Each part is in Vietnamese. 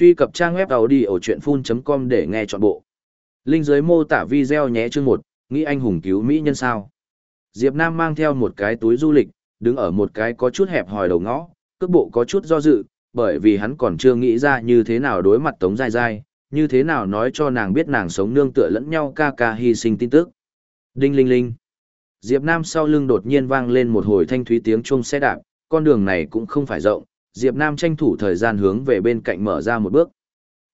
Truy cập trang web đầu đi ở audiochuyenphun.com để nghe trọn bộ. Linh dưới mô tả video nhé chương một, nghĩ anh hùng cứu Mỹ nhân sao. Diệp Nam mang theo một cái túi du lịch, đứng ở một cái có chút hẹp hòi đầu ngõ, cước bộ có chút do dự, bởi vì hắn còn chưa nghĩ ra như thế nào đối mặt Tống Giai Giai, như thế nào nói cho nàng biết nàng sống nương tựa lẫn nhau ca ca hy sinh tin tức. Đinh linh linh. Diệp Nam sau lưng đột nhiên vang lên một hồi thanh thúy tiếng chuông xe đạp, con đường này cũng không phải rộng, Diệp Nam tranh thủ thời gian hướng về bên cạnh mở ra một bước.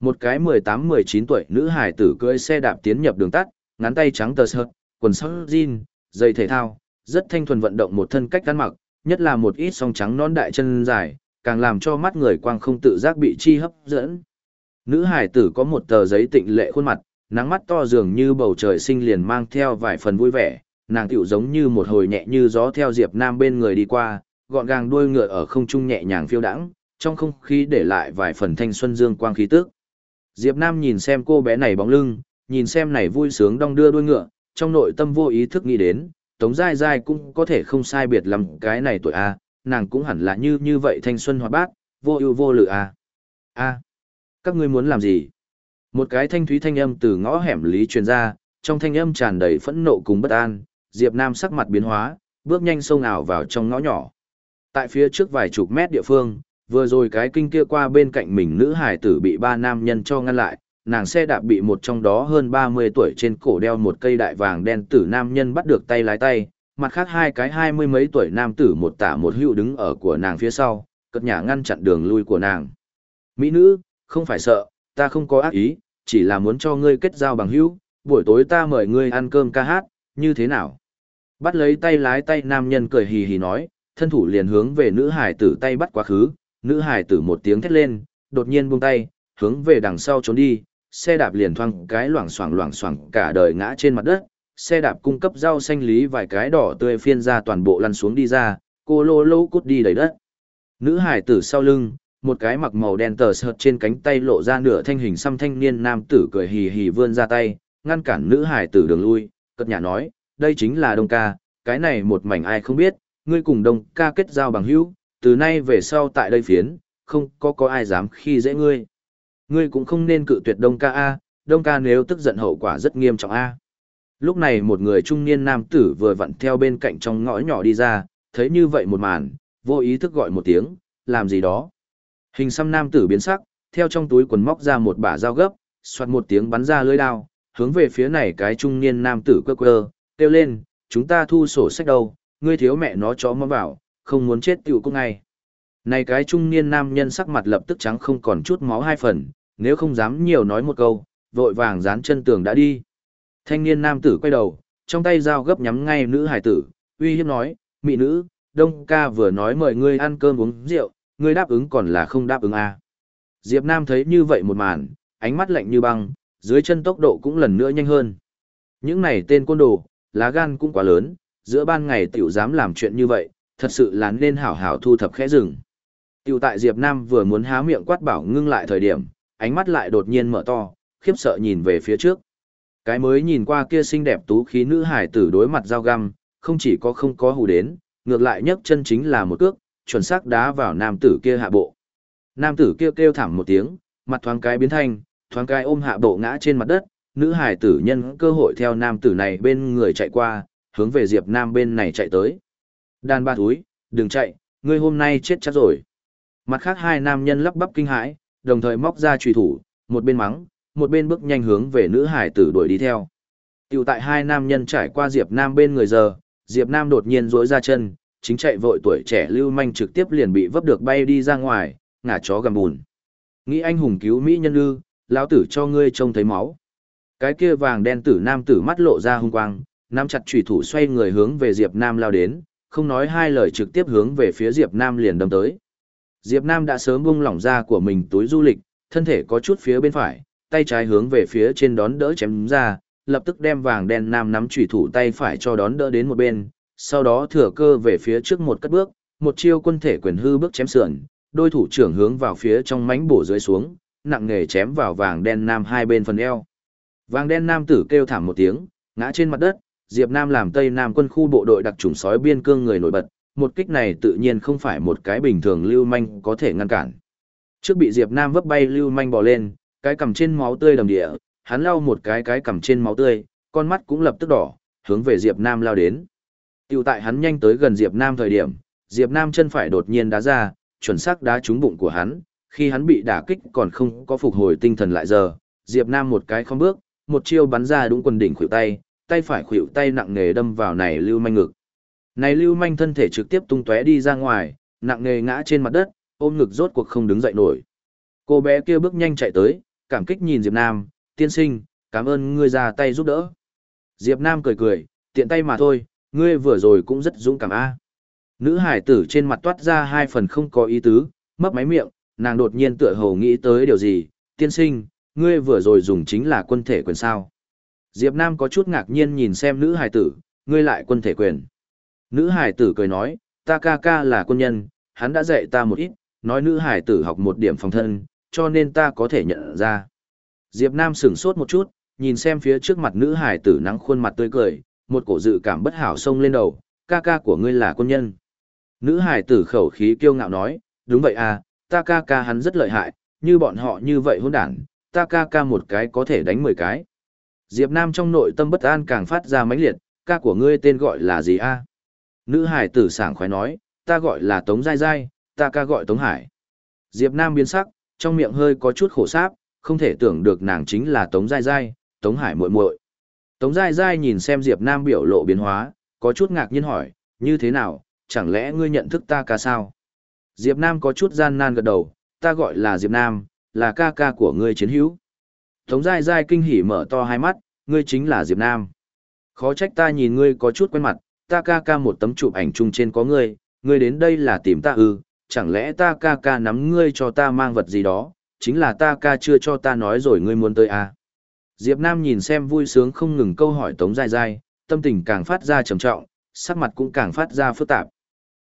Một cái 18-19 tuổi nữ hài tử cưỡi xe đạp tiến nhập đường tắt, ngắn tay trắng tờ sợt, quần sóc jean, giày thể thao, rất thanh thuần vận động một thân cách ăn mặc, nhất là một ít song trắng non đại chân dài, càng làm cho mắt người quang không tự giác bị chi hấp dẫn. Nữ hài tử có một tờ giấy tịnh lệ khuôn mặt, nắng mắt to dường như bầu trời sinh liền mang theo vài phần vui vẻ, nàng tiểu giống như một hồi nhẹ như gió theo Diệp Nam bên người đi qua, gọn gàng đuôi ngựa ở không trung nhẹ nhàng phiêu đãng, trong không khí để lại vài phần thanh xuân dương quang khí tức. Diệp Nam nhìn xem cô bé này bóng lưng, nhìn xem này vui sướng đong đưa đuôi ngựa, trong nội tâm vô ý thức nghĩ đến, Tống Giai Giai cũng có thể không sai biệt lắm cái này tuổi A, nàng cũng hẳn là như như vậy thanh xuân hoạt bát, vô ưu vô lự A. A. Các ngươi muốn làm gì? Một cái thanh thúy thanh âm từ ngõ hẻm lý truyền ra, trong thanh âm tràn đầy phẫn nộ cùng bất an, Diệp Nam sắc mặt biến hóa, bước nhanh sâu ảo vào trong ngõ nhỏ. Tại phía trước vài chục mét địa phương, vừa rồi cái kinh kia qua bên cạnh mình nữ hải tử bị ba nam nhân cho ngăn lại, nàng xe đạp bị một trong đó hơn 30 tuổi trên cổ đeo một cây đại vàng đen tử nam nhân bắt được tay lái tay, mặt khác hai cái hai mươi mấy tuổi nam tử một tả một hữu đứng ở của nàng phía sau, cất nhà ngăn chặn đường lui của nàng. Mỹ nữ, không phải sợ, ta không có ác ý, chỉ là muốn cho ngươi kết giao bằng hữu, buổi tối ta mời ngươi ăn cơm ca hát, như thế nào? Bắt lấy tay lái tay nam nhân cười hì hì nói, thân thủ liền hướng về nữ hải tử tay bắt quá khứ, nữ hải tử một tiếng thét lên, đột nhiên buông tay, hướng về đằng sau trốn đi, xe đạp liền thoang cái loảng xoảng loảng xoảng cả đời ngã trên mặt đất, xe đạp cung cấp rau xanh lý vài cái đỏ tươi phiên ra toàn bộ lăn xuống đi ra, cô lô lô cút đi đầy đất. Nữ hải tử sau lưng, một cái mặc màu đen tờ sợt trên cánh tay lộ ra nửa thanh hình xăm thanh niên nam tử cười hì hì vươn ra tay, ngăn cản nữ hải tử đường lui, cất nhà nói, đây chính là đông ca, cái này một mảnh ai không biết, ngươi cùng đông ca kết giao bằng hữu, từ nay về sau tại đây phiến, không có có ai dám khi dễ ngươi. Ngươi cũng không nên cự tuyệt đông ca A, đông ca nếu tức giận hậu quả rất nghiêm trọng A. Lúc này một người trung niên nam tử vừa vặn theo bên cạnh trong ngõ nhỏ đi ra, thấy như vậy một màn, vô ý thức gọi một tiếng, làm gì đó. Hình xăm nam tử biến sắc, theo trong túi quần móc ra một bả dao gấp, xoạt một tiếng bắn ra lưỡi đao, hướng về phía này cái trung niên nam tử quơ quơ, kêu lên, chúng ta thu sổ sách đâu, ngươi thiếu mẹ nó chó mắm vào, không muốn chết tiểu cũng ngay. Này cái trung niên nam nhân sắc mặt lập tức trắng không còn chút máu hai phần, nếu không dám nhiều nói một câu, vội vàng dán chân tường đã đi. Thanh niên nam tử quay đầu, trong tay dao gấp nhắm ngay nữ hải tử, uy hiếp nói, mị nữ, đông ca vừa nói mời ngươi ăn cơm uống rượu, ngươi đáp ứng còn là không đáp ứng à. Diệp Nam thấy như vậy một màn, ánh mắt lạnh như băng, dưới chân tốc độ cũng lần nữa nhanh hơn. Những này tên côn đồ, lá gan cũng quá lớn, giữa ban ngày tiểu dám làm chuyện như vậy, thật sự là nên hảo hảo thu thập khẽ rừng. Tiểu tại Diệp Nam vừa muốn há miệng quát bảo ngưng lại thời điểm, ánh mắt lại đột nhiên mở to, khiếp sợ nhìn về phía trước. Cái mới nhìn qua kia xinh đẹp tú khí nữ hải tử đối mặt dao găm, không chỉ có không có hù đến, ngược lại nhấc chân chính là một cước, chuẩn xác đá vào nam tử kia hạ bộ. Nam tử kia kêu thảm một tiếng, mặt thoáng cái biến thanh, thoáng cái ôm hạ bộ ngã trên mặt đất, nữ hải tử nhân cơ hội theo nam tử này bên người chạy qua, hướng về Diệp Nam bên này chạy tới. Đàn ba túi, đừng chạy, ngươi hôm nay chết chắc rồi. Mặt khác hai nam nhân lắp bắp kinh hãi, đồng thời móc ra trùy thủ, một bên mắng, một bên bước nhanh hướng về nữ hải tử đuổi đi theo. Tiểu tại hai nam nhân trải qua Diệp Nam bên người giờ, Diệp Nam đột nhiên rối ra chân, chính chạy vội tuổi trẻ lưu manh trực tiếp liền bị vấp được bay đi ra ngoài, ngả chó gầm bùn. Nghĩ anh hùng cứu Mỹ nhân ư, lão tử cho ngươi trông thấy máu. Cái kia vàng đen tử nam tử mắt lộ ra hung quang, nắm chặt chủy thủ xoay người hướng về Diệp Nam lao đến, không nói hai lời trực tiếp hướng về phía Diệp Nam liền đâm tới. Diệp Nam đã sớm bung lỏng ra của mình túi du lịch, thân thể có chút phía bên phải, tay trái hướng về phía trên đón đỡ chém ra, lập tức đem vàng đen nam nắm chủy thủ tay phải cho đón đỡ đến một bên, sau đó thừa cơ về phía trước một cất bước, một chiêu quân thể quyền hư bước chém sườn, đôi thủ trưởng hướng vào phía trong mánh bổ dưới xuống, nặng nghề chém vào vàng đen nam hai bên phần eo. Vàng đen nam tử kêu thảm một tiếng, ngã trên mặt đất, Diệp Nam làm Tây Nam quân khu bộ đội đặc trùng sói biên cương người nổi bật, một kích này tự nhiên không phải một cái bình thường lưu manh có thể ngăn cản. Trước bị Diệp Nam vấp bay lưu manh bò lên, cái cầm trên máu tươi đầm địa, hắn lau một cái cái cầm trên máu tươi, con mắt cũng lập tức đỏ, hướng về Diệp Nam lao đến. Tiểu tại hắn nhanh tới gần Diệp Nam thời điểm, Diệp Nam chân phải đột nhiên đá ra, chuẩn xác đá trúng bụng của hắn, khi hắn bị đả kích còn không có phục hồi tinh thần lại giờ, Diệp Nam một cái không bước, một chiêu bắn ra đúng quần đỉnh khuỷu tay, tay phải khuỵu tay nặng nề đâm vào này lưu manh ngực. Này lưu manh thân thể trực tiếp tung tóe đi ra ngoài, nặng nề ngã trên mặt đất, ôm ngực rốt cuộc không đứng dậy nổi. Cô bé kia bước nhanh chạy tới, cảm kích nhìn Diệp Nam, tiên sinh, cảm ơn ngươi ra tay giúp đỡ. Diệp Nam cười cười, tiện tay mà thôi, ngươi vừa rồi cũng rất dũng cảm a. Nữ hải tử trên mặt toát ra hai phần không có ý tứ, mấp máy miệng, nàng đột nhiên tựa hồ nghĩ tới điều gì, tiên sinh, ngươi vừa rồi dùng chính là quân thể quyền sao. Diệp Nam có chút ngạc nhiên nhìn xem nữ hải tử, ngươi lại quân thể quyền. Nữ hải tử cười nói, ta ca ca là quân nhân, hắn đã dạy ta một ít, nói nữ hải tử học một điểm phòng thân, cho nên ta có thể nhận ra. Diệp Nam sững sốt một chút, nhìn xem phía trước mặt nữ hải tử nắng khuôn mặt tươi cười, một cổ dự cảm bất hảo xông lên đầu, ca ca của ngươi là quân nhân. Nữ hải tử khẩu khí kiêu ngạo nói, đúng vậy à, ta ca ca hắn rất lợi hại, như bọn họ như vậy hỗn đản, ta ca ca một cái có thể đánh mười cái. Diệp Nam trong nội tâm bất an càng phát ra mãnh liệt, ca của ngươi tên gọi là gì a? Nữ hải tử sảng khoái nói, ta gọi là Tống Giai Giai, ta ca gọi Tống Hải. Diệp Nam biến sắc, trong miệng hơi có chút khổ sáp, không thể tưởng được nàng chính là Tống Giai Giai, Tống Hải muội muội. Tống Giai Giai nhìn xem Diệp Nam biểu lộ biến hóa, có chút ngạc nhiên hỏi, như thế nào, chẳng lẽ ngươi nhận thức ta ca sao? Diệp Nam có chút gian nan gật đầu, ta gọi là Diệp Nam, là ca ca của ngươi chiến hữu. Tống Giai Giai kinh hỉ mở to hai mắt, ngươi chính là Diệp Nam. Khó trách ta nhìn ngươi có chút quen mặt, ta ca ca một tấm chụp ảnh chung trên có ngươi, ngươi đến đây là tìm ta ư, chẳng lẽ ta ca ca nắm ngươi cho ta mang vật gì đó, chính là ta ca chưa cho ta nói rồi ngươi muốn tới à. Diệp Nam nhìn xem vui sướng không ngừng câu hỏi Tống Giai Giai, tâm tình càng phát ra trầm trọng, sắc mặt cũng càng phát ra phức tạp.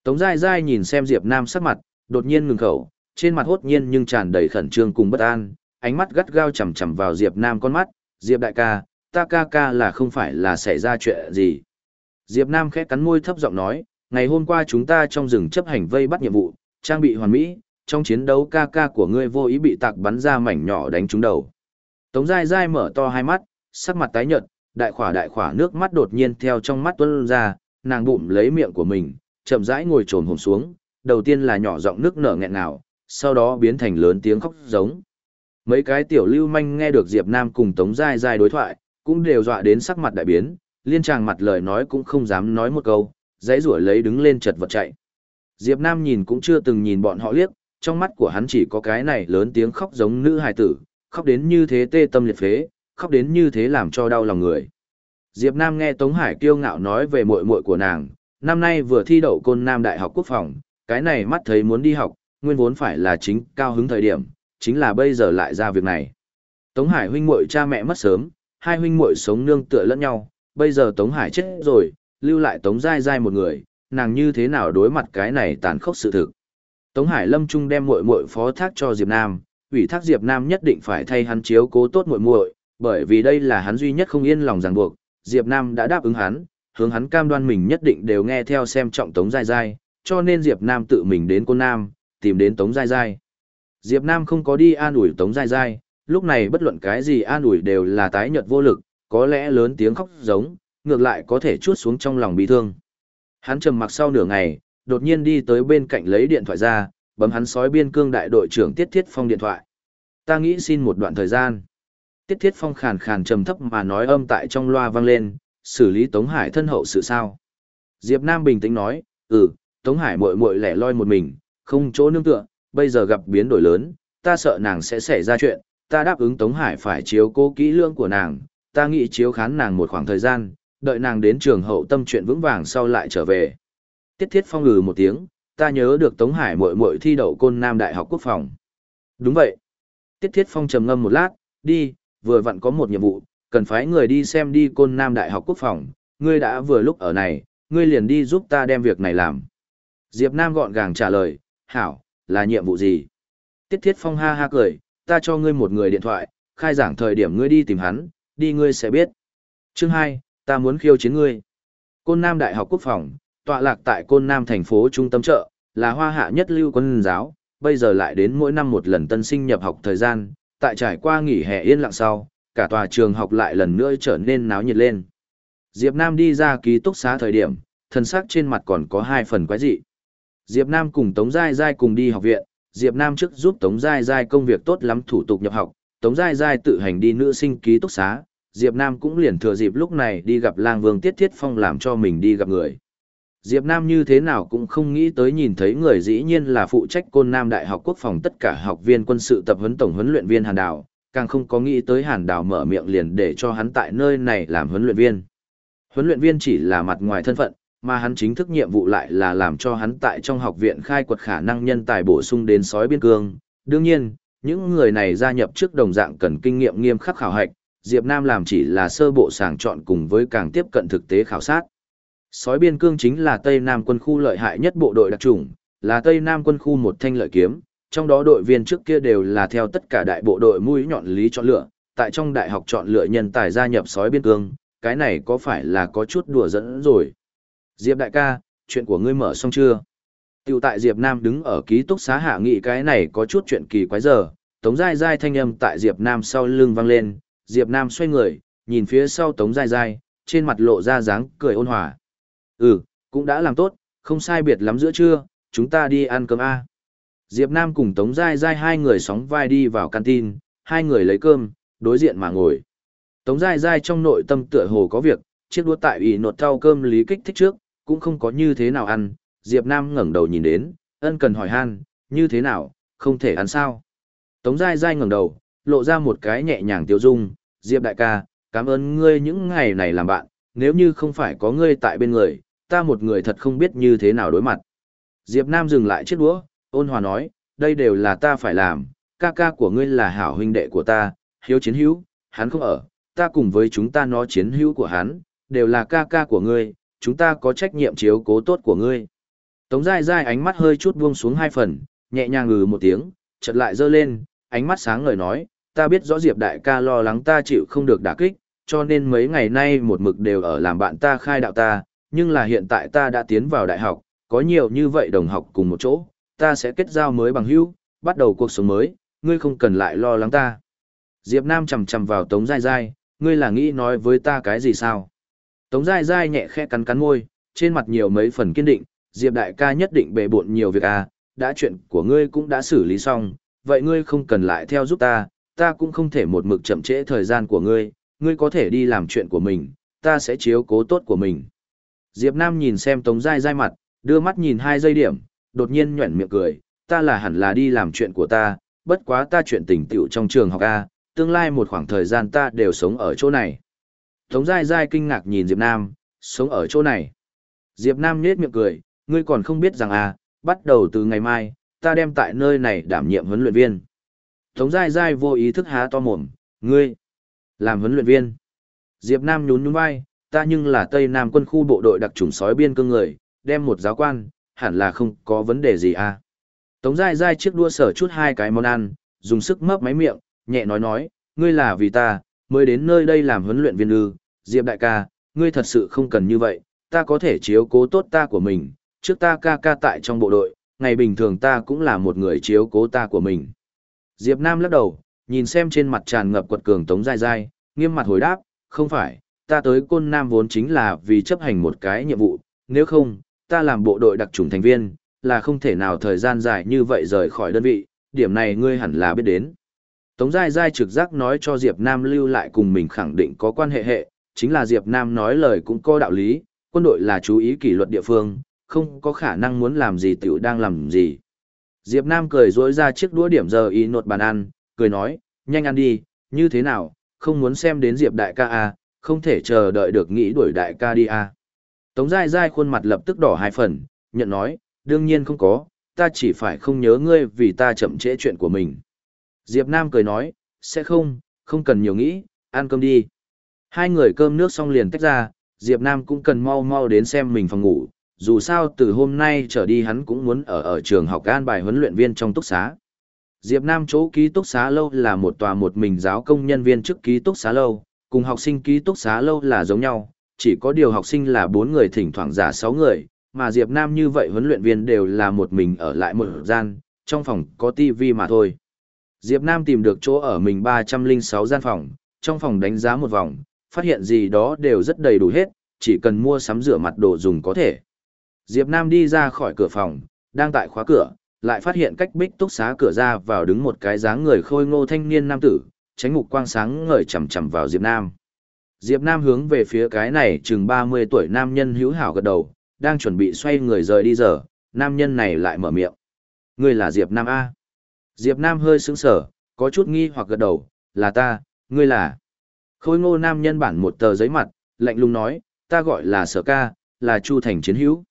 Tống Giai Giai nhìn xem Diệp Nam sắc mặt, đột nhiên ngừng khẩu, trên mặt hốt nhiên nhưng tràn đầy khẩn trương cùng bất an, ánh mắt gắt gao chằm chằm vào Diệp Nam con mắt, Diệp đại ca, ta ca ca là không phải là xảy ra chuyện gì. Diệp Nam khẽ cắn môi thấp giọng nói, ngày hôm qua chúng ta trong rừng chấp hành vây bắt nhiệm vụ, trang bị hoàn mỹ, trong chiến đấu ca ca của ngươi vô ý bị tạc bắn ra mảnh nhỏ đánh trúng đầu. Tống Giai Giai mở to hai mắt, sắc mặt tái nhợt, đại khỏa đại khỏa nước mắt đột nhiên theo trong mắt tuôn ra, nàng bụng lấy miệng của mình, chậm rãi ngồi trồn hồn xuống, đầu tiên là nhỏ giọng nước nở nghẹn ngào, sau đó biến thành lớn tiếng khóc giống. Mấy cái tiểu lưu manh nghe được Diệp Nam cùng Tống Giai Giai đối thoại, cũng đều dọa đến sắc mặt đại biến, liên tràng mặt lời nói cũng không dám nói một câu, dãy rủa lấy đứng lên chật vật chạy. Diệp Nam nhìn cũng chưa từng nhìn bọn họ liếc, trong mắt của hắn chỉ có cái này lớn tiếng khóc giống nữ hài tử, khóc đến như thế tê tâm liệt phế, khóc đến như thế làm cho đau lòng người. Diệp Nam nghe Tống Hải kiêu ngạo nói về muội muội của nàng, năm nay vừa thi đậu côn Nam Đại học Quốc phòng, cái này mắt thấy muốn đi học, nguyên vốn phải là chính cao hứng thời điểm, chính là bây giờ lại ra việc này. Tống Hải huynh muội cha mẹ mất sớm, hai huynh muội sống nương tựa lẫn nhau, bây giờ Tống Hải chết rồi, lưu lại Tống Giai Giai một người, nàng như thế nào đối mặt cái này tàn khốc sự thực. Tống Hải Lâm Trung đem muội muội phó thác cho Diệp Nam, ủy thác Diệp Nam nhất định phải thay hắn chiếu cố tốt muội muội, bởi vì đây là hắn duy nhất không yên lòng ràng buộc, Diệp Nam đã đáp ứng hắn, hướng hắn cam đoan mình nhất định đều nghe theo xem trọng Tống Giai Giai, cho nên Diệp Nam tự mình đến Côn Nam, tìm đến Tống Giai Giai. Diệp Nam không có đi an ủi Tống Giai Giai, lúc này bất luận cái gì an ủi đều là tái nhợt vô lực, có lẽ lớn tiếng khóc giống, ngược lại có thể chuốt xuống trong lòng bị thương. Hắn trầm mặc sau nửa ngày, đột nhiên đi tới bên cạnh lấy điện thoại ra, bấm hắn sói biên cương đại đội trưởng Tiết Thiết Phong điện thoại. Ta nghĩ xin một đoạn thời gian. Tiết Thiết Phong khàn khàn trầm thấp mà nói âm tại trong loa vang lên, xử lý Tống Hải thân hậu sự sao. Diệp Nam bình tĩnh nói, ừ, Tống Hải muội muội lẻ loi một mình, không chỗ nương tựa, bây giờ gặp biến đổi lớn, ta sợ nàng sẽ xảy ra chuyện, ta đáp ứng Tống Hải phải chiếu cố kỹ lưỡng của nàng, ta nghĩ chiếu khán nàng một khoảng thời gian, đợi nàng đến trường hậu tâm chuyện vững vàng sau lại trở về. Tiết Thiết Phong ngừ một tiếng, ta nhớ được Tống Hải muội muội thi đậu Côn Nam Đại học Quốc phòng. Đúng vậy. Tiết Thiết Phong trầm ngâm một lát, đi, vừa vặn có một nhiệm vụ, cần phải người đi xem đi Côn Nam Đại học Quốc phòng, ngươi đã vừa lúc ở này, ngươi liền đi giúp ta đem việc này làm. Diệp Nam gọn gàng trả lời, hảo, là nhiệm vụ gì? Tiết Thiết Phong ha ha cười, ta cho ngươi một người điện thoại, khai giảng thời điểm ngươi đi tìm hắn, đi ngươi sẽ biết. Chương 2, ta muốn khiêu chiến ngươi. Côn Nam Đại học Quốc phòng, tọa lạc tại Côn Nam thành phố trung tâm chợ, là hoa hạ nhất lưu quân giáo, bây giờ lại đến mỗi năm một lần tân sinh nhập học thời gian, tại trải qua nghỉ hè yên lặng sau, cả tòa trường học lại lần nữa trở nên náo nhiệt lên. Diệp Nam đi ra ký túc xá thời điểm, thân sắc trên mặt còn có hai phần quái dị. Diệp Nam cùng Tống Giai Giai cùng đi học viện, Diệp Nam trước giúp Tống Giai Giai công việc tốt lắm thủ tục nhập học, Tống Giai Giai tự hành đi nữ sinh ký túc xá, Diệp Nam cũng liền thừa dịp lúc này đi gặp lang vương Tiết Thiết Phong làm cho mình đi gặp người. Diệp Nam như thế nào cũng không nghĩ tới nhìn thấy người dĩ nhiên là phụ trách côn Nam Đại học Quốc phòng tất cả học viên quân sự tập huấn tổng huấn luyện viên Hàn Đào, càng không có nghĩ tới Hàn Đào mở miệng liền để cho hắn tại nơi này làm huấn luyện viên. Huấn luyện viên chỉ là mặt ngoài thân phận, mà hắn chính thức nhiệm vụ lại là làm cho hắn tại trong học viện khai quật khả năng nhân tài bổ sung đến sói biên cương. Đương nhiên, những người này gia nhập trước đồng dạng cần kinh nghiệm nghiêm khắc khảo hạch, Diệp Nam làm chỉ là sơ bộ sàng chọn cùng với càng tiếp cận thực tế khảo sát. Sói biên cương chính là Tây Nam quân khu lợi hại nhất bộ đội đặc trùng, là Tây Nam quân khu một thanh lợi kiếm, trong đó đội viên trước kia đều là theo tất cả đại bộ đội mũi nhọn lý chọn lựa, tại trong đại học chọn lựa nhân tài gia nhập sói biên cương, cái này có phải là có chút đùa dẫn rồi. Diệp đại ca, chuyện của ngươi mở xong chưa? Tiểu tại Diệp Nam đứng ở ký túc xá hạ nghị cái này có chút chuyện kỳ quái giờ, Tống Giai Giai thanh âm tại Diệp Nam sau lưng vang lên, Diệp Nam xoay người, nhìn phía sau Tống Giai Giai, trên mặt lộ ra dáng cười ôn hòa. Ừ, cũng đã làm tốt, không sai biệt lắm giữa trưa, chúng ta đi ăn cơm A. Diệp Nam cùng Tống Giai Giai hai người sóng vai đi vào canteen, hai người lấy cơm, đối diện mà ngồi. Tống Giai Giai trong nội tâm tựa hồ có việc, chiếc đũa tại ủy nột thau cơm lý kích thích trước, cũng không có như thế nào ăn. Diệp Nam ngẩng đầu nhìn đến, ân cần hỏi han, như thế nào, không thể ăn sao. Tống Giai Giai ngẩng đầu, lộ ra một cái nhẹ nhàng tiêu dung, Diệp đại ca, cảm ơn ngươi những ngày này làm bạn, nếu như không phải có ngươi tại bên người, ta một người thật không biết như thế nào đối mặt. Diệp Nam dừng lại chiếc đũa, ôn hòa nói, đây đều là ta phải làm, ca ca của ngươi là hảo huynh đệ của ta, hiếu chiến hữu, hắn không ở, ta cùng với chúng ta nó chiến hữu của hắn, đều là ca ca của ngươi, chúng ta có trách nhiệm chiếu cố tốt của ngươi. Tống dai dai ánh mắt hơi chút buông xuống hai phần, nhẹ nhàng ngừ một tiếng, chợt lại dơ lên, ánh mắt sáng ngời nói, ta biết rõ Diệp đại ca lo lắng ta chịu không được đả kích, cho nên mấy ngày nay một mực đều ở làm bạn ta khai đạo ta, nhưng là hiện tại ta đã tiến vào đại học, có nhiều như vậy đồng học cùng một chỗ, ta sẽ kết giao mới bằng hữu, bắt đầu cuộc sống mới, ngươi không cần lại lo lắng ta. Diệp Nam chầm chầm vào Tống Giai Giai, ngươi là nghĩ nói với ta cái gì sao? Tống dai dai nhẹ khẽ cắn cắn môi, trên mặt nhiều mấy phần kiên định, Diệp đại ca nhất định bề bộn nhiều việc à, đã chuyện của ngươi cũng đã xử lý xong, vậy ngươi không cần lại theo giúp ta, ta cũng không thể một mực chậm trễ thời gian của ngươi, ngươi có thể đi làm chuyện của mình, ta sẽ chiếu cố tốt của mình. Diệp Nam nhìn xem Tống Giai Giai mặt, đưa mắt nhìn hai giây điểm, đột nhiên nhuẩn miệng cười, ta là hẳn là đi làm chuyện của ta, bất quá ta chuyện tình tiểu trong trường học A, tương lai một khoảng thời gian ta đều sống ở chỗ này. Tống Giai Giai kinh ngạc nhìn Diệp Nam, sống ở chỗ này. Diệp Nam nhếch miệng cười, ngươi còn không biết rằng à, bắt đầu từ ngày mai, ta đem tại nơi này đảm nhiệm huấn luyện viên. Tống Giai Giai vô ý thức há to mồm, ngươi, làm huấn luyện viên. Diệp Nam nhún nhún vai, ta nhưng là Tây Nam quân khu bộ đội đặc trùng sói biên cương người, đem một giáo quan, hẳn là không có vấn đề gì à. Tống Giai Giai chiếc đua sở chút hai cái món ăn, dùng sức mấp máy miệng, nhẹ nói nói, ngươi là vì ta, mới đến nơi đây làm huấn luyện viên ư, Diệp đại ca, ngươi thật sự không cần như vậy, ta có thể chiếu cố tốt ta của mình, trước ta ca ca tại trong bộ đội, ngày bình thường ta cũng là một người chiếu cố ta của mình. Diệp Nam lắc đầu, nhìn xem trên mặt tràn ngập quật cường Tống Giai Giai, nghiêm mặt hồi đáp, không phải, ta tới Côn Nam vốn chính là vì chấp hành một cái nhiệm vụ, nếu không, ta làm bộ đội đặc trùng thành viên, là không thể nào thời gian dài như vậy rời khỏi đơn vị, điểm này ngươi hẳn là biết đến. Tống Giai Giai trực giác nói cho Diệp Nam lưu lại cùng mình khẳng định có quan hệ hệ, chính là Diệp Nam nói lời cũng có đạo lý, quân đội là chú ý kỷ luật địa phương, không có khả năng muốn làm gì tiểu đang làm gì. Diệp Nam cười rỗi ra chiếc đũa điểm giờ y nột bàn ăn, cười nói, nhanh ăn đi, như thế nào, không muốn xem đến Diệp đại ca à, không thể chờ đợi được nghĩ đuổi đại ca đi à. Tống Giai Giai khuôn mặt lập tức đỏ hai phần, nhận nói, đương nhiên không có, ta chỉ phải không nhớ ngươi vì ta chậm trễ chuyện của mình. Diệp Nam cười nói, sẽ không, không cần nhiều nghĩ, ăn cơm đi. Hai người cơm nước xong liền tách ra, Diệp Nam cũng cần mau mau đến xem mình phòng ngủ, dù sao từ hôm nay trở đi hắn cũng muốn ở ở trường học an bài huấn luyện viên trong túc xá. Diệp Nam chỗ ký túc xá lâu là một tòa một mình giáo công nhân viên trước ký túc xá lâu, cùng học sinh ký túc xá lâu là giống nhau, chỉ có điều học sinh là bốn người thỉnh thoảng giả sáu người, mà Diệp Nam như vậy huấn luyện viên đều là một mình ở lại một gian, trong phòng có tivi mà thôi. Diệp Nam tìm được chỗ ở mình 306 gian phòng, trong phòng đánh giá một vòng, phát hiện gì đó đều rất đầy đủ hết, chỉ cần mua sắm rửa mặt đồ dùng có thể. Diệp Nam đi ra khỏi cửa phòng, đang tại khóa cửa, lại phát hiện cách bích túc xá cửa ra vào đứng một cái dáng người khôi ngô thanh niên nam tử, tránh mục quang sáng ngời chầm chầm vào Diệp Nam. Diệp Nam hướng về phía cái này chừng 30 tuổi nam nhân hữu hảo gật đầu, đang chuẩn bị xoay người rời đi giờ, nam nhân này lại mở miệng. Ngươi là Diệp Nam A. Diệp Nam hơi sững sờ, có chút nghi hoặc gật đầu, là ta, ngươi là. Khôi ngô nam nhân bản một tờ giấy mặt, lạnh lùng nói, ta gọi là sở ca, là Chu Thành chiến hữu.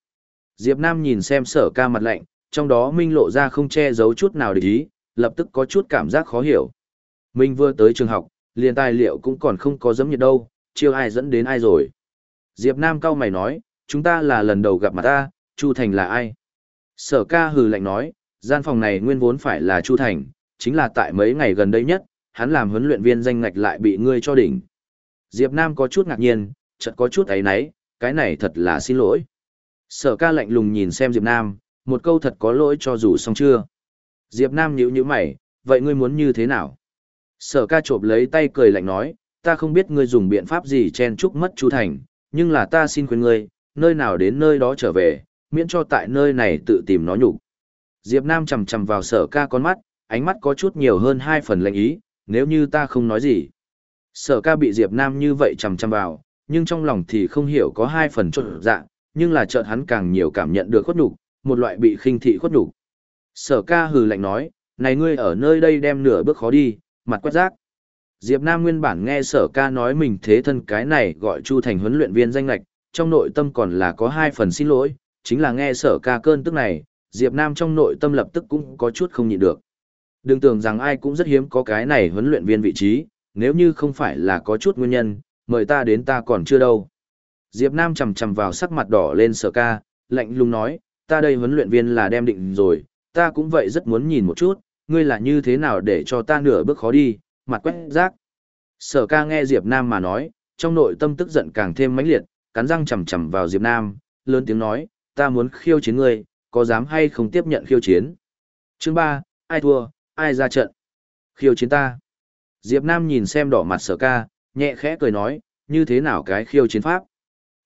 Diệp Nam nhìn xem sở ca mặt lạnh, trong đó minh lộ ra không che giấu chút nào để ý, lập tức có chút cảm giác khó hiểu. Minh vừa tới trường học, liền tài liệu cũng còn không có dấm nhiệt đâu, chiêu ai dẫn đến ai rồi. Diệp Nam cao mày nói, chúng ta là lần đầu gặp mặt ta, Chu Thành là ai? Sở ca hừ lạnh nói, gian phòng này nguyên vốn phải là Chu Thành, chính là tại mấy ngày gần đây nhất, hắn làm huấn luyện viên danh ngạch lại bị ngươi cho đỉnh. Diệp Nam có chút ngạc nhiên, chợt có chút ấy nấy, cái này thật là xin lỗi. Sở ca lạnh lùng nhìn xem Diệp Nam, một câu thật có lỗi cho dù xong chưa. Diệp Nam nhíu nhíu mày, vậy ngươi muốn như thế nào? Sở ca chộp lấy tay cười lạnh nói, ta không biết ngươi dùng biện pháp gì chen chúc mất Chu Thành, nhưng là ta xin khuyên ngươi, nơi nào đến nơi đó trở về, miễn cho tại nơi này tự tìm nó nhục. Diệp Nam chầm chầm vào sở ca con mắt, ánh mắt có chút nhiều hơn hai phần lệnh ý, nếu như ta không nói gì. Sở ca bị Diệp Nam như vậy chầm chầm vào, nhưng trong lòng thì không hiểu có hai phần trộn dạng, nhưng là chợt hắn càng nhiều cảm nhận được khuất nhục, một loại bị khinh thị khuất nhục. Sở ca hừ lạnh nói, này ngươi ở nơi đây đem nửa bước khó đi, mặt quét rác. Diệp Nam nguyên bản nghe sở ca nói mình thế thân cái này gọi Chu Thành huấn luyện viên danh lạch, trong nội tâm còn là có hai phần xin lỗi, chính là nghe sở ca cơn tức này, Diệp Nam trong nội tâm lập tức cũng có chút không nhịn được. Đừng tưởng rằng ai cũng rất hiếm có cái này huấn luyện viên vị trí, nếu như không phải là có chút nguyên nhân, mời ta đến ta còn chưa đâu. Diệp Nam chầm chầm vào sắc mặt đỏ lên sở ca, lạnh lùng nói, ta đây huấn luyện viên là đem định rồi, ta cũng vậy rất muốn nhìn một chút, ngươi là như thế nào để cho ta nửa bước khó đi, mặt quét rác. Sở ca nghe Diệp Nam mà nói, trong nội tâm tức giận càng thêm mãnh liệt, cắn răng chầm chầm vào Diệp Nam, lớn tiếng nói, ta muốn khiêu chiến ngươi, có dám hay không tiếp nhận khiêu chiến. Chương 3, ai thua, ai ra trận. Khiêu chiến ta. Diệp Nam nhìn xem đỏ mặt sở ca, nhẹ khẽ cười nói, như thế nào cái khiêu chiến pháp.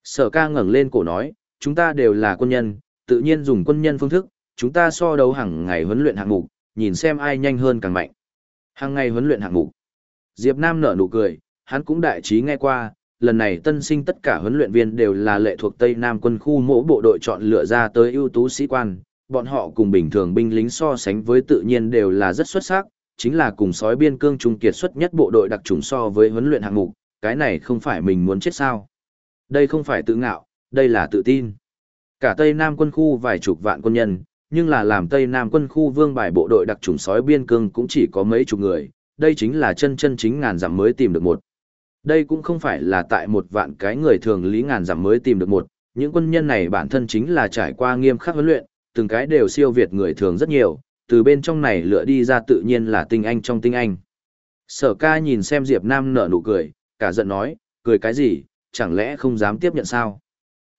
Sở ca ngẩng lên cổ nói, chúng ta đều là quân nhân, tự nhiên dùng quân nhân phương thức, chúng ta so đấu hàng ngày huấn luyện hạng mục, nhìn xem ai nhanh hơn càng mạnh. Hàng ngày huấn luyện hạng mục. Diệp Nam nở nụ cười, hắn cũng đại trí nghe qua, lần này tân sinh tất cả huấn luyện viên đều là lệ thuộc Tây Nam quân khu mỗi bộ đội chọn lựa ra tới ưu tú sĩ quan, bọn họ cùng bình thường binh lính so sánh với tự nhiên đều là rất xuất sắc, chính là cùng sói biên cương trung kiệt xuất nhất bộ đội đặc trùng so với huấn luyện hạng mục, cái này không phải mình muốn chết sao. Đây không phải tự ngạo, đây là tự tin. Cả Tây Nam quân khu vài chục vạn quân nhân, nhưng là làm Tây Nam quân khu vương bài bộ đội đặc trùng sói biên cương cũng chỉ có mấy chục người, đây chính là chân chân chính ngàn dặm mới tìm được một. Đây cũng không phải là tại một vạn cái người thường lý ngàn giảm mới tìm được một, những quân nhân này bản thân chính là trải qua nghiêm khắc huấn luyện, từng cái đều siêu việt người thường rất nhiều, từ bên trong này lựa đi ra tự nhiên là tinh anh trong tinh anh. Sở ca nhìn xem Diệp Nam nở nụ cười, cả giận nói, cười cái gì, chẳng lẽ không dám tiếp nhận sao?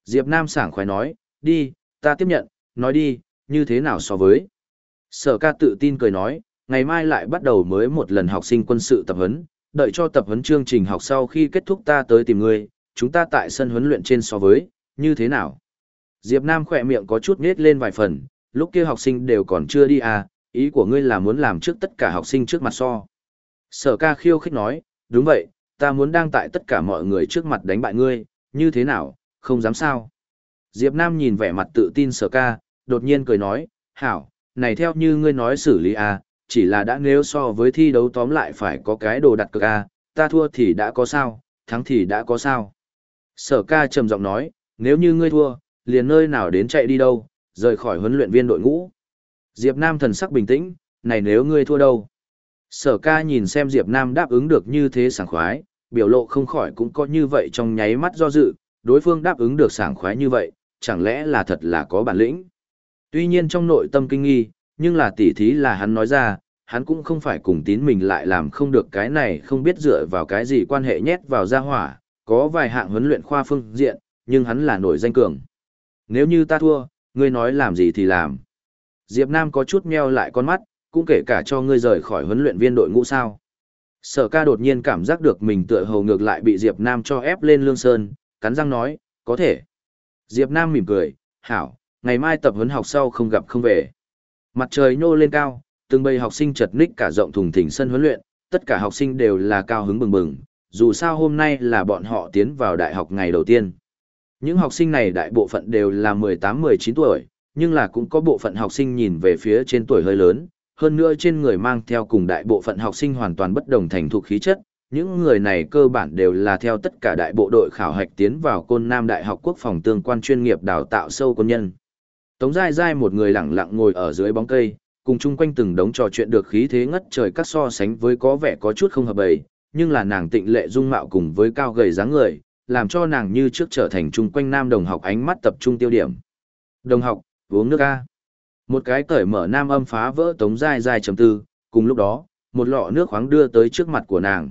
Diệp Nam sảng khoái nói, đi, ta tiếp nhận, nói đi, như thế nào so với? Sở ca tự tin cười nói, ngày mai lại bắt đầu mới một lần học sinh quân sự tập huấn, đợi cho tập huấn chương trình học sau khi kết thúc ta tới tìm ngươi, chúng ta tại sân huấn luyện trên so với, như thế nào? Diệp Nam khỏe miệng có chút nết lên vài phần, lúc kia học sinh đều còn chưa đi à, ý của ngươi là muốn làm trước tất cả học sinh trước mặt so. Sở ca khiêu khích nói, đúng vậy, ta muốn đang tại tất cả mọi người trước mặt đánh bại ngươi, như thế nào, không dám sao. Diệp Nam nhìn vẻ mặt tự tin sở ca, đột nhiên cười nói, hảo, này theo như ngươi nói xử lý à, chỉ là đã nếu so với thi đấu tóm lại phải có cái đồ đặt cược a ta thua thì đã có sao, thắng thì đã có sao. Sở ca trầm giọng nói, nếu như ngươi thua, liền nơi nào đến chạy đi đâu, rời khỏi huấn luyện viên đội ngũ. Diệp Nam thần sắc bình tĩnh, này nếu ngươi thua đâu? Sở ca nhìn xem Diệp Nam đáp ứng được như thế sảng khoái, biểu lộ không khỏi cũng có như vậy trong nháy mắt do dự, đối phương đáp ứng được sảng khoái như vậy, chẳng lẽ là thật là có bản lĩnh. Tuy nhiên trong nội tâm kinh nghi, nhưng là tỉ thí là hắn nói ra, hắn cũng không phải cùng tín mình lại làm không được cái này không biết dựa vào cái gì quan hệ nhét vào gia hỏa, có vài hạng huấn luyện khoa phương diện, nhưng hắn là nổi danh cường. Nếu như ta thua, ngươi nói làm gì thì làm. Diệp Nam có chút meo lại con mắt, cũng kể cả cho ngươi rời khỏi huấn luyện viên đội ngũ sao. Sở ca đột nhiên cảm giác được mình tựa hồ ngược lại bị Diệp Nam cho ép lên lương sơn, cắn răng nói, có thể. Diệp Nam mỉm cười, hảo, ngày mai tập huấn học sau không gặp không về. Mặt trời nhô lên cao, từng bầy học sinh chật ních cả rộng thùng thình sân huấn luyện, tất cả học sinh đều là cao hứng bừng bừng, dù sao hôm nay là bọn họ tiến vào đại học ngày đầu tiên. Những học sinh này đại bộ phận đều là 18-19 tuổi, nhưng là cũng có bộ phận học sinh nhìn về phía trên tuổi hơi lớn, hơn nữa trên người mang theo cùng đại bộ phận học sinh hoàn toàn bất đồng thành thuộc khí chất. Những người này cơ bản đều là theo tất cả đại bộ đội khảo hạch tiến vào Côn Nam Đại học Quốc phòng tương quan chuyên nghiệp đào tạo sâu quân nhân. Tống Giai Giai một người lặng lặng ngồi ở dưới bóng cây, cùng chung quanh từng đống trò chuyện được khí thế ngất trời các so sánh với có vẻ có chút không hợp bầy, nhưng là nàng tịnh lệ dung mạo cùng với cao gầy dáng người, làm cho nàng như trước trở thành chung quanh nam đồng học ánh mắt tập trung tiêu điểm. Đồng học, uống nước A. Một cái cởi mở nam âm phá vỡ tống dai dai chấm tư, cùng lúc đó, một lọ nước khoáng đưa tới trước mặt của nàng.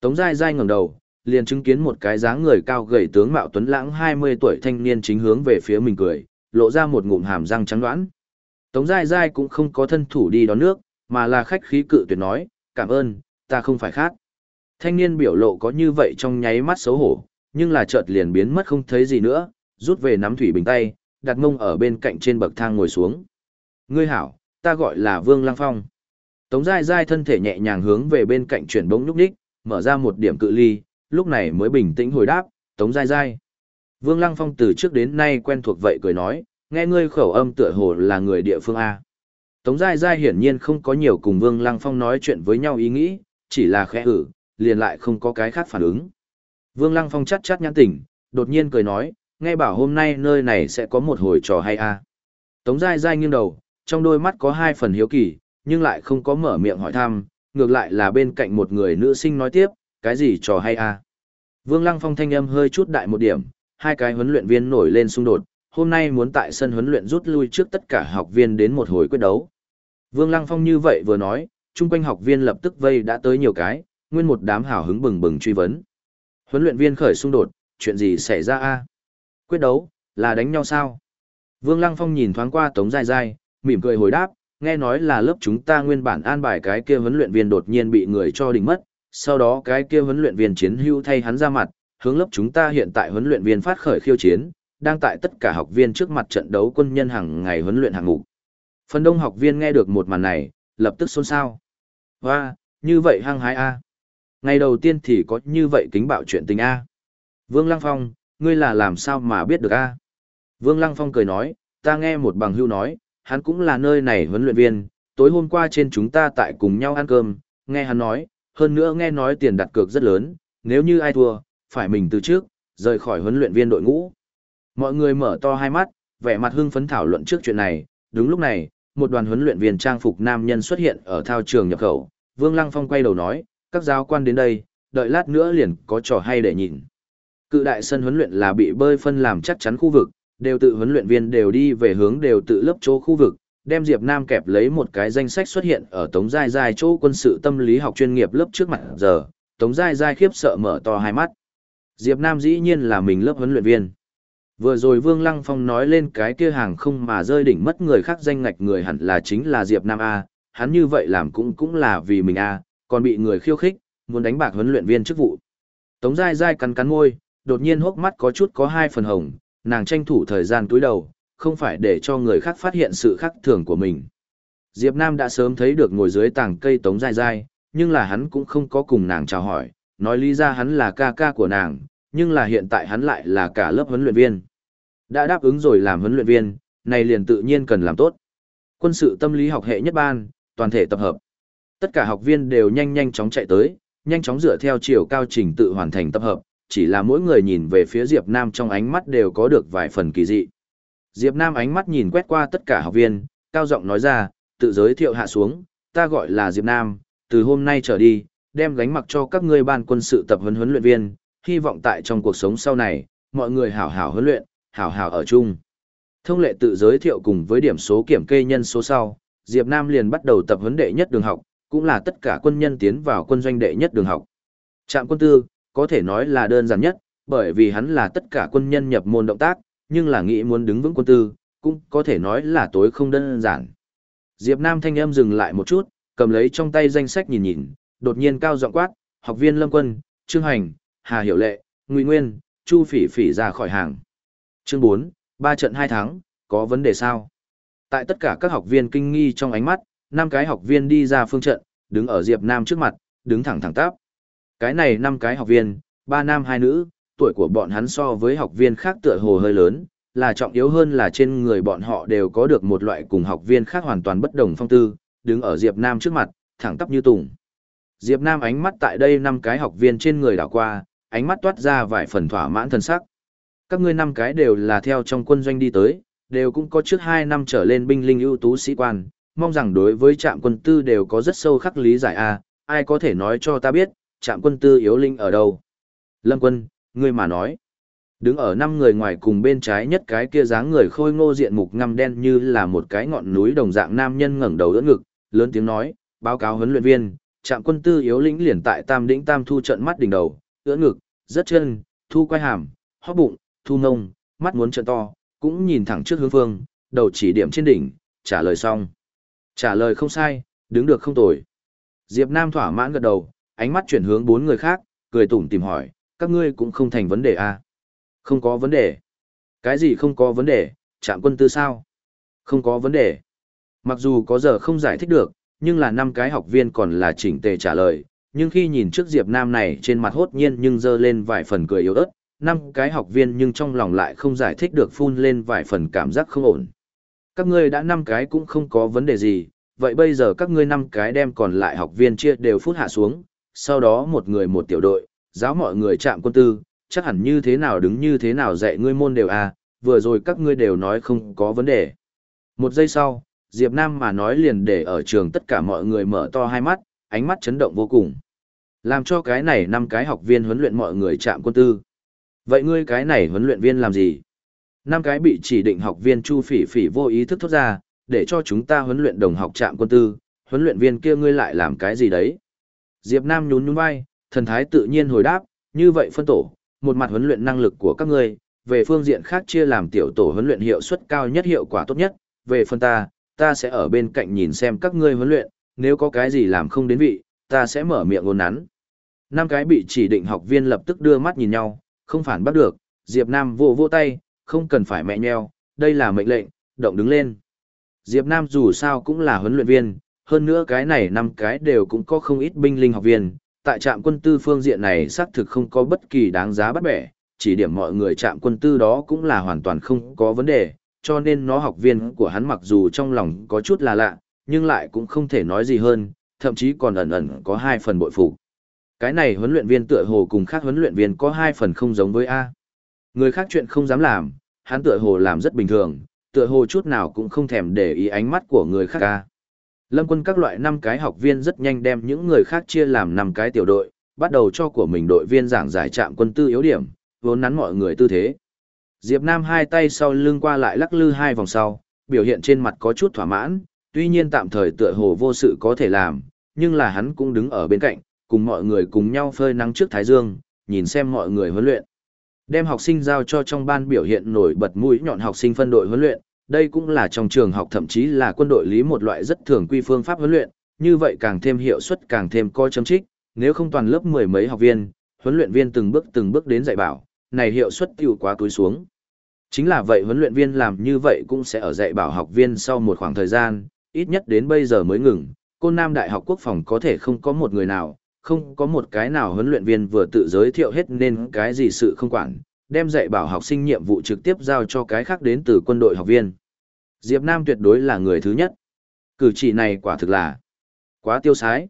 Tống dai dai ngẩng đầu, liền chứng kiến một cái dáng người cao gầy tướng mạo tuấn lãng 20 tuổi thanh niên chính hướng về phía mình cười, lộ ra một ngụm hàm răng trắng đoán. Tống Giai Giai cũng không có thân thủ đi đón nước, mà là khách khí cự tuyệt nói, cảm ơn, ta không phải khác. Thanh niên biểu lộ có như vậy trong nháy mắt xấu hổ, nhưng là chợt liền biến mất không thấy gì nữa, rút về nắm thủy bình tay, đặt mông ở bên cạnh trên bậc thang ngồi xuống. Ngươi hảo, ta gọi là Vương Lăng Phong. Tống Giai Giai thân thể nhẹ nhàng hướng về bên cạnh chuyển bỗng nhúc đích, mở ra một điểm cự ly, lúc này mới bình tĩnh hồi đáp, Tống Giai Giai. Vương Lăng Phong từ trước đến nay quen thuộc vậy cười nói, nghe ngươi khẩu âm tựa hồ là người địa phương A. Tống giai giai hiển nhiên không có nhiều cùng Vương Lăng Phong nói chuyện với nhau ý nghĩ, chỉ là khẽ ử, liền lại không có cái khác phản ứng. Vương Lăng Phong chắt chắt nhãn tỉnh, đột nhiên cười nói, nghe bảo hôm nay nơi này sẽ có một hồi trò hay a. Tống giai giai nghiêng đầu, trong đôi mắt có hai phần hiếu kỳ, nhưng lại không có mở miệng hỏi thăm, ngược lại là bên cạnh một người nữ sinh nói tiếp, cái gì trò hay a. Vương Lăng Phong thanh âm hơi chút đại một điểm, hai cái huấn luyện viên nổi lên xung đột, hôm nay muốn tại sân huấn luyện rút lui trước tất cả học viên đến một hồi quyết đấu. Vương Lăng Phong như vậy vừa nói, chung quanh học viên lập tức vây đã tới nhiều cái, nguyên một đám hào hứng bừng bừng truy vấn. Huấn luyện viên khởi xung đột, chuyện gì xảy ra a? Quyết đấu, là đánh nhau sao? Vương Lăng Phong nhìn thoáng qua Tống Giai Giai, mỉm cười hồi đáp, nghe nói là lớp chúng ta nguyên bản an bài cái kia huấn luyện viên đột nhiên bị người cho đỉnh mất, sau đó cái kia huấn luyện viên chiến hưu thay hắn ra mặt, hướng lớp chúng ta hiện tại huấn luyện viên phát khởi khiêu chiến, đang tại tất cả học viên trước mặt trận đấu quân nhân hàng ngày huấn luyện hàng ngũ. Phần đông học viên nghe được một màn này, lập tức xôn xao. Hoa, như vậy hăng hái a. Ngày đầu tiên thì có như vậy kính bạo chuyện tình A. Vương Lăng Phong, ngươi là làm sao mà biết được A. Vương Lăng Phong cười nói, ta nghe một bằng hưu nói, hắn cũng là nơi này huấn luyện viên, tối hôm qua trên chúng ta tại cùng nhau ăn cơm, nghe hắn nói, hơn nữa nghe nói tiền đặt cược rất lớn, nếu như ai thua, phải mình từ trước, rời khỏi huấn luyện viên đội ngũ. Mọi người mở to hai mắt, vẻ mặt hưng phấn thảo luận trước chuyện này, đúng lúc này, một đoàn huấn luyện viên trang phục nam nhân xuất hiện ở thao trường nhập khẩu, Vương Lăng Phong quay đầu nói, các giáo quan đến đây, đợi lát nữa liền có trò hay để nhìn. Cự đại sân huấn luyện là bị bơi phân làm chắc chắn khu vực, đều tự huấn luyện viên đều đi về hướng đều tự lớp chỗ khu vực, đem Diệp Nam kẹp lấy một cái danh sách xuất hiện ở Tống Giai Giai chỗ quân sự tâm lý học chuyên nghiệp lớp trước mặt giờ, Tống Giai Giai khiếp sợ mở to hai mắt. Diệp Nam dĩ nhiên là mình lớp huấn luyện viên. Vừa rồi Vương Lăng Phong nói lên cái kia hàng không mà rơi đỉnh mất người khác danh ngạch người hẳn là chính là Diệp Nam A, hắn như vậy làm cũng cũng là vì mình A, còn bị người khiêu khích, muốn đánh bạc huấn luyện viên chức vụ. Tống Giai Giai cắn cắn môi, đột nhiên hốc mắt có chút có hai phần hồng, nàng tranh thủ thời gian túi đầu, không phải để cho người khác phát hiện sự khác thường của mình. Diệp Nam đã sớm thấy được ngồi dưới tảng cây Tống Giai Giai, nhưng là hắn cũng không có cùng nàng chào hỏi, nói lý ra hắn là ca ca của nàng, nhưng là hiện tại hắn lại là cả lớp huấn luyện viên. Đã đáp ứng rồi làm huấn luyện viên, này liền tự nhiên cần làm tốt. Quân sự tâm lý học hệ nhất ban, toàn thể tập hợp. Tất cả học viên đều nhanh nhanh chóng chạy tới, nhanh chóng dựa theo chiều cao trình tự hoàn thành tập hợp, chỉ là mỗi người nhìn về phía Diệp Nam trong ánh mắt đều có được vài phần kỳ dị. Diệp Nam ánh mắt nhìn quét qua tất cả học viên, cao giọng nói ra, tự giới thiệu hạ xuống, ta gọi là Diệp Nam, từ hôm nay trở đi, đem gánh mặc cho các ngươi ban quân sự tập huấn huấn luyện viên, hy vọng tại trong cuộc sống sau này, mọi người hảo hảo huấn luyện, hảo hảo ở chung. Thông lệ tự giới thiệu cùng với điểm số kiểm kê nhân số sau, Diệp Nam liền bắt đầu tập huấn đệ nhất đường học, cũng là tất cả quân nhân tiến vào quân doanh đệ nhất đường học. Trạm quân tư, có thể nói là đơn giản nhất, bởi vì hắn là tất cả quân nhân nhập môn động tác, nhưng là nghĩ muốn đứng vững quân tư, cũng có thể nói là tối không đơn giản. Diệp Nam thanh âm dừng lại một chút, cầm lấy trong tay danh sách nhìn nhìn, đột nhiên cao giọng quát, học viên Lâm Quân, Trương Hành, Hà Hiểu Lệ, Ngụy Nguyên, Chu Phỉ Phỉ ra khỏi hàng. Chương 4, ba trận hai tháng, có vấn đề sao? Tại tất cả các học viên kinh nghi trong ánh mắt, năm cái học viên đi ra phương trận, đứng ở Diệp Nam trước mặt, đứng thẳng thẳng tắp. Cái này năm cái học viên, ba nam hai nữ, tuổi của bọn hắn so với học viên khác tựa hồ hơi lớn, là trọng yếu hơn là trên người bọn họ đều có được một loại cùng học viên khác hoàn toàn bất đồng phong tư, đứng ở Diệp Nam trước mặt, thẳng tắp như tùng. Diệp Nam ánh mắt tại đây năm cái học viên trên người đảo qua, ánh mắt toát ra vài phần thỏa mãn thân sắc. Các ngươi năm cái đều là theo trong quân doanh đi tới, đều cũng có trước hai năm trở lên binh linh ưu tú sĩ quan, mong rằng đối với trạm quân tư đều có rất sâu khắc lý giải a, ai có thể nói cho ta biết, trạm quân tư yếu linh ở đâu? Lâm quân, ngươi mà nói. Đứng ở năm người ngoài cùng bên trái nhất cái kia dáng người khôi ngô diện mục ngăm đen như là một cái ngọn núi đồng dạng nam nhân ngẩng đầu đỡ ngực, lớn tiếng nói, báo cáo huấn luyện viên, trạm quân tư yếu lĩnh liền tại tam đỉnh tam thu trận mắt đỉnh đầu, ưỡn ngực, rất chân, thu quay hàm, hóp bụng, thu nông, mắt muốn trợn to, cũng nhìn thẳng trước hướng phương, đầu chỉ điểm trên đỉnh, trả lời xong. Trả lời không sai, đứng được không tồi. Diệp Nam thỏa mãn gật đầu, ánh mắt chuyển hướng bốn người khác, cười tủm tìm hỏi, các ngươi cũng không thành vấn đề à? Không có vấn đề. Cái gì không có vấn đề, trạm quân tư sao? Không có vấn đề. Mặc dù có giờ không giải thích được, nhưng là năm cái học viên còn là chỉnh tề trả lời, nhưng khi nhìn trước Diệp Nam này trên mặt hốt nhiên nhưng dơ lên vài phần cười yếu ớt, năm cái học viên nhưng trong lòng lại không giải thích được phun lên vài phần cảm giác không ổn. Các ngươi đã năm cái cũng không có vấn đề gì, vậy bây giờ các ngươi năm cái đem còn lại học viên chia đều phút hạ xuống, sau đó một người một tiểu đội, giáo mọi người chạm quân tư, chắc hẳn như thế nào đứng như thế nào dạy ngươi môn đều à, vừa rồi các ngươi đều nói không có vấn đề. Một giây sau, Diệp Nam mà nói liền để ở trường tất cả mọi người mở to hai mắt, ánh mắt chấn động vô cùng. Làm cho cái này năm cái học viên huấn luyện mọi người chạm quân tư. Vậy ngươi cái này huấn luyện viên làm gì? Năm cái bị chỉ định học viên Chu Phỉ Phỉ vô ý thức thốt ra, để cho chúng ta huấn luyện đồng học chạm quân tư, huấn luyện viên kia ngươi lại làm cái gì đấy? Diệp Nam nhún nhún vai, thần thái tự nhiên hồi đáp, như vậy phân tổ, một mặt huấn luyện năng lực của các ngươi, về phương diện khác chia làm tiểu tổ huấn luyện hiệu suất cao nhất hiệu quả tốt nhất, về phần ta, ta sẽ ở bên cạnh nhìn xem các ngươi huấn luyện, nếu có cái gì làm không đến vị, ta sẽ mở miệng ngôn nắn. Năm cái bị chỉ định học viên lập tức đưa mắt nhìn nhau, không phản bắt được, Diệp Nam vô vô tay, không cần phải mẹ nheo, đây là mệnh lệnh, động đứng lên. Diệp Nam dù sao cũng là huấn luyện viên, hơn nữa cái này năm cái đều cũng có không ít binh linh học viên, tại trạm quân tư phương diện này xác thực không có bất kỳ đáng giá bắt bẻ, chỉ điểm mọi người trạm quân tư đó cũng là hoàn toàn không có vấn đề, cho nên nó học viên của hắn mặc dù trong lòng có chút là lạ, nhưng lại cũng không thể nói gì hơn, thậm chí còn ẩn ẩn có hai phần bội phục. Cái này huấn luyện viên tựa hồ cùng khác huấn luyện viên có hai phần không giống với A. Người khác chuyện không dám làm, hắn tựa hồ làm rất bình thường, tựa hồ chút nào cũng không thèm để ý ánh mắt của người khác A. Lâm quân các loại năm cái học viên rất nhanh đem những người khác chia làm năm cái tiểu đội, bắt đầu cho của mình đội viên giảng giải trạm quân tư yếu điểm, vốn nắn mọi người tư thế. Diệp Nam hai tay sau lưng qua lại lắc lư hai vòng sau, biểu hiện trên mặt có chút thỏa mãn, tuy nhiên tạm thời tựa hồ vô sự có thể làm, nhưng là hắn cũng đứng ở bên cạnh, cùng mọi người cùng nhau phơi nắng trước thái dương, nhìn xem mọi người huấn luyện. Đem học sinh giao cho trong ban biểu hiện nổi bật mũi nhọn học sinh phân đội huấn luyện, đây cũng là trong trường học thậm chí là quân đội lý một loại rất thường quy phương pháp huấn luyện, như vậy càng thêm hiệu suất càng thêm coi chấm trích, nếu không toàn lớp mười mấy học viên, huấn luyện viên từng bước từng bước đến dạy bảo, này hiệu suất tiêu quá túi xuống. Chính là vậy huấn luyện viên làm như vậy cũng sẽ ở dạy bảo học viên sau một khoảng thời gian, ít nhất đến bây giờ mới ngừng, Côn Nam Đại học Quốc phòng có thể không có một người nào, không có một cái nào huấn luyện viên vừa tự giới thiệu hết nên cái gì sự không quản, đem dạy bảo học sinh nhiệm vụ trực tiếp giao cho cái khác đến từ quân đội học viên. Diệp Nam tuyệt đối là người thứ nhất. Cử chỉ này quả thực là quá tiêu sái.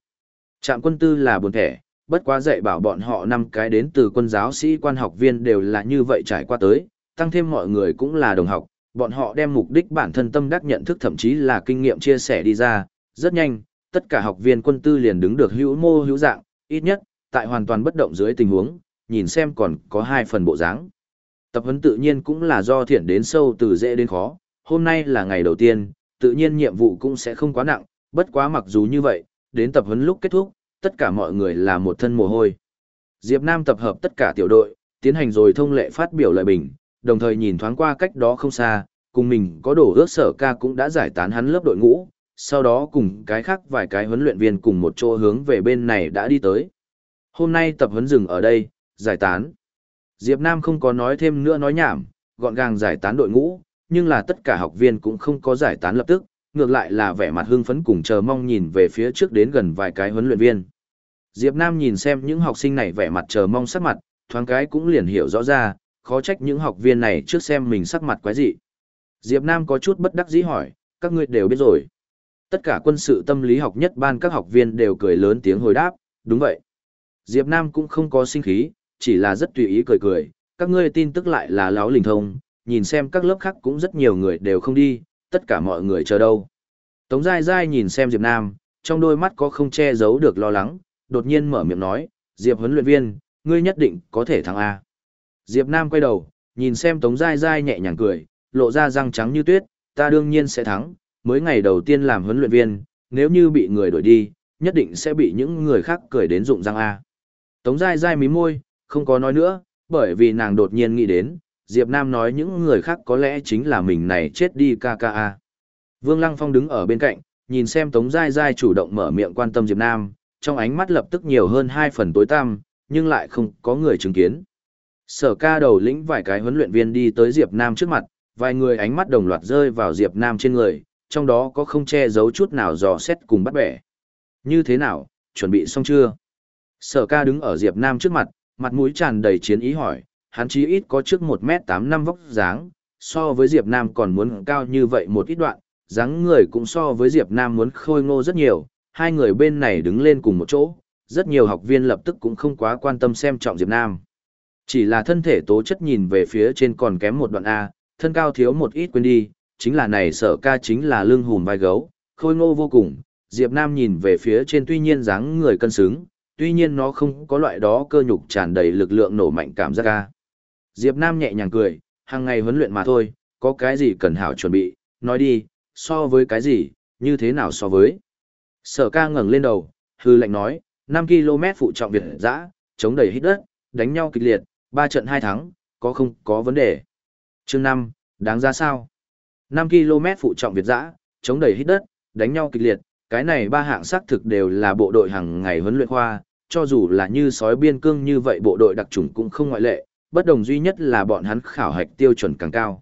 Trạm quân tư là buồn thẻ, bất quá dạy bảo bọn họ năm cái đến từ quân giáo sĩ quan học viên đều là như vậy trải qua tới, tăng thêm mọi người cũng là đồng học, bọn họ đem mục đích bản thân tâm đắc nhận thức thậm chí là kinh nghiệm chia sẻ đi ra, rất nhanh, tất cả học viên quân tư liền đứng được hữu mô hữu dạng, ít nhất, tại hoàn toàn bất động dưới tình huống, nhìn xem còn có hai phần bộ dáng. Tập huấn tự nhiên cũng là do thiện đến sâu từ dễ đến khó, hôm nay là ngày đầu tiên, tự nhiên nhiệm vụ cũng sẽ không quá nặng, bất quá mặc dù như vậy, đến tập huấn lúc kết thúc, tất cả mọi người là một thân mồ hôi. Diệp Nam tập hợp tất cả tiểu đội, tiến hành rồi thông lệ phát biểu lời bình, đồng thời nhìn thoáng qua cách đó không xa, cùng mình có đổ ước sở ca cũng đã giải tán hắn lớp đội ngũ, sau đó cùng cái khác vài cái huấn luyện viên cùng một chỗ hướng về bên này đã đi tới. Hôm nay tập huấn dừng ở đây, giải tán. Diệp Nam không có nói thêm nữa nói nhảm, gọn gàng giải tán đội ngũ, nhưng là tất cả học viên cũng không có giải tán lập tức, ngược lại là vẻ mặt hưng phấn cùng chờ mong nhìn về phía trước đến gần vài cái huấn luyện viên. Diệp Nam nhìn xem những học sinh này vẻ mặt chờ mong sắc mặt, thoáng cái cũng liền hiểu rõ ra, khó trách những học viên này trước xem mình sắc mặt quái dị. Diệp Nam có chút bất đắc dĩ hỏi, các ngươi đều biết rồi. Tất cả quân sự tâm lý học nhất ban các học viên đều cười lớn tiếng hồi đáp, đúng vậy. Diệp Nam cũng không có sinh khí, chỉ là rất tùy ý cười cười, các ngươi tin tức lại là láo linh thông, nhìn xem các lớp khác cũng rất nhiều người đều không đi, tất cả mọi người chờ đâu. Tống Giai Giai nhìn xem Diệp Nam, trong đôi mắt có không che giấu được lo lắng, đột nhiên mở miệng nói, Diệp huấn luyện viên, ngươi nhất định có thể thắng A. Diệp Nam quay đầu, nhìn xem Tống Giai Giai nhẹ nhàng cười, lộ ra răng trắng như tuyết, ta đương nhiên sẽ thắng, mới ngày đầu tiên làm huấn luyện viên, nếu như bị người đuổi đi, nhất định sẽ bị những người khác cười đến rụng răng A. Tống dai dai mí môi, không có nói nữa, bởi vì nàng đột nhiên nghĩ đến, Diệp Nam nói những người khác có lẽ chính là mình này chết đi ca ca a. Vương Lăng Phong đứng ở bên cạnh, nhìn xem Tống dai dai chủ động mở miệng quan tâm Diệp Nam, trong ánh mắt lập tức nhiều hơn hai phần tối tăm, nhưng lại không có người chứng kiến. Sở ca đầu lĩnh vài cái huấn luyện viên đi tới Diệp Nam trước mặt, vài người ánh mắt đồng loạt rơi vào Diệp Nam trên người, trong đó có không che giấu chút nào dò xét cùng bắt bẻ. Như thế nào, chuẩn bị xong chưa? Sở ca đứng ở Diệp Nam trước mặt, mặt mũi tràn đầy chiến ý hỏi, hắn chí ít có trước 1 mét 8 năm vóc dáng, so với Diệp Nam còn muốn cao như vậy một ít đoạn, dáng người cũng so với Diệp Nam muốn khôi ngô rất nhiều, hai người bên này đứng lên cùng một chỗ, rất nhiều học viên lập tức cũng không quá quan tâm xem trọng Diệp Nam. Chỉ là thân thể tố chất nhìn về phía trên còn kém một đoạn A, thân cao thiếu một ít quên đi, chính là này sở ca chính là lưng hùm vai gấu, khôi ngô vô cùng, Diệp Nam nhìn về phía trên tuy nhiên dáng người cân xứng, tuy nhiên nó không có loại đó cơ nhục tràn đầy lực lượng nổ mạnh cảm giác ca. Diệp Nam nhẹ nhàng cười, hàng ngày huấn luyện mà thôi, có cái gì cần hảo chuẩn bị, nói đi, so với cái gì, như thế nào so với. Sở ca ngẩng lên đầu, hư lệnh nói, 5 km phụ trọng Việt dã, chống đẩy hít đất, đánh nhau kịch liệt, 3 trận 2 thắng, có không có vấn đề. Chương 5, đáng ra sao? 5 km phụ trọng Việt dã, chống đẩy hít đất, đánh nhau kịch liệt, cái này ba hạng xác thực đều là bộ đội hàng ngày huấn luyện khoa, cho dù là như sói biên cương như vậy bộ đội đặc trùng cũng không ngoại lệ, bất đồng duy nhất là bọn hắn khảo hạch tiêu chuẩn càng cao.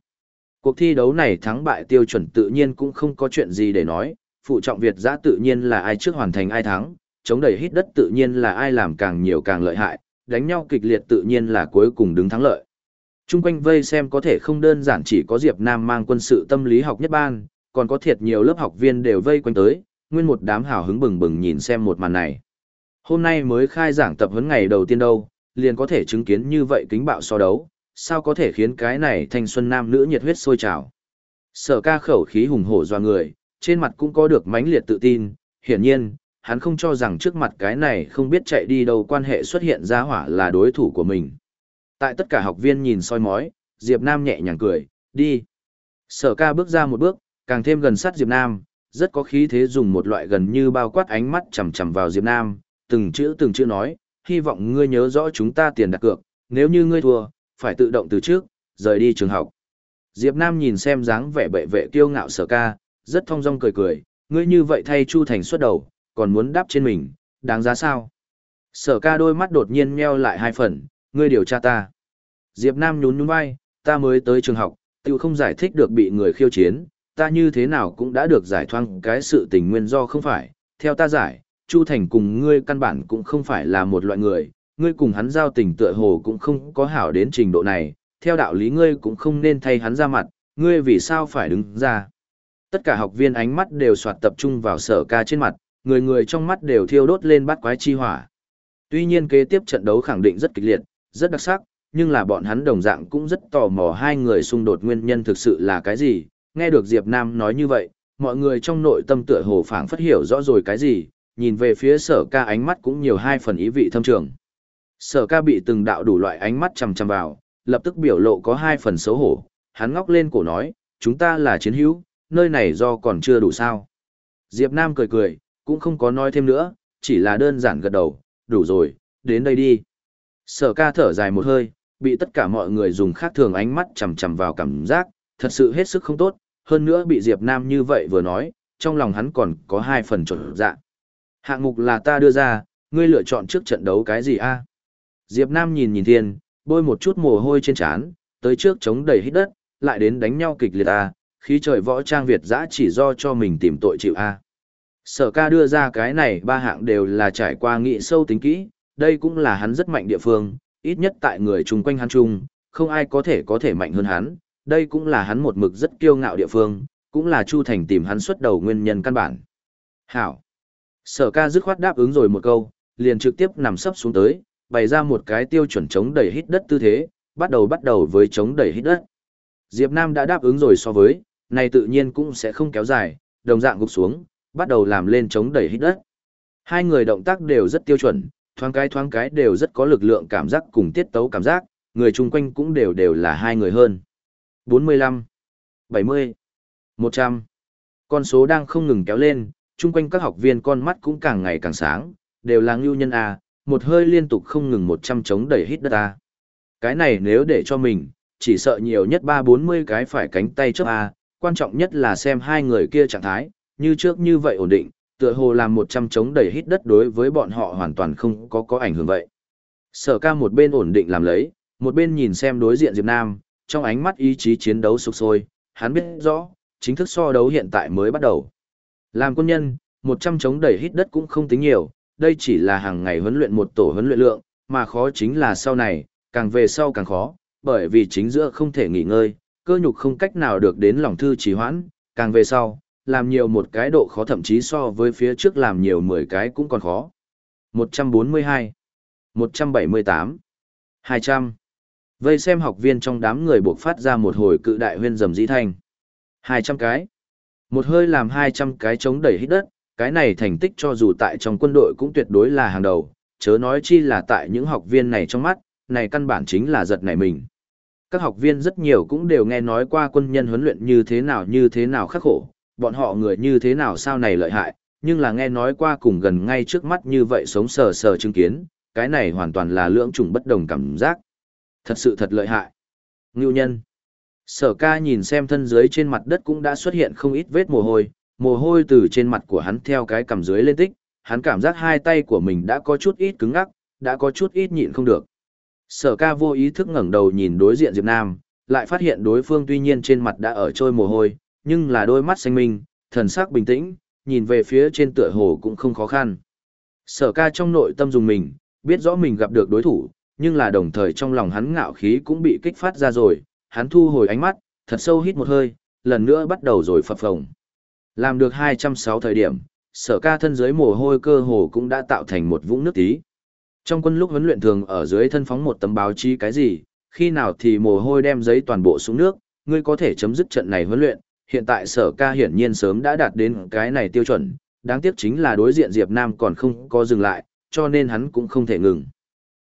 Cuộc thi đấu này thắng bại tiêu chuẩn tự nhiên cũng không có chuyện gì để nói, phụ trọng Việt giã tự nhiên là ai trước hoàn thành ai thắng, chống đẩy hít đất tự nhiên là ai làm càng nhiều càng lợi hại, đánh nhau kịch liệt tự nhiên là cuối cùng đứng thắng lợi. Trung quanh vây xem có thể không đơn giản chỉ có Diệp Nam mang quân sự tâm lý học nhất ban, còn có thiệt nhiều lớp học viên đều vây quanh tới, nguyên một đám hào hứng bừng bừng nhìn xem một màn này. Hôm nay mới khai giảng tập huấn ngày đầu tiên đâu, liền có thể chứng kiến như vậy kính bạo so đấu, sao có thể khiến cái này thanh xuân nam nữ nhiệt huyết sôi trào. Sở ca khẩu khí hùng hổ doa người, trên mặt cũng có được mãnh liệt tự tin, hiển nhiên, hắn không cho rằng trước mặt cái này không biết chạy đi đâu quan hệ xuất hiện ra hỏa là đối thủ của mình. Tại tất cả học viên nhìn soi mói, Diệp Nam nhẹ nhàng cười, đi. Sở ca bước ra một bước, càng thêm gần sát Diệp Nam, rất có khí thế dùng một loại gần như bao quát ánh mắt chầm chầm vào Diệp Nam, từng chữ từng chữ nói, hy vọng ngươi nhớ rõ chúng ta tiền đặt cược, nếu như ngươi thua, phải tự động từ trước, rời đi trường học. Diệp Nam nhìn xem dáng vẻ bệ vệ kiêu ngạo sở ca, rất thong dong cười cười, ngươi như vậy thay Chu Thành xuất đầu, còn muốn đáp trên mình, đáng giá sao? Sở ca đôi mắt đột nhiên nheo lại hai phần, ngươi điều tra ta. Diệp Nam nhún nhún vai, ta mới tới trường học, tiêu không giải thích được bị người khiêu chiến, ta như thế nào cũng đã được giải thoang cái sự tình nguyên do không phải, theo ta giải, Chu Thành cùng ngươi căn bản cũng không phải là một loại người, ngươi cùng hắn giao tình tựa hồ cũng không có hảo đến trình độ này, theo đạo lý ngươi cũng không nên thay hắn ra mặt, ngươi vì sao phải đứng ra. Tất cả học viên ánh mắt đều soạt tập trung vào sở ca trên mặt, người người trong mắt đều thiêu đốt lên bắt quái chi hỏa. Tuy nhiên kế tiếp trận đấu khẳng định rất kịch liệt, rất đặc sắc, nhưng là bọn hắn đồng dạng cũng rất tò mò hai người xung đột nguyên nhân thực sự là cái gì. Nghe được Diệp Nam nói như vậy, mọi người trong nội tâm tựa hồ phảng phất hiểu rõ rồi cái gì, nhìn về phía sở ca ánh mắt cũng nhiều hai phần ý vị thâm trường. Sở ca bị từng đạo đủ loại ánh mắt chằm chằm vào, lập tức biểu lộ có hai phần xấu hổ, hắn ngóc lên cổ nói, chúng ta là chiến hữu, nơi này do còn chưa đủ sao. Diệp Nam cười cười, cũng không có nói thêm nữa, chỉ là đơn giản gật đầu, đủ rồi, đến đây đi. Sở ca thở dài một hơi, bị tất cả mọi người dùng khác thường ánh mắt chằm chằm vào cảm giác, thật sự hết sức không tốt, hơn nữa bị Diệp Nam như vậy vừa nói, trong lòng hắn còn có hai phần trộn dạ. Hạng mục là ta đưa ra, ngươi lựa chọn trước trận đấu cái gì a? Diệp Nam nhìn nhìn thiên, bôi một chút mồ hôi trên trán, tới trước chống đầy hít đất, lại đến đánh nhau kịch liệt a, khí trời võ trang Việt dã chỉ do cho mình tìm tội chịu a. Sở ca đưa ra cái này ba hạng đều là trải qua nghị sâu tính kỹ, đây cũng là hắn rất mạnh địa phương, ít nhất tại người chung quanh hắn chung, không ai có thể có thể mạnh hơn hắn, đây cũng là hắn một mực rất kiêu ngạo địa phương, cũng là Chu Thành tìm hắn xuất đầu nguyên nhân căn bản. Hảo. Sở ca dứt khoát đáp ứng rồi một câu, liền trực tiếp nằm sấp xuống tới, bày ra một cái tiêu chuẩn chống đẩy hít đất tư thế, bắt đầu bắt đầu với chống đẩy hít đất. Diệp Nam đã đáp ứng rồi so với, này tự nhiên cũng sẽ không kéo dài, đồng dạng gục xuống, bắt đầu làm lên chống đẩy hít đất. Hai người động tác đều rất tiêu chuẩn, thoáng cái thoáng cái đều rất có lực lượng cảm giác cùng tiết tấu cảm giác, người chung quanh cũng đều đều là hai người hơn. 45, 70, 100. Con số đang không ngừng kéo lên, chung quanh các học viên con mắt cũng càng ngày càng sáng, đều là ngưu nhân A, một hơi liên tục không ngừng 100 chống đẩy hít đất A. Cái này nếu để cho mình, chỉ sợ nhiều nhất 3-40 cái phải cánh tay trước A, quan trọng nhất là xem hai người kia trạng thái, như trước như vậy ổn định, tựa hồ làm 100 chống đẩy hít đất đối với bọn họ hoàn toàn không có có ảnh hưởng vậy. Sở ca một bên ổn định làm lấy, một bên nhìn xem đối diện Diệp Nam, trong ánh mắt ý chí chiến đấu sục sôi, hắn biết rõ, chính thức so đấu hiện tại mới bắt đầu. Làm quân nhân, 100 chống đẩy hít đất cũng không tính nhiều, đây chỉ là hàng ngày huấn luyện một tổ huấn luyện lượng, mà khó chính là sau này, càng về sau càng khó, bởi vì chính giữa không thể nghỉ ngơi, cơ nhục không cách nào được đến lòng thư trì hoãn, càng về sau, làm nhiều một cái độ khó thậm chí so với phía trước làm nhiều 10 cái cũng còn khó. 142, 178, 200. Vây xem học viên trong đám người buộc phát ra một hồi cự đại huyên rầm dĩ thanh. 200 cái. Một hơi làm 200 cái chống đẩy hít đất, cái này thành tích cho dù tại trong quân đội cũng tuyệt đối là hàng đầu, chớ nói chi là tại những học viên này trong mắt, này căn bản chính là giật nảy mình. Các học viên rất nhiều cũng đều nghe nói qua quân nhân huấn luyện như thế nào như thế nào khắc khổ, bọn họ người như thế nào sao này lợi hại, nhưng là nghe nói qua cùng gần ngay trước mắt như vậy sống sờ sờ chứng kiến, cái này hoàn toàn là lưỡng trùng bất đồng cảm giác. Thật sự thật lợi hại. Ngưu nhân. Sở ca nhìn xem thân dưới trên mặt đất cũng đã xuất hiện không ít vết mồ hôi, mồ hôi từ trên mặt của hắn theo cái cằm dưới lên tích, hắn cảm giác hai tay của mình đã có chút ít cứng ngắc, đã có chút ít nhịn không được. Sở ca vô ý thức ngẩng đầu nhìn đối diện Diệp Nam, lại phát hiện đối phương tuy nhiên trên mặt đã ở trôi mồ hôi, nhưng là đôi mắt xanh minh, thần sắc bình tĩnh, nhìn về phía trên tựa hồ cũng không khó khăn. Sở ca trong nội tâm dùng mình, biết rõ mình gặp được đối thủ, nhưng là đồng thời trong lòng hắn ngạo khí cũng bị kích phát ra rồi, hắn thu hồi ánh mắt, thật sâu hít một hơi, lần nữa bắt đầu rồi phập phồng. Làm được 206 thời điểm, sở ca thân dưới mồ hôi cơ hồ cũng đã tạo thành một vũng nước tí. Trong quân lúc huấn luyện thường ở dưới thân phóng một tấm báo chí cái gì, khi nào thì mồ hôi đem giấy toàn bộ xuống nước, ngươi có thể chấm dứt trận này huấn luyện, hiện tại sở ca hiển nhiên sớm đã đạt đến cái này tiêu chuẩn, đáng tiếc chính là đối diện Diệp Nam còn không có dừng lại, cho nên hắn cũng không thể ngừng.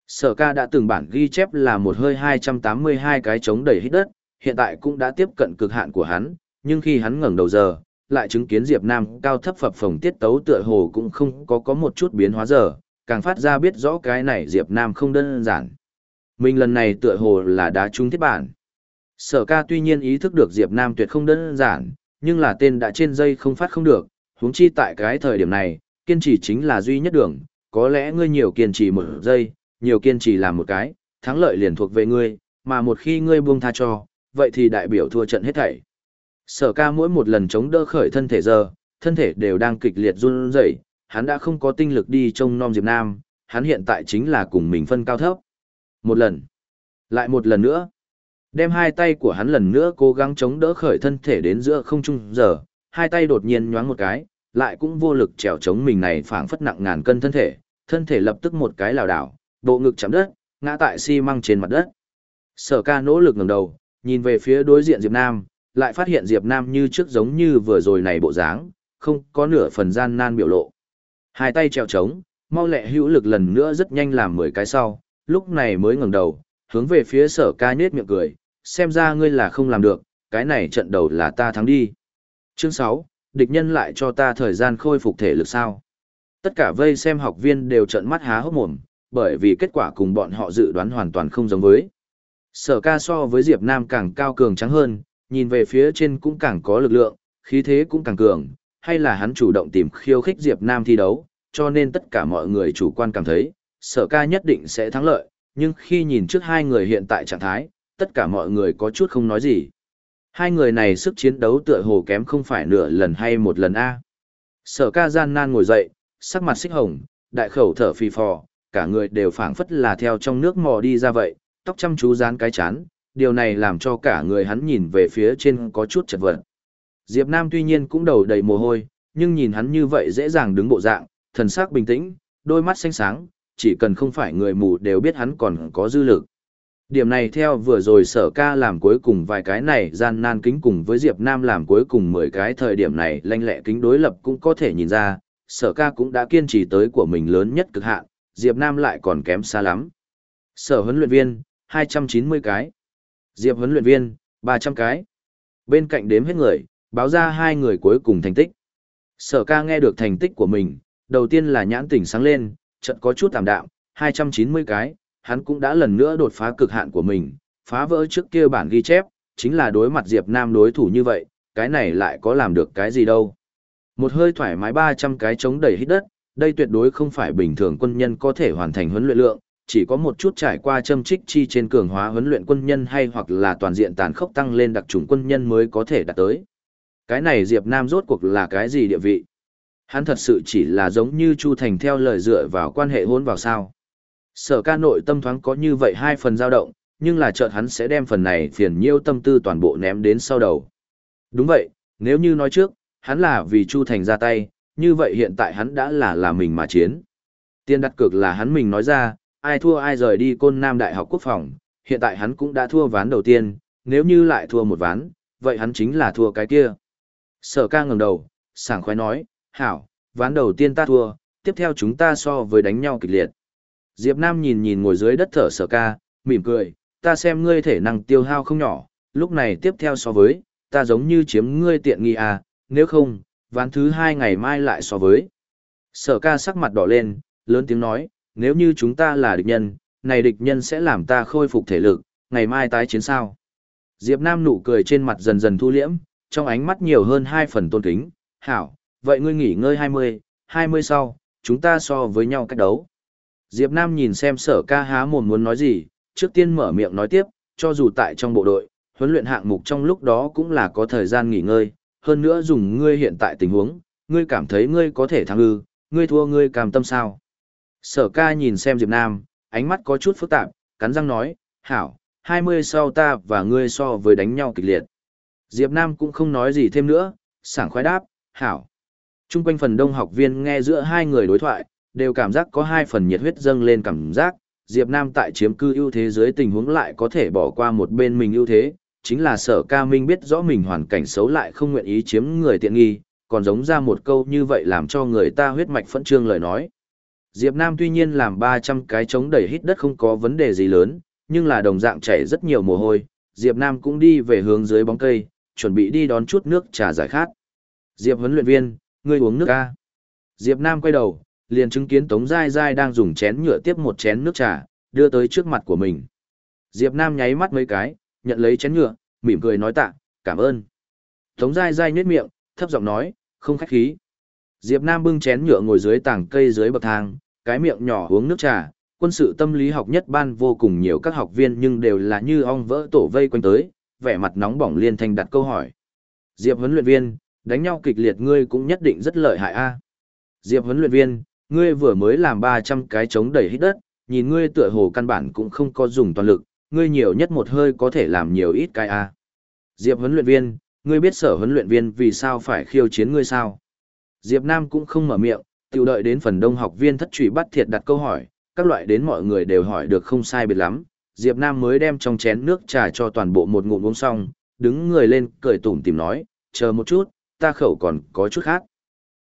Sở ca đã từng bản ghi chép là một hơi 282 cái chống đầy hít đất, hiện tại cũng đã tiếp cận cực hạn của hắn, nhưng khi hắn ngẩng đầu giờ, lại chứng kiến Diệp Nam cao thấp phập phồng tiết tấu tựa hồ cũng không có có một chút biến hóa giờ, càng phát ra biết rõ cái này Diệp Nam không đơn giản. Mình lần này tựa hồ là đá trúng thiết bản. Sở ca tuy nhiên ý thức được Diệp Nam tuyệt không đơn giản, nhưng là tên đã trên dây không phát không được, huống chi tại cái thời điểm này, kiên trì chính là duy nhất đường, có lẽ ngươi nhiều kiên trì một giây, nhiều kiên trì làm một cái, thắng lợi liền thuộc về ngươi, mà một khi ngươi buông tha cho, vậy thì đại biểu thua trận hết thảy. Sở ca mỗi một lần chống đỡ khởi thân thể giờ, thân thể đều đang kịch liệt run rẩy, hắn đã không có tinh lực đi trông nom Diệp Nam, hắn hiện tại chính là cùng mình phân cao thấp. Một lần, lại một lần nữa. Đem hai tay của hắn lần nữa cố gắng chống đỡ khởi thân thể đến giữa không trung giờ, hai tay đột nhiên nhoáng một cái, lại cũng vô lực trèo chống mình này phảng phất nặng ngàn cân thân thể, thân thể lập tức một cái lảo đảo, bộ ngực chạm đất, ngã tại xi măng trên mặt đất. Sở ca nỗ lực ngẩng đầu, nhìn về phía đối diện Diệp Nam, lại phát hiện Diệp Nam như trước giống như vừa rồi này bộ dáng, không có nửa phần gian nan biểu lộ. Hai tay treo trống, mau lẹ hữu lực lần nữa rất nhanh làm mười cái sau, lúc này mới ngẩng đầu, hướng về phía sở ca nhết miệng cười, xem ra ngươi là không làm được, cái này trận đầu là ta thắng đi. Chương 6, địch nhân lại cho ta thời gian khôi phục thể lực sao. Tất cả vây xem học viên đều trợn mắt há hốc mồm, bởi vì kết quả cùng bọn họ dự đoán hoàn toàn không giống với. Sở ca so với Diệp Nam càng cao cường trắng hơn, nhìn về phía trên cũng càng có lực lượng, khí thế cũng càng cường, hay là hắn chủ động tìm khiêu khích Diệp Nam thi đấu, cho nên tất cả mọi người chủ quan cảm thấy, sở ca nhất định sẽ thắng lợi, nhưng khi nhìn trước hai người hiện tại trạng thái, tất cả mọi người có chút không nói gì. Hai người này sức chiến đấu tựa hồ kém không phải nửa lần hay một lần A. Sở ca gian nan ngồi dậy, sắc mặt xích hồng, đại khẩu thở phì phò, cả người đều phảng phất là theo trong nước mò đi ra vậy, tóc chăm chú dán cái chán, điều này làm cho cả người hắn nhìn về phía trên có chút chật vật. Diệp Nam tuy nhiên cũng đầu đầy mồ hôi, nhưng nhìn hắn như vậy dễ dàng đứng bộ dạng, thần sắc bình tĩnh, đôi mắt xanh sáng, chỉ cần không phải người mù đều biết hắn còn có dư lực. Điểm này theo vừa rồi sở ca làm cuối cùng vài cái này gian nan kính cùng với Diệp Nam làm cuối cùng 10 cái thời điểm này lanh lẹ kính đối lập cũng có thể nhìn ra, sở ca cũng đã kiên trì tới của mình lớn nhất cực hạn, Diệp Nam lại còn kém xa lắm. Sở huấn luyện viên, 290 cái. Diệp huấn luyện viên, 300 cái. Bên cạnh đếm hết người, báo ra hai người cuối cùng thành tích. Sở ca nghe được thành tích của mình, đầu tiên là nhãn tỉnh sáng lên, Trận có chút tạm đạm, 290 cái, hắn cũng đã lần nữa đột phá cực hạn của mình, phá vỡ trước kia bản ghi chép, chính là đối mặt Diệp Nam đối thủ như vậy, cái này lại có làm được cái gì đâu. Một hơi thoải mái 300 cái chống đẩy hít đất, đây tuyệt đối không phải bình thường quân nhân có thể hoàn thành huấn luyện lượng, chỉ có một chút trải qua châm trích chi trên cường hóa huấn luyện quân nhân hay hoặc là toàn diện tàn khốc tăng lên đặc trùng quân nhân mới có thể đạt tới. Cái này Diệp Nam rốt cuộc là cái gì địa vị? Hắn thật sự chỉ là giống như Chu Thành theo lời dựa vào quan hệ hôn vào sao. Sở ca nội tâm thoáng có như vậy hai phần dao động, nhưng là chợt hắn sẽ đem phần này phiền nhiêu tâm tư toàn bộ ném đến sau đầu. Đúng vậy, nếu như nói trước, hắn là vì Chu Thành ra tay, như vậy hiện tại hắn đã là là mình mà chiến. Tiên đặt cược là hắn mình nói ra, ai thua ai rời đi côn Nam Đại học Quốc phòng, hiện tại hắn cũng đã thua ván đầu tiên, nếu như lại thua một ván, vậy hắn chính là thua cái kia. Sở ca ngẩng đầu, sảng khoái nói, hảo, ván đầu tiên ta thua, tiếp theo chúng ta so với đánh nhau kịch liệt. Diệp Nam nhìn nhìn ngồi dưới đất thở sở ca, mỉm cười, ta xem ngươi thể năng tiêu hao không nhỏ, lúc này tiếp theo so với, ta giống như chiếm ngươi tiện nghi à, nếu không, ván thứ hai ngày mai lại so với. Sở ca sắc mặt đỏ lên, lớn tiếng nói, nếu như chúng ta là địch nhân, này địch nhân sẽ làm ta khôi phục thể lực, ngày mai tái chiến sao. Diệp Nam nụ cười trên mặt dần dần thu liễm, trong ánh mắt nhiều hơn hai phần tôn kính, hảo, vậy ngươi nghỉ ngơi 20, 20 sau, chúng ta so với nhau cách đấu. Diệp Nam nhìn xem sở ca há mồm muốn nói gì, trước tiên mở miệng nói tiếp, cho dù tại trong bộ đội, huấn luyện hạng mục trong lúc đó cũng là có thời gian nghỉ ngơi, hơn nữa dùng ngươi hiện tại tình huống, ngươi cảm thấy ngươi có thể thắng ư, ngươi thua ngươi cảm tâm sao. Sở ca nhìn xem Diệp Nam, ánh mắt có chút phức tạp, cắn răng nói, hảo, 20 sau ta và ngươi so với đánh nhau kịch liệt. Diệp Nam cũng không nói gì thêm nữa, sảng khoái đáp, hảo. Trung quanh phần đông học viên nghe giữa hai người đối thoại, đều cảm giác có hai phần nhiệt huyết dâng lên cảm giác, Diệp Nam tại chiếm cư ưu thế dưới tình huống lại có thể bỏ qua một bên mình ưu thế, chính là sở ca minh biết rõ mình hoàn cảnh xấu lại không nguyện ý chiếm người tiện nghi, còn giống ra một câu như vậy làm cho người ta huyết mạch phẫn trương lời nói. Diệp Nam tuy nhiên làm 300 cái chống đẩy hít đất không có vấn đề gì lớn, nhưng là đồng dạng chảy rất nhiều mồ hôi, Diệp Nam cũng đi về hướng dưới bóng cây, chuẩn bị đi đón chút nước trà giải khát. Diệp huấn luyện viên, ngươi uống nước a? Diệp Nam quay đầu, liền chứng kiến Tống Giai Giai đang dùng chén nhựa tiếp một chén nước trà, đưa tới trước mặt của mình. Diệp Nam nháy mắt mấy cái, nhận lấy chén nhựa, mỉm cười nói tạ, cảm ơn. Tống Giai Giai nhếch miệng, thấp giọng nói, không khách khí. Diệp Nam bưng chén nhựa ngồi dưới tảng cây dưới bậc thang, cái miệng nhỏ uống nước trà, quân sự tâm lý học nhất ban vô cùng nhiều các học viên nhưng đều là như ong vỡ tổ vây quanh tới, vẻ mặt nóng bỏng liên thanh đặt câu hỏi. Diệp huấn luyện viên, đánh nhau kịch liệt ngươi cũng nhất định rất lợi hại a. Diệp huấn luyện viên, ngươi vừa mới làm 300 cái chống đẩy hít đất, nhìn ngươi tựa hồ căn bản cũng không có dùng toàn lực, ngươi nhiều nhất một hơi có thể làm nhiều ít cái a. Diệp huấn luyện viên, ngươi biết sở huấn luyện viên vì sao phải khiêu chiến ngươi sao? Diệp Nam cũng không mở miệng, tiểu đợi đến phần đông học viên thất trụy bắt thiệt đặt câu hỏi, các loại đến mọi người đều hỏi được không sai biệt lắm. Diệp Nam mới đem trong chén nước trà cho toàn bộ một ngụm uống xong, đứng người lên, cười tủm tỉm nói, chờ một chút, ta khẩu còn có chút khác.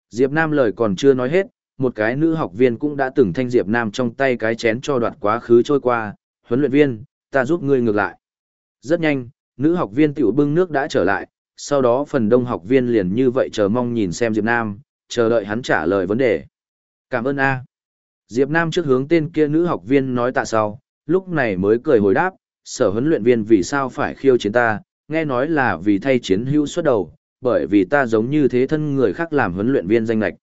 Diệp Nam lời còn chưa nói hết, một cái nữ học viên cũng đã từng thanh Diệp Nam trong tay cái chén cho đoạt quá khứ trôi qua, huấn luyện viên, ta giúp ngươi ngược lại. Rất nhanh, nữ học viên tiểu bưng nước đã trở lại, sau đó phần đông học viên liền như vậy chờ mong nhìn xem Diệp Nam, chờ đợi hắn trả lời vấn đề. Cảm ơn A. Diệp Nam trước hướng tên kia nữ học viên nói tạ sau, lúc này mới cười hồi đáp, sở huấn luyện viên vì sao phải khiêu chiến ta, nghe nói là vì thay chiến hữu xuất đầu, bởi vì ta giống như thế thân người khác làm huấn luyện viên danh lệch.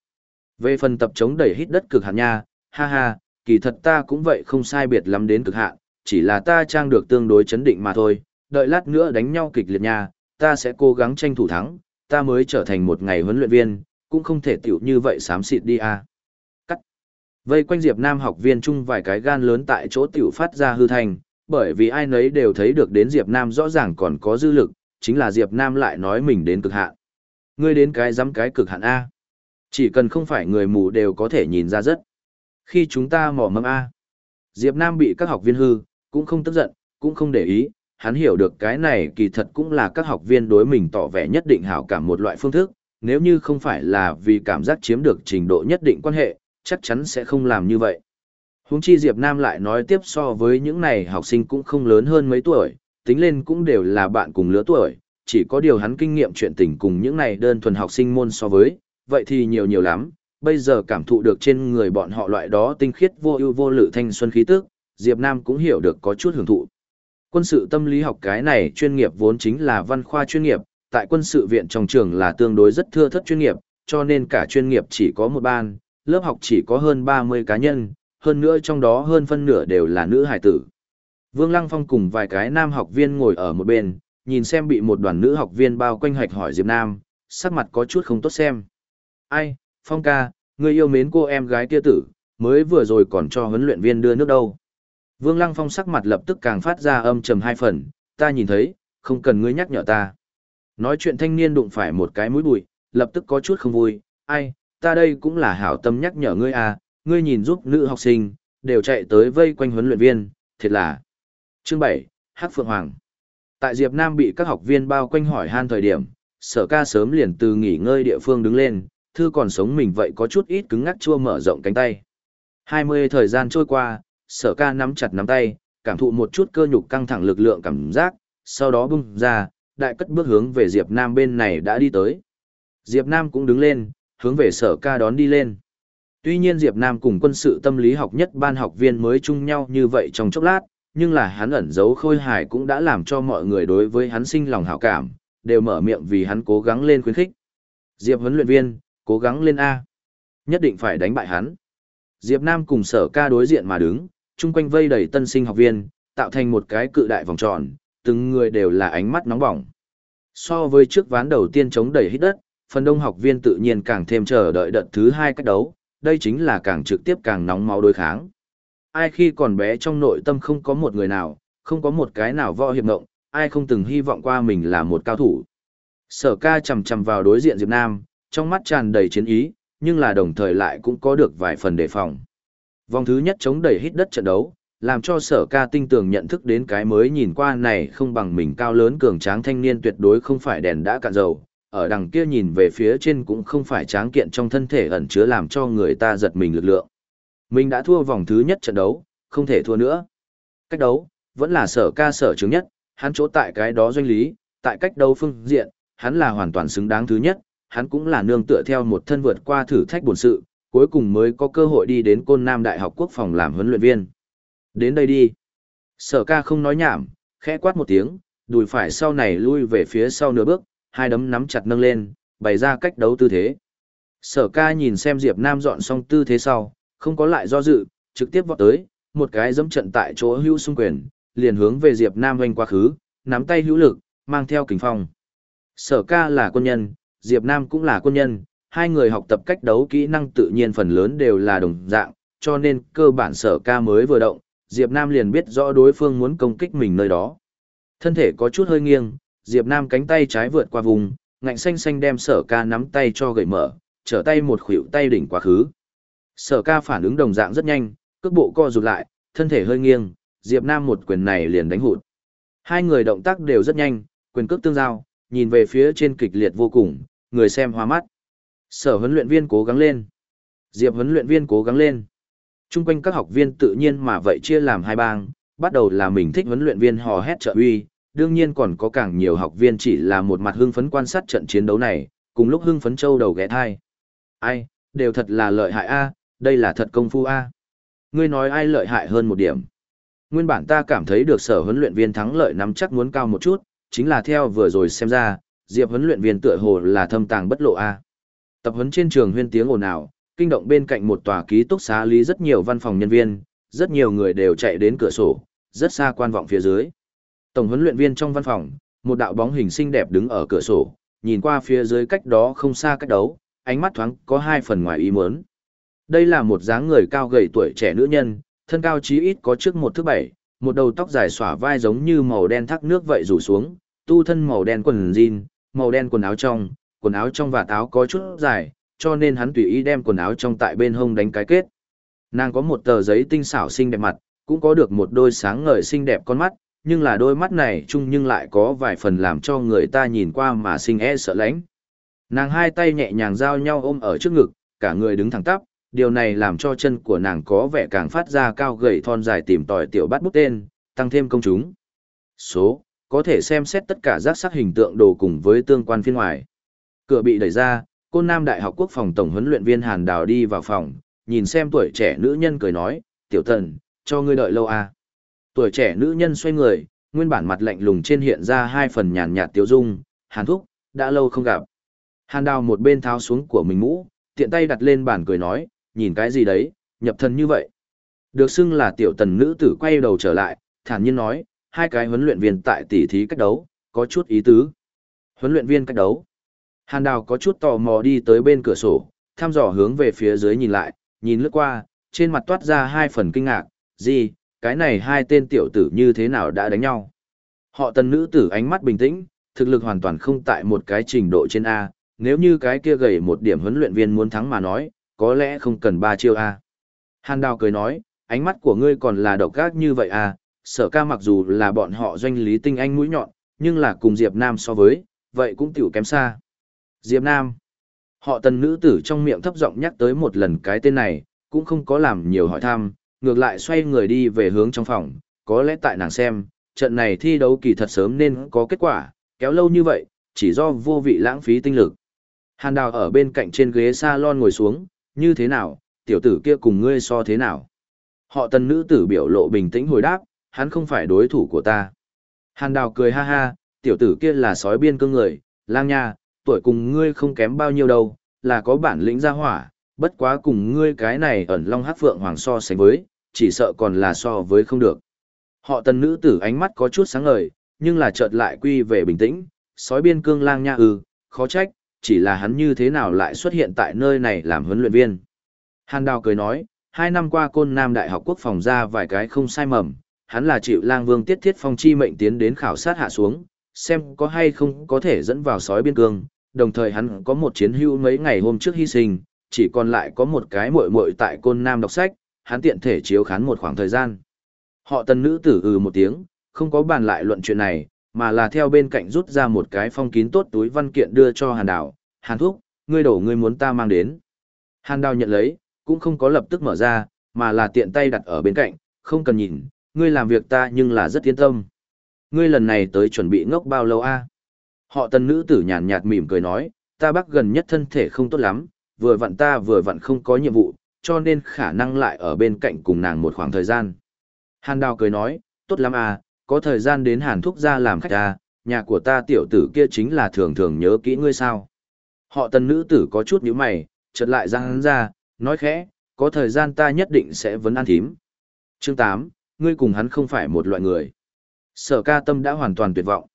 Về phần tập chống đẩy hít đất cực hạn nha, ha ha, kỳ thật ta cũng vậy không sai biệt lắm đến cực hạn, chỉ là ta trang được tương đối chấn định mà thôi, đợi lát nữa đánh nhau kịch liệt nha, ta sẽ cố gắng tranh thủ thắng, ta mới trở thành một ngày huấn luyện viên, cũng không thể tiểu như vậy xám xịt đi à. Cắt. Vây quanh Diệp Nam học viên chung vài cái gan lớn tại chỗ tiểu phát ra hư thành, bởi vì ai nấy đều thấy được đến Diệp Nam rõ ràng còn có dư lực, chính là Diệp Nam lại nói mình đến cực hạn. Ngươi đến cái dám cái cực hạn A. Chỉ cần không phải người mù đều có thể nhìn ra rất. Khi chúng ta mò mâm A. Diệp Nam bị các học viên hư, cũng không tức giận, cũng không để ý, hắn hiểu được cái này kỳ thật cũng là các học viên đối mình tỏ vẻ nhất định hảo cảm một loại phương thức, nếu như không phải là vì cảm giác chiếm được trình độ nhất định quan hệ, chắc chắn sẽ không làm như vậy. Huống chi Diệp Nam lại nói tiếp so với những này học sinh cũng không lớn hơn mấy tuổi, tính lên cũng đều là bạn cùng lứa tuổi, chỉ có điều hắn kinh nghiệm chuyện tình cùng những này đơn thuần học sinh môn so với, vậy thì nhiều nhiều lắm, bây giờ cảm thụ được trên người bọn họ loại đó tinh khiết vô ưu vô lự thanh xuân khí tức, Diệp Nam cũng hiểu được có chút hưởng thụ. Quân sự tâm lý học cái này chuyên nghiệp vốn chính là văn khoa chuyên nghiệp, tại quân sự viện trong trường là tương đối rất thưa thất chuyên nghiệp, cho nên cả chuyên nghiệp chỉ có một ban, lớp học chỉ có hơn 30 cá nhân, hơn nữa trong đó hơn phân nửa đều là nữ hải tử. Vương Lăng Phong cùng vài cái nam học viên ngồi ở một bên, nhìn xem bị một đoàn nữ học viên bao quanh hạch hỏi Diệp Nam, sắc mặt có chút không tốt xem. Ai, Phong ca, người yêu mến cô em gái kia tử, mới vừa rồi còn cho huấn luyện viên đưa nước đâu. Vương Lăng Phong sắc mặt lập tức càng phát ra âm trầm hai phần, ta nhìn thấy, không cần ngươi nhắc nhở ta. Nói chuyện thanh niên đụng phải một cái mũi bụi, lập tức có chút không vui, ai, ta đây cũng là hảo tâm nhắc nhở ngươi à, ngươi nhìn giúp nữ học sinh, đều chạy tới vây quanh huấn luyện viên, thiệt là. Chương 7, Hắc Phượng Hoàng. Tại Diệp Nam bị các học viên bao quanh hỏi han thời điểm, sở ca sớm liền từ nghỉ ngơi địa phương đứng lên, thư còn sống mình vậy có chút ít cứng ngắc chua mở rộng cánh tay. 20 thời gian trôi qua, sở ca nắm chặt nắm tay, cảm thụ một chút cơ nhục căng thẳng lực lượng cảm giác, sau đó bung ra, đại cất bước hướng về Diệp Nam bên này đã đi tới. Diệp Nam cũng đứng lên, hướng về sở ca đón đi lên. Tuy nhiên Diệp Nam cùng quân sự tâm lý học nhất ban học viên mới chung nhau như vậy trong chốc lát, nhưng là hắn ẩn giấu khôi hài cũng đã làm cho mọi người đối với hắn sinh lòng hảo cảm, đều mở miệng vì hắn cố gắng lên khuyến khích. Diệp huấn luyện viên, cố gắng lên A. Nhất định phải đánh bại hắn. Diệp Nam cùng sở ca đối diện mà đứng, chung quanh vây đầy tân sinh học viên, tạo thành một cái cự đại vòng tròn, từng người đều là ánh mắt nóng bỏng. So với trước ván đầu tiên chống đẩy hít đất, phần đông học viên tự nhiên càng thêm chờ đợi đợt thứ hai cách đấu, đây chính là càng trực tiếp càng nóng máu đối kháng. Ai khi còn bé trong nội tâm không có một người nào, không có một cái nào võ hiệp ngộng, ai không từng hy vọng qua mình là một cao thủ. Sở ca chầm chầm vào đối diện Diệp Nam, trong mắt tràn đầy chiến ý, nhưng là đồng thời lại cũng có được vài phần đề phòng. Vòng thứ nhất chống đẩy hít đất trận đấu, làm cho sở ca tinh tường nhận thức đến cái mới nhìn qua này không bằng mình cao lớn cường tráng thanh niên tuyệt đối không phải đèn đã cạn dầu, ở đằng kia nhìn về phía trên cũng không phải tráng kiện trong thân thể ẩn chứa làm cho người ta giật mình lực lượng. Mình đã thua vòng thứ nhất trận đấu, không thể thua nữa. Cách đấu, vẫn là sở ca sở chứng nhất, hắn chỗ tại cái đó doanh lý, tại cách đấu phương diện, hắn là hoàn toàn xứng đáng thứ nhất, hắn cũng là nương tựa theo một thân vượt qua thử thách bổn sự, cuối cùng mới có cơ hội đi đến Côn Nam Đại học Quốc phòng làm huấn luyện viên. Đến đây đi. Sở ca không nói nhảm, khẽ quát một tiếng, đùi phải sau này lui về phía sau nửa bước, hai đấm nắm chặt nâng lên, bày ra cách đấu tư thế. Sở ca nhìn xem Diệp Nam dọn xong tư thế sau, không có lại do dự, trực tiếp vọt tới, một cái dẫm trận tại chỗ hưu xung quyền, liền hướng về Diệp Nam hoành quá khứ, nắm tay hữu lực, mang theo kình phong. Sở ca là quân nhân, Diệp Nam cũng là quân nhân, hai người học tập cách đấu kỹ năng tự nhiên phần lớn đều là đồng dạng, cho nên cơ bản sở ca mới vừa động, Diệp Nam liền biết rõ đối phương muốn công kích mình nơi đó. Thân thể có chút hơi nghiêng, Diệp Nam cánh tay trái vượt qua vùng, ngạnh xanh xanh đem sở ca nắm tay cho gậy mở, trở tay một khuỷu tay đỉnh quá khứ. Sở ca phản ứng đồng dạng rất nhanh, cước bộ co rụt lại, thân thể hơi nghiêng, Diệp Nam một quyền này liền đánh hụt. Hai người động tác đều rất nhanh, quyền cước tương giao, nhìn về phía trên kịch liệt vô cùng, người xem hoa mắt. Sở huấn luyện viên cố gắng lên. Diệp huấn luyện viên cố gắng lên. Trung quanh các học viên tự nhiên mà vậy chia làm hai bang, bắt đầu là mình thích huấn luyện viên hò hét trợ uy, đương nhiên còn có càng nhiều học viên chỉ là một mặt hưng phấn quan sát trận chiến đấu này, cùng lúc hưng phấn châu đầu ghé thai. Ai, đều thật là lợi hại a, đây là thật công phu a. Ngươi nói ai lợi hại hơn một điểm. Nguyên bản ta cảm thấy được sở huấn luyện viên thắng lợi nắm chắc muốn cao một chút, chính là theo vừa rồi xem ra, Diệp huấn luyện viên tựa hồ là thâm tàng bất lộ a. Tập huấn trên trường huyên tiếng ồn ào, kinh động bên cạnh một tòa ký túc xá lý rất nhiều văn phòng nhân viên, rất nhiều người đều chạy đến cửa sổ, rất xa quan vọng phía dưới. Tổng huấn luyện viên trong văn phòng, một đạo bóng hình xinh đẹp đứng ở cửa sổ, nhìn qua phía dưới cách đó không xa cách đấu, ánh mắt thoáng có hai phần ngoài ý muốn. Đây là một dáng người cao gầy tuổi trẻ nữ nhân, thân cao chí ít có trước một thước bảy, một đầu tóc dài xõa vai giống như màu đen thác nước vậy rủ xuống, tu thân màu đen quần jean, màu đen quần áo trong, quần áo trong và áo có chút dài, cho nên hắn tùy ý đem quần áo trong tại bên hông đánh cái kết. Nàng có một tờ giấy tinh xảo xinh đẹp mặt, cũng có được một đôi sáng ngời xinh đẹp con mắt, nhưng là đôi mắt này chung nhưng lại có vài phần làm cho người ta nhìn qua mà sinh e sợ lãnh. Nàng hai tay nhẹ nhàng giao nhau ôm ở trước ngực, cả người đứng thẳng tắp, điều này làm cho chân của nàng có vẻ càng phát ra cao gầy thon dài tìm tòi tiểu bắt bút tên, tăng thêm công chúng. Số, có thể xem xét tất cả giác sắc hình tượng đồ cùng với tương quan phiên ngoài. Cửa bị đẩy ra, Côn Nam Đại học Quốc phòng tổng huấn luyện viên Hàn Đào đi vào phòng, nhìn xem tuổi trẻ nữ nhân cười nói, tiểu tần, cho ngươi đợi lâu à. Tuổi trẻ nữ nhân xoay người, nguyên bản mặt lạnh lùng trên hiện ra hai phần nhàn nhạt tiêu dung, hàn thúc, đã lâu không gặp. Hàn đào một bên tháo xuống của mình mũ, tiện tay đặt lên bàn cười nói, nhìn cái gì đấy, nhập thần như vậy. Được xưng là tiểu tần nữ tử quay đầu trở lại, thản nhiên nói, hai cái huấn luyện viên tại tỷ thí cách đấu, có chút ý tứ. Huấn luyện viên cách đấu. Hàn đào có chút tò mò đi tới bên cửa sổ, thăm dò hướng về phía dưới nhìn lại, nhìn lướt qua, trên mặt toát ra hai phần kinh ngạc, gì, cái này hai tên tiểu tử như thế nào đã đánh nhau. Họ tần nữ tử ánh mắt bình tĩnh, thực lực hoàn toàn không tại một cái trình độ trên A, nếu như cái kia gầy một điểm huấn luyện viên muốn thắng mà nói, có lẽ không cần ba chiêu A. Hàn đào cười nói, ánh mắt của ngươi còn là độc gác như vậy à? sở ca mặc dù là bọn họ doanh lý tinh anh mũi nhọn, nhưng là cùng Diệp Nam so với, vậy cũng tiểu kém xa. Diệp Nam. Họ tần nữ tử trong miệng thấp giọng nhắc tới một lần cái tên này, cũng không có làm nhiều hỏi thăm, ngược lại xoay người đi về hướng trong phòng, có lẽ tại nàng xem, trận này thi đấu kỳ thật sớm nên có kết quả, kéo lâu như vậy, chỉ do vô vị lãng phí tinh lực. Hàn đào ở bên cạnh trên ghế salon ngồi xuống, như thế nào, tiểu tử kia cùng ngươi so thế nào? Họ tần nữ tử biểu lộ bình tĩnh hồi đáp, hắn không phải đối thủ của ta. Hàn đào cười ha ha, tiểu tử kia là sói biên cương người, lang nha, tuổi cùng ngươi không kém bao nhiêu đâu, là có bản lĩnh ra hỏa, bất quá cùng ngươi cái này ẩn long hát phượng hoàng so sánh với, chỉ sợ còn là so với không được. Họ tần nữ tử ánh mắt có chút sáng ngời, nhưng là chợt lại quy về bình tĩnh, sói biên cương lang nha ư, khó trách, chỉ là hắn như thế nào lại xuất hiện tại nơi này làm huấn luyện viên. Hàn Đào cười nói, hai năm qua côn Nam Đại học Quốc phòng ra vài cái không sai mầm, hắn là chịu lang vương tiết thiết phong chi mệnh tiến đến khảo sát hạ xuống, xem có hay không có thể dẫn vào sói biên cương, đồng thời hắn có một chiến hữu mấy ngày hôm trước hy sinh, chỉ còn lại có một cái muội muội tại côn Nam đọc sách, hắn tiện thể chiếu khán một khoảng thời gian. Họ tần nữ tử ừ một tiếng, không có bàn lại luận chuyện này, mà là theo bên cạnh rút ra một cái phong kín tốt túi văn kiện đưa cho Hàn Đào. Hàn Thúc, ngươi đổ ngươi muốn ta mang đến. Hàn Đào nhận lấy, cũng không có lập tức mở ra, mà là tiện tay đặt ở bên cạnh, không cần nhìn, ngươi làm việc ta nhưng là rất yên tâm. Ngươi lần này tới chuẩn bị ngốc bao lâu a? Họ tần nữ tử nhàn nhạt mỉm cười nói, ta bắc gần nhất thân thể không tốt lắm, vừa vặn ta vừa vặn không có nhiệm vụ, cho nên khả năng lại ở bên cạnh cùng nàng một khoảng thời gian. Hàn Đào cười nói, tốt lắm à, có thời gian đến Hàn Thúc ra làm khách ta, nhà của ta tiểu tử kia chính là thường thường nhớ kỹ ngươi sao. Họ tần nữ tử có chút nhíu mày, chợt lại ra hắn ra, nói khẽ, có thời gian ta nhất định sẽ vấn an thím. Chương 8, ngươi cùng hắn không phải một loại người. Sở ca tâm đã hoàn toàn tuyệt vọng.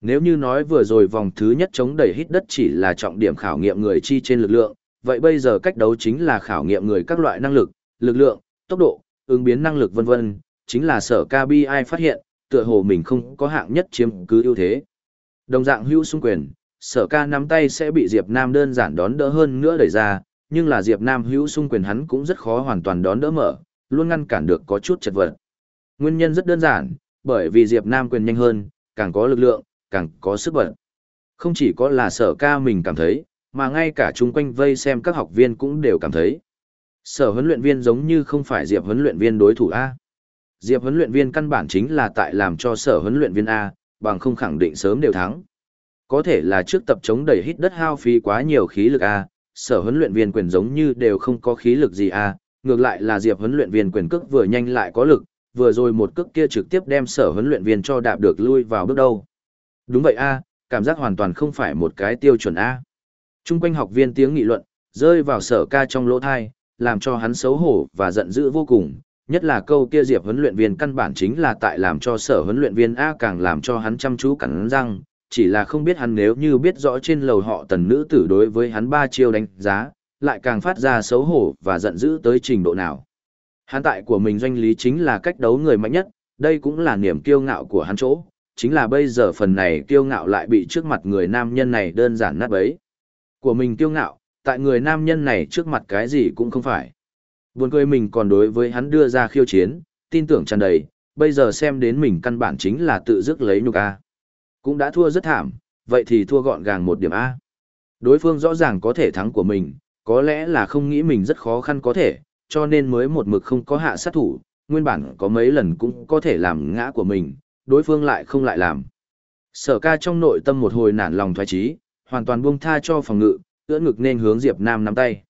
Nếu như nói vừa rồi vòng thứ nhất chống đẩy hít đất chỉ là trọng điểm khảo nghiệm người chi trên lực lượng, vậy bây giờ cách đấu chính là khảo nghiệm người các loại năng lực, lực lượng, tốc độ, ứng biến năng lực vân vân, chính là sở Ca Bi ai phát hiện, tựa hồ mình không có hạng nhất chiếm cứ ưu thế. Đồng dạng hữu xung quyền, sở ca nắm tay sẽ bị Diệp Nam đơn giản đón đỡ hơn nữa đẩy ra, nhưng là Diệp Nam hữu xung quyền hắn cũng rất khó hoàn toàn đón đỡ mở, luôn ngăn cản được có chút chật vật. Nguyên nhân rất đơn giản, bởi vì Diệp Nam quyền nhanh hơn, càng có lực lượng, càng có sức bật. Không chỉ có là sở ca mình cảm thấy, mà ngay cả chung quanh vây xem các học viên cũng đều cảm thấy. Sở huấn luyện viên giống như không phải Diệp huấn luyện viên đối thủ A. Diệp huấn luyện viên căn bản chính là tại làm cho sở huấn luyện viên A, bằng không khẳng định sớm đều thắng. Có thể là trước tập chống đẩy hít đất hao phí quá nhiều khí lực A, sở huấn luyện viên quyền giống như đều không có khí lực gì A, ngược lại là Diệp huấn luyện viên quyền cước vừa nhanh lại có lực, vừa rồi một cước kia trực tiếp đem sở huấn luyện viên cho đạp được lui vào bước đầu. Đúng vậy A, cảm giác hoàn toàn không phải một cái tiêu chuẩn A. Trung quanh học viên tiếng nghị luận, rơi vào sở ca trong lỗ thai, làm cho hắn xấu hổ và giận dữ vô cùng. Nhất là câu kia diệp huấn luyện viên căn bản chính là tại làm cho sở huấn luyện viên A càng làm cho hắn chăm chú cắn răng, chỉ là không biết hắn nếu như biết rõ trên lầu họ tần nữ tử đối với hắn ba chiêu đánh giá, lại càng phát ra xấu hổ và giận dữ tới trình độ nào. Hắn tại của mình doanh lý chính là cách đấu người mạnh nhất, đây cũng là niềm kiêu ngạo của hắn chỗ, chính là bây giờ phần này kiêu ngạo lại bị trước mặt người nam nhân này đơn giản nát bấy. Của mình kiêu ngạo, tại người nam nhân này trước mặt cái gì cũng không phải. Buồn cười mình còn đối với hắn đưa ra khiêu chiến, tin tưởng tràn đầy, bây giờ xem đến mình căn bản chính là tự dứt lấy nhục A. Cũng đã thua rất thảm, vậy thì thua gọn gàng một điểm A. Đối phương rõ ràng có thể thắng của mình, có lẽ là không nghĩ mình rất khó khăn có thể, cho nên mới một mực không có hạ sát thủ, nguyên bản có mấy lần cũng có thể làm ngã của mình, đối phương lại không lại làm. Sở ca trong nội tâm một hồi nản lòng thoái trí, hoàn toàn buông tha cho phòng ngự, ưỡn ngực nên hướng Diệp Nam nắm tay.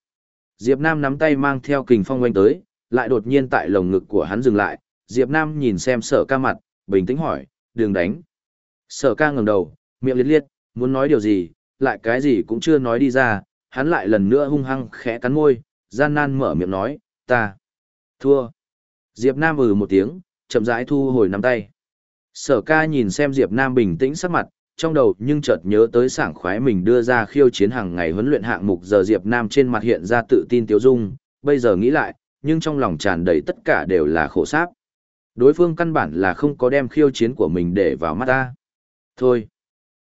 Diệp Nam nắm tay mang theo kình phong quanh tới, lại đột nhiên tại lồng ngực của hắn dừng lại, Diệp Nam nhìn xem sở ca mặt, bình tĩnh hỏi, đừng đánh. Sở ca ngẩng đầu, miệng liệt liệt, muốn nói điều gì, lại cái gì cũng chưa nói đi ra, hắn lại lần nữa hung hăng khẽ cắn môi, gian nan mở miệng nói, ta thua. Diệp Nam ừ một tiếng, chậm rãi thu hồi nắm tay. Sở ca nhìn xem Diệp Nam bình tĩnh sắc mặt, trong đầu nhưng chợt nhớ tới sảng khoái mình đưa ra khiêu chiến hàng ngày huấn luyện hạng mục giờ Diệp Nam trên mặt hiện ra tự tin tiêu dung, bây giờ nghĩ lại, nhưng trong lòng tràn đầy tất cả đều là khổ sáp. Đối phương căn bản là không có đem khiêu chiến của mình để vào mắt ta. Thôi,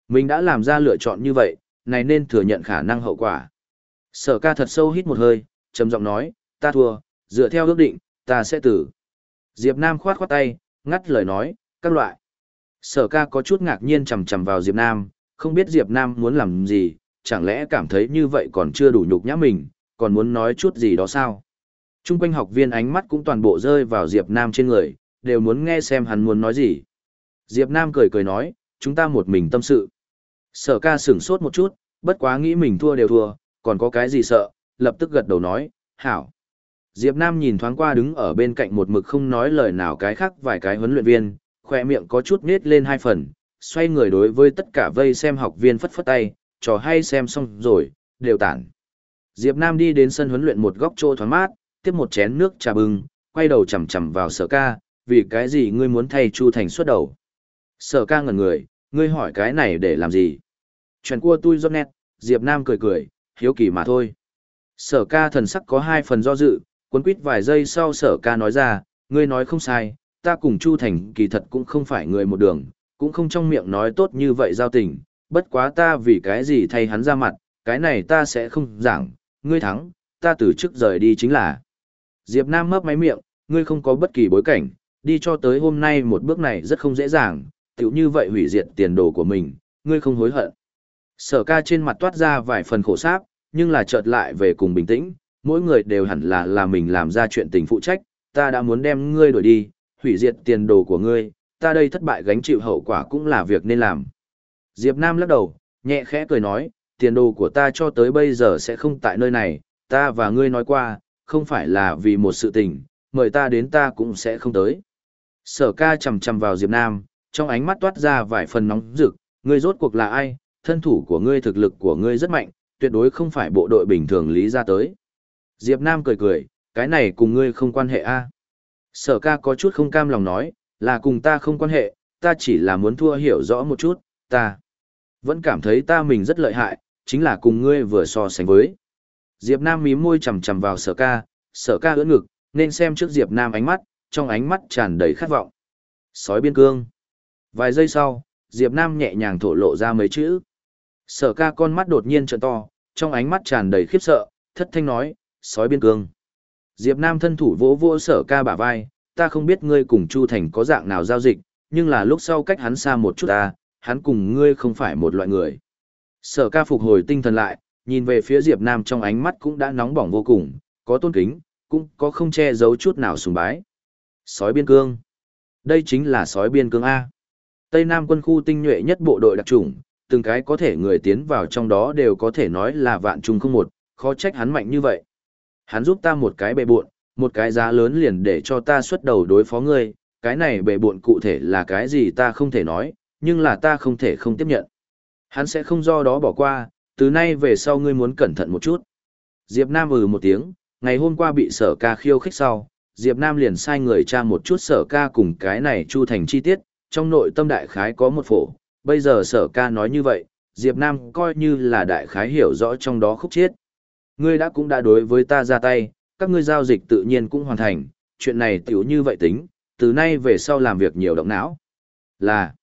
mình đã làm ra lựa chọn như vậy, này nên thừa nhận khả năng hậu quả. Sở ca thật sâu hít một hơi, trầm giọng nói, ta thua, dựa theo ước định, ta sẽ tử. Diệp Nam khoát khoát tay, ngắt lời nói, các loại. Sở ca có chút ngạc nhiên chằm chằm vào Diệp Nam, không biết Diệp Nam muốn làm gì, chẳng lẽ cảm thấy như vậy còn chưa đủ nhục nhã mình, còn muốn nói chút gì đó sao? Trung quanh học viên ánh mắt cũng toàn bộ rơi vào Diệp Nam trên người, đều muốn nghe xem hắn muốn nói gì. Diệp Nam cười cười nói, chúng ta một mình tâm sự. Sở ca sửng sốt một chút, bất quá nghĩ mình thua đều thua, còn có cái gì sợ, lập tức gật đầu nói, hảo. Diệp Nam nhìn thoáng qua đứng ở bên cạnh một mực không nói lời nào cái khác vài cái huấn luyện viên, khoe miệng có chút nết lên hai phần, xoay người đối với tất cả vây xem học viên phất phất tay, trò hay xem xong rồi, đều tản. Diệp Nam đi đến sân huấn luyện một góc chỗ thoáng mát, tiếp một chén nước trà bừng, quay đầu chầm chầm vào sở ca, vì cái gì ngươi muốn thay Chu Thành xuất đầu. Sở ca ngẩn người, ngươi hỏi cái này để làm gì? Chuyện cua tui giọt nét, Diệp Nam cười cười, hiếu kỳ mà thôi. Sở ca thần sắc có hai phần do dự, cuốn quýt vài giây sau sở ca nói ra, ngươi nói không sai, ta cùng Chu Thành kỳ thật cũng không phải người một đường, cũng không trong miệng nói tốt như vậy giao tình, bất quá ta vì cái gì thay hắn ra mặt, cái này ta sẽ không giảng, ngươi thắng, ta từ trước rời đi chính là. Diệp Nam mấp máy miệng, ngươi không có bất kỳ bối cảnh, đi cho tới hôm nay một bước này rất không dễ dàng, tiểu như vậy hủy diệt tiền đồ của mình, ngươi không hối hận. Sở ca trên mặt toát ra vài phần khổ sáp, nhưng là chợt lại về cùng bình tĩnh, mỗi người đều hẳn là là mình làm ra chuyện tình phụ trách, ta đã muốn đem ngươi đuổi đi, hủy diệt tiền đồ của ngươi, ta đây thất bại gánh chịu hậu quả cũng là việc nên làm. Diệp Nam lắc đầu, nhẹ khẽ cười nói, tiền đồ của ta cho tới bây giờ sẽ không tại nơi này, ta và ngươi nói qua, không phải là vì một sự tình, mời ta đến ta cũng sẽ không tới. Sở ca chầm chầm vào Diệp Nam, trong ánh mắt toát ra vài phần nóng rực, ngươi rốt cuộc là ai, thân thủ của ngươi thực lực của ngươi rất mạnh, tuyệt đối không phải bộ đội bình thường lý ra tới. Diệp Nam cười cười, cái này cùng ngươi không quan hệ a. Sở ca có chút không cam lòng nói, là cùng ta không quan hệ, ta chỉ là muốn thua hiểu rõ một chút, ta vẫn cảm thấy ta mình rất lợi hại, chính là cùng ngươi vừa so sánh với. Diệp Nam mím môi chầm chầm vào sở ca, sở ca ưỡn ngực, nên xem trước Diệp Nam ánh mắt, trong ánh mắt tràn đầy khát vọng. Sói biên cương. Vài giây sau, Diệp Nam nhẹ nhàng thổ lộ ra mấy chữ. Sở ca con mắt đột nhiên trợn to, trong ánh mắt tràn đầy khiếp sợ, thất thanh nói, sói biên cương. Diệp Nam thân thủ vỗ vỗ sở ca bả vai, ta không biết ngươi cùng Chu Thành có dạng nào giao dịch, nhưng là lúc sau cách hắn xa một chút ta, hắn cùng ngươi không phải một loại người. Sở ca phục hồi tinh thần lại, nhìn về phía Diệp Nam trong ánh mắt cũng đã nóng bỏng vô cùng, có tôn kính, cũng có không che giấu chút nào sùng bái. Sói biên cương. Đây chính là sói biên cương A. Tây Nam quân khu tinh nhuệ nhất bộ đội đặc trùng, từng cái có thể người tiến vào trong đó đều có thể nói là vạn trùng không một, khó trách hắn mạnh như vậy. Hắn giúp ta một cái bệ buộn, một cái giá lớn liền để cho ta xuất đầu đối phó ngươi, cái này bệ buộn cụ thể là cái gì ta không thể nói, nhưng là ta không thể không tiếp nhận. Hắn sẽ không do đó bỏ qua, từ nay về sau ngươi muốn cẩn thận một chút. Diệp Nam ừ một tiếng, ngày hôm qua bị sở ca khiêu khích sau, Diệp Nam liền sai người tra một chút sở ca cùng cái này chu thành chi tiết, trong nội tâm đại khái có một phổ, bây giờ sở ca nói như vậy, Diệp Nam coi như là đại khái hiểu rõ trong đó khúc chiết. Ngươi đã cũng đã đối với ta ra tay, các ngươi giao dịch tự nhiên cũng hoàn thành, chuyện này tiểu như vậy tính, từ nay về sau làm việc nhiều động não. Là,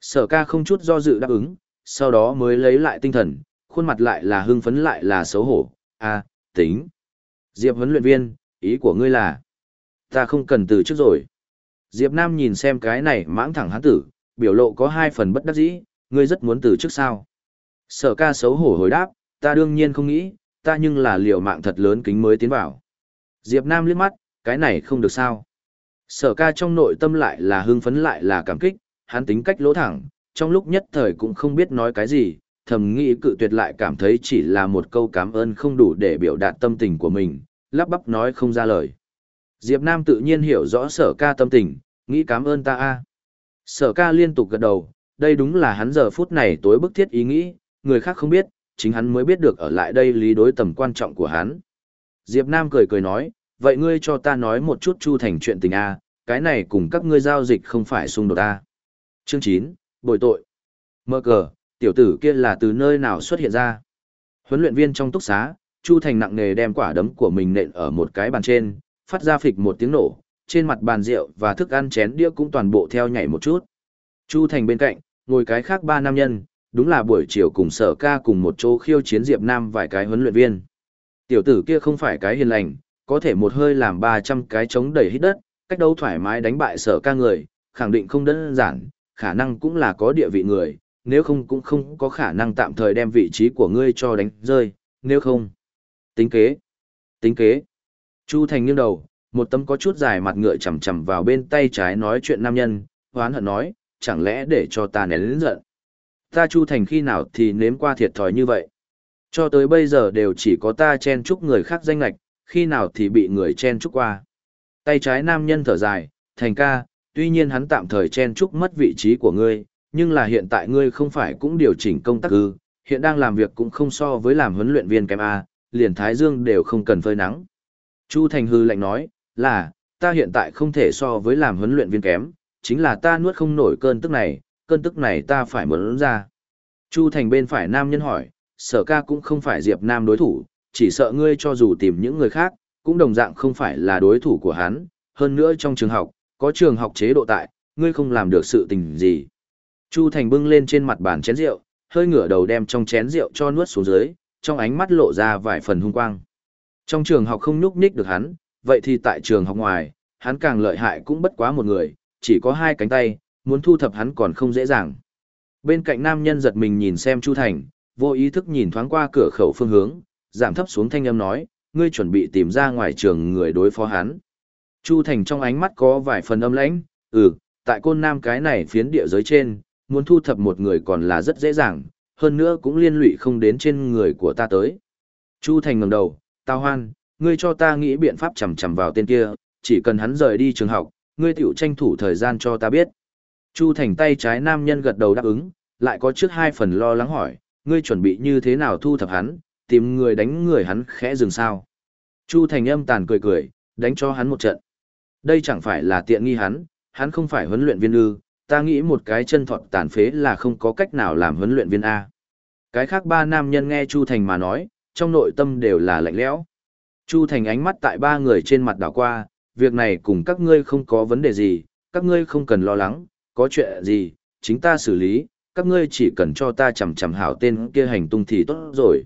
sở ca không chút do dự đáp ứng, sau đó mới lấy lại tinh thần, khuôn mặt lại là hưng phấn lại là xấu hổ, à, tính. Diệp huấn luyện viên, ý của ngươi là, ta không cần từ trước rồi. Diệp Nam nhìn xem cái này mãng thẳng hắn tử, biểu lộ có hai phần bất đắc dĩ, ngươi rất muốn từ trước sao. Sở ca xấu hổ hồi đáp, ta đương nhiên không nghĩ, ta nhưng là liều mạng thật lớn kính mới tiến vào. Diệp Nam liếc mắt, cái này không được sao. Sở ca trong nội tâm lại là hưng phấn lại là cảm kích, hắn tính cách lỗ thẳng, trong lúc nhất thời cũng không biết nói cái gì, thầm nghĩ cự tuyệt lại cảm thấy chỉ là một câu cảm ơn không đủ để biểu đạt tâm tình của mình, lắp bắp nói không ra lời. Diệp Nam tự nhiên hiểu rõ sở ca tâm tình, nghĩ cảm ơn ta a. Sở ca liên tục gật đầu, đây đúng là hắn giờ phút này tối bức thiết ý nghĩ, người khác không biết, chính hắn mới biết được ở lại đây lý đối tầm quan trọng của hắn. Diệp Nam cười cười nói, vậy ngươi cho ta nói một chút chu thành chuyện tình a, cái này cùng các ngươi giao dịch không phải xung đột a. Chương 9, bồi tội. Mơ cờ, tiểu tử kia là từ nơi nào xuất hiện ra. Huấn luyện viên trong túc xá, Chu Thành nặng nề đem quả đấm của mình nện ở một cái bàn trên, phát ra phịch một tiếng nổ, trên mặt bàn rượu và thức ăn chén đĩa cũng toàn bộ theo nhảy một chút. Chu Thành bên cạnh, ngồi cái khác ba nam nhân, đúng là buổi chiều cùng sở ca cùng một chỗ khiêu chiến Diệp Nam vài cái huấn luyện viên. Tiểu tử kia không phải cái hiền lành, có thể một hơi làm 300 cái chống đẩy hít đất, cách đấu thoải mái đánh bại sở ca người, khẳng định không đơn giản, khả năng cũng là có địa vị người, nếu không cũng không có khả năng tạm thời đem vị trí của ngươi cho đánh rơi, nếu không. Tính kế. Tính kế. Chu Thành nghiêng đầu, một tấm có chút dài mặt ngựa chầm chầm vào bên tay trái nói chuyện nam nhân, hoán hận nói, chẳng lẽ để cho ta nén lớn giận. Ta Chu Thành khi nào thì nếm qua thiệt thòi như vậy. Cho tới bây giờ đều chỉ có ta chen chúc người khác danh lạch, khi nào thì bị người chen chúc qua. Tay trái nam nhân thở dài, thành ca, tuy nhiên hắn tạm thời chen chúc mất vị trí của ngươi, nhưng là hiện tại ngươi không phải cũng điều chỉnh công tác ư, hiện đang làm việc cũng không so với làm huấn luyện viên kém A, liền Thái Dương đều không cần phơi nắng. Chu Thành hư lạnh nói, là, ta hiện tại không thể so với làm huấn luyện viên kém, chính là ta nuốt không nổi cơn tức này, cơn tức này ta phải muốn ra. Chu Thành bên phải nam nhân hỏi, sở ca cũng không phải Diệp Nam đối thủ, chỉ sợ ngươi cho dù tìm những người khác, cũng đồng dạng không phải là đối thủ của hắn, hơn nữa trong trường học, có trường học chế độ tại, ngươi không làm được sự tình gì. Chu Thành bưng lên trên mặt bàn chén rượu, hơi ngửa đầu đem trong chén rượu cho nuốt xuống dưới, trong ánh mắt lộ ra vài phần hung quang. Trong trường học không nhúc nhích được hắn, vậy thì tại trường học ngoài, hắn càng lợi hại cũng bất quá một người, chỉ có hai cánh tay, muốn thu thập hắn còn không dễ dàng. Bên cạnh nam nhân giật mình nhìn xem Chu Thành, vô ý thức nhìn thoáng qua cửa khẩu phương hướng, giảm thấp xuống thanh âm nói, ngươi chuẩn bị tìm ra ngoài trường người đối phó hắn. Chu Thành trong ánh mắt có vài phần âm lãnh, ừ, tại côn nam cái này phiến địa giới trên, muốn thu thập một người còn là rất dễ dàng, hơn nữa cũng liên lụy không đến trên người của ta tới. Chu Thành ngẩng đầu, tao hoan, ngươi cho ta nghĩ biện pháp chầm chầm vào tên kia, chỉ cần hắn rời đi trường học, ngươi tiểu tranh thủ thời gian cho ta biết. Chu Thành tay trái nam nhân gật đầu đáp ứng, lại có trước hai phần lo lắng hỏi, ngươi chuẩn bị như thế nào thu thập hắn, tìm người đánh người hắn khẽ dừng sao. Chu Thành âm tàn cười cười, đánh cho hắn một trận. Đây chẳng phải là tiện nghi hắn, hắn không phải huấn luyện viên ư, ta nghĩ một cái chân thọt tàn phế là không có cách nào làm huấn luyện viên A. Cái khác ba nam nhân nghe Chu Thành mà nói, trong nội tâm đều là lạnh lẽo. Chu Thành ánh mắt tại ba người trên mặt đảo qua, việc này cùng các ngươi không có vấn đề gì, các ngươi không cần lo lắng, có chuyện gì, chính ta xử lý, các ngươi chỉ cần cho ta chầm chầm hảo tên kia hành tung thì tốt rồi.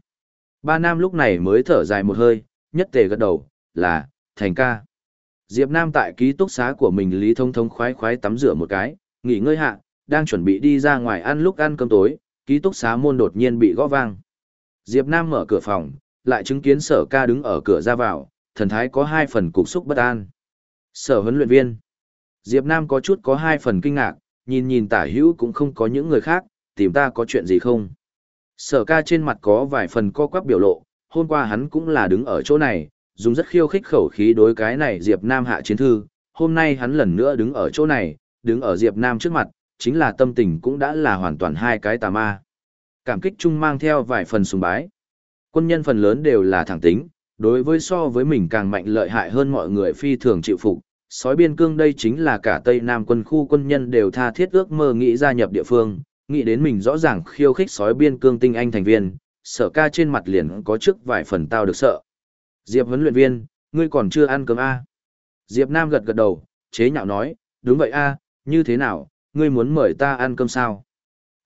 Ba nam lúc này mới thở dài một hơi, nhất tề gật đầu, là, thành ca. Diệp Nam tại ký túc xá của mình lý thông thông khoái khoái tắm rửa một cái, nghỉ ngơi hạ, đang chuẩn bị đi ra ngoài ăn lúc ăn cơm tối, ký túc xá môn đột nhiên bị gõ vang. Diệp Nam mở cửa phòng, lại chứng kiến sở ca đứng ở cửa ra vào, thần thái có hai phần cục xúc bất an. Sở huấn luyện viên. Diệp Nam có chút có hai phần kinh ngạc, nhìn nhìn tả hữu cũng không có những người khác, tìm ta có chuyện gì không. Sở ca trên mặt có vài phần co quắp biểu lộ, hôm qua hắn cũng là đứng ở chỗ này, dùng rất khiêu khích khẩu khí đối cái này Diệp Nam hạ chiến thư, hôm nay hắn lần nữa đứng ở chỗ này, đứng ở Diệp Nam trước mặt, chính là tâm tình cũng đã là hoàn toàn hai cái tà ma. Cảm kích chung mang theo vài phần sùng bái. Quân nhân phần lớn đều là thẳng tính, đối với so với mình càng mạnh lợi hại hơn mọi người phi thường chịu phục. Sói biên cương đây chính là cả Tây Nam quân khu quân nhân đều tha thiết ước mơ nghĩ gia nhập địa phương, nghĩ đến mình rõ ràng khiêu khích sói biên cương tinh anh thành viên, sở ca trên mặt liền có trước vài phần tao được sợ. Diệp huấn luyện viên, ngươi còn chưa ăn cơm a à? Diệp Nam gật gật đầu, chế nhạo nói, đúng vậy a như thế nào, ngươi muốn mời ta ăn cơm sao?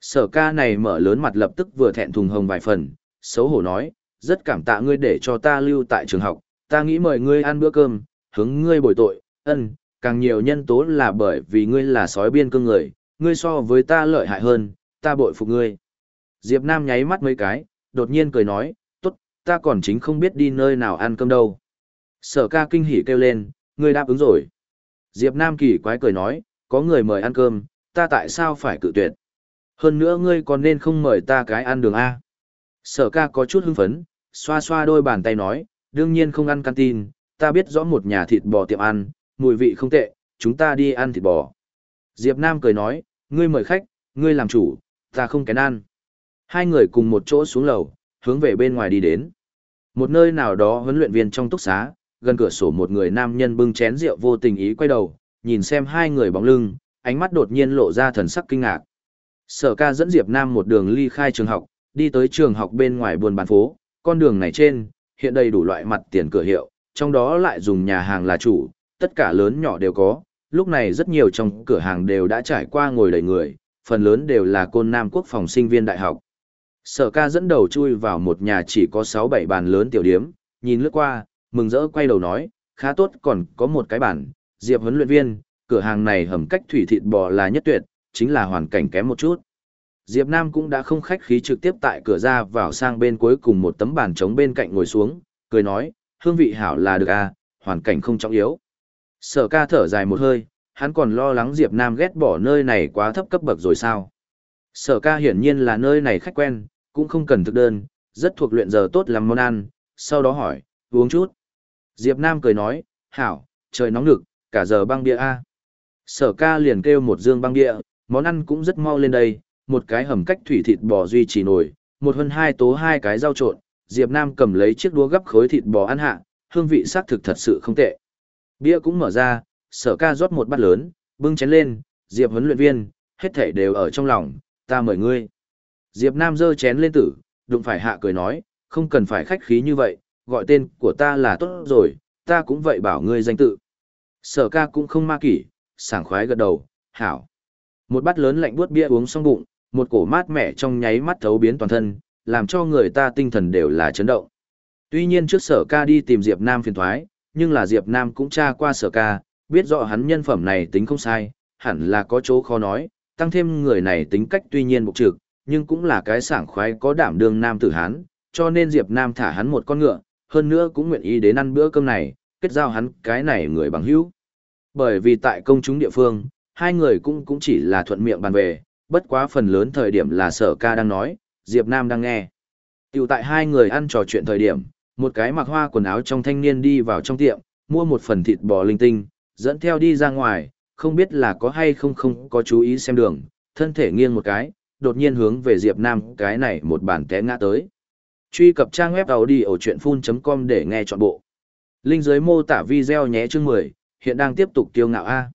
Sở ca này mở lớn mặt lập tức vừa thẹn thùng hồng vài phần, xấu hổ nói, rất cảm tạ ngươi để cho ta lưu tại trường học, ta nghĩ mời ngươi ăn bữa cơm, hướng ngươi bồi tội, ân, càng nhiều nhân tố là bởi vì ngươi là sói biên cương người, ngươi so với ta lợi hại hơn, ta bội phục ngươi. Diệp Nam nháy mắt mấy cái, đột nhiên cười nói, tốt, ta còn chính không biết đi nơi nào ăn cơm đâu. Sở ca kinh hỉ kêu lên, ngươi đáp ứng rồi. Diệp Nam kỳ quái cười nói, có người mời ăn cơm, ta tại sao phải cự tuyệt? Hơn nữa ngươi còn nên không mời ta cái ăn đường A. Sở ca có chút hưng phấn, xoa xoa đôi bàn tay nói, đương nhiên không ăn canteen, ta biết rõ một nhà thịt bò tiệm ăn, mùi vị không tệ, chúng ta đi ăn thịt bò. Diệp Nam cười nói, ngươi mời khách, ngươi làm chủ, ta không kén ăn. Hai người cùng một chỗ xuống lầu, hướng về bên ngoài đi đến. Một nơi nào đó huấn luyện viên trong túc xá, gần cửa sổ một người nam nhân bưng chén rượu vô tình ý quay đầu, nhìn xem hai người bóng lưng, ánh mắt đột nhiên lộ ra thần sắc kinh ngạc. Sở ca dẫn Diệp Nam một đường ly khai trường học, đi tới trường học bên ngoài buôn bán phố, con đường này trên, hiện đầy đủ loại mặt tiền cửa hiệu, trong đó lại dùng nhà hàng là chủ, tất cả lớn nhỏ đều có, lúc này rất nhiều trong cửa hàng đều đã trải qua ngồi đầy người, phần lớn đều là côn nam quốc phòng sinh viên đại học. Sở ca dẫn đầu chui vào một nhà chỉ có 6-7 bàn lớn tiểu điếm, nhìn lướt qua, mừng rỡ quay đầu nói, khá tốt còn có một cái bàn, diệp huấn luyện viên, cửa hàng này hầm cách thủy thịt bò là nhất tuyệt, chính là hoàn cảnh kém một chút. Diệp Nam cũng đã không khách khí trực tiếp tại cửa ra vào sang bên cuối cùng một tấm bàn trống bên cạnh ngồi xuống, cười nói, hương vị hảo là được à, hoàn cảnh không trọng yếu. Sở ca thở dài một hơi, hắn còn lo lắng Diệp Nam ghét bỏ nơi này quá thấp cấp bậc rồi sao. Sở ca hiển nhiên là nơi này khách quen, cũng không cần thực đơn, rất thuộc luyện giờ tốt làm món ăn, sau đó hỏi, uống chút. Diệp Nam cười nói, hảo, trời nóng nực, cả giờ băng bia A. Sở ca liền kêu một dương băng bia, món ăn cũng rất mau lên đây, một cái hầm cách thủy thịt bò duy trì nổi, một hơn hai tố hai cái rau trộn, Diệp Nam cầm lấy chiếc đũa gấp khối thịt bò ăn hạ, hương vị sắc thực thật sự không tệ. Bia cũng mở ra, sở ca rót một bát lớn, bưng chén lên, Diệp huấn luyện viên, hết thảy đều ở trong lòng, ta mời ngươi. Diệp Nam giơ chén lên tử, đụng phải hạ cười nói, không cần phải khách khí như vậy, gọi tên của ta là tốt rồi, ta cũng vậy bảo ngươi danh tự. Sở ca cũng không ma kỷ, sảng khoái gật đầu, hảo. Một bát lớn lạnh buốt bia uống xong bụng, một cổ mát mẻ trong nháy mắt thấu biến toàn thân, làm cho người ta tinh thần đều là chấn động. Tuy nhiên trước sở ca đi tìm Diệp Nam phiền thoái, nhưng là Diệp Nam cũng tra qua sở ca, biết rõ hắn nhân phẩm này tính không sai, hẳn là có chỗ khó nói, tăng thêm người này tính cách tuy nhiên bộc trực, nhưng cũng là cái sảng khoái có đảm đương nam tử hán, cho nên Diệp Nam thả hắn một con ngựa, hơn nữa cũng nguyện ý đến ăn bữa cơm này, kết giao hắn cái này người bằng hữu. Bởi vì tại công chúng địa phương, hai người cũng cũng chỉ là thuận miệng bàn về, bất quá phần lớn thời điểm là sở ca đang nói, Diệp Nam đang nghe. Tiểu tại hai người ăn trò chuyện thời điểm, một cái mặc hoa quần áo trong thanh niên đi vào trong tiệm, mua một phần thịt bò linh tinh, dẫn theo đi ra ngoài, không biết là có hay không không có chú ý xem đường, thân thể nghiêng một cái, đột nhiên hướng về Diệp Nam cái này một bản té ngã tới. Truy cập trang web đầu đi ở chuyện full.com để nghe trọn bộ. Linh dưới mô tả video nhé chương 10, hiện đang tiếp tục tiêu ngạo A.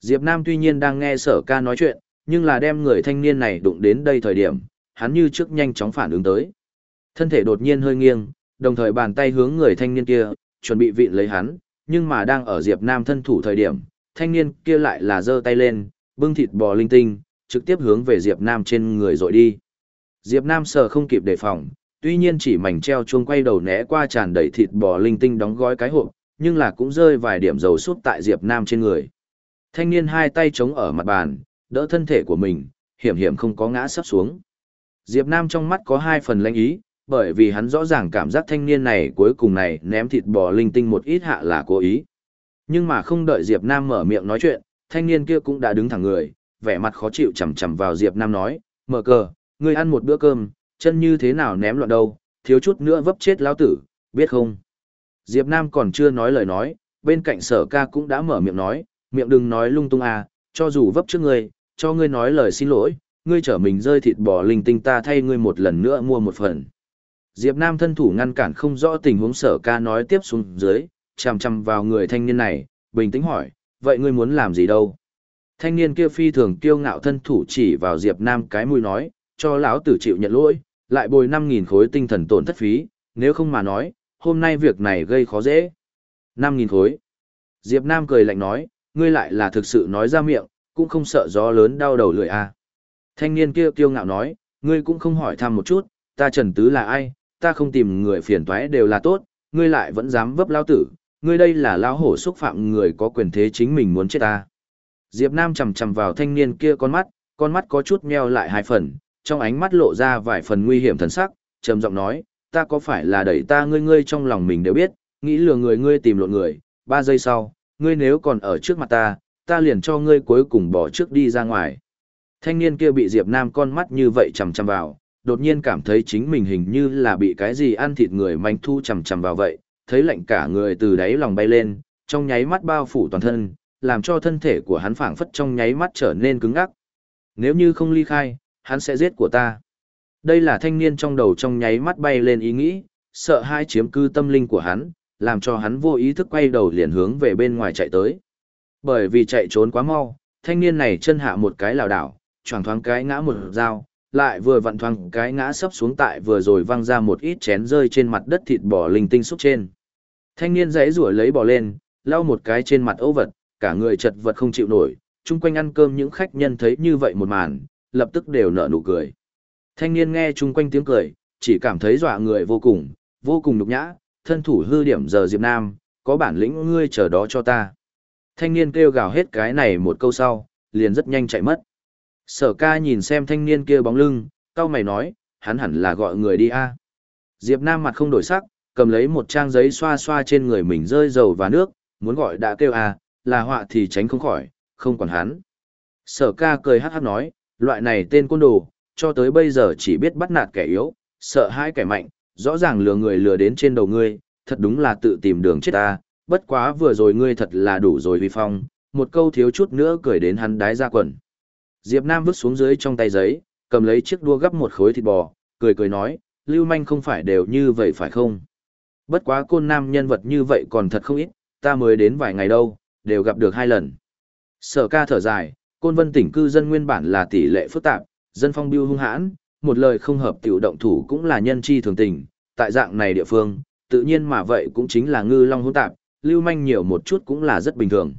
Diệp Nam tuy nhiên đang nghe sở ca nói chuyện, nhưng là đem người thanh niên này đụng đến đây thời điểm, hắn như trước nhanh chóng phản ứng tới. Thân thể đột nhiên hơi nghiêng, đồng thời bàn tay hướng người thanh niên kia, chuẩn bị vịn lấy hắn, nhưng mà đang ở Diệp Nam thân thủ thời điểm, thanh niên kia lại là giơ tay lên, bưng thịt bò linh tinh, trực tiếp hướng về Diệp Nam trên người rồi đi. Diệp Nam sợ không kịp đề phòng, tuy nhiên chỉ mảnh treo chuông quay đầu né qua tràn đầy thịt bò linh tinh đóng gói cái hộp, nhưng là cũng rơi vài điểm dầu sút tại Diệp Nam trên người. Thanh niên hai tay chống ở mặt bàn, đỡ thân thể của mình, hiểm hiểm không có ngã sắp xuống. Diệp Nam trong mắt có hai phần lãnh ý, bởi vì hắn rõ ràng cảm giác thanh niên này cuối cùng này ném thịt bò linh tinh một ít hạ là cố ý. Nhưng mà không đợi Diệp Nam mở miệng nói chuyện, thanh niên kia cũng đã đứng thẳng người, vẻ mặt khó chịu chầm chầm vào Diệp Nam nói, mở cờ, ngươi ăn một bữa cơm, chân như thế nào ném loạn đâu, thiếu chút nữa vấp chết lão tử, biết không? Diệp Nam còn chưa nói lời nói, bên cạnh sở ca cũng đã mở miệng nói, miệng đừng nói lung tung à, cho dù vấp trước ngươi, cho ngươi nói lời xin lỗi, ngươi trở mình rơi thịt bò linh tinh ta thay ngươi một lần nữa mua một phần. Diệp Nam thân thủ ngăn cản không rõ tình huống sở ca nói tiếp xuống dưới, chằm chằm vào người thanh niên này, bình tĩnh hỏi, vậy ngươi muốn làm gì đâu? Thanh niên kia phi thường kiêu ngạo thân thủ chỉ vào Diệp Nam cái mũi nói, cho lão tử chịu nhận lỗi, lại bồi 5.000 khối tinh thần tổn thất phí, nếu không mà nói, hôm nay việc này gây khó dễ. 5.000 khối. Diệp Nam cười lạnh nói, ngươi lại là thực sự nói ra miệng, cũng không sợ gió lớn đau đầu lưỡi à. Thanh niên kia kiêu ngạo nói, ngươi cũng không hỏi thăm một chút, ta Trần Tứ là ai, ta không tìm người phiền toái đều là tốt, ngươi lại vẫn dám vấp lao tử, ngươi đây là lao hổ xúc phạm người có quyền thế chính mình muốn chết ta. Diệp Nam chầm chầm vào thanh niên kia con mắt, con mắt có chút meo lại hai phần, trong ánh mắt lộ ra vài phần nguy hiểm thần sắc, trầm giọng nói, ta có phải là đẩy ta ngươi ngươi trong lòng mình đều biết, nghĩ lừa người ngươi tìm lộn người, ba giây sau, ngươi nếu còn ở trước mặt ta, ta liền cho ngươi cuối cùng bỏ trước đi ra ngoài. Thanh niên kia bị Diệp Nam con mắt như vậy chầm chầm vào, đột nhiên cảm thấy chính mình hình như là bị cái gì ăn thịt người manh thu chằm chằm vào vậy, thấy lạnh cả người từ đáy lòng bay lên, trong nháy mắt bao phủ toàn thân, làm cho thân thể của hắn phảng phất trong nháy mắt trở nên cứng ngắc. Nếu như không ly khai, hắn sẽ giết của ta. Đây là thanh niên trong đầu trong nháy mắt bay lên ý nghĩ, sợ hai chiếm cư tâm linh của hắn, làm cho hắn vô ý thức quay đầu liền hướng về bên ngoài chạy tới. Bởi vì chạy trốn quá mau, thanh niên này chân hạ một cái lảo đảo, choàng thoáng cái ngã một dao, lại vừa vặn thoáng cái ngã sấp xuống tại vừa rồi văng ra một ít chén rơi trên mặt đất thịt bò linh tinh xúc trên. Thanh niên dãy rủa lấy bò lên, lau một cái trên mặt ấu vật, cả người chật vật không chịu nổi, chung quanh ăn cơm những khách nhân thấy như vậy một màn, lập tức đều nở nụ cười. Thanh niên nghe chung quanh tiếng cười, chỉ cảm thấy dọa người vô cùng, vô cùng nhục nhã, thân thủ hư điểm giờ Diệp Nam, có bản lĩnh ngươi chờ đó cho ta. Thanh niên kêu gào hết cái này một câu sau, liền rất nhanh chạy mất. Sở ca nhìn xem thanh niên kia bóng lưng, cao mày nói, hắn hẳn là gọi người đi a. Diệp Nam mặt không đổi sắc, cầm lấy một trang giấy xoa xoa trên người mình rơi dầu và nước, muốn gọi đã kêu a, là họa thì tránh không khỏi, không còn hắn. Sở ca cười hát hát nói, loại này tên côn đồ, cho tới bây giờ chỉ biết bắt nạt kẻ yếu, sợ hai kẻ mạnh, rõ ràng lừa người lừa đến trên đầu ngươi, thật đúng là tự tìm đường chết ta, bất quá vừa rồi ngươi thật là đủ rồi vi phong, một câu thiếu chút nữa cười đến hắn đái ra quần. Diệp Nam vứt xuống dưới trong tay giấy, cầm lấy chiếc đua gấp một khối thịt bò, cười cười nói, lưu manh không phải đều như vậy phải không? Bất quá côn nam nhân vật như vậy còn thật không ít, ta mới đến vài ngày đâu, đều gặp được hai lần. Sở ca thở dài, côn vân tỉnh cư dân nguyên bản là tỷ lệ phức tạp, dân phong biêu hung hãn, một lời không hợp tiểu động thủ cũng là nhân chi thường tình, tại dạng này địa phương, tự nhiên mà vậy cũng chính là ngư long hỗn tạp, lưu manh nhiều một chút cũng là rất bình thường.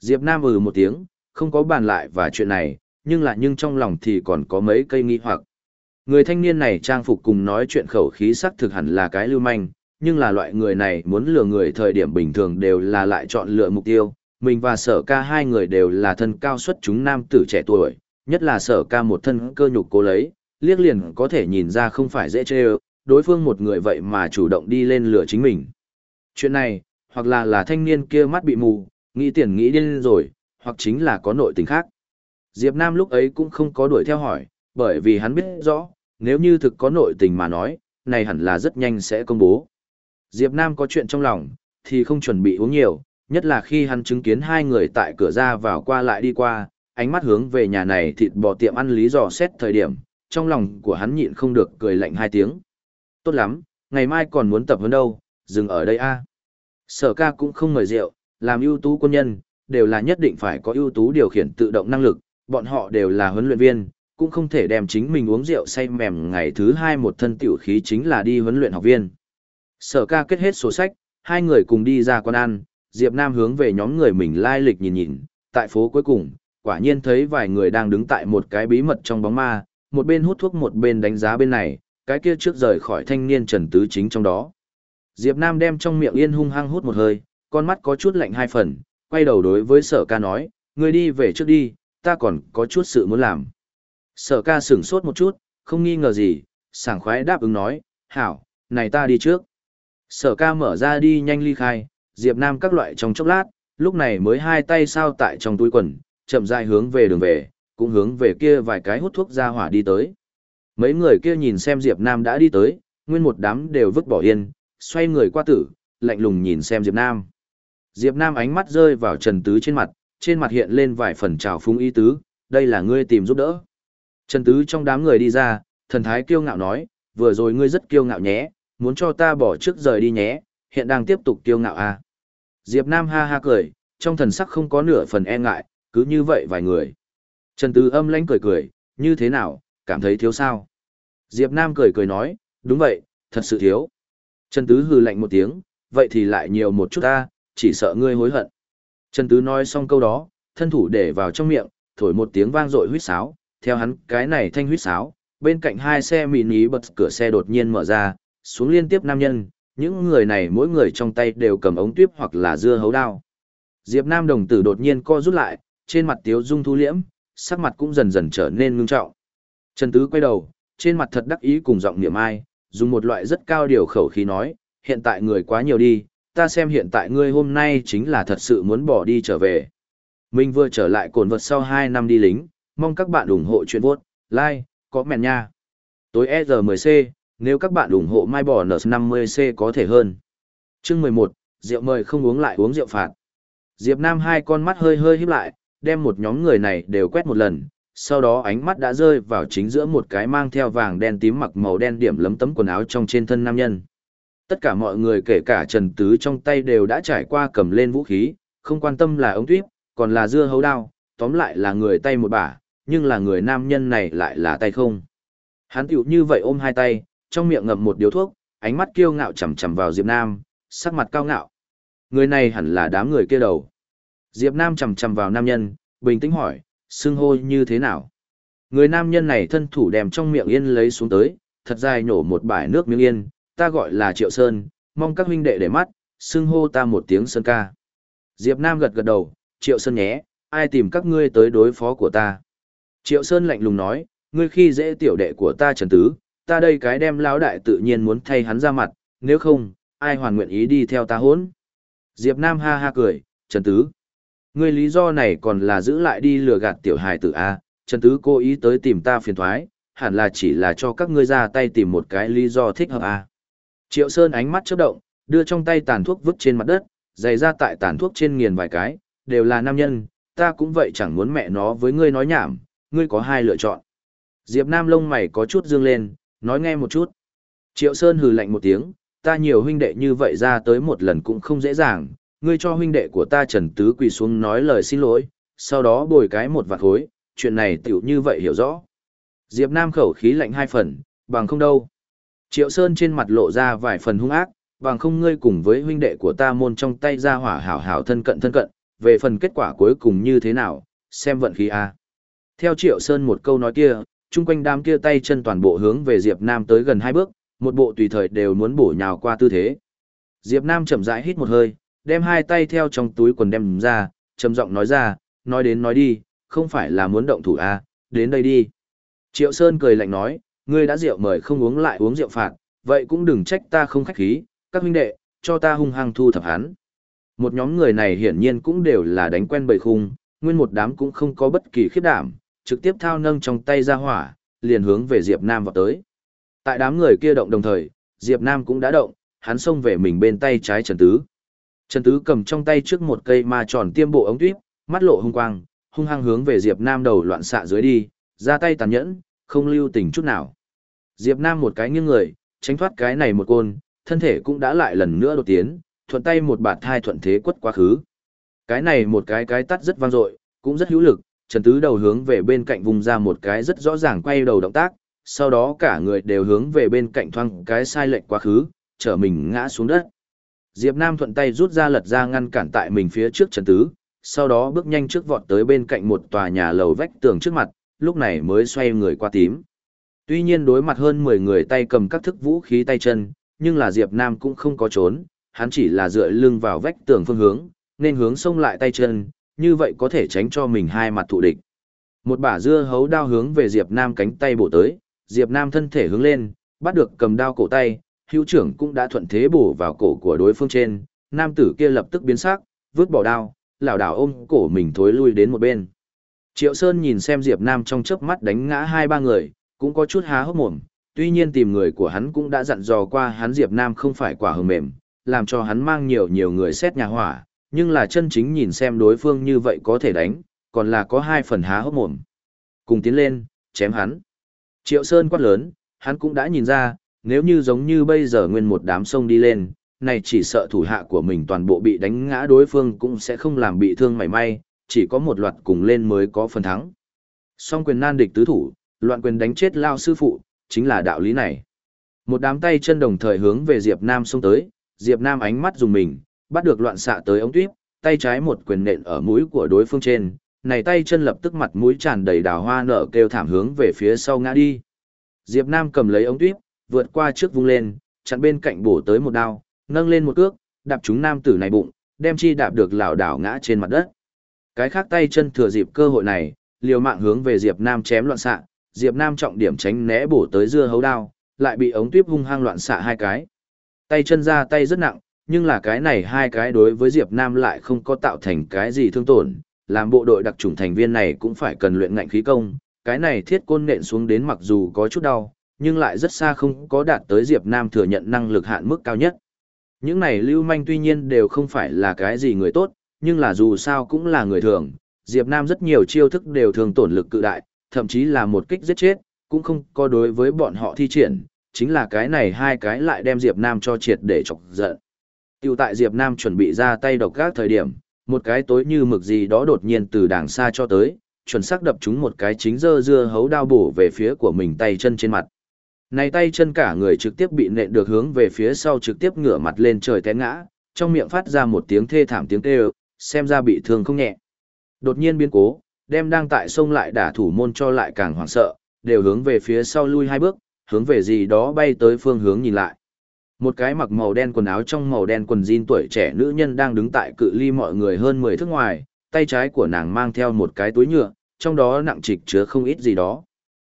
Diệp Nam ừ một tiếng, không có bàn lại và chuyện này, nhưng là nhưng trong lòng thì còn có mấy cây nghi hoặc. Người thanh niên này trang phục cùng nói chuyện khẩu khí sắc thực hẳn là cái lưu manh, nhưng là loại người này muốn lừa người thời điểm bình thường đều là lại chọn lựa mục tiêu. Mình và sở ca hai người đều là thân cao xuất chúng nam tử trẻ tuổi, nhất là sở ca một thân cơ nhục cố lấy, liếc liền có thể nhìn ra không phải dễ chê đối phương một người vậy mà chủ động đi lên lừa chính mình. Chuyện này, hoặc là là thanh niên kia mắt bị mù, nghĩ tiền nghĩ điên rồi, hoặc chính là có nội tình khác. Diệp Nam lúc ấy cũng không có đuổi theo hỏi, bởi vì hắn biết rõ, nếu như thực có nội tình mà nói, này hẳn là rất nhanh sẽ công bố. Diệp Nam có chuyện trong lòng, thì không chuẩn bị uống nhiều, nhất là khi hắn chứng kiến hai người tại cửa ra vào qua lại đi qua, ánh mắt hướng về nhà này thịt bò tiệm ăn lý dò xét thời điểm, trong lòng của hắn nhịn không được cười lạnh hai tiếng. Tốt lắm, ngày mai còn muốn tập hơn đâu, dừng ở đây a. Sở ca cũng không mời rượu, làm ưu tú quân nhân, đều là nhất định phải có ưu tú điều khiển tự động năng lực, bọn họ đều là huấn luyện viên, cũng không thể đem chính mình uống rượu say mềm ngày thứ hai một thân tiểu khí chính là đi huấn luyện học viên. Sở ca kết hết sổ sách, hai người cùng đi ra quán ăn, Diệp Nam hướng về nhóm người mình lai lịch nhìn nhìn, tại phố cuối cùng, quả nhiên thấy vài người đang đứng tại một cái bí mật trong bóng ma, một bên hút thuốc một bên đánh giá bên này, cái kia trước rời khỏi thanh niên Trần Tứ chính trong đó. Diệp Nam đem trong miệng yên hung hăng hút một hơi, con mắt có chút lạnh hai phần, quay đầu đối với sở ca nói, người đi về trước đi, ta còn có chút sự muốn làm. Sở ca sửng sốt một chút, không nghi ngờ gì, sảng khoái đáp ứng nói, hảo, này ta đi trước. Sở ca mở ra đi nhanh ly khai, Diệp Nam các loại trong chốc lát, lúc này mới hai tay sao tại trong túi quần, chậm rãi hướng về đường về, cũng hướng về kia vài cái hút thuốc ra hỏa đi tới. Mấy người kia nhìn xem Diệp Nam đã đi tới, nguyên một đám đều vứt bỏ yên, xoay người qua tử, lạnh lùng nhìn xem Diệp Nam. Diệp Nam ánh mắt rơi vào Trần Tứ trên mặt, trên mặt hiện lên vài phần trào phúng ý tứ, đây là ngươi tìm giúp đỡ. Trần Tứ trong đám người đi ra, thần thái kiêu ngạo nói, vừa rồi ngươi rất kiêu ngạo nhé, muốn cho ta bỏ trước rời đi nhé, hiện đang tiếp tục kiêu ngạo à. Diệp Nam ha ha cười, trong thần sắc không có nửa phần e ngại, cứ như vậy vài người. Trần Tứ âm lãnh cười cười, như thế nào, cảm thấy thiếu sao? Diệp Nam cười cười nói, đúng vậy, thật sự thiếu. Trần Tứ hừ lạnh một tiếng, vậy thì lại nhiều một chút ta, chỉ sợ ngươi hối hận. Trần Tứ nói xong câu đó, thân thủ để vào trong miệng, thổi một tiếng vang dội huýt sáo, theo hắn cái này thanh huýt sáo, bên cạnh hai xe mini bật cửa xe đột nhiên mở ra, xuống liên tiếp nam nhân, những người này mỗi người trong tay đều cầm ống tuyếp hoặc là dưa hấu đao. Diệp Nam đồng tử đột nhiên co rút lại, trên mặt tiếu dung thu liễm, sắc mặt cũng dần dần trở nên ngưng trọng. Trần Tứ quay đầu, trên mặt thật đắc ý cùng giọng niệm ai, dùng một loại rất cao điều khẩu khí nói, hiện tại người quá nhiều đi, ta xem hiện tại ngươi hôm nay chính là thật sự muốn bỏ đi trở về. Mình vừa trở lại cồn vật sau 2 năm đi lính, mong các bạn ủng hộ chuyện vốt, like, có nha. Tối ER10C, nếu các bạn ủng hộ mai bỏ n 50 c có thể hơn. Chương 11, rượu mời không uống lại uống rượu phạt. Diệp Nam hai con mắt hơi hơi híp lại, đem một nhóm người này đều quét một lần, sau đó ánh mắt đã rơi vào chính giữa một cái mang theo vàng đen tím mặc màu đen điểm lấm tấm quần áo trong trên thân nam nhân. Tất cả mọi người kể cả Trần Tứ trong tay đều đã trải qua cầm lên vũ khí, không quan tâm là ống tuyếp, còn là dưa hấu đao, tóm lại là người tay một bả, nhưng là người nam nhân này lại là tay không. Hắn tiểu như vậy ôm hai tay, trong miệng ngậm một điếu thuốc, ánh mắt kiêu ngạo chằm chằm vào Diệp Nam, sắc mặt cao ngạo. Người này hẳn là đám người kia đầu. Diệp Nam chằm chằm vào nam nhân, bình tĩnh hỏi, xưng hô như thế nào? Người nam nhân này thân thủ đem trong miệng yên lấy xuống tới, thật dài nhổ một bãi nước miếng yên, ta gọi là Triệu Sơn, mong các huynh đệ để mắt, xưng hô ta một tiếng Sơn ca. Diệp Nam gật gật đầu, Triệu Sơn nhé, ai tìm các ngươi tới đối phó của ta? Triệu Sơn lạnh lùng nói, ngươi khi dễ tiểu đệ của ta Trần Tứ, ta đây cái đem lão đại tự nhiên muốn thay hắn ra mặt, nếu không, ai hoàn nguyện ý đi theo ta hỗn. Diệp Nam ha ha cười, Trần Tứ. Ngươi lý do này còn là giữ lại đi lừa gạt tiểu hài tử A, Trần Tứ cố ý tới tìm ta phiền thoái, hẳn là chỉ là cho các ngươi ra tay tìm một cái lý do thích hợp A. Triệu Sơn ánh mắt chớp động, đưa trong tay tàn thuốc vứt trên mặt đất, giày ra tại tàn thuốc trên nghiền vài cái, đều là nam nhân, ta cũng vậy chẳng muốn mẹ nó với ngươi nói nhảm, ngươi có hai lựa chọn. Diệp Nam lông mày có chút dương lên, nói nghe một chút. Triệu Sơn hừ lạnh một tiếng, ta nhiều huynh đệ như vậy ra tới một lần cũng không dễ dàng, ngươi cho huynh đệ của ta Trần Tứ quỳ xuống nói lời xin lỗi, sau đó bồi cái một vạt hối, chuyện này tiểu như vậy hiểu rõ. Diệp Nam khẩu khí lạnh hai phần, bằng không đâu. Triệu Sơn trên mặt lộ ra vài phần hung ác, bằng không ngươi cùng với huynh đệ của ta môn trong tay ra hỏa hảo hảo thân cận thân cận, về phần kết quả cuối cùng như thế nào, xem vận khí a. Theo Triệu Sơn một câu nói kia, chung quanh đám kia tay chân toàn bộ hướng về Diệp Nam tới gần hai bước, một bộ tùy thời đều muốn bổ nhào qua tư thế. Diệp Nam chậm rãi hít một hơi, đem hai tay theo trong túi quần đem ra, trầm giọng nói ra, nói đến nói đi, không phải là muốn động thủ à, đến đây đi. Triệu Sơn cười lạnh nói, ngươi đã rượu mời không uống lại uống rượu phạt, vậy cũng đừng trách ta không khách khí, các huynh đệ, cho ta hung hăng thu thập hắn. Một nhóm người này hiển nhiên cũng đều là đánh quen bầy khung, nguyên một đám cũng không có bất kỳ khiếp đảm, trực tiếp thao nâng trong tay ra hỏa, liền hướng về Diệp Nam vào tới. Tại đám người kia động đồng thời, Diệp Nam cũng đã động, hắn xông về mình bên tay trái Trần Tứ. Trần Tứ cầm trong tay trước một cây ma tròn tiêm bộ ống tuyếp, mắt lộ hung quang, hung hăng hướng về Diệp Nam đầu loạn xạ dưới đi, ra tay tàn nhẫn, không lưu tình chút nào. Diệp Nam một cái nghiêng người, tránh thoát cái này một côn, thân thể cũng đã lại lần nữa đột tiến, thuận tay một bạt thai thuận thế quất quá khứ. Cái này một cái cái tắt rất vang dội, cũng rất hữu lực, Trần Tứ đầu hướng về bên cạnh vùng ra một cái rất rõ ràng quay đầu động tác, sau đó cả người đều hướng về bên cạnh thoang cái sai lệch quá khứ, trở mình ngã xuống đất. Diệp Nam thuận tay rút ra lật ra ngăn cản tại mình phía trước Trần Tứ, sau đó bước nhanh trước vọt tới bên cạnh một tòa nhà lầu vách tường trước mặt, lúc này mới xoay người qua tím. Tuy nhiên đối mặt hơn 10 người tay cầm các thức vũ khí tay chân, nhưng là Diệp Nam cũng không có trốn, hắn chỉ là dựa lưng vào vách tường phương hướng, nên hướng xông lại tay chân, như vậy có thể tránh cho mình hai mặt thụ địch. Một bả dưa hấu đao hướng về Diệp Nam cánh tay bổ tới, Diệp Nam thân thể hướng lên, bắt được cầm đao cổ tay, hữu trưởng cũng đã thuận thế bổ vào cổ của đối phương trên, nam tử kia lập tức biến sắc, vứt bỏ đao, lảo đảo ôm cổ mình thối lui đến một bên. Triệu Sơn nhìn xem Diệp Nam trong chớp mắt đánh ngã hai ba người, cũng có chút há hốc mồm, tuy nhiên tìm người của hắn cũng đã dặn dò qua hắn Diệp Nam không phải quả hờ mềm, làm cho hắn mang nhiều nhiều người xét nhà hỏa, nhưng là chân chính nhìn xem đối phương như vậy có thể đánh, còn là có hai phần há hốc mồm. Cùng tiến lên, chém hắn. Triệu Sơn quát lớn, hắn cũng đã nhìn ra, nếu như giống như bây giờ nguyên một đám sông đi lên, này chỉ sợ thủ hạ của mình toàn bộ bị đánh ngã đối phương cũng sẽ không làm bị thương mảy may, chỉ có một loạt cùng lên mới có phần thắng. Song quyền nan địch tứ thủ, loạn quyền đánh chết lao sư phụ, chính là đạo lý này. Một đám tay chân đồng thời hướng về Diệp Nam xông tới, Diệp Nam ánh mắt dùng mình, bắt được loạn xạ tới ống tuyết, tay trái một quyền nện ở mũi của đối phương trên, này tay chân lập tức mặt mũi tràn đầy đào hoa nở kêu thảm hướng về phía sau ngã đi. Diệp Nam cầm lấy ống tuyết, vượt qua trước vung lên, chặn bên cạnh bổ tới một đao, nâng lên một cước, đạp trúng nam tử này bụng, đem chi đạp được lảo đảo ngã trên mặt đất. Cái khác tay chân thừa dịp cơ hội này, liều mạng hướng về Diệp Nam chém loạn xạ, Diệp Nam trọng điểm tránh né bổ tới dưa hấu đao, lại bị ống tuyếp hung hăng loạn xạ hai cái. Tay chân ra tay rất nặng, nhưng là cái này hai cái đối với Diệp Nam lại không có tạo thành cái gì thương tổn, làm bộ đội đặc trùng thành viên này cũng phải cần luyện ngạnh khí công, cái này thiết côn nện xuống đến mặc dù có chút đau, nhưng lại rất xa không có đạt tới Diệp Nam thừa nhận năng lực hạn mức cao nhất. Những này lưu manh tuy nhiên đều không phải là cái gì người tốt, nhưng là dù sao cũng là người thường, Diệp Nam rất nhiều chiêu thức đều thường tổn lực cự đại, thậm chí là một kích giết chết, cũng không có đối với bọn họ thi triển, chính là cái này hai cái lại đem Diệp Nam cho triệt để chọc giận. Tiêu tại Diệp Nam chuẩn bị ra tay độc các thời điểm, một cái tối như mực gì đó đột nhiên từ đàng xa cho tới, chuẩn xác đập trúng một cái chính dơ dưa hấu đao bổ về phía của mình tay chân trên mặt. Này tay chân cả người trực tiếp bị nện được hướng về phía sau trực tiếp ngửa mặt lên trời té ngã, trong miệng phát ra một tiếng thê thảm tiếng kêu, xem ra bị thương không nhẹ. Đột nhiên biến cố, đem đang tại sông lại đả thủ môn cho lại càng hoảng sợ, đều hướng về phía sau lui hai bước, hướng về gì đó bay tới phương hướng nhìn lại. Một cái mặc màu đen quần áo trong màu đen quần jean tuổi trẻ nữ nhân đang đứng tại cự ly mọi người hơn 10 thước ngoài, tay trái của nàng mang theo một cái túi nhựa, trong đó nặng trịch chứa không ít gì đó.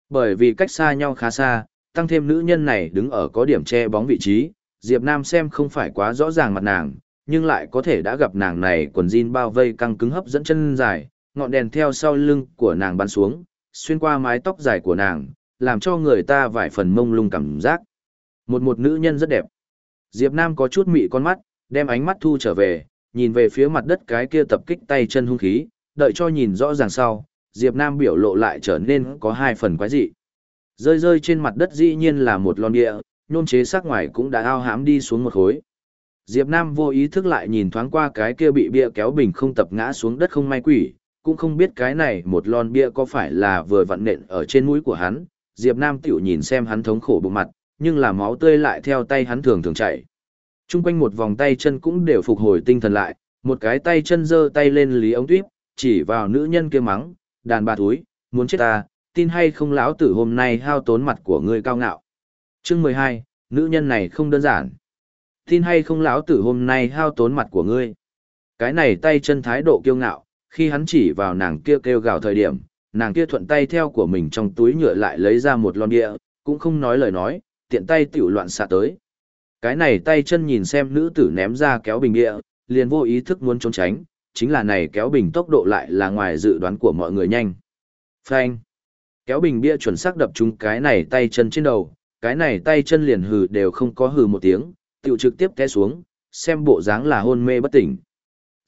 Bởi vì cách xa nhau khá xa, tăng thêm nữ nhân này đứng ở có điểm che bóng vị trí, Diệp Nam xem không phải quá rõ ràng mặt nàng, nhưng lại có thể đã gặp nàng này quần jean bao vây căng cứng hấp dẫn chân dài, ngọn đèn theo sau lưng của nàng bắn xuống, xuyên qua mái tóc dài của nàng, làm cho người ta vài phần mông lung cảm giác. Một một nữ nhân rất đẹp. Diệp Nam có chút mị con mắt, đem ánh mắt thu trở về, nhìn về phía mặt đất cái kia tập kích tay chân hung khí, đợi cho nhìn rõ ràng sau, Diệp Nam biểu lộ lại trở nên có hai phần quái dị. Rơi rơi trên mặt đất dĩ nhiên là một lon địa, nhôm chế sắc ngoài cũng đã ao hãm đi xuống một khối. Diệp Nam vô ý thức lại nhìn thoáng qua cái kia bị bia kéo bình không tập ngã xuống đất không may quỷ, cũng không biết cái này một lon bia có phải là vừa vặn nện ở trên mũi của hắn. Diệp Nam tiểu nhìn xem hắn thống khổ bụng mặt, nhưng là máu tươi lại theo tay hắn thường thường chảy. Trung quanh một vòng tay chân cũng đều phục hồi tinh thần lại, một cái tay chân giơ tay lên lý ống tuyếp, chỉ vào nữ nhân kia mắng, đàn bà túi, muốn chết ta, tin hay không lão tử hôm nay hao tốn mặt của ngươi cao ngạo. Chương 12, nữ nhân này không đơn giản. Tin hay không lão tử hôm nay hao tốn mặt của ngươi. Cái này tay chân thái độ kiêu ngạo, khi hắn chỉ vào nàng kia kêu gào thời điểm, nàng kia thuận tay theo của mình trong túi nhựa lại lấy ra một lon địa, cũng không nói lời nói, tiện tay tiểu loạn xạ tới. Cái này tay chân nhìn xem nữ tử ném ra kéo bình địa, liền vô ý thức muốn trốn tránh, chính là này kéo bình tốc độ lại là ngoài dự đoán của mọi người nhanh. Phanh. Kéo bình bia chuẩn xác đập trúng cái này tay chân trên đầu, cái này tay chân liền hừ đều không có hừ một tiếng, tiểu trực tiếp té xuống, xem bộ dáng là hôn mê bất tỉnh.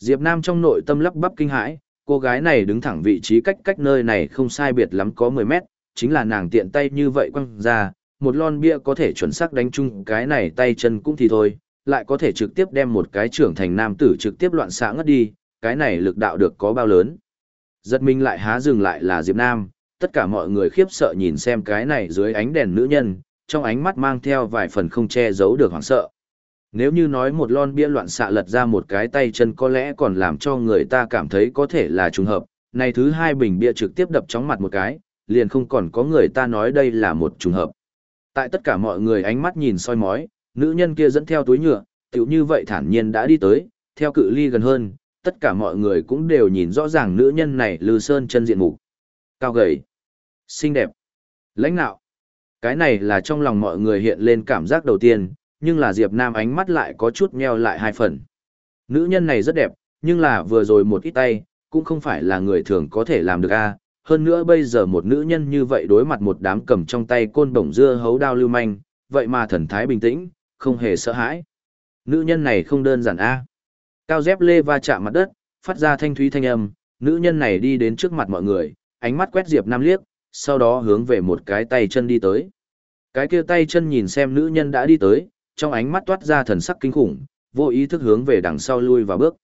Diệp Nam trong nội tâm lắp bắp kinh hãi, cô gái này đứng thẳng vị trí cách cách nơi này không sai biệt lắm có 10 mét, chính là nàng tiện tay như vậy quăng ra, một lon bia có thể chuẩn xác đánh chung cái này tay chân cũng thì thôi, lại có thể trực tiếp đem một cái trưởng thành nam tử trực tiếp loạn xạ ngất đi, cái này lực đạo được có bao lớn. Giật mình lại há dừng lại là Diệp Nam, tất cả mọi người khiếp sợ nhìn xem cái này dưới ánh đèn nữ nhân, trong ánh mắt mang theo vài phần không che giấu được hoảng sợ. Nếu như nói một lon bia loạn xạ lật ra một cái tay chân có lẽ còn làm cho người ta cảm thấy có thể là trùng hợp, này thứ hai bình bia trực tiếp đập chóng mặt một cái, liền không còn có người ta nói đây là một trùng hợp. Tại tất cả mọi người ánh mắt nhìn soi mói, nữ nhân kia dẫn theo túi nhựa, tiểu như vậy thản nhiên đã đi tới, theo cự ly gần hơn, tất cả mọi người cũng đều nhìn rõ ràng nữ nhân này lư sơn chân diện mục. Cao gầy xinh đẹp lãnh nạo. Cái này là trong lòng mọi người hiện lên cảm giác đầu tiên nhưng là diệp nam ánh mắt lại có chút meo lại hai phần. Nữ nhân này rất đẹp nhưng là vừa rồi một ít tay cũng không phải là người thường có thể làm được a. Hơn nữa bây giờ một nữ nhân như vậy đối mặt một đám cầm trong tay côn bổng dưa hấu đao lưu manh vậy mà thần thái bình tĩnh không hề sợ hãi. Nữ nhân này không đơn giản a. Cao dép lê va chạm mặt đất phát ra thanh thúy thanh âm nữ nhân này đi đến trước mặt mọi người ánh mắt quét diệp nam liếc sau đó hướng về một cái tay chân đi tới. Cái kia tay chân nhìn xem nữ nhân đã đi tới, trong ánh mắt toát ra thần sắc kinh khủng, vô ý thức hướng về đằng sau lui và bước.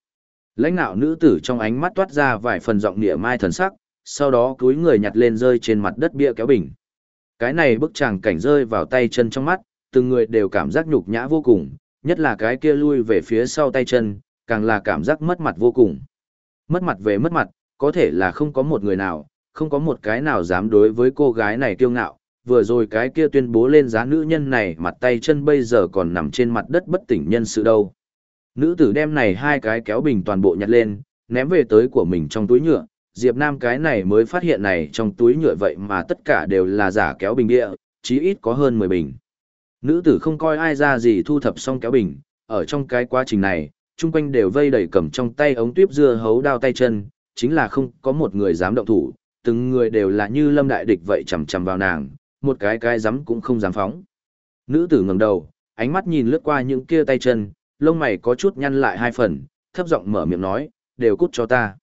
Lãnh nạo nữ tử trong ánh mắt toát ra vài phần giọng nịa mai thần sắc, sau đó cúi người nhặt lên rơi trên mặt đất bia kéo bình. Cái này bức chàng cảnh rơi vào tay chân trong mắt, từng người đều cảm giác nhục nhã vô cùng, nhất là cái kia lui về phía sau tay chân, càng là cảm giác mất mặt vô cùng. Mất mặt về mất mặt, có thể là không có một người nào, không có một cái nào dám đối với cô gái này kiêu ngạo, vừa rồi cái kia tuyên bố lên giá nữ nhân này mặt tay chân bây giờ còn nằm trên mặt đất bất tỉnh nhân sự đâu. Nữ tử đem này hai cái kéo bình toàn bộ nhặt lên, ném về tới của mình trong túi nhựa, Diệp Nam cái này mới phát hiện này trong túi nhựa vậy mà tất cả đều là giả kéo bình địa, chí ít có hơn 10 bình. Nữ tử không coi ai ra gì thu thập xong kéo bình, ở trong cái quá trình này, chung quanh đều vây đầy cầm trong tay ống tuyếp dưa hấu đao tay chân, chính là không có một người dám động thủ, từng người đều là như lâm đại địch vậy chầm chầm vào nàng, một cái cái dám cũng không dám phóng. Nữ tử ngẩng đầu, ánh mắt nhìn lướt qua những kia tay chân, lông mày có chút nhăn lại hai phần, thấp giọng mở miệng nói, đều cút cho ta.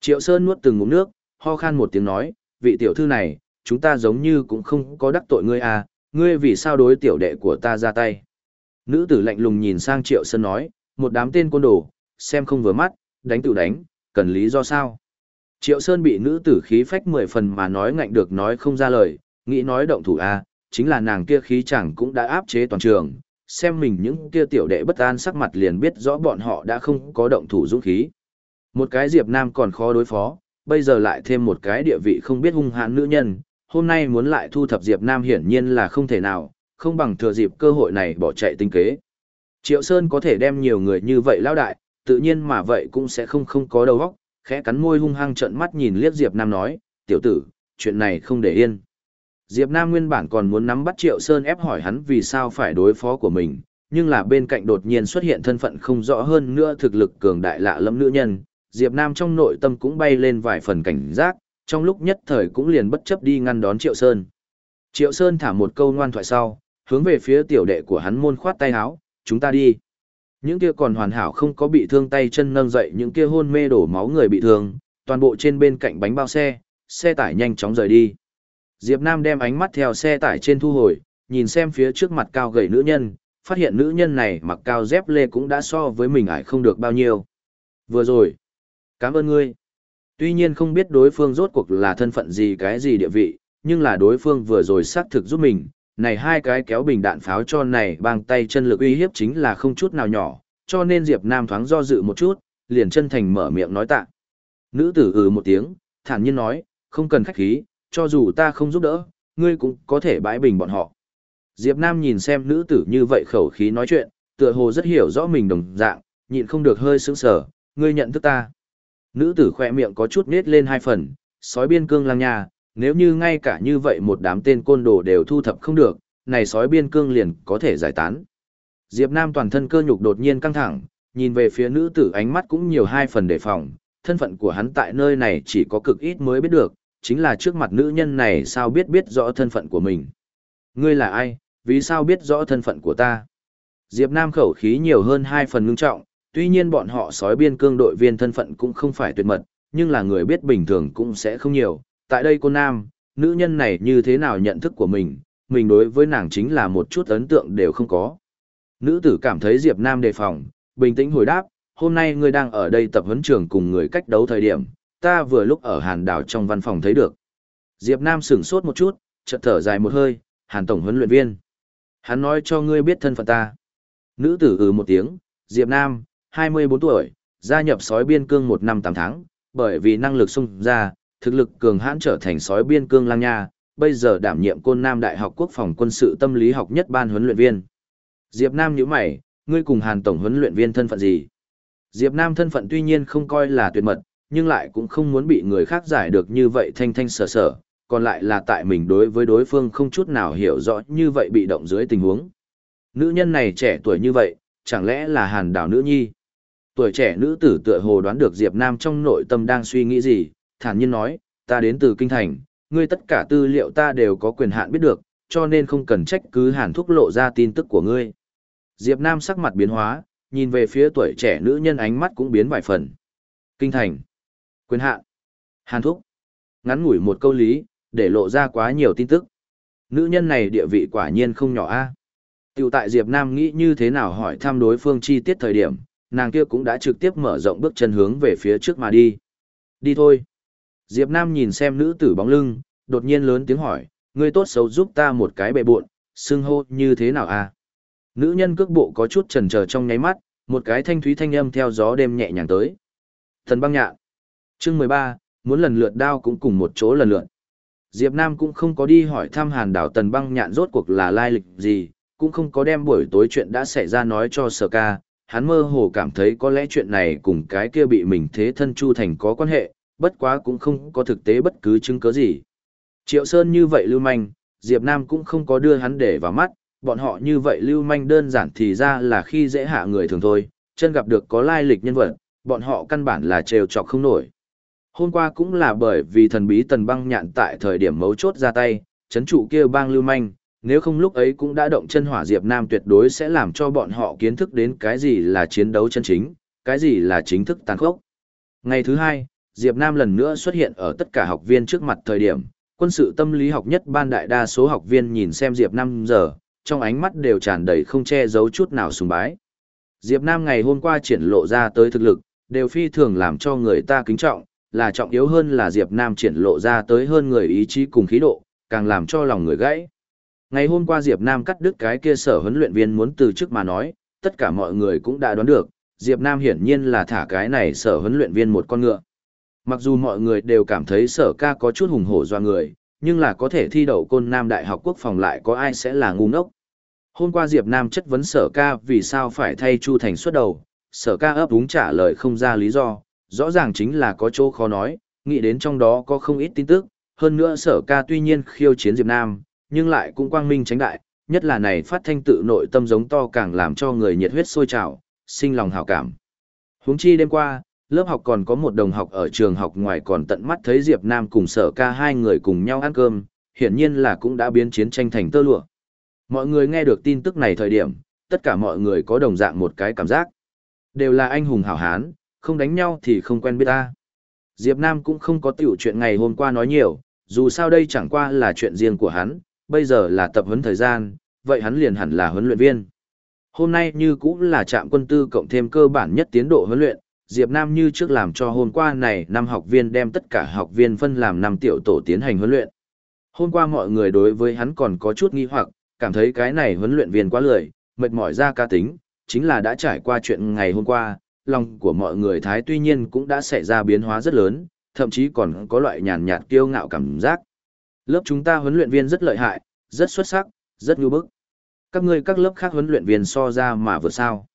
Triệu Sơn nuốt từng ngụm nước, ho khan một tiếng nói, vị tiểu thư này, chúng ta giống như cũng không có đắc tội ngươi à, ngươi vì sao đối tiểu đệ của ta ra tay. Nữ tử lạnh lùng nhìn sang Triệu Sơn nói, một đám tên côn đồ, xem không vừa mắt, đánh tự đánh, cần lý do sao. Triệu Sơn bị nữ tử khí phách mười phần mà nói ngạnh được nói không ra lời, nghĩ nói động thủ a, à, chính là nàng kia khí chẳng cũng đã áp chế toàn trường, xem mình những kia tiểu đệ bất an sắc mặt liền biết rõ bọn họ đã không có động thủ dũng khí. Một cái Diệp Nam còn khó đối phó, bây giờ lại thêm một cái địa vị không biết hung hãn nữ nhân, hôm nay muốn lại thu thập Diệp Nam hiển nhiên là không thể nào, không bằng thừa dịp cơ hội này bỏ chạy tinh kế. Triệu Sơn có thể đem nhiều người như vậy lao đại, tự nhiên mà vậy cũng sẽ không không có đầu óc, khẽ cắn môi hung hăng trợn mắt nhìn liếc Diệp Nam nói, tiểu tử, chuyện này không để yên. Diệp Nam nguyên bản còn muốn nắm bắt Triệu Sơn ép hỏi hắn vì sao phải đối phó của mình, nhưng là bên cạnh đột nhiên xuất hiện thân phận không rõ hơn nữa thực lực cường đại lạ lẫm nữ nhân, Diệp Nam trong nội tâm cũng bay lên vài phần cảnh giác, trong lúc nhất thời cũng liền bất chấp đi ngăn đón Triệu Sơn. Triệu Sơn thả một câu ngoan thoại sau, hướng về phía tiểu đệ của hắn môn khoát tay áo, chúng ta đi. Những kia còn hoàn hảo không có bị thương tay chân nâng dậy những kia hôn mê đổ máu người bị thương, toàn bộ trên bên cạnh bánh bao xe, xe tải nhanh chóng rời đi. Diệp Nam đem ánh mắt theo xe tải trên thu hồi, nhìn xem phía trước mặt cao gầy nữ nhân, phát hiện nữ nhân này mặc cao dép lê cũng đã so với mình ải không được bao nhiêu. Vừa rồi, cảm ơn ngươi. Tuy nhiên không biết đối phương rốt cuộc là thân phận gì cái gì địa vị, nhưng là đối phương vừa rồi xác thực giúp mình, này hai cái kéo bình đạn pháo cho này bằng tay chân lực uy hiếp chính là không chút nào nhỏ, cho nên Diệp Nam thoáng do dự một chút, liền chân thành mở miệng nói tạ. Nữ tử ừ một tiếng, thản nhiên nói, không cần khách khí, cho dù ta không giúp đỡ, ngươi cũng có thể bãi bình bọn họ. Diệp Nam nhìn xem nữ tử như vậy khẩu khí nói chuyện, tựa hồ rất hiểu rõ mình đồng dạng, nhịn không được hơi sững sờ, ngươi nhận thức ta. Nữ tử khỏe miệng có chút nết lên hai phần, sói biên cương lang nha, nếu như ngay cả như vậy một đám tên côn đồ đều thu thập không được, này sói biên cương liền có thể giải tán. Diệp Nam toàn thân cơ nhục đột nhiên căng thẳng, nhìn về phía nữ tử ánh mắt cũng nhiều hai phần đề phòng, thân phận của hắn tại nơi này chỉ có cực ít mới biết được, chính là trước mặt nữ nhân này sao biết biết rõ thân phận của mình. Ngươi là ai, vì sao biết rõ thân phận của ta? Diệp Nam khẩu khí nhiều hơn hai phần ngưng trọng, tuy nhiên bọn họ sói biên cương đội viên thân phận cũng không phải tuyệt mật, nhưng là người biết bình thường cũng sẽ không nhiều. Tại đây cô Nam, nữ nhân này như thế nào nhận thức của mình, mình đối với nàng chính là một chút ấn tượng đều không có. Nữ tử cảm thấy Diệp Nam đề phòng, bình tĩnh hồi đáp, hôm nay ngươi đang ở đây tập huấn trường cùng người cách đấu thời điểm, ta vừa lúc ở hàn đảo trong văn phòng thấy được. Diệp Nam sửng sốt một chút, chợt thở dài một hơi, hàn tổng huấn luyện viên. Hắn nói cho ngươi biết thân phận ta. Nữ tử ừ một tiếng, Diệp Nam, 24 tuổi, gia nhập sói biên cương một năm 8 tháng, bởi vì năng lực sung ra, thực lực cường hãn trở thành sói biên cương lang nha, bây giờ đảm nhiệm côn nam đại học quốc phòng quân sự tâm lý học nhất ban huấn luyện viên. Diệp Nam nhíu mày, ngươi cùng hàn tổng huấn luyện viên thân phận gì? Diệp Nam thân phận tuy nhiên không coi là tuyệt mật, nhưng lại cũng không muốn bị người khác giải được như vậy thanh thanh sở sở, còn lại là tại mình đối với đối phương không chút nào hiểu rõ như vậy bị động dưới tình huống. Nữ nhân này trẻ tuổi như vậy, chẳng lẽ là hàn đảo nữ nhi? Tuổi trẻ nữ tử tựa hồ đoán được Diệp Nam trong nội tâm đang suy nghĩ gì, thản nhiên nói, ta đến từ kinh thành, ngươi tất cả tư liệu ta đều có quyền hạn biết được, cho nên không cần trách cứ hàn thúc lộ ra tin tức của ngươi. Diệp Nam sắc mặt biến hóa, nhìn về phía tuổi trẻ nữ nhân ánh mắt cũng biến vài phần. Kinh thành. Quyền hạn. Hàn thúc. Ngắn ngủi một câu lý, để lộ ra quá nhiều tin tức. Nữ nhân này địa vị quả nhiên không nhỏ a. Tiểu tại Diệp Nam nghĩ như thế nào hỏi thăm đối phương chi tiết thời điểm, nàng kia cũng đã trực tiếp mở rộng bước chân hướng về phía trước mà đi. Đi thôi. Diệp Nam nhìn xem nữ tử bóng lưng, đột nhiên lớn tiếng hỏi, ngươi tốt xấu giúp ta một cái bệ buộn, xưng hô như thế nào a? Nữ nhân cước bộ có chút chần chờ trong nháy mắt, một cái thanh thúy thanh âm theo gió đêm nhẹ nhàng tới. Thần băng nhạn. Chương 13, muốn lần lượt đao cũng cùng một chỗ lần lượt. Diệp Nam cũng không có đi hỏi thăm hàn đảo tần băng nhạn rốt cuộc là lai lịch gì, cũng không có đem buổi tối chuyện đã xảy ra nói cho sở ca. Hắn mơ hồ cảm thấy có lẽ chuyện này cùng cái kia bị mình thế thân Chu Thành có quan hệ, bất quá cũng không có thực tế bất cứ chứng cứ gì. Triệu Sơn như vậy lưu manh, Diệp Nam cũng không có đưa hắn để vào mắt, bọn họ như vậy lưu manh đơn giản thì ra là khi dễ hạ người thường thôi, chân gặp được có lai lịch nhân vật, bọn họ căn bản là trêu chọc không nổi. Hôm qua cũng là bởi vì thần bí tần băng nhạn tại thời điểm mấu chốt ra tay, chấn trụ kia bang lưu manh, nếu không lúc ấy cũng đã động chân hỏa Diệp Nam tuyệt đối sẽ làm cho bọn họ kiến thức đến cái gì là chiến đấu chân chính, cái gì là chính thức tàn khốc. Ngày thứ hai, Diệp Nam lần nữa xuất hiện ở tất cả học viên trước mặt thời điểm, quân sự tâm lý học nhất ban đại đa số học viên nhìn xem Diệp Nam giờ, trong ánh mắt đều tràn đầy không che giấu chút nào sùng bái. Diệp Nam ngày hôm qua triển lộ ra tới thực lực, đều phi thường làm cho người ta kính trọng, là trọng yếu hơn là Diệp Nam triển lộ ra tới hơn người ý chí cùng khí độ, càng làm cho lòng người gãy. Ngày hôm qua Diệp Nam cắt đứt cái kia sở huấn luyện viên muốn từ chức mà nói, tất cả mọi người cũng đã đoán được, Diệp Nam hiển nhiên là thả cái này sở huấn luyện viên một con ngựa. Mặc dù mọi người đều cảm thấy sở ca có chút hùng hổ do người, nhưng là có thể thi đậu côn Nam Đại học quốc phòng lại có ai sẽ là ngu ngốc. Hôm qua Diệp Nam chất vấn sở ca vì sao phải thay Chu Thành xuất đầu, sở ca ấp úng trả lời không ra lý do, rõ ràng chính là có chỗ khó nói, nghĩ đến trong đó có không ít tin tức, hơn nữa sở ca tuy nhiên khiêu chiến Diệp Nam, nhưng lại cũng quang minh tránh đại, nhất là này phát thanh tự nội tâm giống to càng làm cho người nhiệt huyết sôi trào, sinh lòng hảo cảm. Huống chi đêm qua, lớp học còn có một đồng học ở trường học ngoài còn tận mắt thấy Diệp Nam cùng sở ca hai người cùng nhau ăn cơm, hiển nhiên là cũng đã biến chiến tranh thành tơ lụa. Mọi người nghe được tin tức này thời điểm, tất cả mọi người có đồng dạng một cái cảm giác. Đều là anh hùng hảo hán, không đánh nhau thì không quen biết ta. Diệp Nam cũng không có tiểu chuyện ngày hôm qua nói nhiều, dù sao đây chẳng qua là chuyện riêng của hắn, bây giờ là tập huấn thời gian, vậy hắn liền hẳn là huấn luyện viên. Hôm nay như cũng là trạm quân tư cộng thêm cơ bản nhất tiến độ huấn luyện, Diệp Nam như trước làm cho hôm qua này năm học viên đem tất cả học viên phân làm năm tiểu tổ tiến hành huấn luyện. Hôm qua mọi người đối với hắn còn có chút nghi hoặc, cảm thấy cái này huấn luyện viên quá lười, mệt mỏi ra ca tính, chính là đã trải qua chuyện ngày hôm qua, lòng của mọi người thái tuy nhiên cũng đã xảy ra biến hóa rất lớn, thậm chí còn có loại nhàn nhạt kiêu ngạo cảm giác. Lớp chúng ta huấn luyện viên rất lợi hại, rất xuất sắc, rất nhu bức. Các ngươi các lớp khác huấn luyện viên so ra mà vừa sao.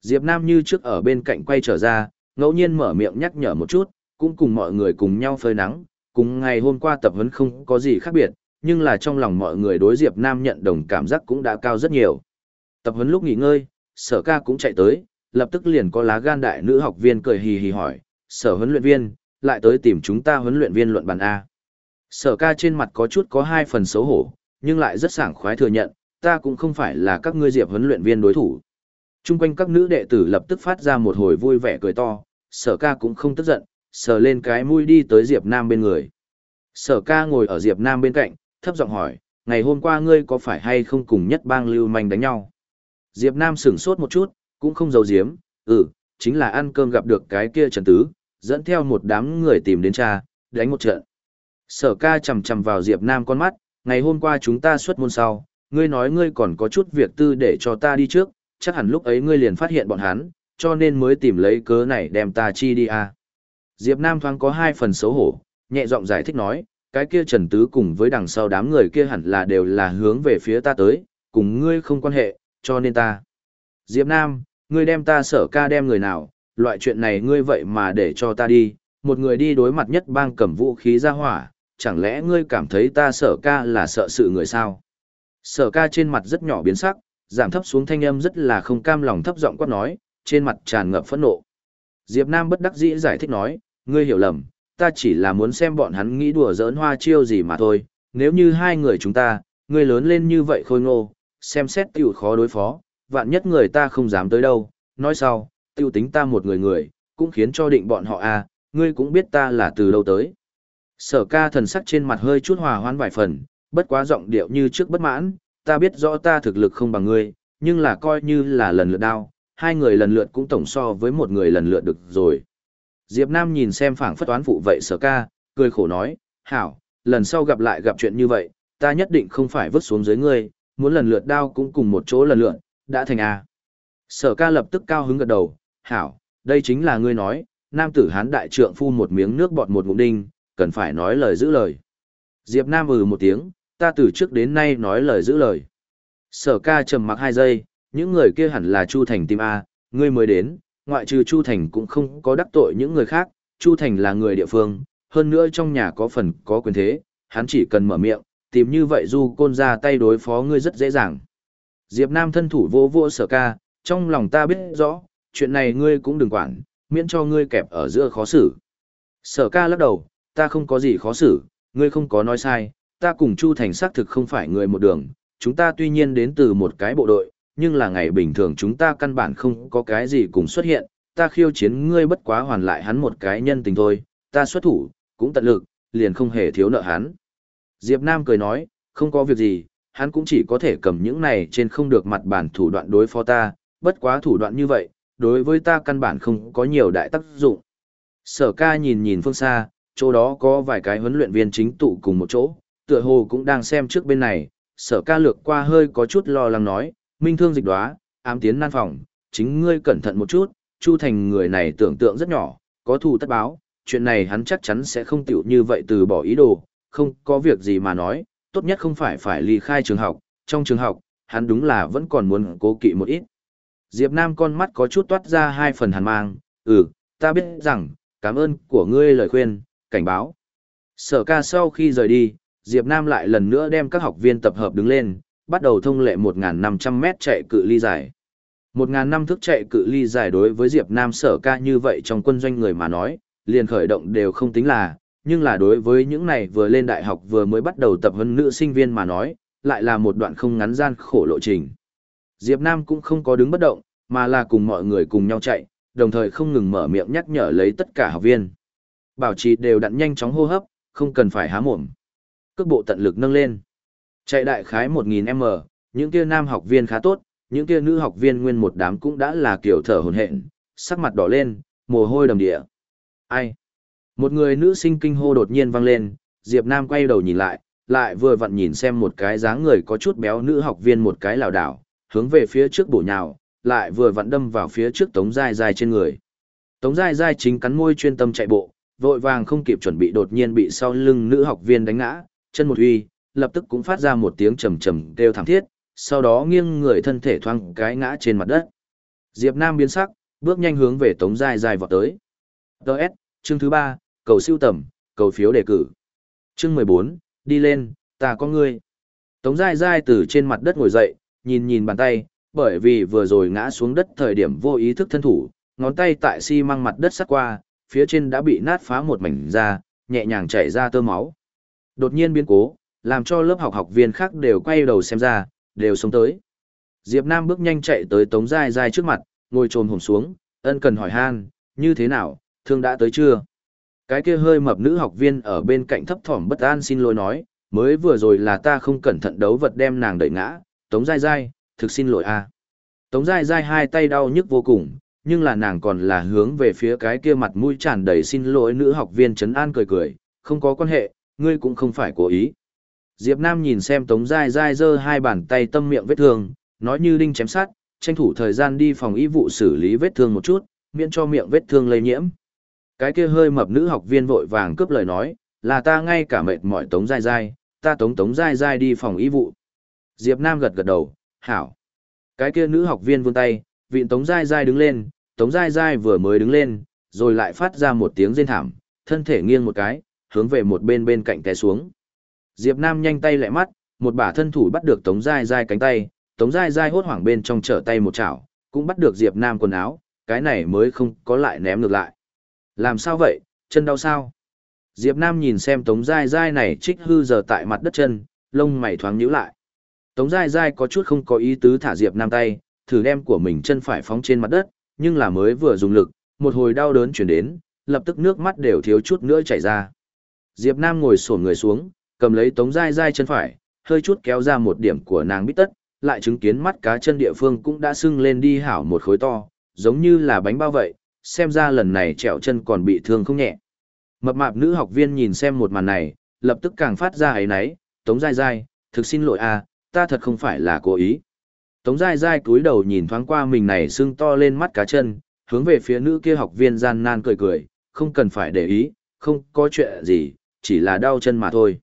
Diệp Nam như trước ở bên cạnh quay trở ra, ngẫu nhiên mở miệng nhắc nhở một chút, cũng cùng mọi người cùng nhau phơi nắng, cùng ngày hôm qua tập huấn không có gì khác biệt, nhưng là trong lòng mọi người đối Diệp Nam nhận đồng cảm giác cũng đã cao rất nhiều. Tập huấn lúc nghỉ ngơi, sở ca cũng chạy tới, lập tức liền có lá gan đại nữ học viên cười hì hì hỏi, sở huấn luyện viên, lại tới tìm chúng ta huấn luyện viên luận bàn A. Sở ca trên mặt có chút có hai phần xấu hổ, nhưng lại rất sảng khoái thừa nhận, ta cũng không phải là các ngươi diệp huấn luyện viên đối thủ. Trung quanh các nữ đệ tử lập tức phát ra một hồi vui vẻ cười to, sở ca cũng không tức giận, sờ lên cái mũi đi tới Diệp Nam bên người. Sở ca ngồi ở Diệp Nam bên cạnh, thấp giọng hỏi, ngày hôm qua ngươi có phải hay không cùng nhất bang lưu manh đánh nhau? Diệp Nam sửng sốt một chút, cũng không giấu giếm, ừ, chính là ăn cơm gặp được cái kia Trần Tứ, dẫn theo một đám người tìm đến cha, đánh một trận. Sở ca chầm chầm vào Diệp Nam con mắt, ngày hôm qua chúng ta xuất môn sau, ngươi nói ngươi còn có chút việc tư để cho ta đi trước, chắc hẳn lúc ấy ngươi liền phát hiện bọn hắn, cho nên mới tìm lấy cớ này đem ta chi đi à. Diệp Nam thoáng có hai phần xấu hổ, nhẹ giọng giải thích nói, cái kia Trần Tứ cùng với đằng sau đám người kia hẳn là đều là hướng về phía ta tới, cùng ngươi không quan hệ, cho nên ta. Diệp Nam, ngươi đem ta sở ca đem người nào, loại chuyện này ngươi vậy mà để cho ta đi, một người đi đối mặt nhất bang cầm vũ khí ra hỏa, chẳng lẽ ngươi cảm thấy ta sở ca là sợ sự người sao? Sở ca trên mặt rất nhỏ biến sắc, giảm thấp xuống thanh âm rất là không cam lòng thấp giọng quát nói, trên mặt tràn ngập phẫn nộ. Diệp Nam bất đắc dĩ giải thích nói, ngươi hiểu lầm, ta chỉ là muốn xem bọn hắn nghĩ đùa giỡn hoa chiêu gì mà thôi, nếu như hai người chúng ta, ngươi lớn lên như vậy khôi ngô, xem xét tiểu khó đối phó, vạn nhất người ta không dám tới đâu, nói sau, tiêu tính ta một người người, cũng khiến cho định bọn họ à, ngươi cũng biết ta là từ đâu tới. Sở ca thần sắc trên mặt hơi chút hòa hoãn vài phần, bất quá giọng điệu như trước bất mãn, ta biết rõ ta thực lực không bằng ngươi, nhưng là coi như là lần lượt đao, hai người lần lượt cũng tổng so với một người lần lượt được rồi. Diệp Nam nhìn xem phảng phất toán phụ vậy sở ca, cười khổ nói, hảo, lần sau gặp lại gặp chuyện như vậy, ta nhất định không phải vứt xuống dưới ngươi, muốn lần lượt đao cũng cùng một chỗ lần lượt, đã thành A. Sở ca lập tức cao hứng gật đầu, hảo, đây chính là ngươi nói, nam tử hán đại trượng phu một miếng nước bọt một ngụm đinh, cần phải nói lời giữ lời. Diệp Nam ừ một tiếng, ta từ trước đến nay nói lời giữ lời. Sở ca trầm mặc hai giây, những người kia hẳn là Chu Thành tim A, ngươi mới đến, ngoại trừ Chu Thành cũng không có đắc tội những người khác, Chu Thành là người địa phương, hơn nữa trong nhà có phần có quyền thế, hắn chỉ cần mở miệng, tìm như vậy du côn ra tay đối phó ngươi rất dễ dàng. Diệp Nam thân thủ vô vô sở ca, trong lòng ta biết rõ, chuyện này ngươi cũng đừng quản, miễn cho ngươi kẹp ở giữa khó xử. Sở ca lắc đầu, ta không có gì khó xử, ngươi không có nói sai, ta cùng Chu Thành xác thực không phải người một đường, chúng ta tuy nhiên đến từ một cái bộ đội, nhưng là ngày bình thường chúng ta căn bản không có cái gì cùng xuất hiện, ta khiêu chiến ngươi bất quá hoàn lại hắn một cái nhân tình thôi, ta xuất thủ, cũng tận lực, liền không hề thiếu nợ hắn. Diệp Nam cười nói, không có việc gì, hắn cũng chỉ có thể cầm những này trên không được mặt bản thủ đoạn đối phó ta, bất quá thủ đoạn như vậy, đối với ta căn bản không có nhiều đại tác dụng. Sở ca nhìn nhìn phương xa, chỗ đó có vài cái huấn luyện viên chính tụ cùng một chỗ, tựa hồ cũng đang xem trước bên này, sở ca lược qua hơi có chút lo lắng nói, minh thương dịch đoá, ám tiến nan phòng, chính ngươi cẩn thận một chút, Chu Thành người này tưởng tượng rất nhỏ, có thù tất báo, chuyện này hắn chắc chắn sẽ không tiểu như vậy từ bỏ ý đồ, không có việc gì mà nói, tốt nhất không phải phải ly khai trường học, trong trường học, hắn đúng là vẫn còn muốn cố kỵ một ít. Diệp Nam con mắt có chút toát ra hai phần hàn mang, ừ, ta biết rằng, cảm ơn của ngươi lời khuyên, cảnh báo. Sở ca sau khi rời đi, Diệp Nam lại lần nữa đem các học viên tập hợp đứng lên, bắt đầu thông lệ 1.500 mét chạy cự ly dài. 1.000 năm thức chạy cự ly dài đối với Diệp Nam sở ca như vậy trong quân doanh người mà nói, liền khởi động đều không tính là, nhưng là đối với những này vừa lên đại học vừa mới bắt đầu tập huấn nữ sinh viên mà nói, lại là một đoạn không ngắn gian khổ lộ trình. Diệp Nam cũng không có đứng bất động, mà là cùng mọi người cùng nhau chạy, đồng thời không ngừng mở miệng nhắc nhở lấy tất cả học viên. Bảo trì đều đặn nhanh chóng hô hấp, không cần phải há mồm. Cước bộ tận lực nâng lên. Chạy đại khái 1000m, những kia nam học viên khá tốt, những kia nữ học viên nguyên một đám cũng đã là kiểu thở hổn hển, sắc mặt đỏ lên, mồ hôi đầm địa. Ai? Một người nữ sinh kinh hô đột nhiên vang lên, Diệp Nam quay đầu nhìn lại, lại vừa vặn nhìn xem một cái dáng người có chút béo nữ học viên một cái lảo đảo, hướng về phía trước bổ nhào, lại vừa vặn đâm vào phía trước Tống Giai Giai trên người. Tống Giai Giai chính cắn môi chuyên tâm chạy bộ, vội vàng không kịp chuẩn bị đột nhiên bị sau lưng nữ học viên đánh ngã, chân một huy, lập tức cũng phát ra một tiếng trầm trầm kêu thảm thiết, sau đó nghiêng người thân thể thoang cái ngã trên mặt đất. Diệp Nam biến sắc, bước nhanh hướng về Tống Giai Giai vọt tới. Đợt, chương thứ ba, cầu siêu tầm, cầu phiếu đề cử. Chương mười bốn, đi lên, ta có ngươi. Tống Giai Giai từ trên mặt đất ngồi dậy, nhìn nhìn bàn tay, bởi vì vừa rồi ngã xuống đất thời điểm vô ý thức thân thủ, ngón tay tại xi si măng mặt đất sắt qua, phía trên đã bị nát phá một mảnh da, nhẹ nhàng chảy ra tơ máu. Đột nhiên biến cố, làm cho lớp học học viên khác đều quay đầu xem ra, đều sống tới. Diệp Nam bước nhanh chạy tới Tống Giai Giai trước mặt, ngồi trồm hổm xuống, ân cần hỏi han, như thế nào, thương đã tới chưa? Cái kia hơi mập nữ học viên ở bên cạnh thấp thỏm bất an xin lỗi nói, mới vừa rồi là ta không cẩn thận đấu vật đem nàng đẩy ngã, Tống Giai Giai, thực xin lỗi a. Tống Giai Giai hai tay đau nhức vô cùng, nhưng là nàng còn là hướng về phía cái kia mặt mũi tràn đầy xin lỗi nữ học viên trấn an cười cười, không có quan hệ, ngươi cũng không phải cố ý. Diệp Nam nhìn xem Tống Giai Giai giơ hai bàn tay tâm miệng vết thương, nói như đinh chém sát, tranh thủ thời gian đi phòng y vụ xử lý vết thương một chút, miễn cho miệng vết thương lây nhiễm. Cái kia hơi mập nữ học viên vội vàng cướp lời nói, là ta ngay cả mệt mỏi Tống dai dai ta tống Tống dai dai đi phòng y vụ. Diệp Nam gật gật đầu, hảo. Cái kia nữ học viên vươn tay, vịn Tống dai dai đứng lên, Tống dai dai vừa mới đứng lên, rồi lại phát ra một tiếng rên thảm, thân thể nghiêng một cái, hướng về một bên bên cạnh té xuống. Diệp Nam nhanh tay lẹ mắt, một bả thân thủ bắt được Tống dai dai cánh tay, Tống dai dai hốt hoảng bên trong trở tay một chảo, cũng bắt được Diệp Nam quần áo, cái này mới không có lại ném ngược lại. Làm sao vậy, chân đau sao? Diệp Nam nhìn xem Tống Giai Giai này trích hư giờ tại mặt đất chân, lông mày thoáng nhíu lại. Tống Giai Giai có chút không có ý tứ thả Diệp Nam tay, thử đem của mình chân phải phóng trên mặt đất, nhưng là mới vừa dùng lực, một hồi đau đớn chuyển đến, lập tức nước mắt đều thiếu chút nữa chảy ra. Diệp Nam ngồi xổm người xuống, cầm lấy Tống Giai Giai chân phải, hơi chút kéo ra một điểm của nàng bít tất, lại chứng kiến mắt cá chân địa phương cũng đã sưng lên đi hảo một khối to, giống như là bánh bao vậy, xem ra lần này trẹo chân còn bị thương không nhẹ. Mập mạp nữ học viên nhìn xem một màn này, lập tức càng phát ra ấy nấy, Tống Giai Giai, thực xin lỗi à, ta thật không phải là cố ý. Tống Giai Giai cúi đầu nhìn thoáng qua mình này sưng to lên mắt cá chân, hướng về phía nữ kia học viên gian nan cười cười, không cần phải để ý, không có chuyện gì, chỉ là đau chân mà thôi.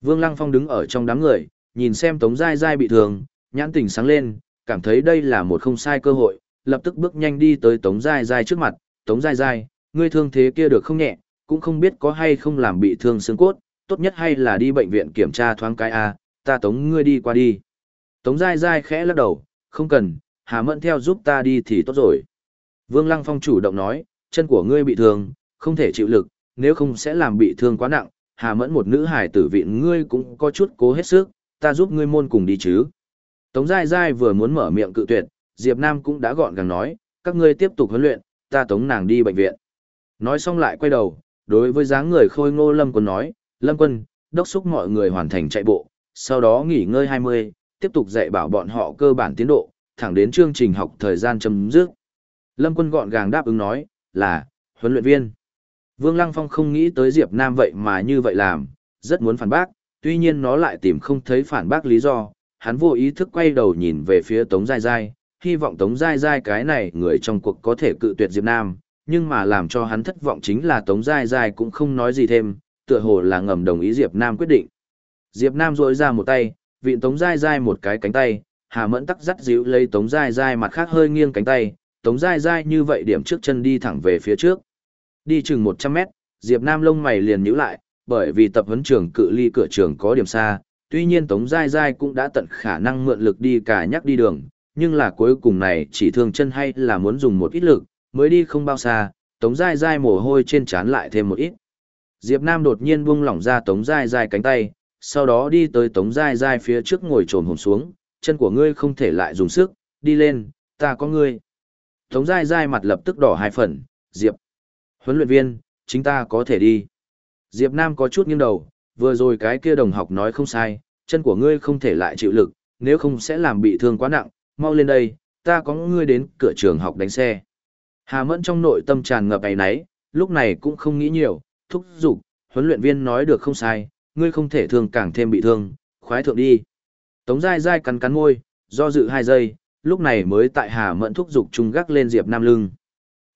Vương Lăng Phong đứng ở trong đám người, nhìn xem Tống Giai Giai bị thương, nhãn tình sáng lên, cảm thấy đây là một không sai cơ hội, lập tức bước nhanh đi tới Tống Giai Giai trước mặt, Tống Giai Giai, ngươi thương thế kia được không nhẹ, cũng không biết có hay không làm bị thương xương cốt, tốt nhất hay là đi bệnh viện kiểm tra thoáng cái A, ta tống ngươi đi qua đi. Tống Giai Giai khẽ lắc đầu, không cần, Hà Mẫn theo giúp ta đi thì tốt rồi. Vương Lăng Phong chủ động nói, chân của ngươi bị thương, không thể chịu lực, nếu không sẽ làm bị thương quá nặng, Hà Mẫn một nữ hải tử vị ngươi cũng có chút cố hết sức, ta giúp ngươi môn cùng đi chứ. Tống Giai Giai vừa muốn mở miệng cự tuyệt, Diệp Nam cũng đã gọn gàng nói, các ngươi tiếp tục huấn luyện, ta tống nàng đi bệnh viện. Nói xong lại quay đầu, đối với dáng người khôi ngô Lâm Quân nói, Lâm Quân, đốc xúc mọi người hoàn thành chạy bộ, sau đó nghỉ ngơi 20, tiếp tục dạy bảo bọn họ cơ bản tiến độ, thẳng đến chương trình học thời gian chấm dứt. Lâm Quân gọn gàng đáp ứng nói, là, huấn luyện viên. Vương Lăng Phong không nghĩ tới Diệp Nam vậy mà như vậy làm, rất muốn phản bác, tuy nhiên nó lại tìm không thấy phản bác lý do, hắn vô ý thức quay đầu nhìn về phía Tống Giai Giai, hy vọng Tống Giai Giai cái này người trong cuộc có thể cự tuyệt Diệp Nam, nhưng mà làm cho hắn thất vọng chính là Tống Giai Giai cũng không nói gì thêm, tựa hồ là ngầm đồng ý Diệp Nam quyết định. Diệp Nam rỗi ra một tay, vịn Tống Giai Giai một cái cánh tay, Hà Mẫn tắc dắt dịu lấy Tống Giai Giai mặt khác hơi nghiêng cánh tay, Tống Giai Giai như vậy điểm trước chân đi thẳng về phía trước. Đi chừng 100 mét, Diệp Nam lông mày liền nhíu lại, bởi vì tập huấn trường cự ly cửa trường có điểm xa, tuy nhiên Tống Giai Giai cũng đã tận khả năng mượn lực đi cả nhắc đi đường, nhưng là cuối cùng này chỉ thương chân hay là muốn dùng một ít lực, mới đi không bao xa, Tống Giai Giai mồ hôi trên trán lại thêm một ít. Diệp Nam đột nhiên buông lỏng ra Tống Giai Giai cánh tay, sau đó đi tới Tống Giai Giai phía trước ngồi trồn hồn xuống, chân của ngươi không thể lại dùng sức, đi lên, ta có ngươi. Tống Giai Giai mặt lập tức đỏ hai phần, Diệp. Huấn luyện viên, chính ta có thể đi. Diệp Nam có chút nghiêng đầu, vừa rồi cái kia đồng học nói không sai, chân của ngươi không thể lại chịu lực, nếu không sẽ làm bị thương quá nặng, mau lên đây, ta có ngươi đến cửa trường học đánh xe. Hà Mẫn trong nội tâm tràn ngập ấy nấy, lúc này cũng không nghĩ nhiều, thúc giục, huấn luyện viên nói được không sai, ngươi không thể thương càng thêm bị thương, khoái thượng đi. Tống dai dai cắn cắn môi, do dự hai giây, lúc này mới tại Hà Mẫn thúc giục trung gác lên Diệp Nam lưng.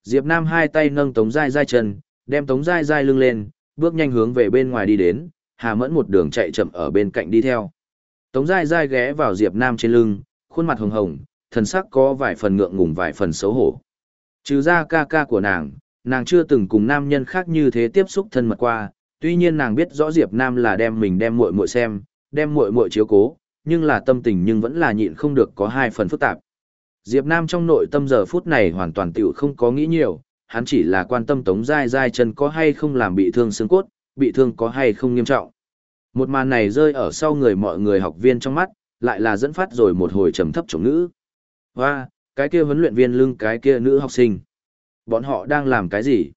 Diệp Nam hai tay nâng Tống dai dai chân, đem Tống dai dai lưng lên, bước nhanh hướng về bên ngoài đi đến, Hà Mẫn một đường chạy chậm ở bên cạnh đi theo. Tống dai dai ghé vào Diệp Nam trên lưng, khuôn mặt hồng hồng, thần sắc có vài phần ngượng ngùng vài phần xấu hổ. Trừ ra ca ca của nàng, nàng chưa từng cùng nam nhân khác như thế tiếp xúc thân mật qua, tuy nhiên nàng biết rõ Diệp Nam là đem mình đem muội muội xem, đem muội muội chiếu cố, nhưng là tâm tình nhưng vẫn là nhịn không được có hai phần phức tạp. Diệp Nam trong nội tâm giờ phút này hoàn toàn tiểu không có nghĩ nhiều, hắn chỉ là quan tâm Tống Giai Giai chân có hay không làm bị thương xương cốt, bị thương có hay không nghiêm trọng. Một màn này rơi ở sau người mọi người học viên trong mắt, lại là dẫn phát rồi một hồi trầm thấp chống nữ, Hoa, cái kia huấn luyện viên lưng cái kia nữ học sinh. Bọn họ đang làm cái gì?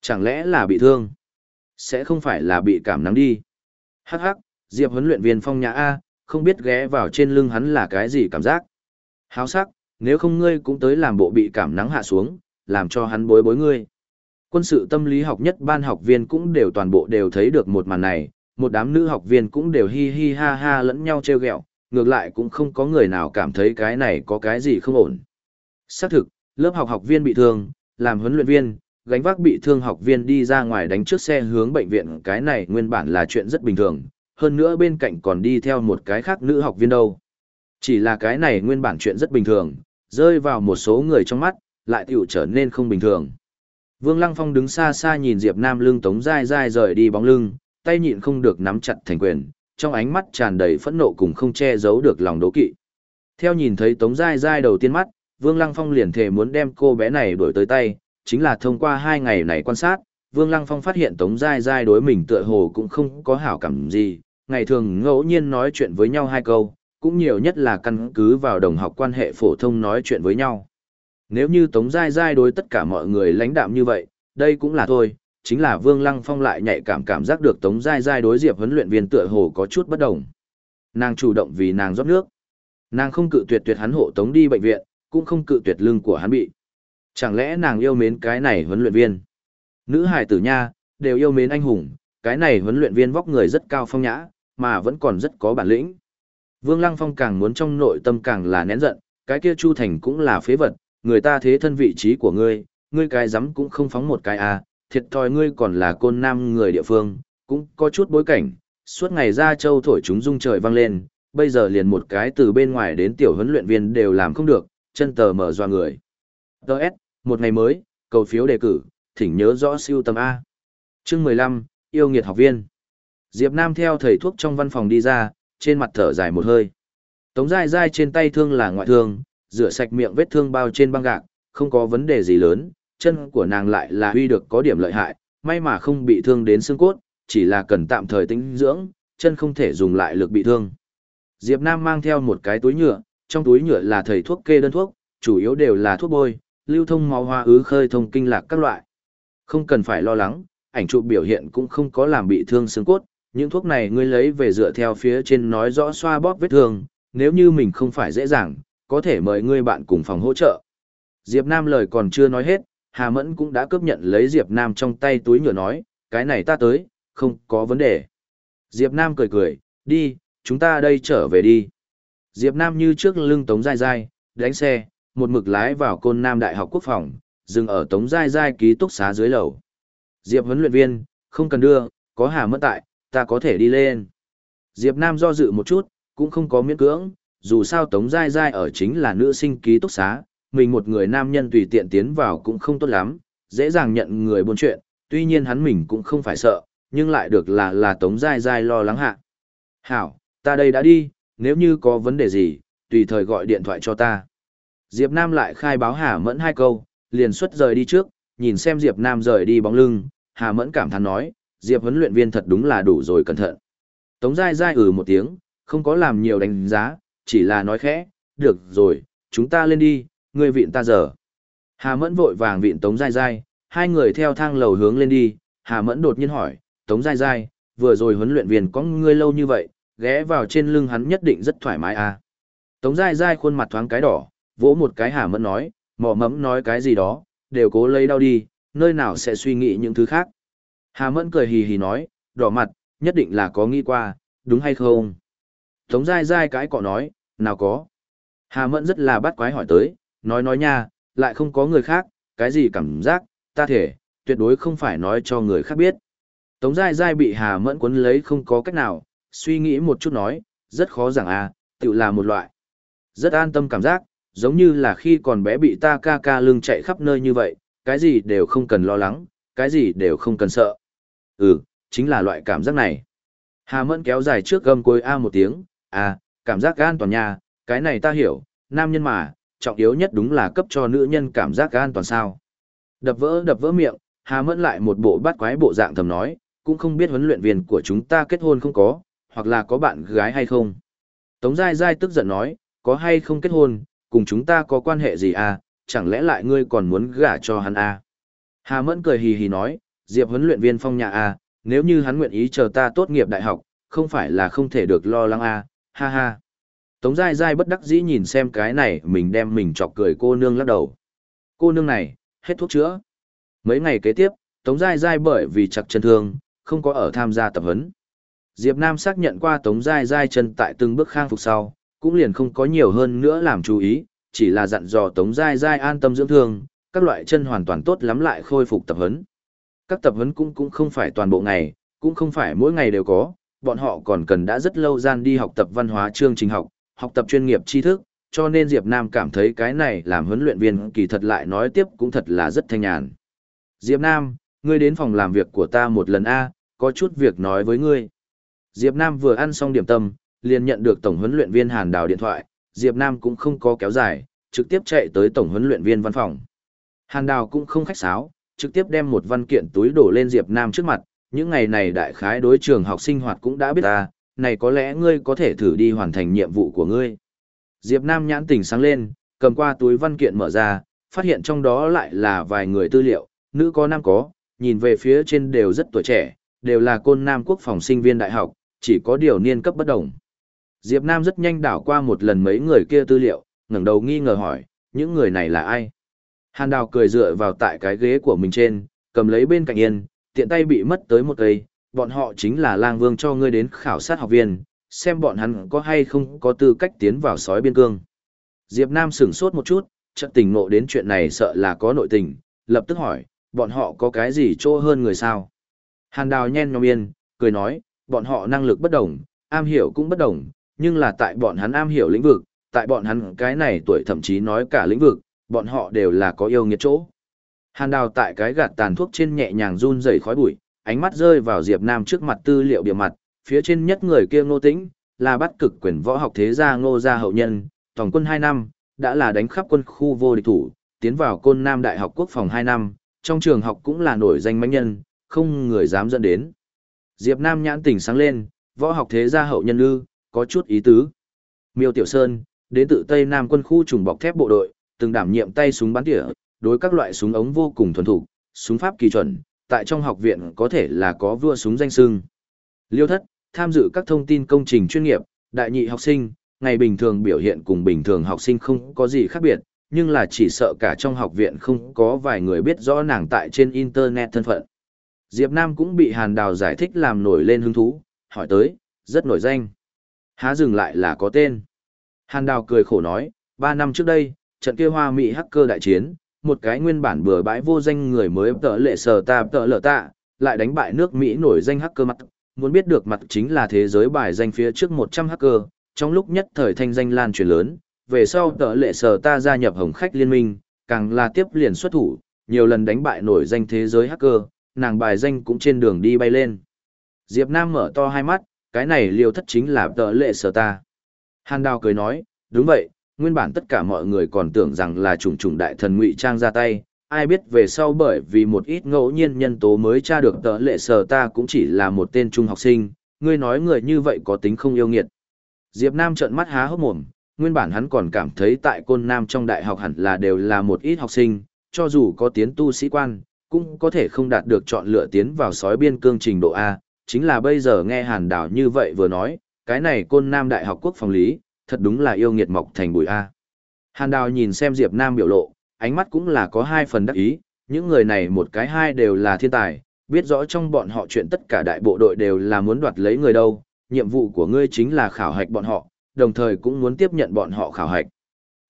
Chẳng lẽ là bị thương? Sẽ không phải là bị cảm nắng đi. Hắc hắc, Diệp huấn luyện viên phong nhã A, không biết ghé vào trên lưng hắn là cái gì cảm giác. Háo sắc, nếu không ngươi cũng tới làm bộ bị cảm nắng hạ xuống, làm cho hắn bối bối ngươi. Quân sự tâm lý học nhất ban học viên cũng đều toàn bộ đều thấy được một màn này, một đám nữ học viên cũng đều hi hi ha ha lẫn nhau treo ghẹo, ngược lại cũng không có người nào cảm thấy cái này có cái gì không ổn. Xác thực, lớp học học viên bị thương, làm huấn luyện viên, gánh vác bị thương học viên đi ra ngoài đánh trước xe hướng bệnh viện cái này nguyên bản là chuyện rất bình thường, hơn nữa bên cạnh còn đi theo một cái khác nữ học viên đâu. Chỉ là cái này nguyên bản chuyện rất bình thường, rơi vào một số người trong mắt, lại tiểu trở nên không bình thường. Vương Lăng Phong đứng xa xa nhìn Diệp Nam lưng tống dai dai rời đi bóng lưng, tay nhịn không được nắm chặt thành quyền, trong ánh mắt tràn đầy phẫn nộ cùng không che giấu được lòng đố kỵ. Theo nhìn thấy tống Giai Giai đầu tiên mắt, Vương Lăng Phong liền thề muốn đem cô bé này đuổi tới tay, chính là thông qua hai ngày này quan sát, Vương Lăng Phong phát hiện Tống Giai Giai đối mình tựa hồ cũng không có hảo cảm gì, ngày thường ngẫu nhiên nói chuyện với nhau hai câu, cũng nhiều nhất là căn cứ vào đồng học quan hệ phổ thông nói chuyện với nhau. Nếu như Tống Giai Giai đối tất cả mọi người lãnh đạm như vậy, đây cũng là thôi, chính là Vương Lăng Phong lại nhạy cảm cảm giác được Tống Giai Giai đối Diệp huấn luyện viên tựa hồ có chút bất đồng. Nàng chủ động vì nàng rót nước. Nàng không cự tuyệt tuyệt hắn hộ Tống đi bệnh viện, cũng không cự tuyệt lưng của hắn bị. Chẳng lẽ nàng yêu mến cái này huấn luyện viên? Nữ hài tử nha, đều yêu mến anh hùng, cái này huấn luyện viên vóc người rất cao phong nhã, mà vẫn còn rất có bản lĩnh. Vương Lăng Phong càng muốn trong nội tâm càng là nén giận, cái kia Chu Thành cũng là phế vật, người ta thế thân vị trí của ngươi, ngươi cái dám cũng không phóng một cái à, thiệt thòi ngươi còn là côn nam người địa phương, cũng có chút bối cảnh, suốt ngày ra châu thổi chúng rung trời vang lên, bây giờ liền một cái từ bên ngoài đến tiểu huấn luyện viên đều làm không được, chân tờ mở doa người. Đợt, một ngày mới, cầu phiếu đề cử, thỉnh nhớ rõ siêu tầm A. Chương 15, yêu nghiệt học viên. Diệp Nam theo thầy thuốc trong văn phòng đi ra, trên mặt thở dài một hơi. Tống dai dai trên tay thương là ngoại thương, rửa sạch miệng vết thương bao trên băng gạc, không có vấn đề gì lớn, chân của nàng lại là huy được có điểm lợi hại, may mà không bị thương đến xương cốt, chỉ là cần tạm thời tĩnh dưỡng, chân không thể dùng lại lực bị thương. Diệp Nam mang theo một cái túi nhựa, trong túi nhựa là thầy thuốc kê đơn thuốc, chủ yếu đều là thuốc bôi, lưu thông máu hoa ứ khơi thông kinh lạc các loại. Không cần phải lo lắng, ảnh chụp biểu hiện cũng không có làm bị thương xương cốt, những thuốc này ngươi lấy về dựa theo phía trên nói rõ xoa bóp vết thương, nếu như mình không phải dễ dàng, có thể mời ngươi bạn cùng phòng hỗ trợ. Diệp Nam lời còn chưa nói hết, Hà Mẫn cũng đã cướp nhận lấy Diệp Nam trong tay túi nhựa nói, cái này ta tới, không có vấn đề. Diệp Nam cười cười, đi, chúng ta đây trở về đi. Diệp Nam như trước lưng Tống Giai Giai, đánh xe, một mực lái vào Côn Nam Đại học Quốc phòng, dừng ở Tống Giai Giai ký túc xá dưới lầu. Diệp huấn luyện viên, không cần đưa, có Hà Mẫn tại, ta có thể đi lên. Diệp Nam do dự một chút, cũng không có miễn cưỡng, dù sao Tống Giai Giai ở chính là nữ sinh ký túc xá, mình một người nam nhân tùy tiện tiến vào cũng không tốt lắm, dễ dàng nhận người buôn chuyện, tuy nhiên hắn mình cũng không phải sợ, nhưng lại được là là Tống Giai dai lo lắng hạ. Hảo, ta đây đã đi, nếu như có vấn đề gì, tùy thời gọi điện thoại cho ta. Diệp Nam lại khai báo Hà Mẫn hai câu, liền xuất rời đi trước, nhìn xem Diệp Nam rời đi bóng lưng, Hà Mẫn cảm thán nói, Diệp huấn luyện viên thật đúng là đủ rồi cẩn thận. Tống Giai dai ừ một tiếng, không có làm nhiều đánh giá, chỉ là nói khẽ, được rồi, chúng ta lên đi, ngươi vịn ta giờ. Hà Mẫn vội vàng vịn Tống Giai Giai, hai người theo thang lầu hướng lên đi, Hà Mẫn đột nhiên hỏi, Tống Giai Giai, vừa rồi huấn luyện viên có ngươi lâu như vậy, ghé vào trên lưng hắn nhất định rất thoải mái à. Tống Giai Giai khuôn mặt thoáng cái đỏ, vỗ một cái Hà Mẫn nói, mỏ mẫm nói cái gì đó, đều cố lấy đau đi, nơi nào sẽ suy nghĩ những thứ khác. Hà Mẫn cười hì hì nói, đỏ mặt, nhất định là có nghĩ qua, đúng hay không? Tống Giai Giai cái cọ nói, nào có. Hà Mẫn rất là bắt quái hỏi tới, nói nói nha, lại không có người khác, cái gì cảm giác, ta thể, tuyệt đối không phải nói cho người khác biết. Tống Giai Giai bị Hà Mẫn quấn lấy không có cách nào, suy nghĩ một chút nói, rất khó giảng à, tự là một loại. Rất an tâm cảm giác, giống như là khi còn bé bị ta ca ca lưng chạy khắp nơi như vậy, cái gì đều không cần lo lắng, cái gì đều không cần sợ. Ừ, chính là loại cảm giác này. Hà Mẫn kéo dài trước gầm cuối A một tiếng, à, cảm giác an toàn nha, cái này ta hiểu, nam nhân mà, trọng yếu nhất đúng là cấp cho nữ nhân cảm giác an toàn sao. Đập vỡ đập vỡ miệng, Hà Mẫn lại một bộ bát quái bộ dạng thầm nói, cũng không biết huấn luyện viên của chúng ta kết hôn không có, hoặc là có bạn gái hay không. Tống Giai Giai tức giận nói, có hay không kết hôn, cùng chúng ta có quan hệ gì à, chẳng lẽ lại ngươi còn muốn gả cho hắn à. Hà Mẫn cười hì hì nói, Diệp huấn luyện viên phong nhà à, nếu như hắn nguyện ý chờ ta tốt nghiệp đại học, không phải là không thể được lo lắng à, ha ha. Tống dai dai bất đắc dĩ nhìn xem cái này mình đem mình chọc cười cô nương lắc đầu. Cô nương này, hết thuốc chữa. Mấy ngày kế tiếp, Tống dai dai bởi vì chặt chân thương, không có ở tham gia tập huấn. Diệp Nam xác nhận qua Tống dai dai chân tại từng bước khang phục sau, cũng liền không có nhiều hơn nữa làm chú ý, chỉ là dặn dò Tống dai dai an tâm dưỡng thương, các loại chân hoàn toàn tốt lắm lại khôi phục tập huấn các tập huấn cũng cũng không phải toàn bộ ngày, cũng không phải mỗi ngày đều có, bọn họ còn cần đã rất lâu gian đi học tập văn hóa chương trình học, học tập chuyên nghiệp tri thức, cho nên Diệp Nam cảm thấy cái này làm huấn luyện viên kỳ thật lại nói tiếp cũng thật là rất thanh nhàn. Diệp Nam, ngươi đến phòng làm việc của ta một lần A, có chút việc nói với ngươi. Diệp Nam vừa ăn xong điểm tâm, liền nhận được tổng huấn luyện viên Hàn Đào điện thoại, Diệp Nam cũng không có kéo dài, trực tiếp chạy tới tổng huấn luyện viên văn phòng. Hàn Đào cũng không khách sáo, trực tiếp đem một văn kiện túi đổ lên Diệp Nam trước mặt, những ngày này đại khái đối trường học sinh hoạt cũng đã biết ta, này có lẽ ngươi có thể thử đi hoàn thành nhiệm vụ của ngươi. Diệp Nam nhãn tỉnh sáng lên, cầm qua túi văn kiện mở ra, phát hiện trong đó lại là vài người tư liệu, nữ có nam có, nhìn về phía trên đều rất tuổi trẻ, đều là côn nam quốc phòng sinh viên đại học, chỉ có điều niên cấp bất đồng. Diệp Nam rất nhanh đảo qua một lần mấy người kia tư liệu, ngẩng đầu nghi ngờ hỏi, những người này là ai? Hàn Đào cười dựa vào tại cái ghế của mình trên, cầm lấy bên cạnh yên, tiện tay bị mất tới một cây, bọn họ chính là lang vương cho ngươi đến khảo sát học viên, xem bọn hắn có hay không có tư cách tiến vào sói biên cương. Diệp Nam sửng sốt một chút, chợt tình ngộ đến chuyện này sợ là có nội tình, lập tức hỏi, bọn họ có cái gì chỗ hơn người sao? Hàn Đào nhen nhom yên, cười nói, bọn họ năng lực bất đồng, am hiểu cũng bất đồng, nhưng là tại bọn hắn am hiểu lĩnh vực, tại bọn hắn cái này tuổi thậm chí nói cả lĩnh vực, bọn họ đều là có yêu nghiệt chỗ. Hàn Đào tại cái gạt tàn thuốc trên nhẹ nhàng run rẩy khói bụi, ánh mắt rơi vào Diệp Nam trước mặt tư liệu bìa mặt, phía trên nhất người kia Ngô Tĩnh, là bắt cực quyền võ học thế gia Ngô gia hậu nhân, tổng quân 2 năm, đã là đánh khắp quân khu vô địch thủ, tiến vào Côn Nam Đại học Quốc phòng 2 năm, trong trường học cũng là nổi danh mãnh nhân, không người dám dẫn đến. Diệp Nam nhãn tỉnh sáng lên, võ học thế gia hậu nhân ư, có chút ý tứ. Miêu Tiểu Sơn, đến từ Tây Nam quân khu trùng bọc thép bộ đội, từng đảm nhiệm tay súng bắn tỉa, đối các loại súng ống vô cùng thuần thục, súng pháp kỳ chuẩn, tại trong học viện có thể là có vua súng danh sưng. Liêu thất, tham dự các thông tin công trình chuyên nghiệp, đại nhị học sinh, ngày bình thường biểu hiện cùng bình thường học sinh không có gì khác biệt, nhưng là chỉ sợ cả trong học viện không có vài người biết rõ nàng tại trên internet thân phận. Diệp Nam cũng bị Hàn Đào giải thích làm nổi lên hứng thú, hỏi tới, rất nổi danh. Há dừng lại là có tên. Hàn Đào cười khổ nói, ba năm trước đây, trận kia hoa mỹ hacker đại chiến, một cái nguyên bản bừa bãi vô danh người mới tợ lệ sờ ta tợ lợ tạ, lại đánh bại nước Mỹ nổi danh hacker mặt. Muốn biết được mặt chính là thế giới bài danh phía trước 100 hacker, trong lúc nhất thời thanh danh lan truyền lớn, về sau tợ lệ sờ ta gia nhập hồng khách liên minh, càng là tiếp liền xuất thủ, nhiều lần đánh bại nổi danh thế giới hacker, nàng bài danh cũng trên đường đi bay lên. Diệp Nam mở to hai mắt, cái này liều thất chính là tợ lệ sờ ta. Hàn Đào cười nói, đúng vậy, nguyên bản tất cả mọi người còn tưởng rằng là trùng trùng đại thần ngụy trang ra tay, ai biết về sau bởi vì một ít ngẫu nhiên nhân tố mới tra được tợ lệ sờ ta cũng chỉ là một tên trung học sinh, ngươi nói người như vậy có tính không yêu nghiệt. Diệp Nam trợn mắt há hốc mồm, nguyên bản hắn còn cảm thấy tại côn nam trong đại học hẳn là đều là một ít học sinh, cho dù có tiến tu sĩ quan, cũng có thể không đạt được chọn lựa tiến vào sói biên cương trình độ A, chính là bây giờ nghe hàn đảo như vậy vừa nói, cái này côn nam đại học quốc phòng lý, thật đúng là yêu nghiệt mọc thành bụi A. Hàn đào nhìn xem Diệp Nam biểu lộ, ánh mắt cũng là có hai phần đắc ý, những người này một cái hai đều là thiên tài, biết rõ trong bọn họ chuyện tất cả đại bộ đội đều là muốn đoạt lấy người đâu, nhiệm vụ của ngươi chính là khảo hạch bọn họ, đồng thời cũng muốn tiếp nhận bọn họ khảo hạch.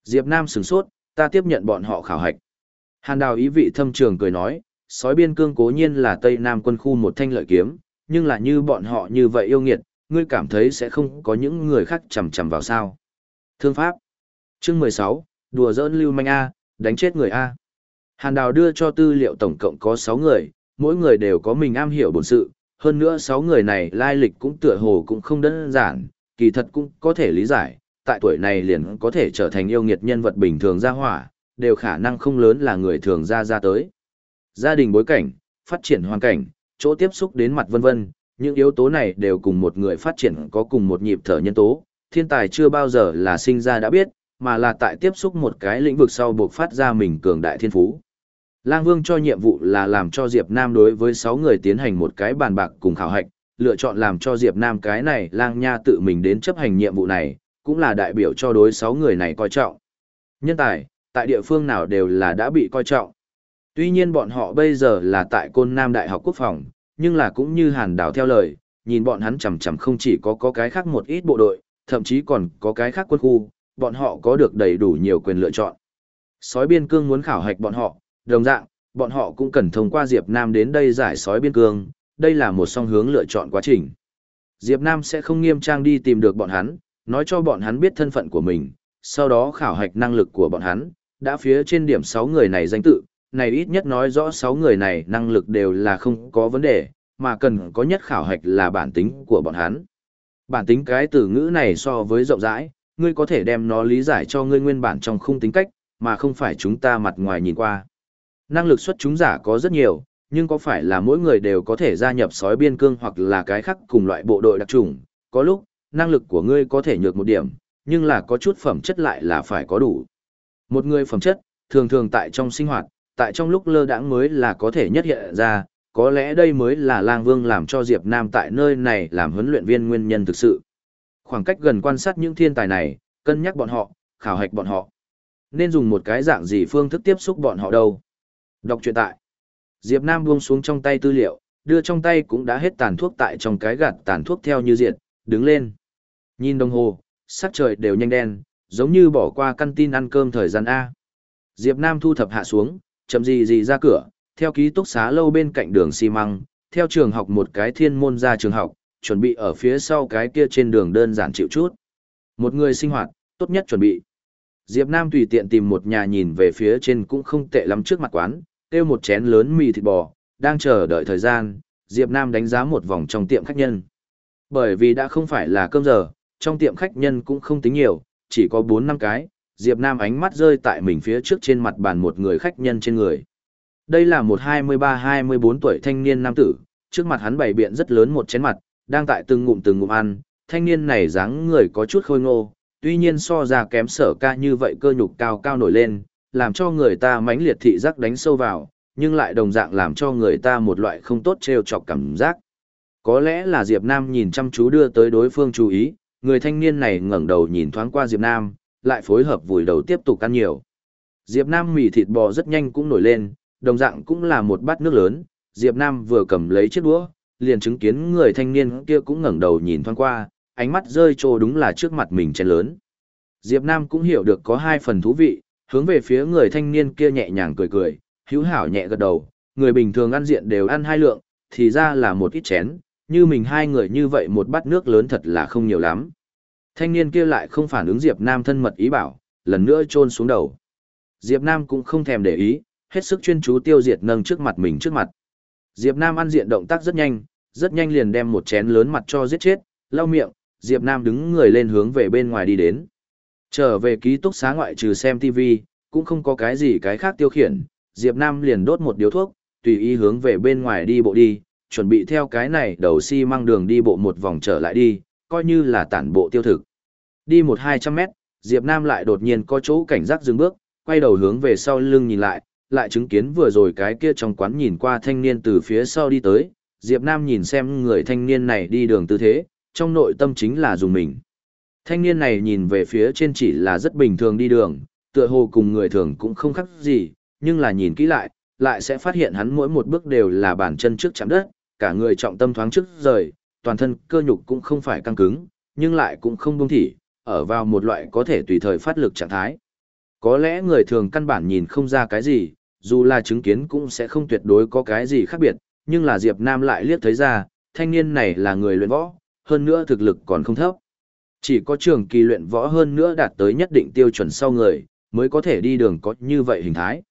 Diệp Nam sửng sốt, ta tiếp nhận bọn họ khảo hạch. Hàn đào ý vị thâm trường cười nói, sói biên cương cố nhiên là Tây Nam quân khu một thanh lợi kiếm, nhưng là như bọn họ như vậy yêu nghiệt, ngươi cảm thấy sẽ không có những người khác chầm chầm vào sao. Thương pháp. Chương 16, đùa giỡn lưu manh A, đánh chết người A. Hàn đào đưa cho tư liệu tổng cộng có 6 người, mỗi người đều có mình am hiểu bổn sự, hơn nữa 6 người này lai lịch cũng tựa hồ cũng không đơn giản, kỳ thật cũng có thể lý giải, tại tuổi này liền có thể trở thành yêu nghiệt nhân vật bình thường ra hỏa, đều khả năng không lớn là người thường ra ra tới. Gia đình bối cảnh, phát triển hoàn cảnh, chỗ tiếp xúc đến mặt vân vân, những yếu tố này đều cùng một người phát triển có cùng một nhịp thở nhân tố, thiên tài chưa bao giờ là sinh ra đã biết, mà là tại tiếp xúc một cái lĩnh vực sau buộc phát ra mình cường đại thiên phú. Lang Vương cho nhiệm vụ là làm cho Diệp Nam đối với 6 người tiến hành một cái bàn bạc cùng khảo hạch, lựa chọn làm cho Diệp Nam cái này Lang Nha tự mình đến chấp hành nhiệm vụ này, cũng là đại biểu cho đối 6 người này coi trọng. Nhân tài, tại địa phương nào đều là đã bị coi trọng. Tuy nhiên bọn họ bây giờ là tại Côn Nam Đại học Quốc phòng, nhưng là cũng như Hàn Đảo theo lời, nhìn bọn hắn chầm chầm không chỉ có có cái khác một ít bộ đội, thậm chí còn có cái khác quân khu, bọn họ có được đầy đủ nhiều quyền lựa chọn. Sói biên cương muốn khảo hạch bọn họ, đồng dạng, bọn họ cũng cần thông qua Diệp Nam đến đây giải sói biên cương, đây là một song hướng lựa chọn quá trình. Diệp Nam sẽ không nghiêm trang đi tìm được bọn hắn, nói cho bọn hắn biết thân phận của mình, sau đó khảo hạch năng lực của bọn hắn, đã phía trên điểm 6 người này danh tự, này ít nhất nói rõ 6 người này năng lực đều là không có vấn đề, mà cần có nhất khảo hạch là bản tính của bọn hắn. Bản tính cái từ ngữ này so với rộng rãi, ngươi có thể đem nó lý giải cho ngươi nguyên bản trong khung tính cách, mà không phải chúng ta mặt ngoài nhìn qua. Năng lực xuất chúng giả có rất nhiều, nhưng có phải là mỗi người đều có thể gia nhập sói biên cương hoặc là cái khác cùng loại bộ đội đặc trùng, có lúc, năng lực của ngươi có thể nhược một điểm, nhưng là có chút phẩm chất lại là phải có đủ. Một người phẩm chất, thường thường tại trong sinh hoạt, tại trong lúc lơ đãng mới là có thể nhất hiện ra, có lẽ đây mới là lang vương làm cho Diệp Nam tại nơi này làm huấn luyện viên nguyên nhân thực sự. Khoảng cách gần quan sát những thiên tài này, cân nhắc bọn họ, khảo hạch bọn họ. Nên dùng một cái dạng gì phương thức tiếp xúc bọn họ đâu. Đọc truyện tại. Diệp Nam buông xuống trong tay tư liệu, đưa trong tay cũng đã hết tàn thuốc tại trong cái gạt tàn thuốc theo như diện, đứng lên. Nhìn đồng hồ, sắc trời đều nhanh đen, giống như bỏ qua căn tin ăn cơm thời gian A. Diệp Nam thu thập hạ xuống, chậm gì gì ra cửa, theo ký túc xá lâu bên cạnh đường xi măng, theo trường học một cái thiên môn ra trường học, chuẩn bị ở phía sau cái kia trên đường đơn giản chịu chút. Một người sinh hoạt, tốt nhất chuẩn bị. Diệp Nam tùy tiện tìm một nhà nhìn về phía trên cũng không tệ lắm trước mặt quán, tiêu một chén lớn mì thịt bò, đang chờ đợi thời gian, Diệp Nam đánh giá một vòng trong tiệm khách nhân. Bởi vì đã không phải là cơm giờ, trong tiệm khách nhân cũng không tính nhiều, chỉ có 4 năm cái, Diệp Nam ánh mắt rơi tại mình phía trước trên mặt bàn một người khách nhân trên người. Đây là một 23-24 tuổi thanh niên nam tử, trước mặt hắn bày biện rất lớn một chén mặt, đang tại từng ngụm từng ngụm ăn, thanh niên này dáng người có chút khôi ngô, tuy nhiên so ra kém sở ca như vậy cơ nhục cao cao nổi lên, làm cho người ta mãnh liệt thị giác đánh sâu vào, nhưng lại đồng dạng làm cho người ta một loại không tốt treo chọc cảm giác. Có lẽ là Diệp Nam nhìn chăm chú đưa tới đối phương chú ý, người thanh niên này ngẩng đầu nhìn thoáng qua Diệp Nam, lại phối hợp vùi đầu tiếp tục ăn nhiều. Diệp Nam mì thịt bò rất nhanh cũng nổi lên, đồng dạng cũng là một bát nước lớn, Diệp Nam vừa cầm lấy chiếc đũa, liền chứng kiến người thanh niên kia cũng ngẩng đầu nhìn thoáng qua, ánh mắt rơi trồ đúng là trước mặt mình chén lớn. Diệp Nam cũng hiểu được có hai phần thú vị, hướng về phía người thanh niên kia nhẹ nhàng cười cười, hữu hảo nhẹ gật đầu, người bình thường ăn diện đều ăn hai lượng, thì ra là một ít chén, như mình hai người như vậy một bát nước lớn thật là không nhiều lắm. Thanh niên kia lại không phản ứng Diệp Nam thân mật ý bảo, lần nữa trôn xuống đầu. Diệp Nam cũng không thèm để ý, hết sức chuyên chú tiêu diệt nâng trước mặt mình trước mặt. Diệp Nam ăn diện động tác rất nhanh, rất nhanh liền đem một chén lớn mặt cho giết chết, lau miệng, Diệp Nam đứng người lên hướng về bên ngoài đi đến. Trở về ký túc xá ngoại trừ xem TV, cũng không có cái gì cái khác tiêu khiển, Diệp Nam liền đốt một điếu thuốc, tùy ý hướng về bên ngoài đi bộ đi, chuẩn bị theo cái này đầu xi si đường đi bộ một vòng trở lại đi, coi như là tản bộ tiêu thực. Đi một hai trăm mét, Diệp Nam lại đột nhiên có chỗ cảnh giác dừng bước, quay đầu hướng về sau lưng nhìn lại, lại chứng kiến vừa rồi cái kia trong quán nhìn qua thanh niên từ phía sau đi tới, Diệp Nam nhìn xem người thanh niên này đi đường tư thế, trong nội tâm chính là dùng mình. Thanh niên này nhìn về phía trên chỉ là rất bình thường đi đường, tựa hồ cùng người thường cũng không khác gì, nhưng là nhìn kỹ lại, lại sẽ phát hiện hắn mỗi một bước đều là bàn chân trước chạm đất, cả người trọng tâm thoáng trước rời, toàn thân cơ nhục cũng không phải căng cứng, nhưng lại cũng không buông thỉ, ở vào một loại có thể tùy thời phát lực trạng thái. Có lẽ người thường căn bản nhìn không ra cái gì, dù là chứng kiến cũng sẽ không tuyệt đối có cái gì khác biệt, nhưng là Diệp Nam lại liếc thấy ra, thanh niên này là người luyện võ, hơn nữa thực lực còn không thấp. Chỉ có trường kỳ luyện võ hơn nữa đạt tới nhất định tiêu chuẩn sau người, mới có thể đi đường có như vậy hình thái.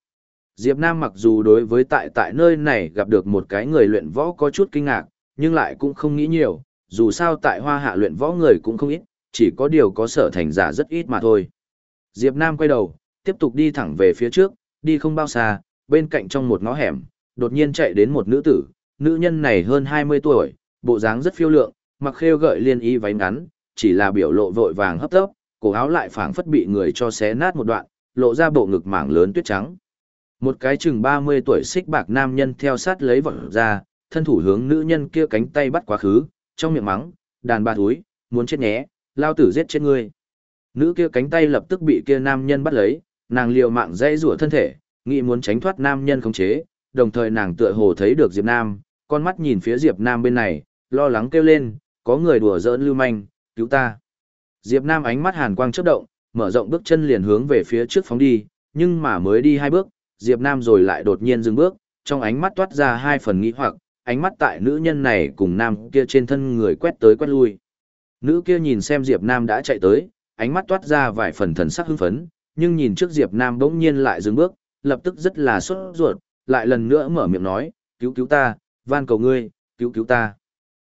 Diệp Nam mặc dù đối với tại tại nơi này gặp được một cái người luyện võ có chút kinh ngạc, nhưng lại cũng không nghĩ nhiều, dù sao tại hoa hạ luyện võ người cũng không ít, chỉ có điều có sở thành giả rất ít mà thôi. Diệp Nam quay đầu, tiếp tục đi thẳng về phía trước, đi không bao xa, bên cạnh trong một ngõ hẻm, đột nhiên chạy đến một nữ tử, nữ nhân này hơn 20 tuổi, bộ dáng rất phiêu lượng, mặc khêu gợi liên y váy ngắn, chỉ là biểu lộ vội vàng hấp tấp, cổ áo lại phảng phất bị người cho xé nát một đoạn, lộ ra bộ ngực mảng lớn tuyết trắng. Một cái chừng 30 tuổi xích bạc nam nhân theo sát lấy vật ra, thân thủ hướng nữ nhân kia cánh tay bắt quá khứ, trong miệng mắng, đàn bà thúi muốn chết nhé, lao tử giết chết ngươi. Nữ kia cánh tay lập tức bị kia nam nhân bắt lấy, nàng liều mạng dây rủa thân thể, nghĩ muốn tránh thoát nam nhân khống chế, đồng thời nàng tựa hồ thấy được Diệp Nam, con mắt nhìn phía Diệp Nam bên này, lo lắng kêu lên, có người đùa giỡn lưu manh, cứu ta. Diệp Nam ánh mắt hàn quang chớp động, mở rộng bước chân liền hướng về phía trước phóng đi, nhưng mà mới đi hai bước, Diệp Nam rồi lại đột nhiên dừng bước, trong ánh mắt toát ra hai phần nghi hoặc, ánh mắt tại nữ nhân này cùng nam kia trên thân người quét tới quét lui. Nữ kia nhìn xem Diệp Nam đã chạy tới, ánh mắt toát ra vài phần thần sắc hưng phấn, nhưng nhìn trước Diệp Nam bỗng nhiên lại dừng bước, lập tức rất là sốt ruột, lại lần nữa mở miệng nói, cứu cứu ta, van cầu ngươi, cứu cứu ta.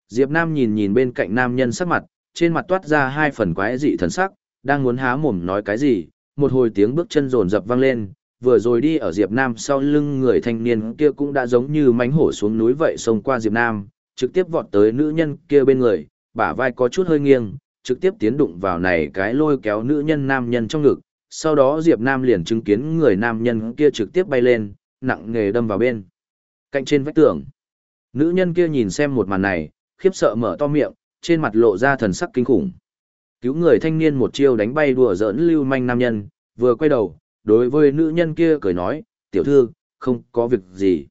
Diệp Nam nhìn nhìn bên cạnh nam nhân sắc mặt, trên mặt toát ra hai phần quái dị thần sắc, đang muốn há mồm nói cái gì, một hồi tiếng bước chân rồn rập vang lên, vừa rồi đi ở Diệp Nam sau lưng người thanh niên kia cũng đã giống như mánh hổ xuống núi vậy xông qua Diệp Nam, trực tiếp vọt tới nữ nhân kia bên người, bả vai có chút hơi nghiêng, trực tiếp tiến đụng vào này cái lôi kéo nữ nhân nam nhân trong ngực, sau đó Diệp Nam liền chứng kiến người nam nhân kia trực tiếp bay lên, nặng nghề đâm vào bên. Cạnh trên vách tường. Nữ nhân kia nhìn xem một màn này, khiếp sợ mở to miệng, trên mặt lộ ra thần sắc kinh khủng. Cứu người thanh niên một chiêu đánh bay đùa giỡn lưu manh nam nhân, vừa quay đầu, đối với nữ nhân kia cười nói, tiểu thư, không có việc gì.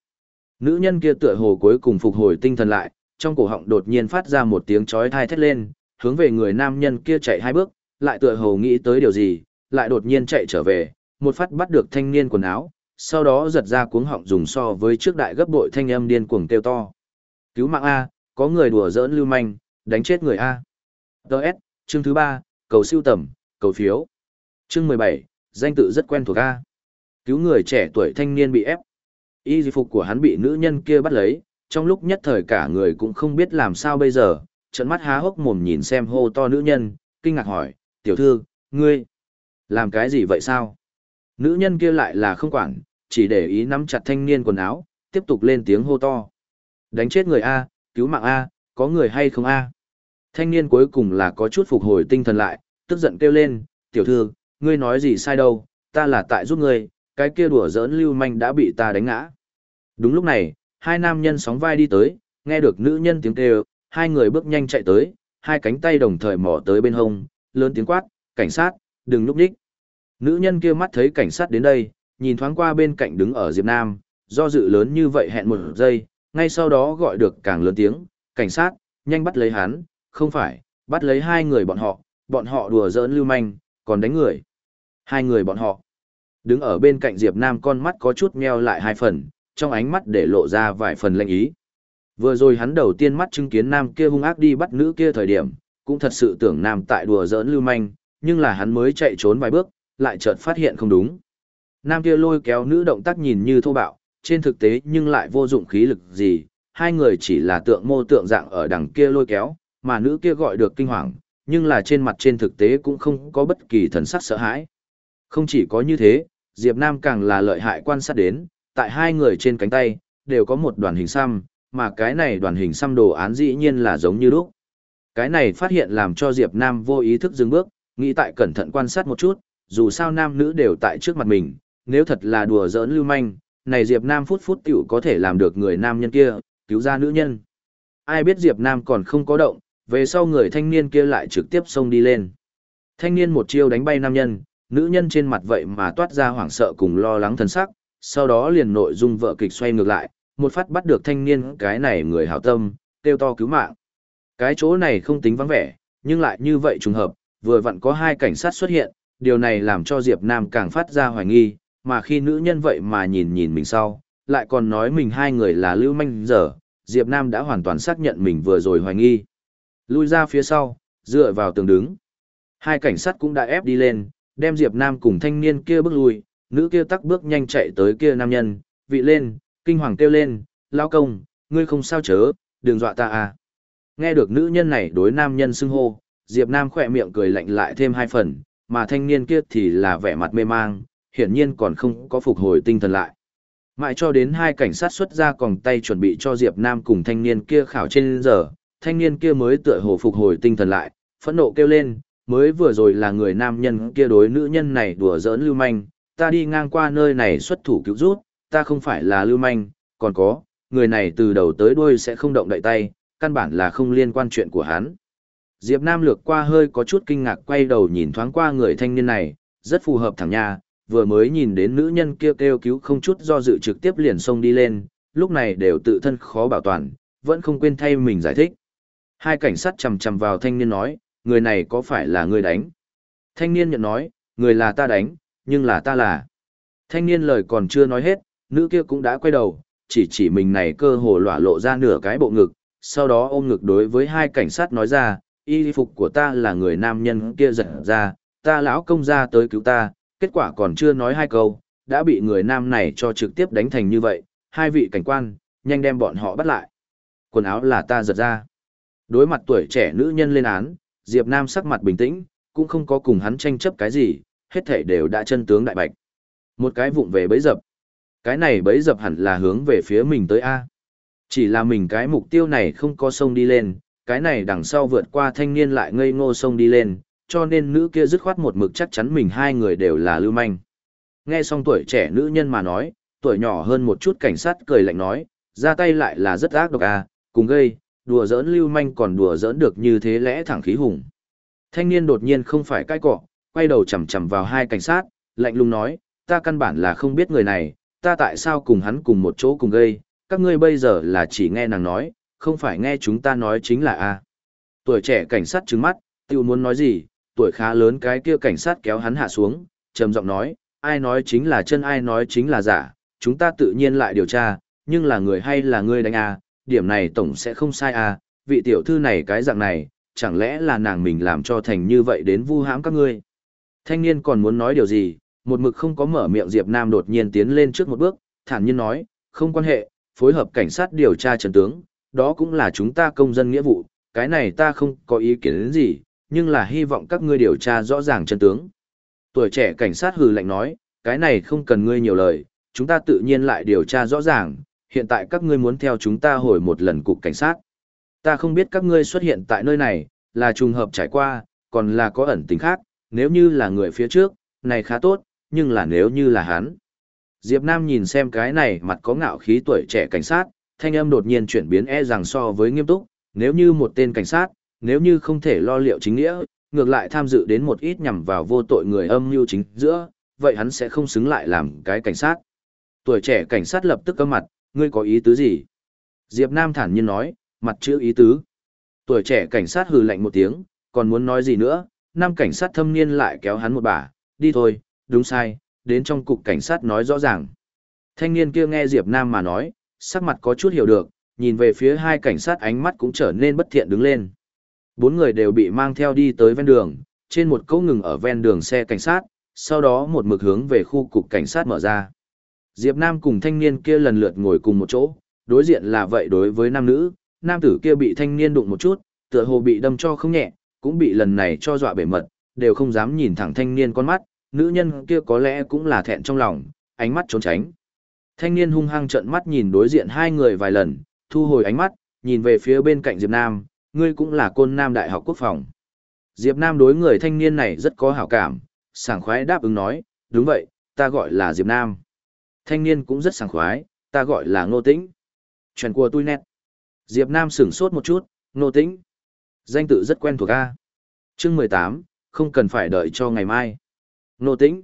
Nữ nhân kia tựa hồ cuối cùng phục hồi tinh thần lại, trong cổ họng đột nhiên phát ra một tiếng chói thai thét lên, hướng về người nam nhân kia chạy hai bước, lại tựa hồ nghĩ tới điều gì, lại đột nhiên chạy trở về, một phát bắt được thanh niên quần áo, sau đó giật ra cuống họng dùng so với trước đại gấp bội thanh âm điên cuồng kêu to. Cứu mạng A, có người đùa giỡn lưu manh, đánh chết người A. Đợt, chương thứ ba, cầu siêu tầm, cầu phiếu. Chương mười bảy, danh tự rất quen thuộc A. Cứu người trẻ tuổi thanh niên bị ép. Y di phục của hắn bị nữ nhân kia bắt lấy, trong lúc nhất thời cả người cũng không biết làm sao bây giờ, trận mắt há hốc mồm nhìn xem hô to nữ nhân, kinh ngạc hỏi, tiểu thư, ngươi, làm cái gì vậy sao? Nữ nhân kia lại là không quản, chỉ để ý nắm chặt thanh niên quần áo, tiếp tục lên tiếng hô to. Đánh chết người A, cứu mạng A, có người hay không A? Thanh niên cuối cùng là có chút phục hồi tinh thần lại, tức giận kêu lên, tiểu thư, ngươi nói gì sai đâu, ta là tại giúp ngươi, cái kia đùa giỡn lưu manh đã bị ta đánh ngã. Đúng lúc này, hai nam nhân sóng vai đi tới, nghe được nữ nhân tiếng kêu, hai người bước nhanh chạy tới, hai cánh tay đồng thời mò tới bên hông, lớn tiếng quát, cảnh sát, đừng núp đích. Nữ nhân kia mắt thấy cảnh sát đến đây, nhìn thoáng qua bên cạnh đứng ở Diệp Nam, do dự lớn như vậy hẹn một giây, ngay sau đó gọi được càng lớn tiếng, cảnh sát, nhanh bắt lấy hắn, không phải, bắt lấy hai người bọn họ, bọn họ đùa giỡn lưu manh, còn đánh người. Hai người bọn họ. Đứng ở bên cạnh Diệp Nam con mắt có chút meo lại hai phần, trong ánh mắt để lộ ra vài phần lệnh ý. Vừa rồi hắn đầu tiên mắt chứng kiến nam kia hung ác đi bắt nữ kia thời điểm, cũng thật sự tưởng nam tại đùa giỡn lưu manh, nhưng là hắn mới chạy trốn vài bước, lại chợt phát hiện không đúng. Nam kia lôi kéo nữ động tác nhìn như thô bạo, trên thực tế nhưng lại vô dụng khí lực gì, hai người chỉ là tượng mô tượng dạng ở đằng kia lôi kéo, mà nữ kia gọi được kinh hoàng, nhưng là trên mặt trên thực tế cũng không có bất kỳ thần sắc sợ hãi. Không chỉ có như thế, Diệp Nam càng là lợi hại quan sát đến, tại hai người trên cánh tay, đều có một đoàn hình xăm, mà cái này đoàn hình xăm đồ án dĩ nhiên là giống như lúc. Cái này phát hiện làm cho Diệp Nam vô ý thức dừng bước, nghĩ tại cẩn thận quan sát một chút, dù sao nam nữ đều tại trước mặt mình, nếu thật là đùa giỡn lưu manh, này Diệp Nam phút phút tiểu có thể làm được người nam nhân kia, cứu ra nữ nhân. Ai biết Diệp Nam còn không có động, về sau người thanh niên kia lại trực tiếp xông đi lên. Thanh niên một chiêu đánh bay nam nhân, nữ nhân trên mặt vậy mà toát ra hoảng sợ cùng lo lắng thần sắc, sau đó liền nội dung vợ kịch xoay ngược lại, một phát bắt được thanh niên cái này người hảo tâm, kêu to cứu mạng. Cái chỗ này không tính vắng vẻ, nhưng lại như vậy trùng hợp, vừa vặn có hai cảnh sát xuất hiện, điều này làm cho Diệp Nam càng phát ra hoài nghi, mà khi nữ nhân vậy mà nhìn nhìn mình sau, lại còn nói mình hai người là lưu manh dở, Diệp Nam đã hoàn toàn xác nhận mình vừa rồi hoài nghi. Lui ra phía sau, dựa vào tường đứng. Hai cảnh sát cũng đã ép đi lên, đem Diệp Nam cùng thanh niên kia bước lui, nữ kia tắc bước nhanh chạy tới kia nam nhân, vị lên, kinh hoàng kêu lên, lao công, ngươi không sao chớ, đừng dọa ta à. Nghe được nữ nhân này đối nam nhân xưng hô, Diệp Nam khỏe miệng cười lạnh lại thêm hai phần, mà thanh niên kia thì là vẻ mặt mê mang, hiển nhiên còn không có phục hồi tinh thần lại. Mãi cho đến hai cảnh sát xuất ra còng tay chuẩn bị cho Diệp Nam cùng thanh niên kia khảo trên giờ, thanh niên kia mới tựa hồ phục hồi tinh thần lại, phẫn nộ kêu lên, mới vừa rồi là người nam nhân kia đối nữ nhân này đùa giỡn lưu manh, ta đi ngang qua nơi này xuất thủ cứu rút, ta không phải là lưu manh, còn có, người này từ đầu tới đuôi sẽ không động đậy tay, căn bản là không liên quan chuyện của hắn. Diệp Nam lược qua hơi có chút kinh ngạc quay đầu nhìn thoáng qua người thanh niên này, rất phù hợp thẳng nha, vừa mới nhìn đến nữ nhân kia kêu, kêu cứu không chút do dự trực tiếp liền xông đi lên, lúc này đều tự thân khó bảo toàn, vẫn không quên thay mình giải thích. Hai cảnh sát chầm chầm vào thanh niên nói, người này có phải là người đánh? Thanh niên nhận nói, người là ta đánh, nhưng là ta là. Thanh niên lời còn chưa nói hết, nữ kia cũng đã quay đầu, chỉ chỉ mình này cơ hồ lỏa lộ ra nửa cái bộ ngực, sau đó ôm ngực đối với hai cảnh sát nói ra, y phục của ta là người nam nhân kia giật ra, ta lão công ra tới cứu ta, kết quả còn chưa nói hai câu, đã bị người nam này cho trực tiếp đánh thành như vậy, hai vị cảnh quan, nhanh đem bọn họ bắt lại. Quần áo là ta giật ra. Đối mặt tuổi trẻ nữ nhân lên án, Diệp Nam sắc mặt bình tĩnh, cũng không có cùng hắn tranh chấp cái gì, hết thảy đều đã chân tướng đại bạch. Một cái vụng về bấy dập. Cái này bấy dập hẳn là hướng về phía mình tới A. Chỉ là mình cái mục tiêu này không có sông đi lên, cái này đằng sau vượt qua thanh niên lại ngây ngô sông đi lên, cho nên nữ kia dứt khoát một mực chắc chắn mình hai người đều là lưu manh. Nghe xong tuổi trẻ nữ nhân mà nói, tuổi nhỏ hơn một chút cảnh sát cười lạnh nói, ra tay lại là rất ác độc à, cùng gây, đùa giỡn lưu manh còn đùa giỡn được như thế lẽ thẳng khí hùng. Thanh niên đột nhiên không phải cãi cọ, quay đầu chầm chầm vào hai cảnh sát, lạnh lùng nói, ta căn bản là không biết người này, ta tại sao cùng hắn cùng một chỗ cùng gây, các ngươi bây giờ là chỉ nghe nàng nói, không phải nghe chúng ta nói chính là a. Tuổi trẻ cảnh sát trừng mắt, tiêu muốn nói gì, tuổi khá lớn cái kia cảnh sát kéo hắn hạ xuống, trầm giọng nói, ai nói chính là chân ai nói chính là giả, chúng ta tự nhiên lại điều tra, nhưng là người hay là ngươi đánh a, điểm này tổng sẽ không sai à vị tiểu thư này cái dạng này, chẳng lẽ là nàng mình làm cho thành như vậy đến vu hãm các ngươi. Thanh niên còn muốn nói điều gì, một mực không có mở miệng Diệp Nam đột nhiên tiến lên trước một bước, thản nhiên nói, không quan hệ, phối hợp cảnh sát điều tra trần tướng, đó cũng là chúng ta công dân nghĩa vụ, cái này ta không có ý kiến đến gì, nhưng là hy vọng các ngươi điều tra rõ ràng chân tướng. Tuổi trẻ cảnh sát hừ lạnh nói, cái này không cần ngươi nhiều lời, chúng ta tự nhiên lại điều tra rõ ràng, hiện tại các ngươi muốn theo chúng ta hồi một lần cục cảnh sát. Ta không biết các ngươi xuất hiện tại nơi này, là trùng hợp trải qua, còn là có ẩn tình khác, nếu như là người phía trước, này khá tốt, nhưng là nếu như là hắn. Diệp Nam nhìn xem cái này mặt có ngạo khí tuổi trẻ cảnh sát, thanh âm đột nhiên chuyển biến e rằng so với nghiêm túc, nếu như một tên cảnh sát, nếu như không thể lo liệu chính nghĩa, ngược lại tham dự đến một ít nhằm vào vô tội người âm mưu chính giữa, vậy hắn sẽ không xứng lại làm cái cảnh sát. Tuổi trẻ cảnh sát lập tức cấm mặt, ngươi có ý tứ gì? Diệp Nam thản nhiên nói, mặt chữ ý tứ. Tuổi trẻ cảnh sát hừ lạnh một tiếng, còn muốn nói gì nữa, Nam cảnh sát thâm niên lại kéo hắn một bà, đi thôi, đúng sai, đến trong cục cảnh sát nói rõ ràng. Thanh niên kia nghe Diệp Nam mà nói, sắc mặt có chút hiểu được, nhìn về phía hai cảnh sát ánh mắt cũng trở nên bất thiện đứng lên. Bốn người đều bị mang theo đi tới ven đường, trên một cỗ ngừng ở ven đường xe cảnh sát, sau đó một mực hướng về khu cục cảnh sát mở ra. Diệp Nam cùng thanh niên kia lần lượt ngồi cùng một chỗ, đối diện là vậy đối với nam nữ, nam tử kia bị thanh niên đụng một chút, tựa hồ bị đâm cho không nhẹ, cũng bị lần này cho dọa bể mật, đều không dám nhìn thẳng thanh niên con mắt, nữ nhân kia có lẽ cũng là thẹn trong lòng, ánh mắt trốn tránh. Thanh niên hung hăng trợn mắt nhìn đối diện hai người vài lần, thu hồi ánh mắt, nhìn về phía bên cạnh Diệp Nam, ngươi cũng là côn nam đại học quốc phòng. Diệp Nam đối người thanh niên này rất có hảo cảm, sảng khoái đáp ứng nói, đúng vậy, ta gọi là Diệp Nam. Thanh niên cũng rất sảng khoái, ta gọi là Ngô Tĩnh. Chuyện của tôi nét. Diệp Nam sửng sốt một chút, Ngô Tĩnh. Danh tự rất quen thuộc a. Chương 18, không cần phải đợi cho ngày mai. Ngô Tĩnh.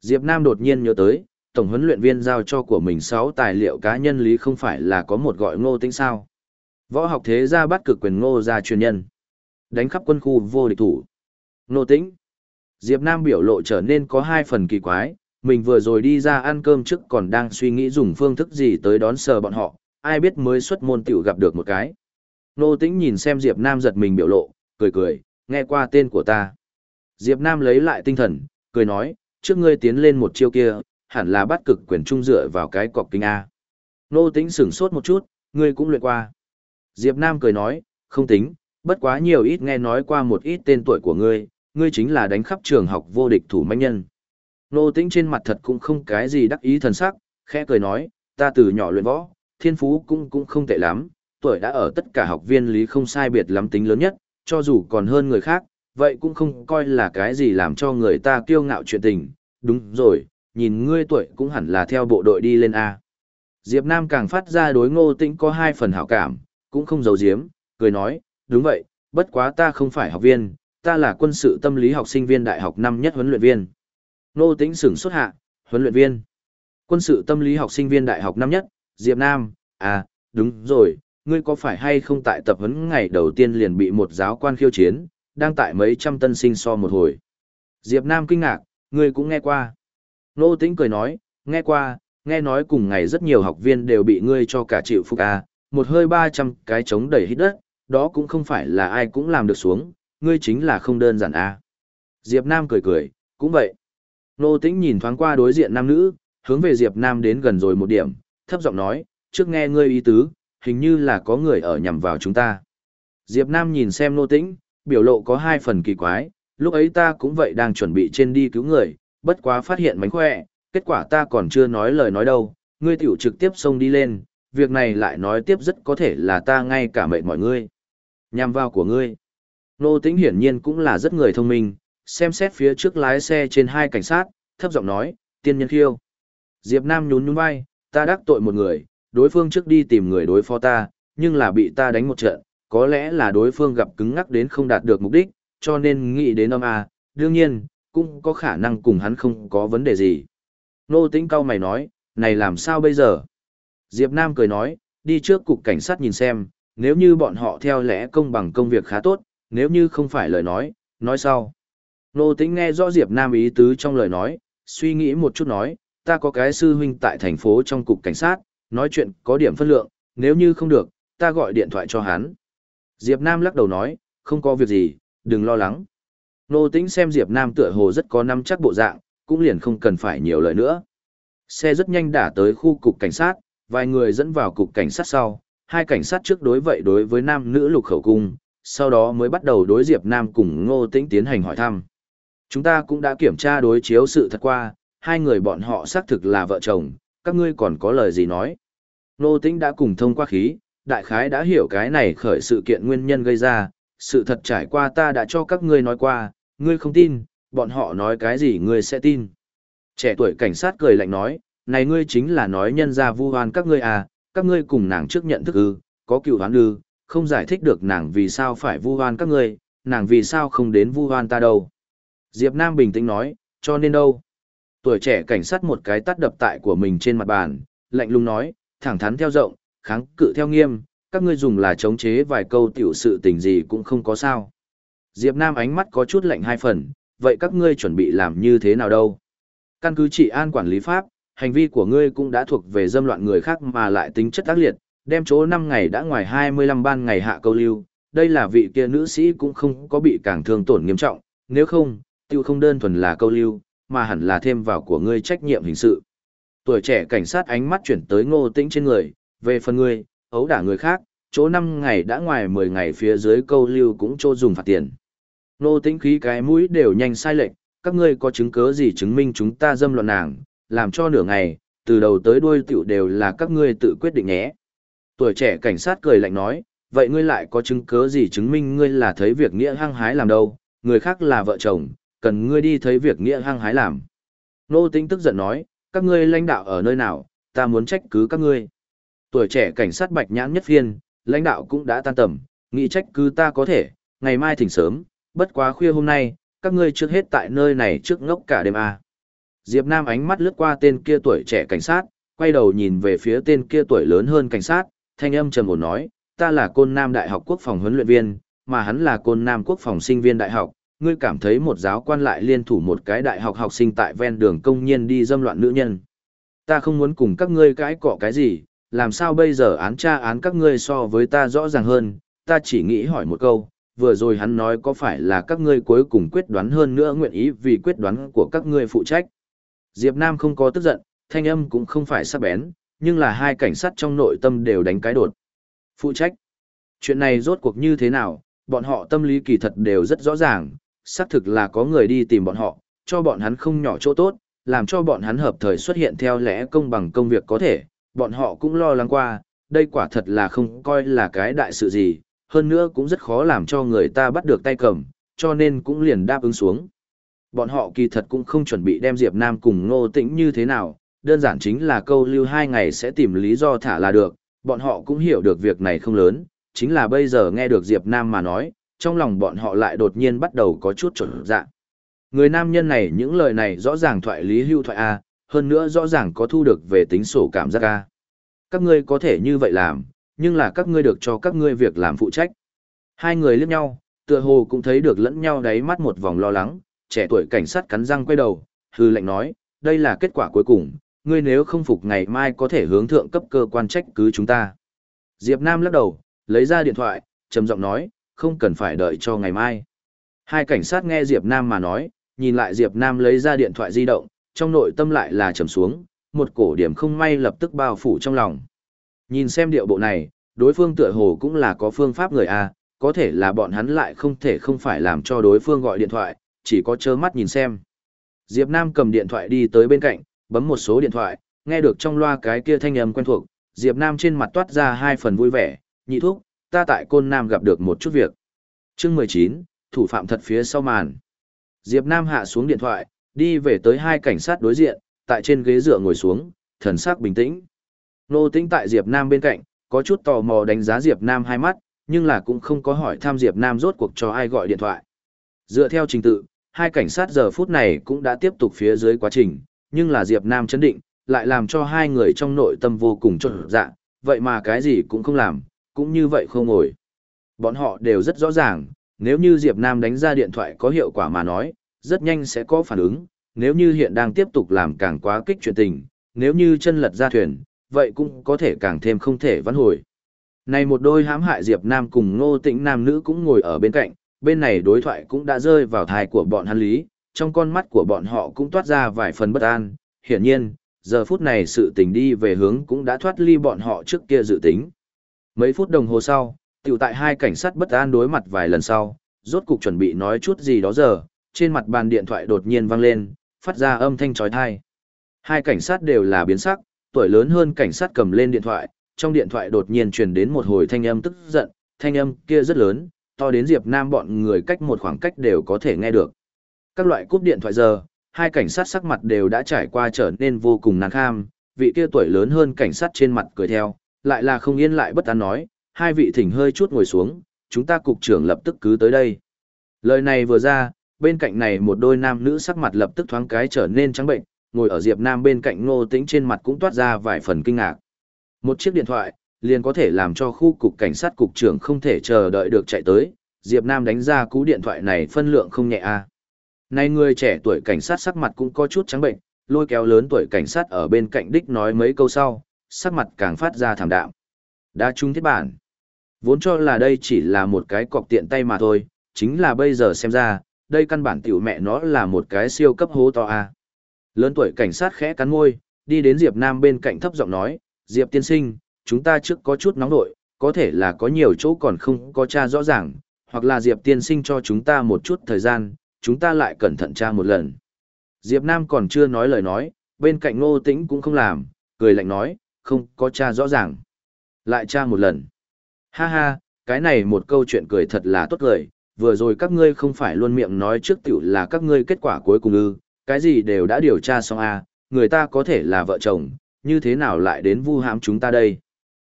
Diệp Nam đột nhiên nhớ tới, tổng huấn luyện viên giao cho của mình 6 tài liệu cá nhân lý không phải là có một gọi Ngô Tĩnh sao? Võ học thế gia bắt cực quyền Ngô gia truyền nhân. Đánh khắp quân khu vô địch thủ. Ngô Tĩnh. Diệp Nam biểu lộ trở nên có hai phần kỳ quái, mình vừa rồi đi ra ăn cơm trước còn đang suy nghĩ dùng phương thức gì tới đón sờ bọn họ, ai biết mới xuất môn tiểu gặp được một cái. Nô tĩnh nhìn xem Diệp Nam giật mình biểu lộ, cười cười, nghe qua tên của ta. Diệp Nam lấy lại tinh thần, cười nói, trước ngươi tiến lên một chiêu kia, hẳn là bắt cực quyền trung dựa vào cái cọc kinh A. Nô tĩnh sửng sốt một chút, ngươi cũng luyện qua. Diệp Nam cười nói, không tính, bất quá nhiều ít nghe nói qua một ít tên tuổi của ngươi, ngươi chính là đánh khắp trường học vô địch thủ manh nhân. Nô tĩnh trên mặt thật cũng không cái gì đắc ý thần sắc, khẽ cười nói, ta từ nhỏ luyện võ, thiên phú cũng cũng không tệ lắm, tuổi đã ở tất cả học viên lý không sai biệt lắm tính lớn nhất, cho dù còn hơn người khác, vậy cũng không coi là cái gì làm cho người ta kiêu ngạo chuyện tình, đúng rồi, nhìn ngươi tuổi cũng hẳn là theo bộ đội đi lên A. Diệp Nam càng phát ra đối ngô tĩnh có hai phần hảo cảm, cũng không giấu giếm, cười nói, đúng vậy, bất quá ta không phải học viên, ta là quân sự tâm lý học sinh viên đại học năm nhất huấn luyện viên. Nô tĩnh sửng xuất hạ, huấn luyện viên. Quân sự tâm lý học sinh viên đại học năm nhất, Diệp Nam, à, đúng rồi, ngươi có phải hay không tại tập huấn ngày đầu tiên liền bị một giáo quan khiêu chiến, đang tại mấy trăm tân sinh so một hồi. Diệp Nam kinh ngạc, ngươi cũng nghe qua. Nô tĩnh cười nói, nghe qua, nghe nói cùng ngày rất nhiều học viên đều bị ngươi cho cả chịu phục à, một hơi ba trăm cái trống đầy hít đất, đó cũng không phải là ai cũng làm được xuống, ngươi chính là không đơn giản à. Diệp Nam cười cười, cũng vậy. Nô Tĩnh nhìn thoáng qua đối diện nam nữ, hướng về Diệp Nam đến gần rồi một điểm, thấp giọng nói, trước nghe ngươi ý tứ, hình như là có người ở nhằm vào chúng ta. Diệp Nam nhìn xem Nô Tĩnh, biểu lộ có hai phần kỳ quái, lúc ấy ta cũng vậy đang chuẩn bị trên đi cứu người, bất quá phát hiện mánh khỏe, kết quả ta còn chưa nói lời nói đâu, ngươi tiểu trực tiếp xông đi lên, việc này lại nói tiếp rất có thể là ta ngay cả mệnh mọi ngươi. Nhằm vào của ngươi. Nô Tĩnh hiển nhiên cũng là rất người thông minh, xem xét phía trước lái xe trên hai cảnh sát, thấp giọng nói, tiên nhân khiêu. Diệp Nam nhún nhún vai, ta đắc tội một người, đối phương trước đi tìm người đối phó ta, nhưng là bị ta đánh một trận, có lẽ là đối phương gặp cứng ngắc đến không đạt được mục đích, cho nên nghĩ đến ông A, đương nhiên, cũng có khả năng cùng hắn không có vấn đề gì. Nô tĩnh cao mày nói, này làm sao bây giờ? Diệp Nam cười nói, đi trước cục cảnh sát nhìn xem, nếu như bọn họ theo lẽ công bằng công việc khá tốt, nếu như không phải lời nói, nói sau. Nô tĩnh nghe rõ Diệp Nam ý tứ trong lời nói, suy nghĩ một chút nói, ta có cái sư huynh tại thành phố trong cục cảnh sát, nói chuyện có điểm phân lượng, nếu như không được, ta gọi điện thoại cho hắn. Diệp Nam lắc đầu nói, không có việc gì, đừng lo lắng. Nô tĩnh xem Diệp Nam tựa hồ rất có nắm chắc bộ dạng, cũng liền không cần phải nhiều lời nữa. Xe rất nhanh đã tới khu cục cảnh sát, vài người dẫn vào cục cảnh sát sau, hai cảnh sát trước đối vậy đối với nam nữ lục khẩu cung, sau đó mới bắt đầu đối Diệp Nam cùng Ngô Tĩnh tiến hành hỏi thăm. Chúng ta cũng đã kiểm tra đối chiếu sự thật qua, hai người bọn họ xác thực là vợ chồng, các ngươi còn có lời gì nói. nô Tĩnh đã cùng thông qua khí, đại khái đã hiểu cái này khởi sự kiện nguyên nhân gây ra, sự thật trải qua ta đã cho các ngươi nói qua, ngươi không tin, bọn họ nói cái gì ngươi sẽ tin. Trẻ tuổi cảnh sát cười lạnh nói, này ngươi chính là nói nhân ra vu oan các ngươi à, các ngươi cùng nàng trước nhận thức ư, có cựu hoán ư, không giải thích được nàng vì sao phải vu oan các ngươi, nàng vì sao không đến vu oan ta đâu. Diệp Nam bình tĩnh nói, cho nên đâu. Tuổi trẻ cảnh sát một cái tát đập tại của mình trên mặt bàn, lạnh lùng nói, thẳng thắn theo rộng, kháng cự theo nghiêm, các ngươi dùng là chống chế vài câu tiểu sự tình gì cũng không có sao. Diệp Nam ánh mắt có chút lạnh hai phần, vậy các ngươi chuẩn bị làm như thế nào đâu? Căn cứ trị an quản lý pháp, hành vi của ngươi cũng đã thuộc về dâm loạn người khác mà lại tính chất ác liệt, đem chỗ 5 ngày đã ngoài 25 ban ngày hạ câu lưu, đây là vị kia nữ sĩ cũng không có bị càng thương tổn nghiêm trọng, nếu không, tiêu không đơn thuần là câu lưu, mà hẳn là thêm vào của ngươi trách nhiệm hình sự. Tuổi trẻ cảnh sát ánh mắt chuyển tới ngô tĩnh trên người, về phần ngươi, ấu đả người khác, chỗ 5 ngày đã ngoài 10 ngày phía dưới câu lưu cũng cho dùng phạt tiền. Ngô tĩnh khí cái mũi đều nhanh sai lệch, các ngươi có chứng cứ gì chứng minh chúng ta dâm loạn nàng, làm cho nửa ngày, từ đầu tới đuôi tiểu đều là các ngươi tự quyết định nhé. Tuổi trẻ cảnh sát cười lạnh nói, vậy ngươi lại có chứng cứ gì chứng minh ngươi là thấy việc nghĩa hăng hái làm đâu, người khác là vợ chồng, cần ngươi đi thấy việc nghĩa hăng hái làm. Nô tính tức giận nói, các ngươi lãnh đạo ở nơi nào, ta muốn trách cứ các ngươi. Tuổi trẻ cảnh sát bạch nhãn nhất phiên, lãnh đạo cũng đã tan tầm, nghĩ trách cứ ta có thể, ngày mai thỉnh sớm, bất quá khuya hôm nay, các ngươi trước hết tại nơi này trước ngốc cả đêm à. Diệp Nam ánh mắt lướt qua tên kia tuổi trẻ cảnh sát, quay đầu nhìn về phía tên kia tuổi lớn hơn cảnh sát, thanh âm trầm ổn nói, ta là Côn Nam Đại học Quốc phòng huấn luyện viên, mà hắn là Côn Nam Quốc phòng sinh viên đại học, ngươi cảm thấy một giáo quan lại liên thủ một cái đại học học sinh tại ven đường công nhiên đi dâm loạn nữ nhân. Ta không muốn cùng các ngươi cãi cọ cái gì, làm sao bây giờ án tra án các ngươi so với ta rõ ràng hơn, ta chỉ nghĩ hỏi một câu, vừa rồi hắn nói có phải là các ngươi cuối cùng quyết đoán hơn nữa nguyện ý vì quyết đoán của các ngươi phụ trách. Diệp Nam không có tức giận, thanh âm cũng không phải sắc bén, nhưng là hai cảnh sát trong nội tâm đều đánh cái đột. Phụ trách. Chuyện này rốt cuộc như thế nào, bọn họ tâm lý kỳ thật đều rất rõ ràng, xác thực là có người đi tìm bọn họ, cho bọn hắn không nhỏ chỗ tốt, làm cho bọn hắn hợp thời xuất hiện theo lẽ công bằng công việc có thể, bọn họ cũng lo lắng qua, đây quả thật là không coi là cái đại sự gì, hơn nữa cũng rất khó làm cho người ta bắt được tay cầm, cho nên cũng liền đáp ứng xuống. Bọn họ kỳ thật cũng không chuẩn bị đem Diệp Nam cùng Ngô Tĩnh như thế nào, đơn giản chính là câu lưu hai ngày sẽ tìm lý do thả là được, bọn họ cũng hiểu được việc này không lớn, chính là bây giờ nghe được Diệp Nam mà nói, trong lòng bọn họ lại đột nhiên bắt đầu có chút trở dạ. Người nam nhân này những lời này rõ ràng thoại lý hưu thoại A, hơn nữa rõ ràng có thu được về tính sổ cảm giác A. Các ngươi có thể như vậy làm, nhưng là các ngươi được cho các ngươi việc làm phụ trách. Hai người liếc nhau, tựa hồ cũng thấy được lẫn nhau đáy mắt một vòng lo lắng, trẻ tuổi cảnh sát cắn răng quay đầu, hư lệnh nói, đây là kết quả cuối cùng, ngươi nếu không phục ngày mai có thể hướng thượng cấp cơ quan trách cứ chúng ta. Diệp Nam lắc đầu, lấy ra điện thoại, trầm giọng nói, không cần phải đợi cho ngày mai. Hai cảnh sát nghe Diệp Nam mà nói, nhìn lại Diệp Nam lấy ra điện thoại di động, trong nội tâm lại là trầm xuống, một cổ điểm không may lập tức bao phủ trong lòng. Nhìn xem điệu bộ này, đối phương tựa hồ cũng là có phương pháp người A, có thể là bọn hắn lại không thể không phải làm cho đối phương gọi điện thoại, chỉ có chớ mắt nhìn xem. Diệp Nam cầm điện thoại đi tới bên cạnh, bấm một số điện thoại, nghe được trong loa cái kia thanh âm quen thuộc, Diệp Nam trên mặt toát ra hai phần vui vẻ, nhị thúc, ta tại Côn Nam gặp được một chút việc. Chương 19, thủ phạm thật phía sau màn. Diệp Nam hạ xuống điện thoại, đi về tới hai cảnh sát đối diện, tại trên ghế dựa ngồi xuống, thần sắc bình tĩnh. Nô Tĩnh tại Diệp Nam bên cạnh, có chút tò mò đánh giá Diệp Nam hai mắt, nhưng là cũng không có hỏi thăm Diệp Nam rốt cuộc cho ai gọi điện thoại. Dựa theo trình tự, hai cảnh sát giờ phút này cũng đã tiếp tục phía dưới quá trình, nhưng là Diệp Nam chấn định, lại làm cho hai người trong nội tâm vô cùng trộn dạ, vậy mà cái gì cũng không làm, cũng như vậy không ngồi. Bọn họ đều rất rõ ràng, nếu như Diệp Nam đánh ra điện thoại có hiệu quả mà nói, rất nhanh sẽ có phản ứng, nếu như hiện đang tiếp tục làm càng quá kích chuyện tình, nếu như chân lật ra thuyền, vậy cũng có thể càng thêm không thể vãn hồi. Này một đôi hãm hại Diệp Nam cùng Ngô Tĩnh Nam nữ cũng ngồi ở bên cạnh, bên này đối thoại cũng đã rơi vào thai của bọn hắn lý, trong con mắt của bọn họ cũng toát ra vài phần bất an, hiển nhiên, giờ phút này sự tình đi về hướng cũng đã thoát ly bọn họ trước kia dự tính. Mấy phút đồng hồ sau, tiểu tại hai cảnh sát bất an đối mặt vài lần sau, rốt cục chuẩn bị nói chút gì đó giờ, trên mặt bàn điện thoại đột nhiên vang lên, phát ra âm thanh chói tai. Hai cảnh sát đều là biến sắc, tuổi lớn hơn cảnh sát cầm lên điện thoại, trong điện thoại đột nhiên truyền đến một hồi thanh âm tức giận, thanh âm kia rất lớn, to đến Diệp Nam bọn người cách một khoảng cách đều có thể nghe được. Các loại cúp điện thoại giờ, hai cảnh sát sắc mặt đều đã trải qua trở nên vô cùng nàng kham, vị kia tuổi lớn hơn cảnh sát trên mặt cười theo, lại là không yên lại bất an nói, hai vị thỉnh hơi chút ngồi xuống, chúng ta cục trưởng lập tức cứ tới đây. Lời này vừa ra, bên cạnh này một đôi nam nữ sắc mặt lập tức thoáng cái trở nên trắng bệnh, ngồi ở Diệp Nam bên cạnh Ngô Tĩnh trên mặt cũng toát ra vài phần kinh ngạc. Một chiếc điện thoại, liền có thể làm cho khu cục cảnh sát cục trưởng không thể chờ đợi được chạy tới, Diệp Nam đánh ra cú điện thoại này phân lượng không nhẹ a. À. Nay người trẻ tuổi cảnh sát sắc mặt cũng có chút trắng bệnh, lôi kéo lớn tuổi cảnh sát ở bên cạnh đích nói mấy câu sau, sắc mặt càng phát ra thảm đạm. Đã trung thiết bản. Vốn cho là đây chỉ là một cái cọc tiện tay mà thôi, chính là bây giờ xem ra, đây căn bản tiểu mẹ nó là một cái siêu cấp hố to a. Lớn tuổi cảnh sát khẽ cắn môi, đi đến Diệp Nam bên cạnh thấp giọng nói, Diệp tiên sinh, chúng ta trước có chút nóng nội, có thể là có nhiều chỗ còn không có tra rõ ràng, hoặc là Diệp tiên sinh cho chúng ta một chút thời gian, chúng ta lại cẩn thận tra một lần. Diệp Nam còn chưa nói lời nói, bên cạnh ngô tĩnh cũng không làm, cười lạnh nói, không có tra rõ ràng. Lại tra một lần. Ha ha, cái này một câu chuyện cười thật là tốt cười, vừa rồi các ngươi không phải luôn miệng nói trước tiểu là các ngươi kết quả cuối cùng ư, cái gì đều đã điều tra xong à, người ta có thể là vợ chồng, như thế nào lại đến vu hãm chúng ta đây.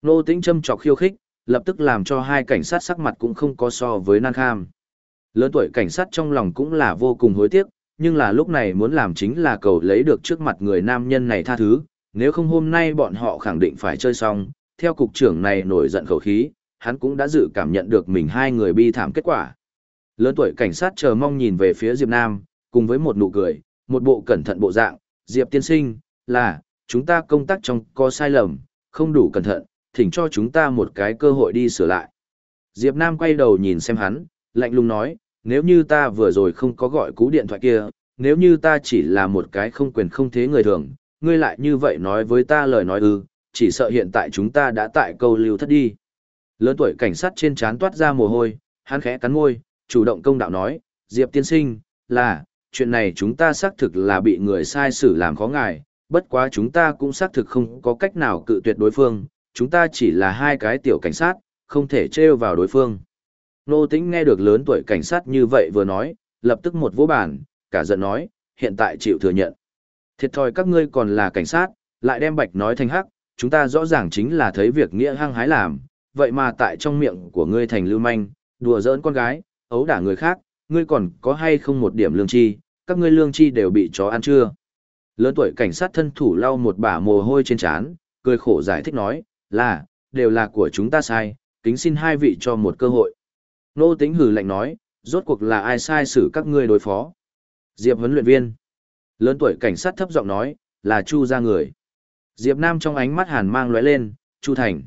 Nô tĩnh châm chọc khiêu khích, lập tức làm cho hai cảnh sát sắc mặt cũng không có so với nan kham. Lớn tuổi cảnh sát trong lòng cũng là vô cùng hối tiếc, nhưng là lúc này muốn làm chính là cầu lấy được trước mặt người nam nhân này tha thứ, nếu không hôm nay bọn họ khẳng định phải chơi xong, theo cục trưởng này nổi giận khẩu khí, hắn cũng đã dự cảm nhận được mình hai người bi thảm kết quả. Lớn tuổi cảnh sát chờ mong nhìn về phía Diệp Nam, cùng với một nụ cười, một bộ cẩn thận bộ dạng, Diệp tiên sinh, là, chúng ta công tác trong có sai lầm, không đủ cẩn thận, thỉnh cho chúng ta một cái cơ hội đi sửa lại. Diệp Nam quay đầu nhìn xem hắn, lạnh lùng nói, nếu như ta vừa rồi không có gọi cú điện thoại kia, nếu như ta chỉ là một cái không quyền không thế người thường, ngươi lại như vậy nói với ta lời nói ư, chỉ sợ hiện tại chúng ta đã tại câu lưu thất đi. Lớn tuổi cảnh sát trên trán toát ra mồ hôi, hắn khẽ cắn môi, chủ động công đạo nói, Diệp tiên sinh, là, chuyện này chúng ta xác thực là bị người sai xử làm khó ngại, bất quá chúng ta cũng xác thực không có cách nào cự tuyệt đối phương, chúng ta chỉ là hai cái tiểu cảnh sát, không thể trêu vào đối phương. Nô Tĩnh nghe được lớn tuổi cảnh sát như vậy vừa nói, lập tức một vỗ bàn, cả giận nói, hiện tại chịu thừa nhận. Thiệt thòi các ngươi còn là cảnh sát, lại đem bạch nói thành hắc, chúng ta rõ ràng chính là thấy việc nghĩa hăng hái làm, vậy mà tại trong miệng của ngươi thành lưu manh, đùa giỡn con gái, ấu đả người khác, ngươi còn có hay không một điểm lương chi, các ngươi lương chi đều bị chó ăn chưa. Lớn tuổi cảnh sát thân thủ lau một bả mồ hôi trên trán, cười khổ giải thích nói, là, đều là của chúng ta sai, kính xin hai vị cho một cơ hội. Nô tính hử lạnh nói, rốt cuộc là ai sai xử các ngươi đối phó. Diệp huấn luyện viên. Lớn tuổi cảnh sát thấp giọng nói, là Chu ra người. Diệp Nam trong ánh mắt hàn mang lóe lên, Chu Thành.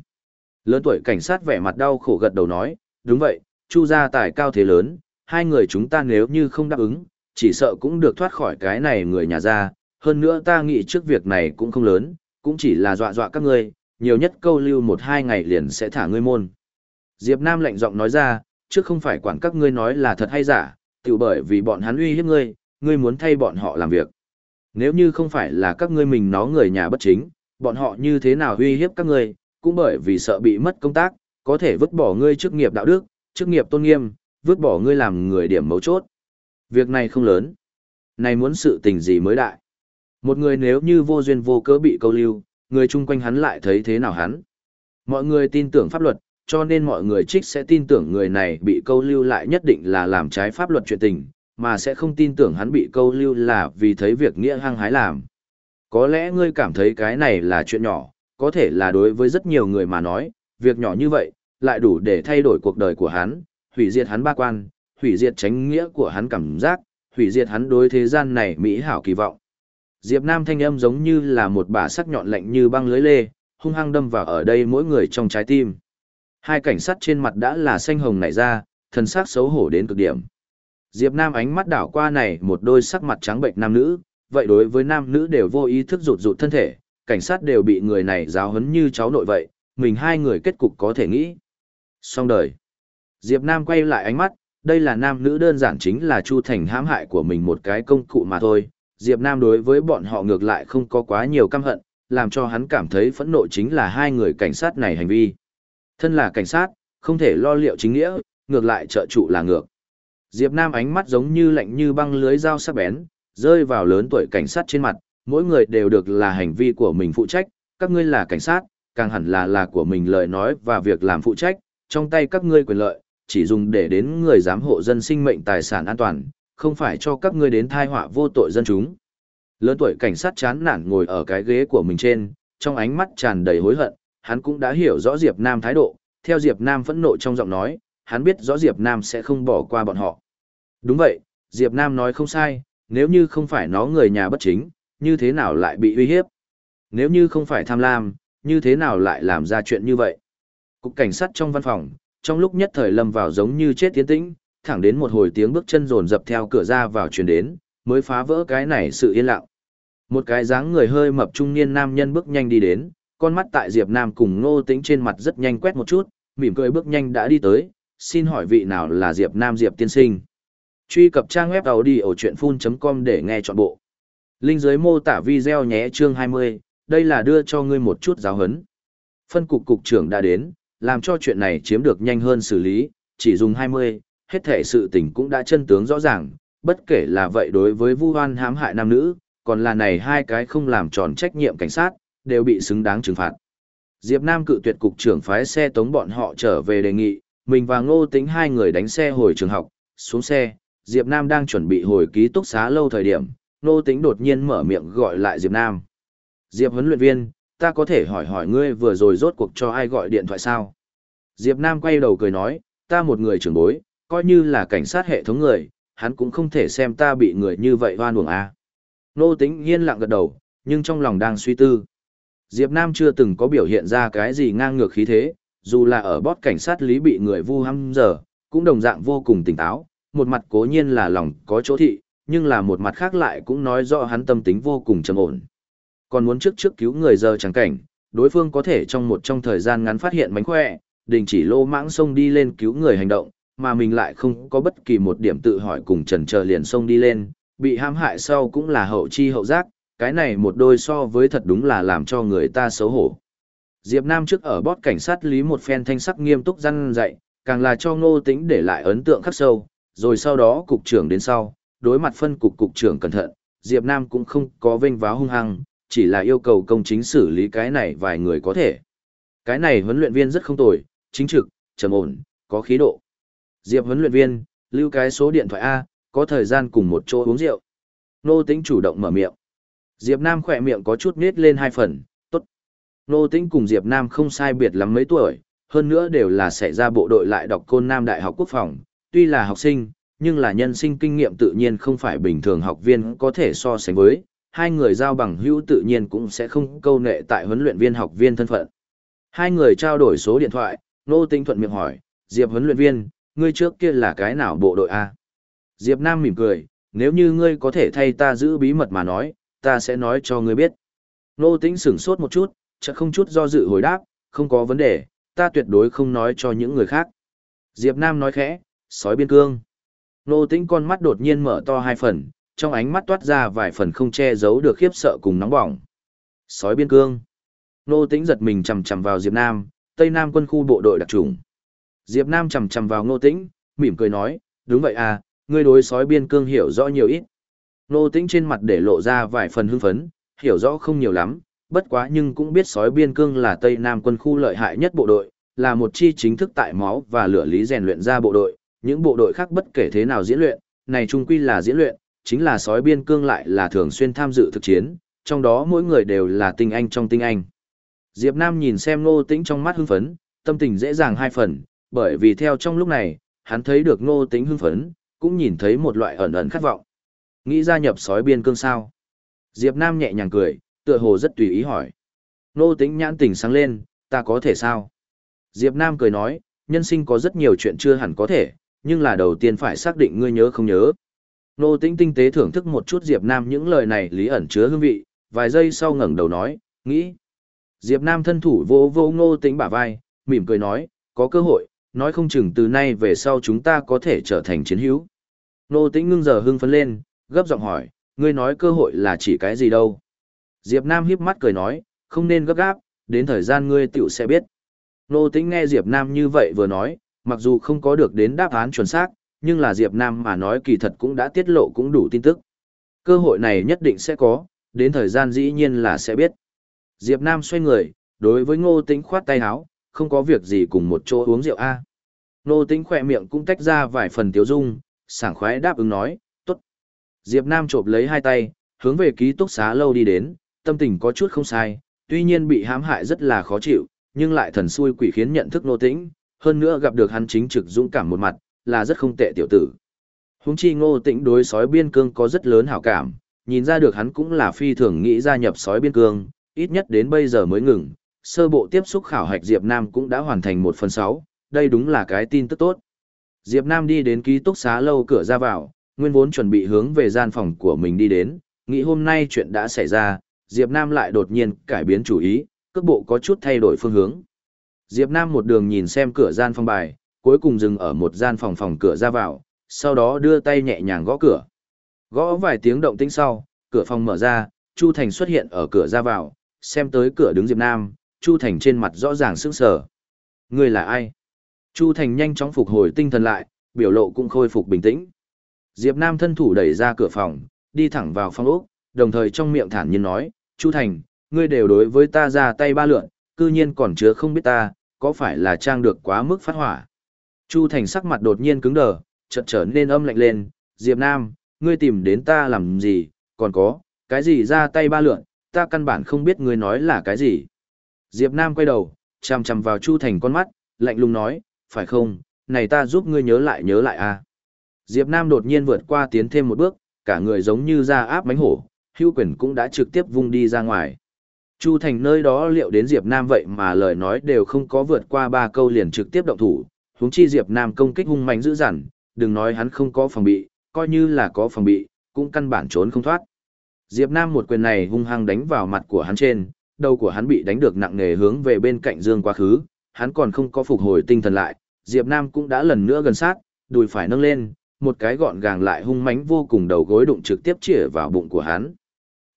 Lớn tuổi cảnh sát vẻ mặt đau khổ gật đầu nói, đúng vậy, Chu gia tài cao thế lớn, hai người chúng ta nếu như không đáp ứng, chỉ sợ cũng được thoát khỏi cái này người nhà ra, hơn nữa ta nghĩ trước việc này cũng không lớn, cũng chỉ là dọa dọa các ngươi, nhiều nhất câu lưu một hai ngày liền sẽ thả ngươi môn. Diệp Nam lạnh giọng nói ra, trước không phải quản các ngươi nói là thật hay giả, tự bởi vì bọn hắn uy hiếp ngươi, ngươi muốn thay bọn họ làm việc. Nếu như không phải là các ngươi mình nó người nhà bất chính, bọn họ như thế nào uy hiếp các ngươi, cũng bởi vì sợ bị mất công tác, có thể vứt bỏ ngươi chức nghiệp đạo đức, chức nghiệp tôn nghiêm, vứt bỏ ngươi làm người điểm mấu chốt. Việc này không lớn. Này muốn sự tình gì mới đại. Một người nếu như vô duyên vô cớ bị câu lưu, người chung quanh hắn lại thấy thế nào hắn. Mọi người tin tưởng pháp luật, cho nên mọi người trích sẽ tin tưởng người này bị câu lưu lại nhất định là làm trái pháp luật chuyện tình, mà sẽ không tin tưởng hắn bị câu lưu là vì thấy việc nghĩa hăng hái làm. Có lẽ ngươi cảm thấy cái này là chuyện nhỏ, có thể là đối với rất nhiều người mà nói, việc nhỏ như vậy, lại đủ để thay đổi cuộc đời của hắn, hủy diệt hắn ba quan, hủy diệt tránh nghĩa của hắn cảm giác, hủy diệt hắn đối thế gian này mỹ hảo kỳ vọng. Diệp Nam thanh âm giống như là một bà sắc nhọn lạnh như băng lưới lê, hung hăng đâm vào ở đây mỗi người trong trái tim. Hai cảnh sát trên mặt đã là xanh hồng nảy ra, thần sắc xấu hổ đến cực điểm. Diệp Nam ánh mắt đảo qua này một đôi sắc mặt trắng bệnh nam nữ, vậy đối với nam nữ đều vô ý thức rụt rụt thân thể, cảnh sát đều bị người này giáo huấn như cháu nội vậy, mình hai người kết cục có thể nghĩ. Xong đời. Diệp Nam quay lại ánh mắt, đây là nam nữ đơn giản chính là Chu Thành hãm hại của mình một cái công cụ mà thôi. Diệp Nam đối với bọn họ ngược lại không có quá nhiều căm hận, làm cho hắn cảm thấy phẫn nộ chính là hai người cảnh sát này hành vi. Thân là cảnh sát, không thể lo liệu chính nghĩa, ngược lại trợ trụ là ngược. Diệp Nam ánh mắt giống như lạnh như băng lưới dao sắc bén, rơi vào lớn tuổi cảnh sát trên mặt, mỗi người đều được là hành vi của mình phụ trách, các ngươi là cảnh sát, càng hẳn là là của mình lời nói và việc làm phụ trách, trong tay các ngươi quyền lợi, chỉ dùng để đến người giám hộ dân sinh mệnh tài sản an toàn, không phải cho các ngươi đến tai họa vô tội dân chúng. Lớn tuổi cảnh sát chán nản ngồi ở cái ghế của mình trên, trong ánh mắt tràn đầy hối hận, hắn cũng đã hiểu rõ Diệp Nam thái độ, theo Diệp Nam phẫn nộ trong giọng nói, hắn biết rõ Diệp Nam sẽ không bỏ qua bọn họ. Đúng vậy, Diệp Nam nói không sai, nếu như không phải nó người nhà bất chính, như thế nào lại bị uy hiếp? Nếu như không phải tham lam, như thế nào lại làm ra chuyện như vậy? Cục cảnh sát trong văn phòng, trong lúc nhất thời lâm vào giống như chết tiến tĩnh, thẳng đến một hồi tiếng bước chân rồn dập theo cửa ra vào truyền đến, mới phá vỡ cái này sự yên lặng. Một cái dáng người hơi mập trung niên nam nhân bước nhanh đi đến, con mắt tại Diệp Nam cùng Ngô Tĩnh trên mặt rất nhanh quét một chút, mỉm cười bước nhanh đã đi tới, xin hỏi vị nào là Diệp Nam Diệp tiên sinh. Truy cập trang web đầu đi ở truyện com để nghe chọn bộ. Linh dưới mô tả video nhé chương 20, đây là đưa cho ngươi một chút giáo huấn. Phân cục cục trưởng đã đến, làm cho chuyện này chiếm được nhanh hơn xử lý, chỉ dùng 20, hết thể sự tình cũng đã chân tướng rõ ràng, bất kể là vậy đối với vu hoan hãm hại nam nữ, còn là này hai cái không làm tròn trách nhiệm cảnh sát, đều bị xứng đáng trừng phạt. Diệp Nam cự tuyệt cục trưởng phái xe tống bọn họ trở về đề nghị, mình và Ngô Tĩnh hai người đánh xe hồi trường học, xuống xe, Diệp Nam đang chuẩn bị hồi ký túc xá lâu thời điểm, Nô Tĩnh đột nhiên mở miệng gọi lại Diệp Nam. Diệp huấn luyện viên, ta có thể hỏi hỏi ngươi vừa rồi rốt cuộc cho ai gọi điện thoại sao? Diệp Nam quay đầu cười nói, ta một người trưởng bối, coi như là cảnh sát hệ thống người, hắn cũng không thể xem ta bị người như vậy hoan uổng à. Nô Tĩnh yên lặng gật đầu, nhưng trong lòng đang suy tư. Diệp Nam chưa từng có biểu hiện ra cái gì ngang ngược khí thế, dù là ở bót cảnh sát lý bị người vu hăm giờ, cũng đồng dạng vô cùng tỉnh táo, một mặt cố nhiên là lòng có chỗ thị, nhưng là một mặt khác lại cũng nói rõ hắn tâm tính vô cùng trầm ổn. Còn muốn trước trước cứu người giờ chẳng cảnh, đối phương có thể trong một trong thời gian ngắn phát hiện mánh khỏe, đình chỉ lô mãng sông đi lên cứu người hành động, mà mình lại không có bất kỳ một điểm tự hỏi cùng trần chờ liền sông đi lên, bị hãm hại sau cũng là hậu chi hậu giác, cái này một đôi so với thật đúng là làm cho người ta xấu hổ. Diệp Nam trước ở bót cảnh sát lý một phen thanh sắc nghiêm túc răn dạy, càng là cho ngô tính để lại ấn tượng khắc sâu, rồi sau đó cục trưởng đến sau, đối mặt phân cục cục trưởng cẩn thận, Diệp Nam cũng không có vênh váo hung hăng, chỉ là yêu cầu công chính xử lý cái này vài người có thể. Cái này huấn luyện viên rất không tồi, chính trực, trầm ổn, có khí độ. Diệp huấn luyện viên, lưu cái số điện thoại A, có thời gian cùng một chỗ uống rượu. Nô Tĩnh chủ động mở miệng. Diệp Nam khỏe miệng có chút nít lên hai phần, tốt. Nô Tĩnh cùng Diệp Nam không sai biệt lắm mấy tuổi, hơn nữa đều là xảy ra bộ đội lại đọc côn Nam Đại học Quốc phòng, tuy là học sinh, nhưng là nhân sinh kinh nghiệm tự nhiên không phải bình thường học viên có thể so sánh với, hai người giao bằng hữu tự nhiên cũng sẽ không câu nệ tại huấn luyện viên học viên thân phận. Hai người trao đổi số điện thoại, Nô tinh thuận miệng hỏi, Diệp huấn luyện viên, ngươi trước kia là cái nào bộ đội A? Diệp Nam mỉm cười, nếu như ngươi có thể thay ta giữ bí mật mà nói, ta sẽ nói cho ngươi biết. Nô Tĩnh sửng sốt một chút, chắc không chút do dự hồi đáp, không có vấn đề, ta tuyệt đối không nói cho những người khác. Diệp Nam nói khẽ, sói biên cương. Nô Tĩnh con mắt đột nhiên mở to hai phần, trong ánh mắt toát ra vài phần không che giấu được khiếp sợ cùng nóng bỏng. Sói biên cương. Nô Tĩnh giật mình chầm chầm vào Diệp Nam, Tây Nam quân khu bộ đội đặc trùng. Diệp Nam chầm chầm vào Nô Tĩnh, mỉm cười nói, đúng vậy à, ngươi đối sói biên cương hiểu rõ nhiều ít. Nô Tĩnh trên mặt để lộ ra vài phần hưng phấn, hiểu rõ không nhiều lắm, Bất quá nhưng cũng biết sói biên cương là Tây Nam quân khu lợi hại nhất bộ đội, là một chi chính thức tại máu và lửa lý rèn luyện ra bộ đội, những bộ đội khác bất kể thế nào diễn luyện, này trung quy là diễn luyện, chính là sói biên cương lại là thường xuyên tham dự thực chiến, trong đó mỗi người đều là tinh anh trong tinh anh. Diệp Nam nhìn xem Ngô Tĩnh trong mắt hưng phấn, tâm tình dễ dàng hai phần, bởi vì theo trong lúc này, hắn thấy được Ngô Tĩnh hưng phấn, cũng nhìn thấy một loại ẩn ẩn khát vọng. Nghĩ gia nhập sói biên cương sao? Diệp Nam nhẹ nhàng cười, tựa hồ rất tùy ý hỏi. Ngô Tĩnh nhãn tỉnh sáng lên, ta có thể sao? Diệp Nam cười nói, nhân sinh có rất nhiều chuyện chưa hẳn có thể, nhưng là đầu tiên phải xác định ngươi nhớ không nhớ. Nô Tĩnh tinh tế thưởng thức một chút Diệp Nam những lời này lý ẩn chứa hương vị, vài giây sau ngẩng đầu nói, nghĩ. Diệp Nam thân thủ vô vô Nô Tĩnh bả vai, mỉm cười nói, có cơ hội, nói không chừng từ nay về sau chúng ta có thể trở thành chiến hữu. Nô Tĩnh ngưng giờ hưng phấn lên, gấp giọng hỏi, ngươi nói cơ hội là chỉ cái gì đâu? Diệp Nam híp mắt cười nói, không nên gấp gáp, đến thời gian ngươi tiểu sẽ biết. Nô Tĩnh nghe Diệp Nam như vậy vừa nói, mặc dù không có được đến đáp án chuẩn xác, nhưng là Diệp Nam mà nói kỳ thật cũng đã tiết lộ cũng đủ tin tức. Cơ hội này nhất định sẽ có, đến thời gian dĩ nhiên là sẽ biết. Diệp Nam xoay người, đối với Ngô Tĩnh khoát tay áo, không có việc gì cùng một chỗ uống rượu a. Ngô Tĩnh khỏe miệng cũng tách ra vài phần tiếu dung, sảng khoái đáp ứng nói, tốt. Diệp Nam chộp lấy hai tay, hướng về ký túc xá lâu đi đến, tâm tình có chút không sai, tuy nhiên bị hãm hại rất là khó chịu, nhưng lại thần xui quỷ khiến nhận thức Ngô Tĩnh, hơn nữa gặp được hắn chính trực dũng cảm một mặt, là rất không tệ tiểu tử. Húng chi ngô tĩnh đối sói biên cương có rất lớn hảo cảm, nhìn ra được hắn cũng là phi thường nghĩ gia nhập sói biên cương, ít nhất đến bây giờ mới ngừng. Sơ bộ tiếp xúc khảo hạch Diệp Nam cũng đã hoàn thành một phần sáu, đây đúng là cái tin tức tốt. Diệp Nam đi đến ký túc xá lâu cửa ra vào, nguyên vốn chuẩn bị hướng về gian phòng của mình đi đến, nghĩ hôm nay chuyện đã xảy ra, Diệp Nam lại đột nhiên cải biến chủ ý, cước bộ có chút thay đổi phương hướng. Diệp Nam một đường nhìn xem cửa gian phòng bài, cuối cùng dừng ở một gian phòng phòng cửa ra vào, sau đó đưa tay nhẹ nhàng gõ cửa. Gõ vài tiếng động tĩnh sau, cửa phòng mở ra, Chu Thành xuất hiện ở cửa ra vào, xem tới cửa đứng Diệp Nam, Chu Thành trên mặt rõ ràng sững sờ. Người là ai? Chu Thành nhanh chóng phục hồi tinh thần lại, biểu lộ cũng khôi phục bình tĩnh. Diệp Nam thân thủ đẩy ra cửa phòng, đi thẳng vào phòng ốc, đồng thời trong miệng thản nhiên nói, Chu Thành, ngươi đều đối với ta ra tay ba lượn, cư nhiên còn chứa không biết ta, có phải là trang được quá mức phát hỏa. Chu Thành sắc mặt đột nhiên cứng đờ, chợt trở nên âm lạnh lên, Diệp Nam, ngươi tìm đến ta làm gì, còn có, cái gì ra tay ba lượn, ta căn bản không biết ngươi nói là cái gì. Diệp Nam quay đầu, chằm chằm vào Chu Thành con mắt, lạnh lùng nói, phải không, này ta giúp ngươi nhớ lại nhớ lại à. Diệp Nam đột nhiên vượt qua tiến thêm một bước, cả người giống như ra áp mánh hổ, hưu quyền cũng đã trực tiếp vung đi ra ngoài. Chu Thành nơi đó liệu đến Diệp Nam vậy mà lời nói đều không có vượt qua ba câu liền trực tiếp động thủ, huống chi Diệp Nam công kích hung mạnh dữ dằn, đừng nói hắn không có phòng bị, coi như là có phòng bị, cũng căn bản trốn không thoát. Diệp Nam một quyền này hung hăng đánh vào mặt của hắn trên, đầu của hắn bị đánh được nặng nề hướng về bên cạnh dương quá khứ, hắn còn không có phục hồi tinh thần lại, Diệp Nam cũng đã lần nữa gần sát, đùi phải nâng lên, một cái gọn gàng lại hung mãnh vô cùng đầu gối đụng trực tiếp chĩa vào bụng của hắn.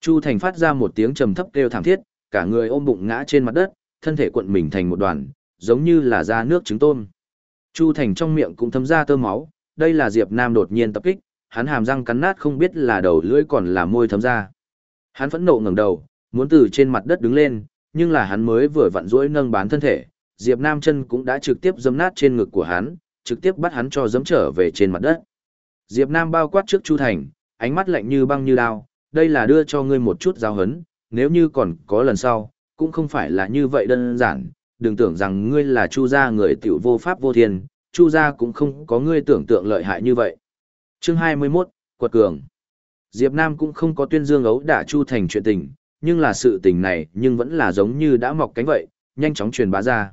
Chu Thành phát ra một tiếng trầm thấp kêu thảm thiết, cả người ôm bụng ngã trên mặt đất, thân thể cuộn mình thành một đoàn, giống như là ra nước trứng tôm. Chu Thành trong miệng cũng thấm ra tơ máu, đây là Diệp Nam đột nhiên tập kích, hắn hàm răng cắn nát không biết là đầu lưỡi còn là môi thấm ra. Hắn phẫn nộ ngẩng đầu, muốn từ trên mặt đất đứng lên, nhưng là hắn mới vừa vặn duỗi nâng bán thân thể, Diệp Nam chân cũng đã trực tiếp giẫm nát trên ngực của hắn, trực tiếp bắt hắn cho giẫm trở về trên mặt đất. Diệp Nam bao quát trước Chu Thành, ánh mắt lạnh như băng như đao, đây là đưa cho ngươi một chút giáo hấn, nếu như còn có lần sau, cũng không phải là như vậy đơn giản, đừng tưởng rằng ngươi là Chu gia người tiểu vô pháp vô thiên, Chu gia cũng không có ngươi tưởng tượng lợi hại như vậy. Chương 21, Quật Cường Diệp Nam cũng không có tuyên dương ấu đả Chu thành chuyện tình, nhưng là sự tình này nhưng vẫn là giống như đã mọc cánh vậy, nhanh chóng truyền bá ra.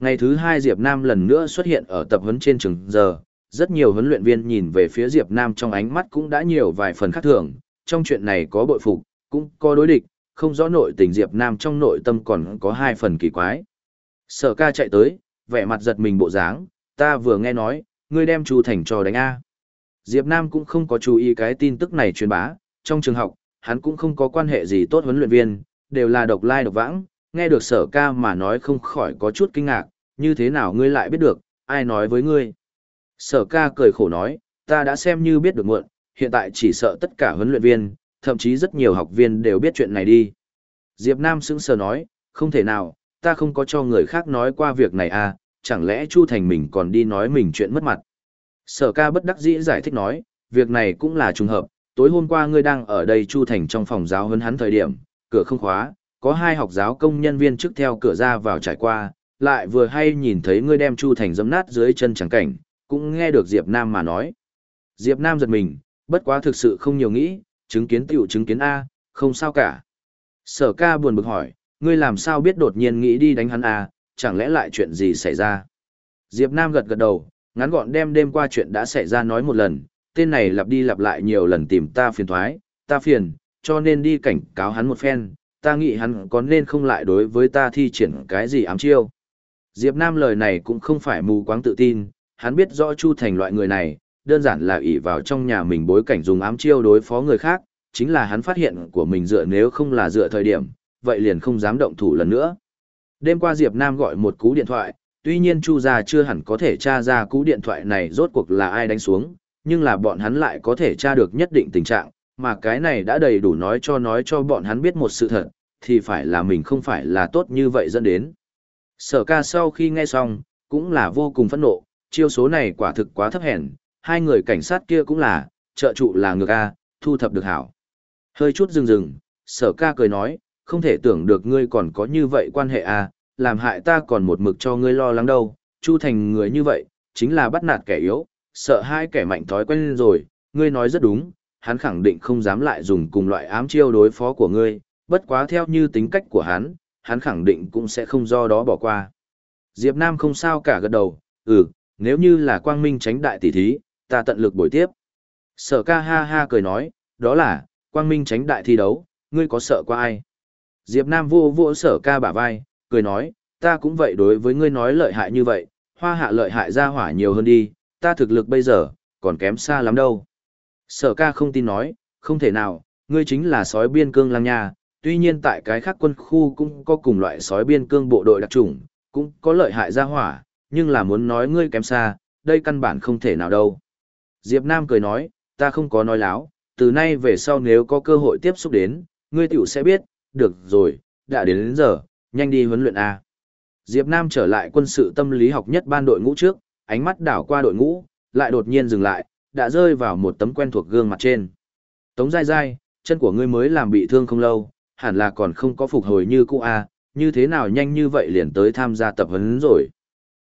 Ngày thứ hai Diệp Nam lần nữa xuất hiện ở tập huấn trên trường giờ, rất nhiều huấn luyện viên nhìn về phía Diệp Nam trong ánh mắt cũng đã nhiều vài phần khác thường, trong chuyện này có bội phục, cũng có đối địch, không rõ nội tình Diệp Nam trong nội tâm còn có hai phần kỳ quái. Sở ca chạy tới, vẻ mặt giật mình bộ dáng, ta vừa nghe nói, ngươi đem Chu Thành cho đánh A. Diệp Nam cũng không có chú ý cái tin tức này truyền bá, trong trường học, hắn cũng không có quan hệ gì tốt huấn luyện viên, đều là độc lai độc vãng, nghe được sở ca mà nói không khỏi có chút kinh ngạc, như thế nào ngươi lại biết được, ai nói với ngươi. Sở ca cười khổ nói, ta đã xem như biết được muộn, hiện tại chỉ sợ tất cả huấn luyện viên, thậm chí rất nhiều học viên đều biết chuyện này đi. Diệp Nam sững sờ nói, không thể nào, ta không có cho người khác nói qua việc này à, chẳng lẽ Chu Thành mình còn đi nói mình chuyện mất mặt. Sở ca bất đắc dĩ giải thích nói, việc này cũng là trùng hợp, tối hôm qua ngươi đang ở đây Chu Thành trong phòng giáo huấn hắn thời điểm, cửa không khóa, có hai học giáo công nhân viên trước theo cửa ra vào trải qua, lại vừa hay nhìn thấy ngươi đem Chu Thành dẫm nát dưới chân chẳng cảnh, cũng nghe được Diệp Nam mà nói. Diệp Nam giật mình, bất quá thực sự không nhiều nghĩ, chứng kiến tiểu chứng kiến A, không sao cả. Sở ca buồn bực hỏi, ngươi làm sao biết đột nhiên nghĩ đi đánh hắn A, chẳng lẽ lại chuyện gì xảy ra? Diệp Nam gật gật đầu, ngắn gọn đem đêm qua chuyện đã xảy ra nói một lần, tên này lặp đi lặp lại nhiều lần tìm ta phiền thoái, ta phiền, cho nên đi cảnh cáo hắn một phen, ta nghĩ hắn có nên không lại đối với ta thi triển cái gì ám chiêu. Diệp Nam lời này cũng không phải mù quáng tự tin, hắn biết rõ Chu Thành loại người này, đơn giản là ỷ vào trong nhà mình bối cảnh dùng ám chiêu đối phó người khác, chính là hắn phát hiện của mình dựa nếu không là dựa thời điểm, vậy liền không dám động thủ lần nữa. Đêm qua Diệp Nam gọi một cú điện thoại, tuy nhiên Chu gia chưa hẳn có thể tra ra cú điện thoại này rốt cuộc là ai đánh xuống, nhưng là bọn hắn lại có thể tra được nhất định tình trạng, mà cái này đã đầy đủ nói cho nói cho bọn hắn biết một sự thật, thì phải là mình không phải là tốt như vậy dẫn đến. Sở ca sau khi nghe xong, cũng là vô cùng phẫn nộ, chiêu số này quả thực quá thấp hèn, hai người cảnh sát kia cũng là, trợ trụ là ngược A, thu thập được hảo. Hơi chút dừng dừng, sở ca cười nói, không thể tưởng được ngươi còn có như vậy quan hệ A, làm hại ta còn một mực cho ngươi lo lắng đâu, Chu Thành người như vậy, chính là bắt nạt kẻ yếu, sợ hai kẻ mạnh thói quen rồi, ngươi nói rất đúng, hắn khẳng định không dám lại dùng cùng loại ám chiêu đối phó của ngươi, bất quá theo như tính cách của hắn, hắn khẳng định cũng sẽ không do đó bỏ qua. Diệp Nam không sao cả gật đầu, ừ, nếu như là quang minh tránh đại tỷ thí, ta tận lực buổi tiếp. Sở ca ha ha cười nói, đó là, quang minh tránh đại thi đấu, ngươi có sợ qua ai? Diệp Nam vô vô sở ca bả vai, cười nói, ta cũng vậy đối với ngươi nói lợi hại như vậy, hoa hạ lợi hại ra hỏa nhiều hơn đi, ta thực lực bây giờ, còn kém xa lắm đâu. Sở ca không tin nói, không thể nào, ngươi chính là sói biên cương lang nha, tuy nhiên tại cái khác quân khu cũng có cùng loại sói biên cương bộ đội đặc trùng, cũng có lợi hại ra hỏa, nhưng là muốn nói ngươi kém xa, đây căn bản không thể nào đâu. Diệp Nam cười nói, ta không có nói láo, từ nay về sau nếu có cơ hội tiếp xúc đến, ngươi tiểu sẽ biết, được rồi, đã đến đến giờ, nhanh đi huấn luyện A. Diệp Nam trở lại quân sự tâm lý học nhất ban đội ngũ trước, ánh mắt đảo qua đội ngũ, lại đột nhiên dừng lại, đã rơi vào một tấm quen thuộc gương mặt trên. Tống dai dai, chân của ngươi mới làm bị thương không lâu, hẳn là còn không có phục hồi như cũ A, như thế nào nhanh như vậy liền tới tham gia tập huấn rồi.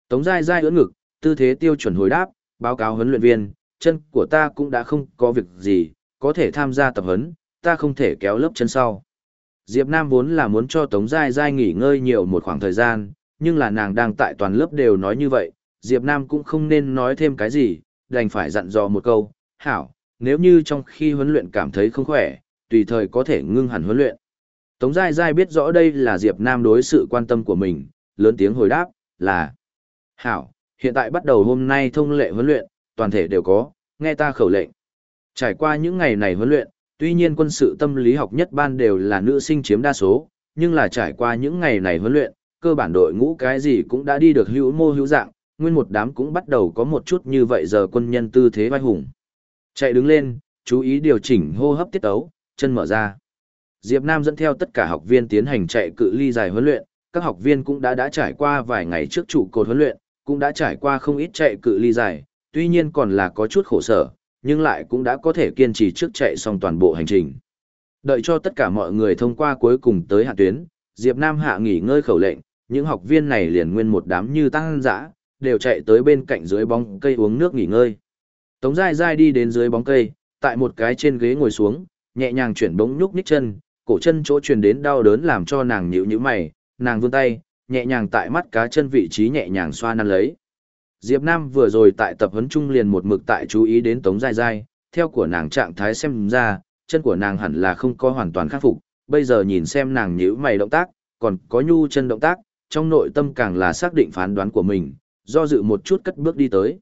Tống dai dai ưỡn ngực, tư thế tiêu chuẩn hồi đáp, báo cáo huấn luyện viên, chân của ta cũng đã không có việc gì, có thể tham gia tập huấn, ta không thể kéo lớp chân sau. Diệp Nam vốn là muốn cho Tống Giai Giai nghỉ ngơi nhiều một khoảng thời gian, nhưng là nàng đang tại toàn lớp đều nói như vậy, Diệp Nam cũng không nên nói thêm cái gì, đành phải dặn dò một câu, hảo, nếu như trong khi huấn luyện cảm thấy không khỏe, tùy thời có thể ngưng hẳn huấn luyện. Tống Giai Giai biết rõ đây là Diệp Nam đối sự quan tâm của mình, lớn tiếng hồi đáp, là Hảo, hiện tại bắt đầu hôm nay thông lệ huấn luyện, toàn thể đều có, nghe ta khẩu lệnh. Trải qua những ngày này huấn luyện, tuy nhiên quân sự tâm lý học nhất ban đều là nữ sinh chiếm đa số, nhưng là trải qua những ngày này huấn luyện, cơ bản đội ngũ cái gì cũng đã đi được hữu mô hữu dạng, nguyên một đám cũng bắt đầu có một chút như vậy giờ quân nhân tư thế vai hùng. Chạy đứng lên, chú ý điều chỉnh hô hấp tiết tấu, chân mở ra. Diệp Nam dẫn theo tất cả học viên tiến hành chạy cự ly dài huấn luyện, các học viên cũng đã đã trải qua vài ngày trước trụ cột huấn luyện, cũng đã trải qua không ít chạy cự ly dài, tuy nhiên còn là có chút khổ sở, nhưng lại cũng đã có thể kiên trì trước chạy xong toàn bộ hành trình. Đợi cho tất cả mọi người thông qua cuối cùng tới hạ tuyến, Diệp Nam hạ nghỉ ngơi khẩu lệnh, những học viên này liền nguyên một đám như tăng dã, đều chạy tới bên cạnh dưới bóng cây uống nước nghỉ ngơi. Tống Giai Giai đi đến dưới bóng cây, tại một cái trên ghế ngồi xuống, nhẹ nhàng chuyển bóng nhúc nhích chân, cổ chân chỗ truyền đến đau đớn làm cho nàng nhíu nhíu mày, nàng vươn tay, nhẹ nhàng tại mắt cá chân vị trí nhẹ nhàng xoa năn lấy. Diệp Nam vừa rồi tại tập huấn trung liền một mực tại chú ý đến Tống Giai Giai, theo của nàng trạng thái xem ra, chân của nàng hẳn là không có hoàn toàn khắc phục, bây giờ nhìn xem nàng nhíu mày động tác, còn có nhu chân động tác, trong nội tâm càng là xác định phán đoán của mình, do dự một chút cất bước đi tới.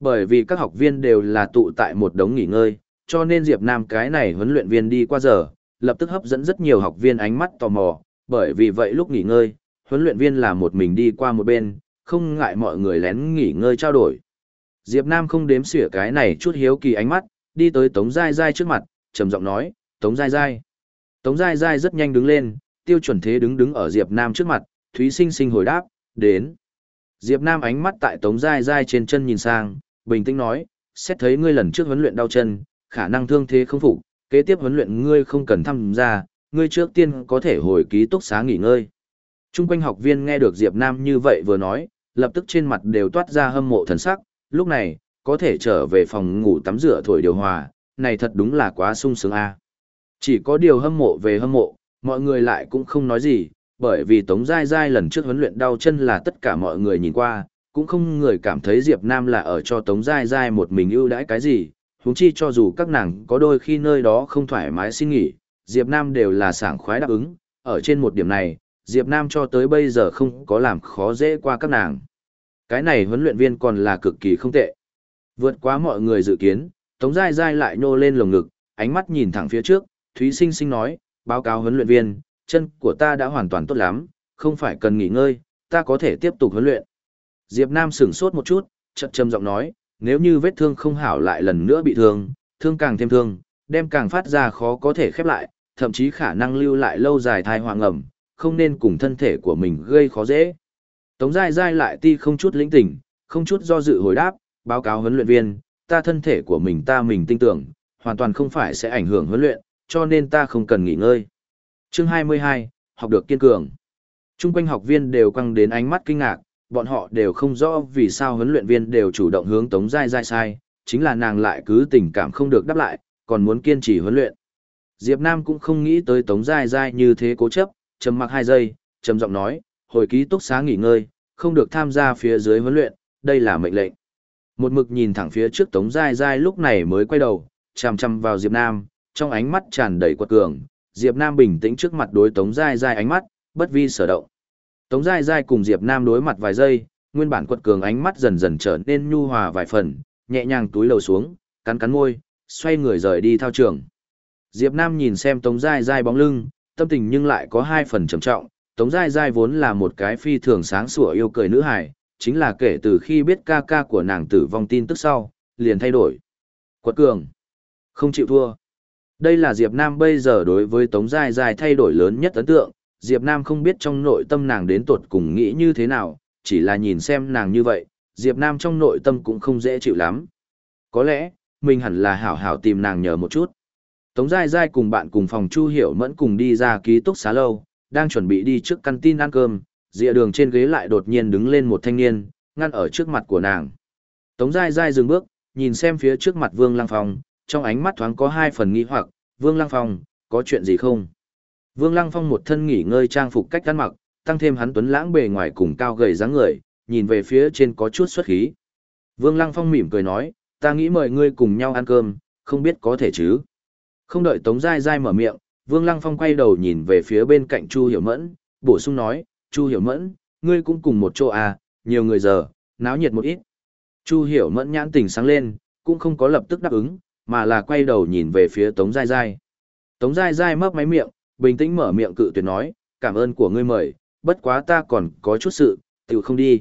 Bởi vì các học viên đều là tụ tại một đống nghỉ ngơi, cho nên Diệp Nam cái này huấn luyện viên đi qua giờ, lập tức hấp dẫn rất nhiều học viên ánh mắt tò mò, bởi vì vậy lúc nghỉ ngơi, huấn luyện viên là một mình đi qua một bên, không ngại mọi người lén nghỉ ngơi trao đổi. Diệp Nam không đếm xỉa cái này chút hiếu kỳ ánh mắt, đi tới Tống Giai Giai trước mặt, trầm giọng nói, Tống Giai Giai. Tống Giai Giai rất nhanh đứng lên, tiêu chuẩn thế đứng đứng ở Diệp Nam trước mặt, Thúy Sinh Sinh hồi đáp, đến. Diệp Nam ánh mắt tại Tống Giai Giai trên chân nhìn sang, bình tĩnh nói, xét thấy ngươi lần trước huấn luyện đau chân, khả năng thương thế không phục, kế tiếp huấn luyện ngươi không cần tham gia, ngươi trước tiên có thể hồi ký túc xá nghỉ ngơi. Trung quanh học viên nghe được Diệp Nam như vậy vừa nói, lập tức trên mặt đều toát ra hâm mộ thần sắc, lúc này, có thể trở về phòng ngủ tắm rửa thổi điều hòa, này thật đúng là quá sung sướng a. Chỉ có điều hâm mộ về hâm mộ, mọi người lại cũng không nói gì, bởi vì Tống Giai Giai lần trước huấn luyện đau chân là tất cả mọi người nhìn qua, cũng không người cảm thấy Diệp Nam là ở cho Tống Giai Giai một mình ưu đãi cái gì, huống chi cho dù các nàng có đôi khi nơi đó không thoải mái xin nghỉ, Diệp Nam đều là sảng khoái đáp ứng, ở trên một điểm này, Diệp Nam cho tới bây giờ không có làm khó dễ qua các nàng. Cái này huấn luyện viên còn là cực kỳ không tệ. Vượt quá mọi người dự kiến, Tống Giai Giai lại nô lên lồng ngực, ánh mắt nhìn thẳng phía trước, Thúy Sinh Sinh nói, báo cáo huấn luyện viên, chân của ta đã hoàn toàn tốt lắm, không phải cần nghỉ ngơi, ta có thể tiếp tục huấn luyện. Diệp Nam sững sốt một chút, chậm chậm giọng nói, nếu như vết thương không hảo lại lần nữa bị thương, thương càng thêm thương, đem càng phát ra khó có thể khép lại, thậm chí khả năng lưu lại lâu dài thai hoang ẩm, không nên cùng thân thể của mình gây khó dễ. Tống Giai Giai lại ti không chút lĩnh tỉnh, không chút do dự hồi đáp, báo cáo huấn luyện viên, ta thân thể của mình ta mình tin tưởng, hoàn toàn không phải sẽ ảnh hưởng huấn luyện, cho nên ta không cần nghỉ ngơi. Chương 22, học được kiên cường. Trung quanh học viên đều quăng đến ánh mắt kinh ngạc, bọn họ đều không rõ vì sao huấn luyện viên đều chủ động hướng Tống Giai Giai sai, chính là nàng lại cứ tình cảm không được đáp lại, còn muốn kiên trì huấn luyện. Diệp Nam cũng không nghĩ tới Tống Giai Giai như thế cố chấp, trầm mặc hai giây, trầm giọng nói, hồi ký túc xá nghỉ ngơi, không được tham gia phía dưới huấn luyện, đây là mệnh lệnh. Một mực nhìn thẳng phía trước Tống Giai Giai lúc này mới quay đầu, chằm chằm vào Diệp Nam, trong ánh mắt tràn đầy quật cường, Diệp Nam bình tĩnh trước mặt đối Tống Giai Giai ánh mắt, bất vi sở động. Tống Giai Giai cùng Diệp Nam đối mặt vài giây, nguyên bản quật cường ánh mắt dần dần trở nên nhu hòa vài phần, nhẹ nhàng túi lầu xuống, cắn cắn môi, xoay người rời đi thao trường. Diệp Nam nhìn xem Tống Giai Giai bóng lưng, tâm tình nhưng lại có hai phần trầm trọng. Tống Giai Giai vốn là một cái phi thường sáng sủa yêu cười nữ hài, chính là kể từ khi biết ca ca của nàng tử vong tin tức sau, liền thay đổi. Quật cường, không chịu thua. Đây là Diệp Nam bây giờ đối với Tống Giai Giai thay đổi lớn nhất ấn tượng, Diệp Nam không biết trong nội tâm nàng đến tuột cùng nghĩ như thế nào, chỉ là nhìn xem nàng như vậy, Diệp Nam trong nội tâm cũng không dễ chịu lắm. Có lẽ, mình hẳn là hảo hảo tìm nàng nhờ một chút. Tống Giai Giai cùng bạn cùng phòng Chu Hiểu Mẫn cùng đi ra ký túc xá lâu, đang chuẩn bị đi trước căn tin ăn cơm, dịa đường trên ghế lại đột nhiên đứng lên một thanh niên, ngăn ở trước mặt của nàng. Tống Giai Giai dừng bước, nhìn xem phía trước mặt Vương Lăng Phong, trong ánh mắt thoáng có hai phần nghi hoặc, Vương Lăng Phong, có chuyện gì không? Vương Lăng Phong một thân nghỉ ngơi trang phục cách ăn mặc, tăng thêm hắn tuấn lãng bề ngoài cùng cao gầy dáng người, nhìn về phía trên có chút xuất khí. Vương Lăng Phong mỉm cười nói, ta nghĩ mời ngươi cùng nhau ăn cơm, không biết có thể chứ? Không đợi Tống Giai Giai mở miệng, Vương Lăng Phong quay đầu nhìn về phía bên cạnh Chu Hiểu Mẫn, bổ sung nói, Chu Hiểu Mẫn, ngươi cũng cùng một chỗ à, nhiều người giờ, náo nhiệt một ít. Chu Hiểu Mẫn nhãn tình sáng lên, cũng không có lập tức đáp ứng, mà là quay đầu nhìn về phía Tống Giai Giai. Tống Giai Giai mấp máy miệng, bình tĩnh mở miệng cự tuyệt nói, cảm ơn của ngươi mời, bất quá ta còn có chút sự, tiểu không đi.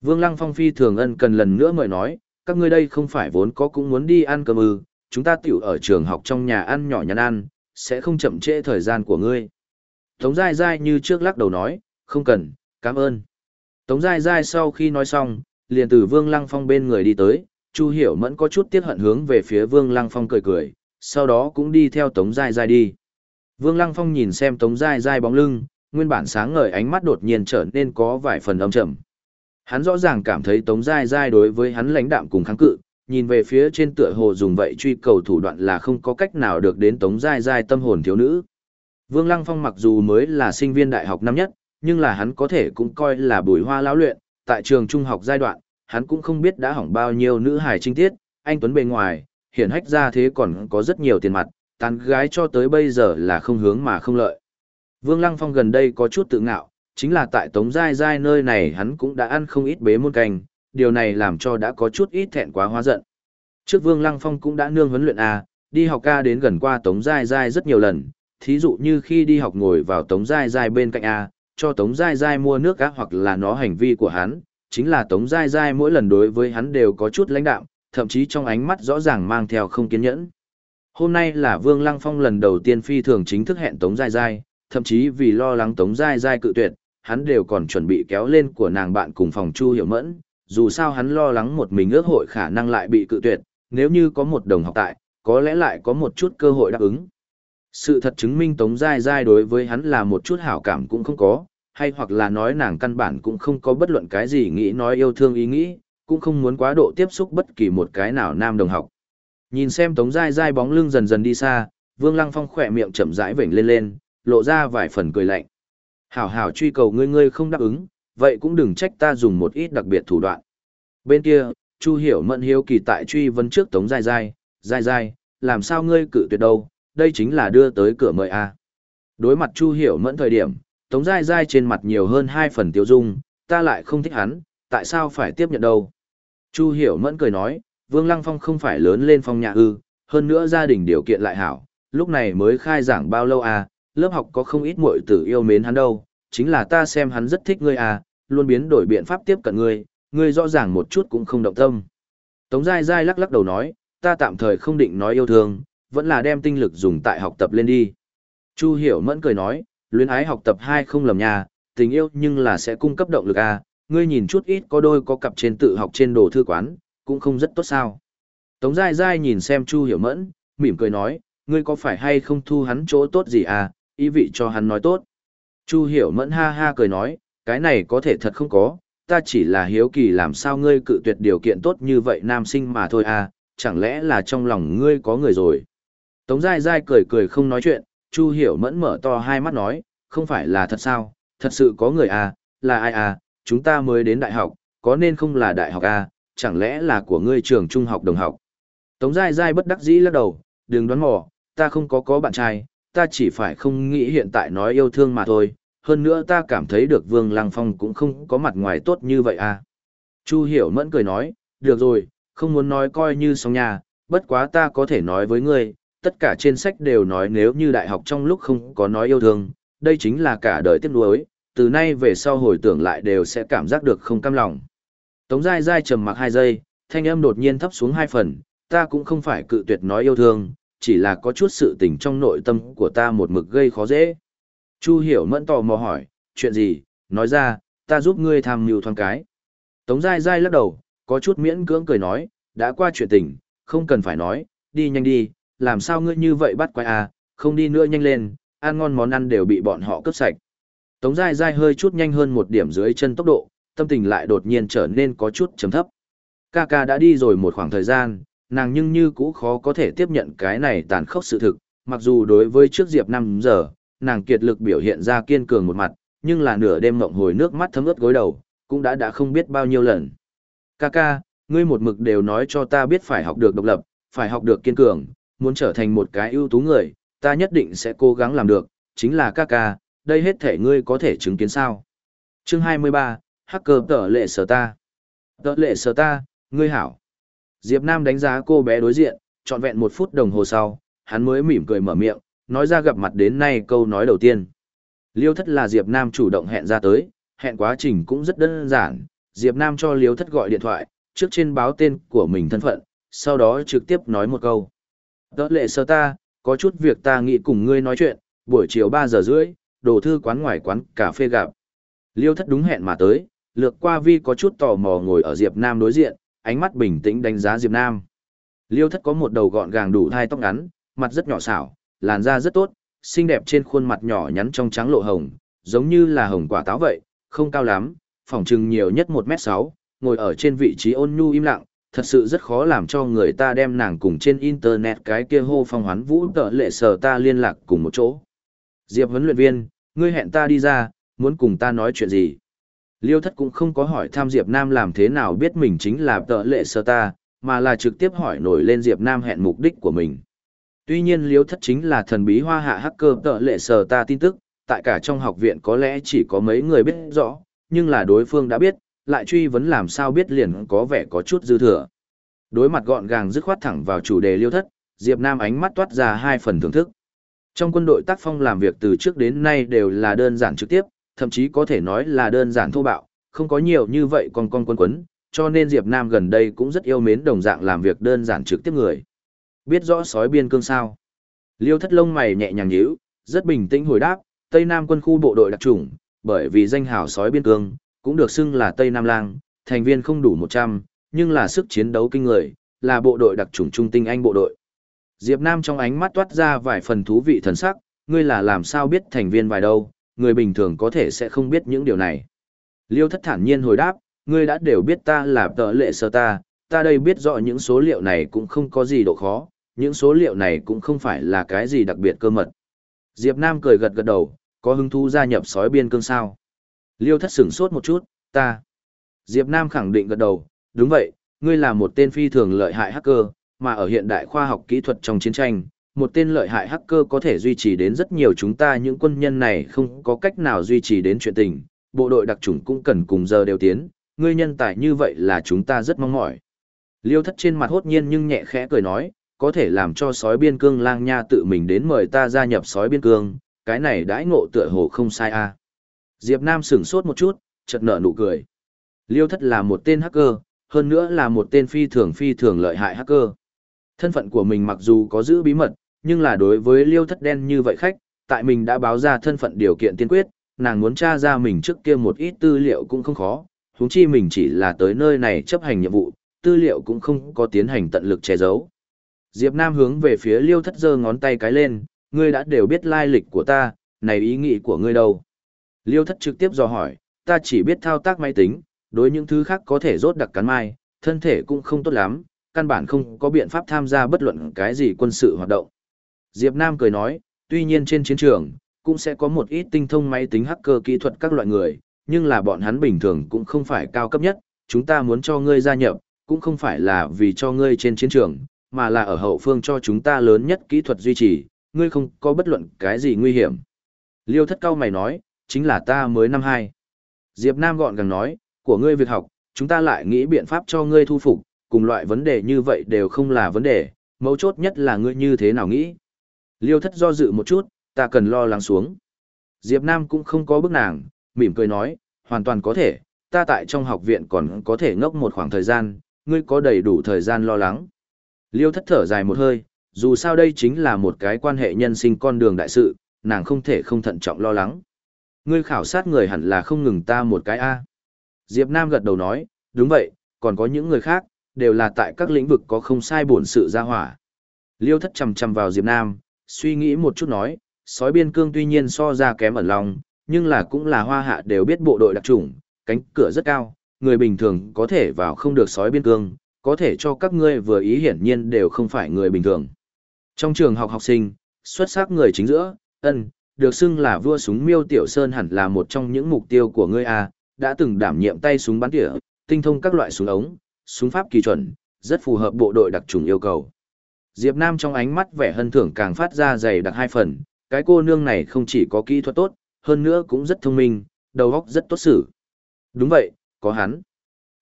Vương Lăng Phong phi thường ân cần lần nữa mời nói, các ngươi đây không phải vốn có cũng muốn đi ăn cơm ư, chúng ta tiểu ở trường học trong nhà ăn nhỏ nhắn ăn, sẽ không chậm trễ thời gian của ngươi. Tống Giai Giai như trước lắc đầu nói, không cần, cảm ơn. Tống Giai Giai sau khi nói xong, liền từ Vương Lăng Phong bên người đi tới, Chu Hiểu Mẫn có chút tiếc hận hướng về phía Vương Lăng Phong cười cười, sau đó cũng đi theo Tống Giai Giai đi. Vương Lăng Phong nhìn xem Tống Giai Giai bóng lưng, nguyên bản sáng ngời ánh mắt đột nhiên trở nên có vài phần âm trầm. Hắn rõ ràng cảm thấy Tống Giai Giai đối với hắn lãnh đạm cùng kháng cự, nhìn về phía trên tựa hồ dùng vậy truy cầu thủ đoạn là không có cách nào được đến Tống Giai Giai tâm hồn thiếu nữ. Vương Lăng Phong mặc dù mới là sinh viên đại học năm nhất, nhưng là hắn có thể cũng coi là bùi hoa lão luyện, tại trường trung học giai đoạn, hắn cũng không biết đã hỏng bao nhiêu nữ hài trinh tiết, anh Tuấn bề ngoài, hiển hách ra thế còn có rất nhiều tiền mặt, tán gái cho tới bây giờ là không hướng mà không lợi. Vương Lăng Phong gần đây có chút tự ngạo, chính là tại Tống Giai Giai nơi này hắn cũng đã ăn không ít bế môn canh, điều này làm cho đã có chút ít thẹn quá hóa giận. Trước Vương Lăng Phong cũng đã nương huấn luyện A, đi học ca đến gần qua Tống Giai Giai rất nhiều lần, thí dụ như khi đi học ngồi vào Tống Giai Giai bên cạnh A, cho Tống Giai Giai mua nước A hoặc là nó hành vi của hắn, chính là Tống Giai Giai mỗi lần đối với hắn đều có chút lãnh đạm, thậm chí trong ánh mắt rõ ràng mang theo không kiên nhẫn. Hôm nay là Vương Lăng Phong lần đầu tiên phi thường chính thức hẹn Tống Giai Giai, thậm chí vì lo lắng Tống Giai Giai cự tuyệt, hắn đều còn chuẩn bị kéo lên của nàng bạn cùng phòng Chu Hiểu Mẫn, dù sao hắn lo lắng một mình ước hội khả năng lại bị cự tuyệt, nếu như có một đồng học tại, có lẽ lại có một chút cơ hội đáp ứng. Sự thật chứng minh Tống Giai Giai đối với hắn là một chút hảo cảm cũng không có, hay hoặc là nói nàng căn bản cũng không có bất luận cái gì nghĩ nói yêu thương ý nghĩ, cũng không muốn quá độ tiếp xúc bất kỳ một cái nào nam đồng học. Nhìn xem Tống Giai Giai bóng lưng dần dần đi xa, Vương Lăng Phong khỏe miệng chậm rãi vểnh lên lên, lộ ra vài phần cười lạnh. Hảo hảo truy cầu ngươi ngươi không đáp ứng, vậy cũng đừng trách ta dùng một ít đặc biệt thủ đoạn. Bên kia, Chu Hiểu Mẫn hiếu kỳ tại truy vấn trước Tống Giai Giai, Giai Giai, làm sao ngươi cự tuyệt đâu, đây chính là đưa tới cửa mời a. Đối mặt Chu Hiểu Mẫn thời điểm, Tống Giai Giai trên mặt nhiều hơn hai phần tiêu dung, ta lại không thích hắn, tại sao phải tiếp nhận đâu. Chu Hiểu Mẫn cười nói, Vương Lăng Phong không phải lớn lên phong nhà ư, hơn nữa gia đình điều kiện lại hảo, lúc này mới khai giảng bao lâu à, lớp học có không ít muội tử yêu mến hắn đâu, chính là ta xem hắn rất thích ngươi à, luôn biến đổi biện pháp tiếp cận ngươi, ngươi rõ ràng một chút cũng không động tâm. Tống Giai Giai lắc lắc đầu nói, ta tạm thời không định nói yêu thương, vẫn là đem tinh lực dùng tại học tập lên đi. Chu Hiểu Mẫn cười nói, luyến ái học tập hai không lầm nhà, tình yêu nhưng là sẽ cung cấp động lực à, ngươi nhìn chút ít có đôi có cặp trên tự học trên đồ thư quán, cũng không rất tốt sao. Tống Giai Giai nhìn xem Chu Hiểu Mẫn, mỉm cười nói, ngươi có phải hay không thu hắn chỗ tốt gì à, ý vị cho hắn nói tốt. Chu Hiểu Mẫn ha ha cười nói, cái này có thể thật không có, ta chỉ là hiếu kỳ làm sao ngươi cự tuyệt điều kiện tốt như vậy nam sinh mà thôi à, chẳng lẽ là trong lòng ngươi có người rồi. Tống dai dai cười cười không nói chuyện, Chu Hiểu Mẫn mở to hai mắt nói, không phải là thật sao, thật sự có người à, là ai à, chúng ta mới đến đại học, có nên không là đại học à, chẳng lẽ là của ngươi trường trung học đồng học. Tống dai dai bất đắc dĩ lắc đầu, đừng đoán mò, ta không có có bạn trai, ta chỉ phải không nghĩ hiện tại nói yêu thương mà thôi, hơn nữa ta cảm thấy được Vương Lăng Phong cũng không có mặt ngoài tốt như vậy à. Chu Hiểu Mẫn cười nói, được rồi, không muốn nói coi như xong nhà, bất quá ta có thể nói với ngươi, tất cả trên sách đều nói nếu như đại học trong lúc không có nói yêu thương, đây chính là cả đời tiếc nuối, từ nay về sau hồi tưởng lại đều sẽ cảm giác được không cam lòng. Tống Giai Giai trầm mặc hai giây, thanh âm đột nhiên thấp xuống hai phần, ta cũng không phải cự tuyệt nói yêu thương, chỉ là có chút sự tình trong nội tâm của ta một mực gây khó dễ. Chu hiểu mẫn tò mò hỏi, chuyện gì, nói ra, ta giúp ngươi tham mưu thoáng cái. Tống dai dai lắc đầu, có chút miễn cưỡng cười nói, đã qua chuyện tình, không cần phải nói, đi nhanh đi, làm sao ngươi như vậy bắt quay à, không đi nữa nhanh lên, ăn ngon món ăn đều bị bọn họ cướp sạch. Tống dai dai hơi chút nhanh hơn một điểm dưới chân tốc độ, tâm tình lại đột nhiên trở nên có chút chấm thấp. Ca ca đã đi rồi một khoảng thời gian, nàng nhưng như cũ khó có thể tiếp nhận cái này tàn khốc sự thực, mặc dù đối với trước Diệp năm giờ, nàng kiệt lực biểu hiện ra kiên cường một mặt, nhưng là nửa đêm mộng hồi nước mắt thấm ướt gối đầu, cũng đã đã không biết bao nhiêu lần. Kaka, ngươi một mực đều nói cho ta biết phải học được độc lập, phải học được kiên cường, muốn trở thành một cái ưu tú người, ta nhất định sẽ cố gắng làm được, chính là Kaka, đây hết thể ngươi có thể chứng kiến sao. Chương 23, Hacker tở lệ sở ta. Tở lệ sở ta, ngươi hảo. Diệp Nam đánh giá cô bé đối diện, trọn vẹn một phút đồng hồ sau, hắn mới mỉm cười mở miệng, nói ra gặp mặt đến nay câu nói đầu tiên. Liêu thất là Diệp Nam chủ động hẹn ra tới, hẹn quá trình cũng rất đơn giản, Diệp Nam cho Liêu thất gọi điện thoại, trước trên báo tên của mình thân phận, sau đó trực tiếp nói một câu. Đỡ lệ sơ ta, có chút việc ta nghĩ cùng ngươi nói chuyện, buổi chiều 3 giờ rưỡi, đồ thư quán ngoài quán cà phê gặp. Liêu thất đúng hẹn mà tới, lược qua vi có chút tò mò ngồi ở Diệp Nam đối diện, ánh mắt bình tĩnh đánh giá Diệp Nam. Liêu thất có một đầu gọn gàng đủ hai tóc ngắn, mặt rất nhỏ xảo, làn da rất tốt, xinh đẹp trên khuôn mặt nhỏ nhắn trong trắng lộ hồng, giống như là hồng quả táo vậy, không cao lắm, phòng trừng nhiều nhất 1m6, ngồi ở trên vị trí ôn nhu im lặng, thật sự rất khó làm cho người ta đem nàng cùng trên internet cái kia hô phong hoán vũ tợ lệ sở ta liên lạc cùng một chỗ. Diệp huấn luyện viên, ngươi hẹn ta đi ra, muốn cùng ta nói chuyện gì? Liêu thất cũng không có hỏi tham Diệp Nam làm thế nào biết mình chính là tợ lệ sơ ta, mà là trực tiếp hỏi nổi lên Diệp Nam hẹn mục đích của mình. Tuy nhiên Liêu thất chính là thần bí hoa hạ hacker tợ lệ sơ ta tin tức, tại cả trong học viện có lẽ chỉ có mấy người biết rõ, nhưng là đối phương đã biết, lại truy vấn làm sao biết liền có vẻ có chút dư thừa. Đối mặt gọn gàng dứt khoát thẳng vào chủ đề Liêu thất, Diệp Nam ánh mắt toát ra hai phần thưởng thức. Trong quân đội tác phong làm việc từ trước đến nay đều là đơn giản trực tiếp, thậm chí có thể nói là đơn giản thô bạo, không có nhiều như vậy con con quân quấn, cho nên Diệp Nam gần đây cũng rất yêu mến đồng dạng làm việc đơn giản trực tiếp người. Biết rõ sói biên cương sao? Liêu thất lông mày nhẹ nhàng nhíu, rất bình tĩnh hồi đáp, Tây Nam quân khu bộ đội đặc chủng, bởi vì danh hào sói biên cương, cũng được xưng là Tây Nam Lang, thành viên không đủ 100, nhưng là sức chiến đấu kinh người, là bộ đội đặc chủng trung tinh anh bộ đội. Diệp Nam trong ánh mắt toát ra vài phần thú vị thần sắc, ngươi là làm sao biết thành viên vài đâu, người bình thường có thể sẽ không biết những điều này. Liêu thất thản nhiên hồi đáp, ngươi đã đều biết ta là tờ lệ sơ ta, ta đây biết rõ những số liệu này cũng không có gì độ khó, những số liệu này cũng không phải là cái gì đặc biệt cơ mật. Diệp Nam cười gật gật đầu, có hứng thú gia nhập sói biên cương sao. Liêu thất sửng sốt một chút, ta. Diệp Nam khẳng định gật đầu, đúng vậy, ngươi là một tên phi thường lợi hại hacker, mà ở hiện đại khoa học kỹ thuật trong chiến tranh, một tên lợi hại hacker có thể duy trì đến rất nhiều chúng ta những quân nhân này không có cách nào duy trì đến chuyện tình, bộ đội đặc chủng cũng cần cùng giờ đều tiến, ngươi nhân tài như vậy là chúng ta rất mong mỏi. Liêu thất trên mặt hốt nhiên nhưng nhẹ khẽ cười nói, có thể làm cho sói biên cương lang nha tự mình đến mời ta gia nhập sói biên cương, cái này đãi ngộ tựa hồ không sai a. À. Diệp Nam sửng sốt một chút, chợt nở nụ cười. Liêu thất là một tên hacker, hơn nữa là một tên phi thường phi thường lợi hại hacker. Thân phận của mình mặc dù có giữ bí mật, nhưng là đối với liêu thất đen như vậy khách, tại mình đã báo ra thân phận điều kiện tiên quyết, nàng muốn tra ra mình trước kia một ít tư liệu cũng không khó, huống chi mình chỉ là tới nơi này chấp hành nhiệm vụ, tư liệu cũng không có tiến hành tận lực che giấu. Diệp Nam hướng về phía liêu thất giơ ngón tay cái lên, ngươi đã đều biết lai lịch của ta, này ý nghĩ của ngươi đâu. Liêu thất trực tiếp dò hỏi, ta chỉ biết thao tác máy tính, đối những thứ khác có thể rốt đặc cắn mai, thân thể cũng không tốt lắm, căn bản không có biện pháp tham gia bất luận cái gì quân sự hoạt động. Diệp Nam cười nói, tuy nhiên trên chiến trường, cũng sẽ có một ít tinh thông máy tính hacker kỹ thuật các loại người, nhưng là bọn hắn bình thường cũng không phải cao cấp nhất, chúng ta muốn cho ngươi gia nhập, cũng không phải là vì cho ngươi trên chiến trường, mà là ở hậu phương cho chúng ta lớn nhất kỹ thuật duy trì, ngươi không có bất luận cái gì nguy hiểm. Liêu thất cao mày nói, chính là ta mới năm hai. Diệp Nam gọn gàng nói, của ngươi việc học, chúng ta lại nghĩ biện pháp cho ngươi thu phục, cùng loại vấn đề như vậy đều không là vấn đề, mấu chốt nhất là ngươi như thế nào nghĩ. Liêu thất do dự một chút, ta cần lo lắng xuống. Diệp Nam cũng không có bức nàng, mỉm cười nói, hoàn toàn có thể, ta tại trong học viện còn có thể ngốc một khoảng thời gian, ngươi có đầy đủ thời gian lo lắng. Liêu thất thở dài một hơi, dù sao đây chính là một cái quan hệ nhân sinh con đường đại sự, nàng không thể không thận trọng lo lắng. Ngươi khảo sát người hẳn là không ngừng ta một cái A. Diệp Nam gật đầu nói, đúng vậy, còn có những người khác, đều là tại các lĩnh vực có không sai bổn sự ra hỏa. Liêu thất chầm chầm vào Diệp Nam, suy nghĩ một chút nói, sói biên cương tuy nhiên so ra kém ẩn lòng, nhưng là cũng là hoa hạ đều biết bộ đội đặc trùng, cánh cửa rất cao, người bình thường có thể vào không được sói biên cương, có thể cho các ngươi vừa ý hiển nhiên đều không phải người bình thường. Trong trường học học sinh, xuất sắc người chính giữa, ân, được xưng là vua súng miêu tiểu sơn hẳn là một trong những mục tiêu của ngươi a đã từng đảm nhiệm tay súng bắn tỉa, tinh thông các loại súng ống, súng pháp kỳ chuẩn, rất phù hợp bộ đội đặc trùng yêu cầu. Diệp Nam trong ánh mắt vẻ hân thưởng càng phát ra dày đặc hai phần, cái cô nương này không chỉ có kỹ thuật tốt, hơn nữa cũng rất thông minh, đầu óc rất tốt xử. Đúng vậy, có hắn.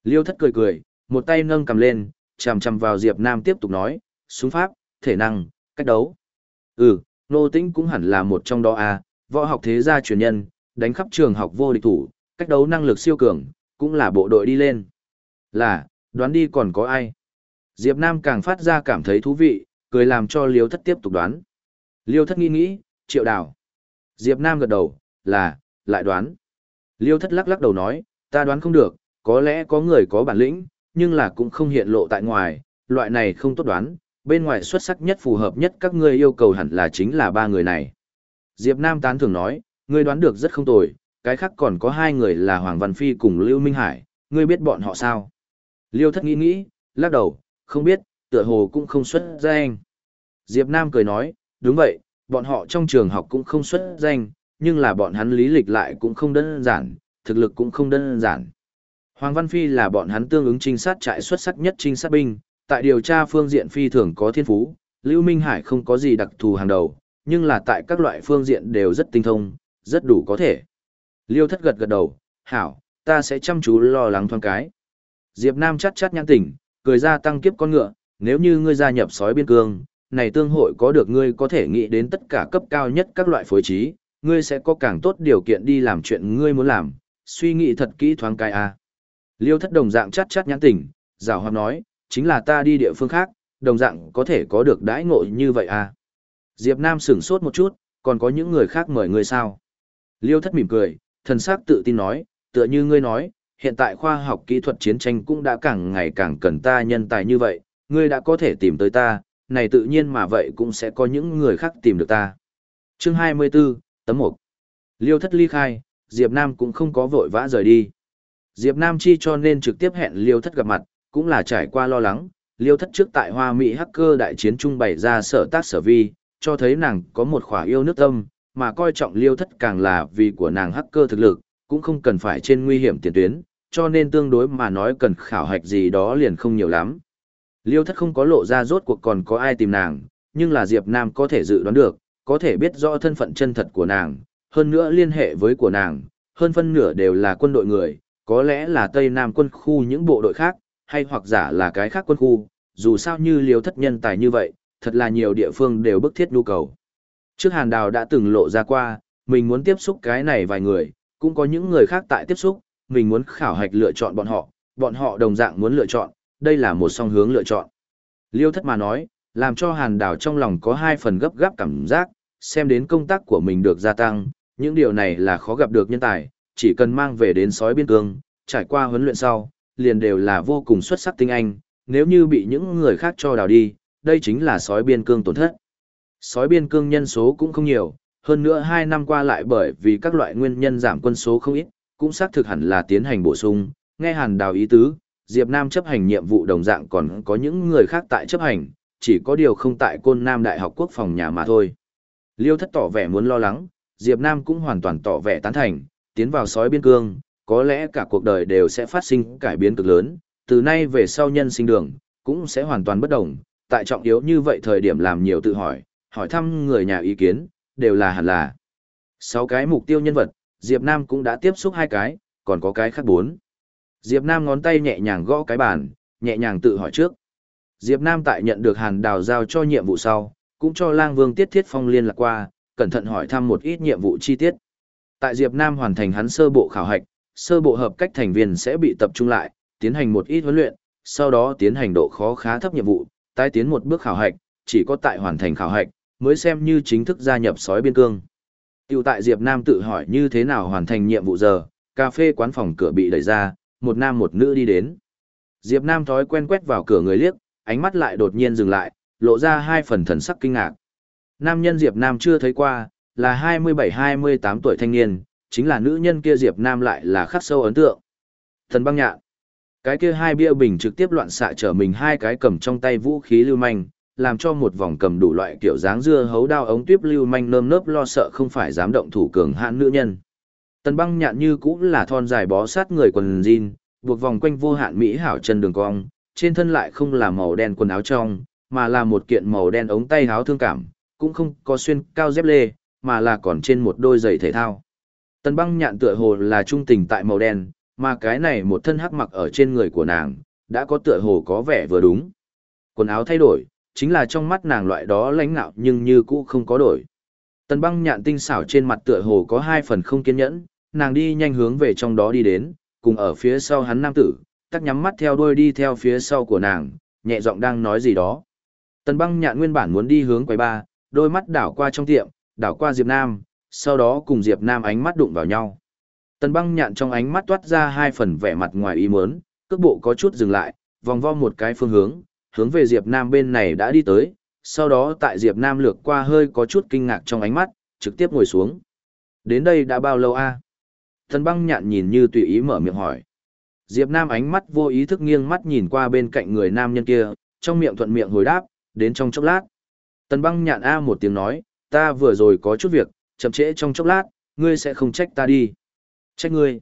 Liêu thất cười cười, một tay nâng cầm lên, chằm chằm vào Diệp Nam tiếp tục nói, súng pháp, thể năng, cách đấu. Ừ, nô tĩnh cũng hẳn là một trong đó à, võ học thế gia truyền nhân, đánh khắp trường học vô địch thủ, cách đấu năng lực siêu cường, cũng là bộ đội đi lên. Là, đoán đi còn có ai? Diệp Nam càng phát ra cảm thấy thú vị, cười làm cho Liêu Thất tiếp tục đoán. Liêu Thất nghĩ nghĩ, triệu đảo. Diệp Nam gật đầu, là, lại đoán. Liêu Thất lắc lắc đầu nói, ta đoán không được, có lẽ có người có bản lĩnh, nhưng là cũng không hiện lộ tại ngoài, loại này không tốt đoán, bên ngoài xuất sắc nhất phù hợp nhất các ngươi yêu cầu hẳn là chính là ba người này. Diệp Nam tán thường nói, ngươi đoán được rất không tồi, cái khác còn có hai người là Hoàng Văn Phi cùng Lưu Minh Hải, ngươi biết bọn họ sao? Liêu thất nghĩ nghĩ, lắc đầu, không biết, tựa hồ cũng không xuất danh. Diệp Nam cười nói, đúng vậy, bọn họ trong trường học cũng không xuất danh, nhưng là bọn hắn lý lịch lại cũng không đơn giản, thực lực cũng không đơn giản. Hoàng Văn Phi là bọn hắn tương ứng trinh sát trại xuất sắc nhất trinh sát binh, tại điều tra phương diện phi thường có thiên phú, Lưu Minh Hải không có gì đặc thù hàng đầu, nhưng là tại các loại phương diện đều rất tinh thông, rất đủ có thể. Liêu thất gật gật đầu, hảo, ta sẽ chăm chú lo lắng thoáng cái. Diệp Nam chắt chắt nhãn tỉnh, cười ra tăng kiếp con ngựa, nếu như ngươi gia nhập sói biên cương, này tương hội có được ngươi có thể nghĩ đến tất cả cấp cao nhất các loại phối trí, ngươi sẽ có càng tốt điều kiện đi làm chuyện ngươi muốn làm, suy nghĩ thật kỹ thoáng cái a. À. Liêu thất đồng dạng chắt chắt nhãn tỉnh, rào hoạt nói, chính là ta đi địa phương khác, đồng dạng có thể có được đãi ngộ như vậy à. Diệp Nam sửng sốt một chút, còn có những người khác mời ngươi sao? Liêu thất mỉm cười, thần sắc tự tin nói, tựa như ngươi nói, hiện tại khoa học kỹ thuật chiến tranh cũng đã càng ngày càng cần ta nhân tài như vậy, ngươi đã có thể tìm tới ta, này tự nhiên mà vậy cũng sẽ có những người khác tìm được ta. Chương 24, tấm 1 Liêu thất ly khai, Diệp Nam cũng không có vội vã rời đi. Diệp Nam chi cho nên trực tiếp hẹn Liêu thất gặp mặt, cũng là trải qua lo lắng, Liêu thất trước tại Hoa Mỹ hacker đại chiến trung bày ra sở tác sở vi, cho thấy nàng có một khỏa yêu nước tâm, mà coi trọng Liêu thất càng là vì của nàng hacker thực lực, cũng không cần phải trên nguy hiểm tiền tuyến, cho nên tương đối mà nói cần khảo hạch gì đó liền không nhiều lắm. Liêu thất không có lộ ra rốt cuộc còn có ai tìm nàng, nhưng là Diệp Nam có thể dự đoán được, có thể biết rõ thân phận chân thật của nàng, hơn nữa liên hệ với của nàng, hơn phân nửa đều là quân đội người, có lẽ là Tây Nam quân khu những bộ đội khác, hay hoặc giả là cái khác quân khu, dù sao như liêu thất nhân tài như vậy, thật là nhiều địa phương đều bức thiết nhu cầu. Trước Hàn Đào đã từng lộ ra qua, mình muốn tiếp xúc cái này vài người, cũng có những người khác tại tiếp xúc, mình muốn khảo hạch lựa chọn bọn họ, bọn họ đồng dạng muốn lựa chọn, đây là một song hướng lựa chọn. Liêu thất mà nói, làm cho Hàn Đào trong lòng có hai phần gấp gáp cảm giác, xem đến công tác của mình được gia tăng, những điều này là khó gặp được nhân tài, chỉ cần mang về đến sói biên cương, trải qua huấn luyện sau, liền đều là vô cùng xuất sắc tinh anh, nếu như bị những người khác cho đào đi, đây chính là sói biên cương tổn thất. Sói biên cương nhân số cũng không nhiều, hơn nữa hai năm qua lại bởi vì các loại nguyên nhân giảm quân số không ít, cũng xác thực hẳn là tiến hành bổ sung, nghe hàn đào ý tứ, Diệp Nam chấp hành nhiệm vụ đồng dạng còn có những người khác tại chấp hành, chỉ có điều không tại côn Nam Đại học quốc phòng nhà mà thôi. Liêu thất tỏ vẻ muốn lo lắng, Diệp Nam cũng hoàn toàn tỏ vẻ tán thành, tiến vào sói biên cương, có lẽ cả cuộc đời đều sẽ phát sinh cải biến cực lớn, từ nay về sau nhân sinh đường, cũng sẽ hoàn toàn bất đồng, tại trọng yếu như vậy thời điểm làm nhiều tự hỏi, hỏi thăm người nhà ý kiến, đều là hẳn là. Sáu cái mục tiêu nhân vật, Diệp Nam cũng đã tiếp xúc hai cái, còn có cái khác bốn. Diệp Nam ngón tay nhẹ nhàng gõ cái bàn, nhẹ nhàng tự hỏi trước. Diệp Nam tại nhận được Hàn Đào giao cho nhiệm vụ sau, cũng cho Lang Vương Tiết Thiết Phong liên lạc qua, cẩn thận hỏi thăm một ít nhiệm vụ chi tiết. Tại Diệp Nam hoàn thành hắn sơ bộ khảo hạch, sơ bộ hợp cách thành viên sẽ bị tập trung lại, tiến hành một ít huấn luyện, sau đó tiến hành độ khó khá thấp nhiệm vụ, tái tiến một bước khảo hạch, chỉ có tại hoàn thành khảo hạch, mới xem như chính thức gia nhập sói biên cương. Tiểu tại Diệp Nam tự hỏi như thế nào hoàn thành nhiệm vụ giờ, cà phê quán phòng cửa bị đẩy ra, một nam một nữ đi đến. Diệp Nam thói quen quét vào cửa người liếc, ánh mắt lại đột nhiên dừng lại, lộ ra hai phần thần sắc kinh ngạc. Nam nhân Diệp Nam chưa thấy qua, là 27-28 tuổi thanh niên, chính là nữ nhân kia Diệp Nam lại là khắc sâu ấn tượng. Thần băng nhạn. Cái kia hai bia bình trực tiếp loạn xạ trở mình hai cái cầm trong tay vũ khí lưu manh, làm cho một vòng cầm đủ loại kiểu dáng dưa hấu đao ống tuyếp lưu manh nơm nớp lo sợ không phải dám động thủ cường hãn nữ nhân. Tần băng nhạn như cũng là thon dài bó sát người quần jean, buộc vòng quanh vô hạn mỹ hảo chân đường cong, trên thân lại không là màu đen quần áo trong, mà là một kiện màu đen ống tay áo thương cảm, cũng không có xuyên cao dép lê, mà là còn trên một đôi giày thể thao. Tần băng nhạn tựa hồ là trung tình tại màu đen, mà cái này một thân hắc mặc ở trên người của nàng, đã có tựa hồ có vẻ vừa đúng. Quần áo thay đổi, chính là trong mắt nàng loại đó lãnh ngạo nhưng như cũ không có đổi. Tần băng nhạn tinh xảo trên mặt tựa hồ có hai phần không kiên nhẫn, nàng đi nhanh hướng về trong đó đi đến, cùng ở phía sau hắn nam tử, tắc nhắm mắt theo đuôi đi theo phía sau của nàng, nhẹ giọng đang nói gì đó. Tần băng nhạn nguyên bản muốn đi hướng quầy ba, đôi mắt đảo qua trong tiệm, đảo qua Diệp Nam, sau đó cùng Diệp Nam ánh mắt đụng vào nhau. Tần băng nhạn trong ánh mắt toát ra hai phần vẻ mặt ngoài ý muốn, cước bộ có chút dừng lại, vòng vo một cái phương hướng, hướng về Diệp Nam bên này đã đi tới, sau đó tại Diệp Nam lược qua hơi có chút kinh ngạc trong ánh mắt, trực tiếp ngồi xuống. Đến đây đã bao lâu a? Thần băng nhạn nhìn như tùy ý mở miệng hỏi. Diệp Nam ánh mắt vô ý thức nghiêng mắt nhìn qua bên cạnh người nam nhân kia, trong miệng thuận miệng hồi đáp, đến trong chốc lát. Tần băng nhạn a một tiếng nói, ta vừa rồi có chút việc, chậm trễ trong chốc lát, ngươi sẽ không trách ta đi. Trách ngươi.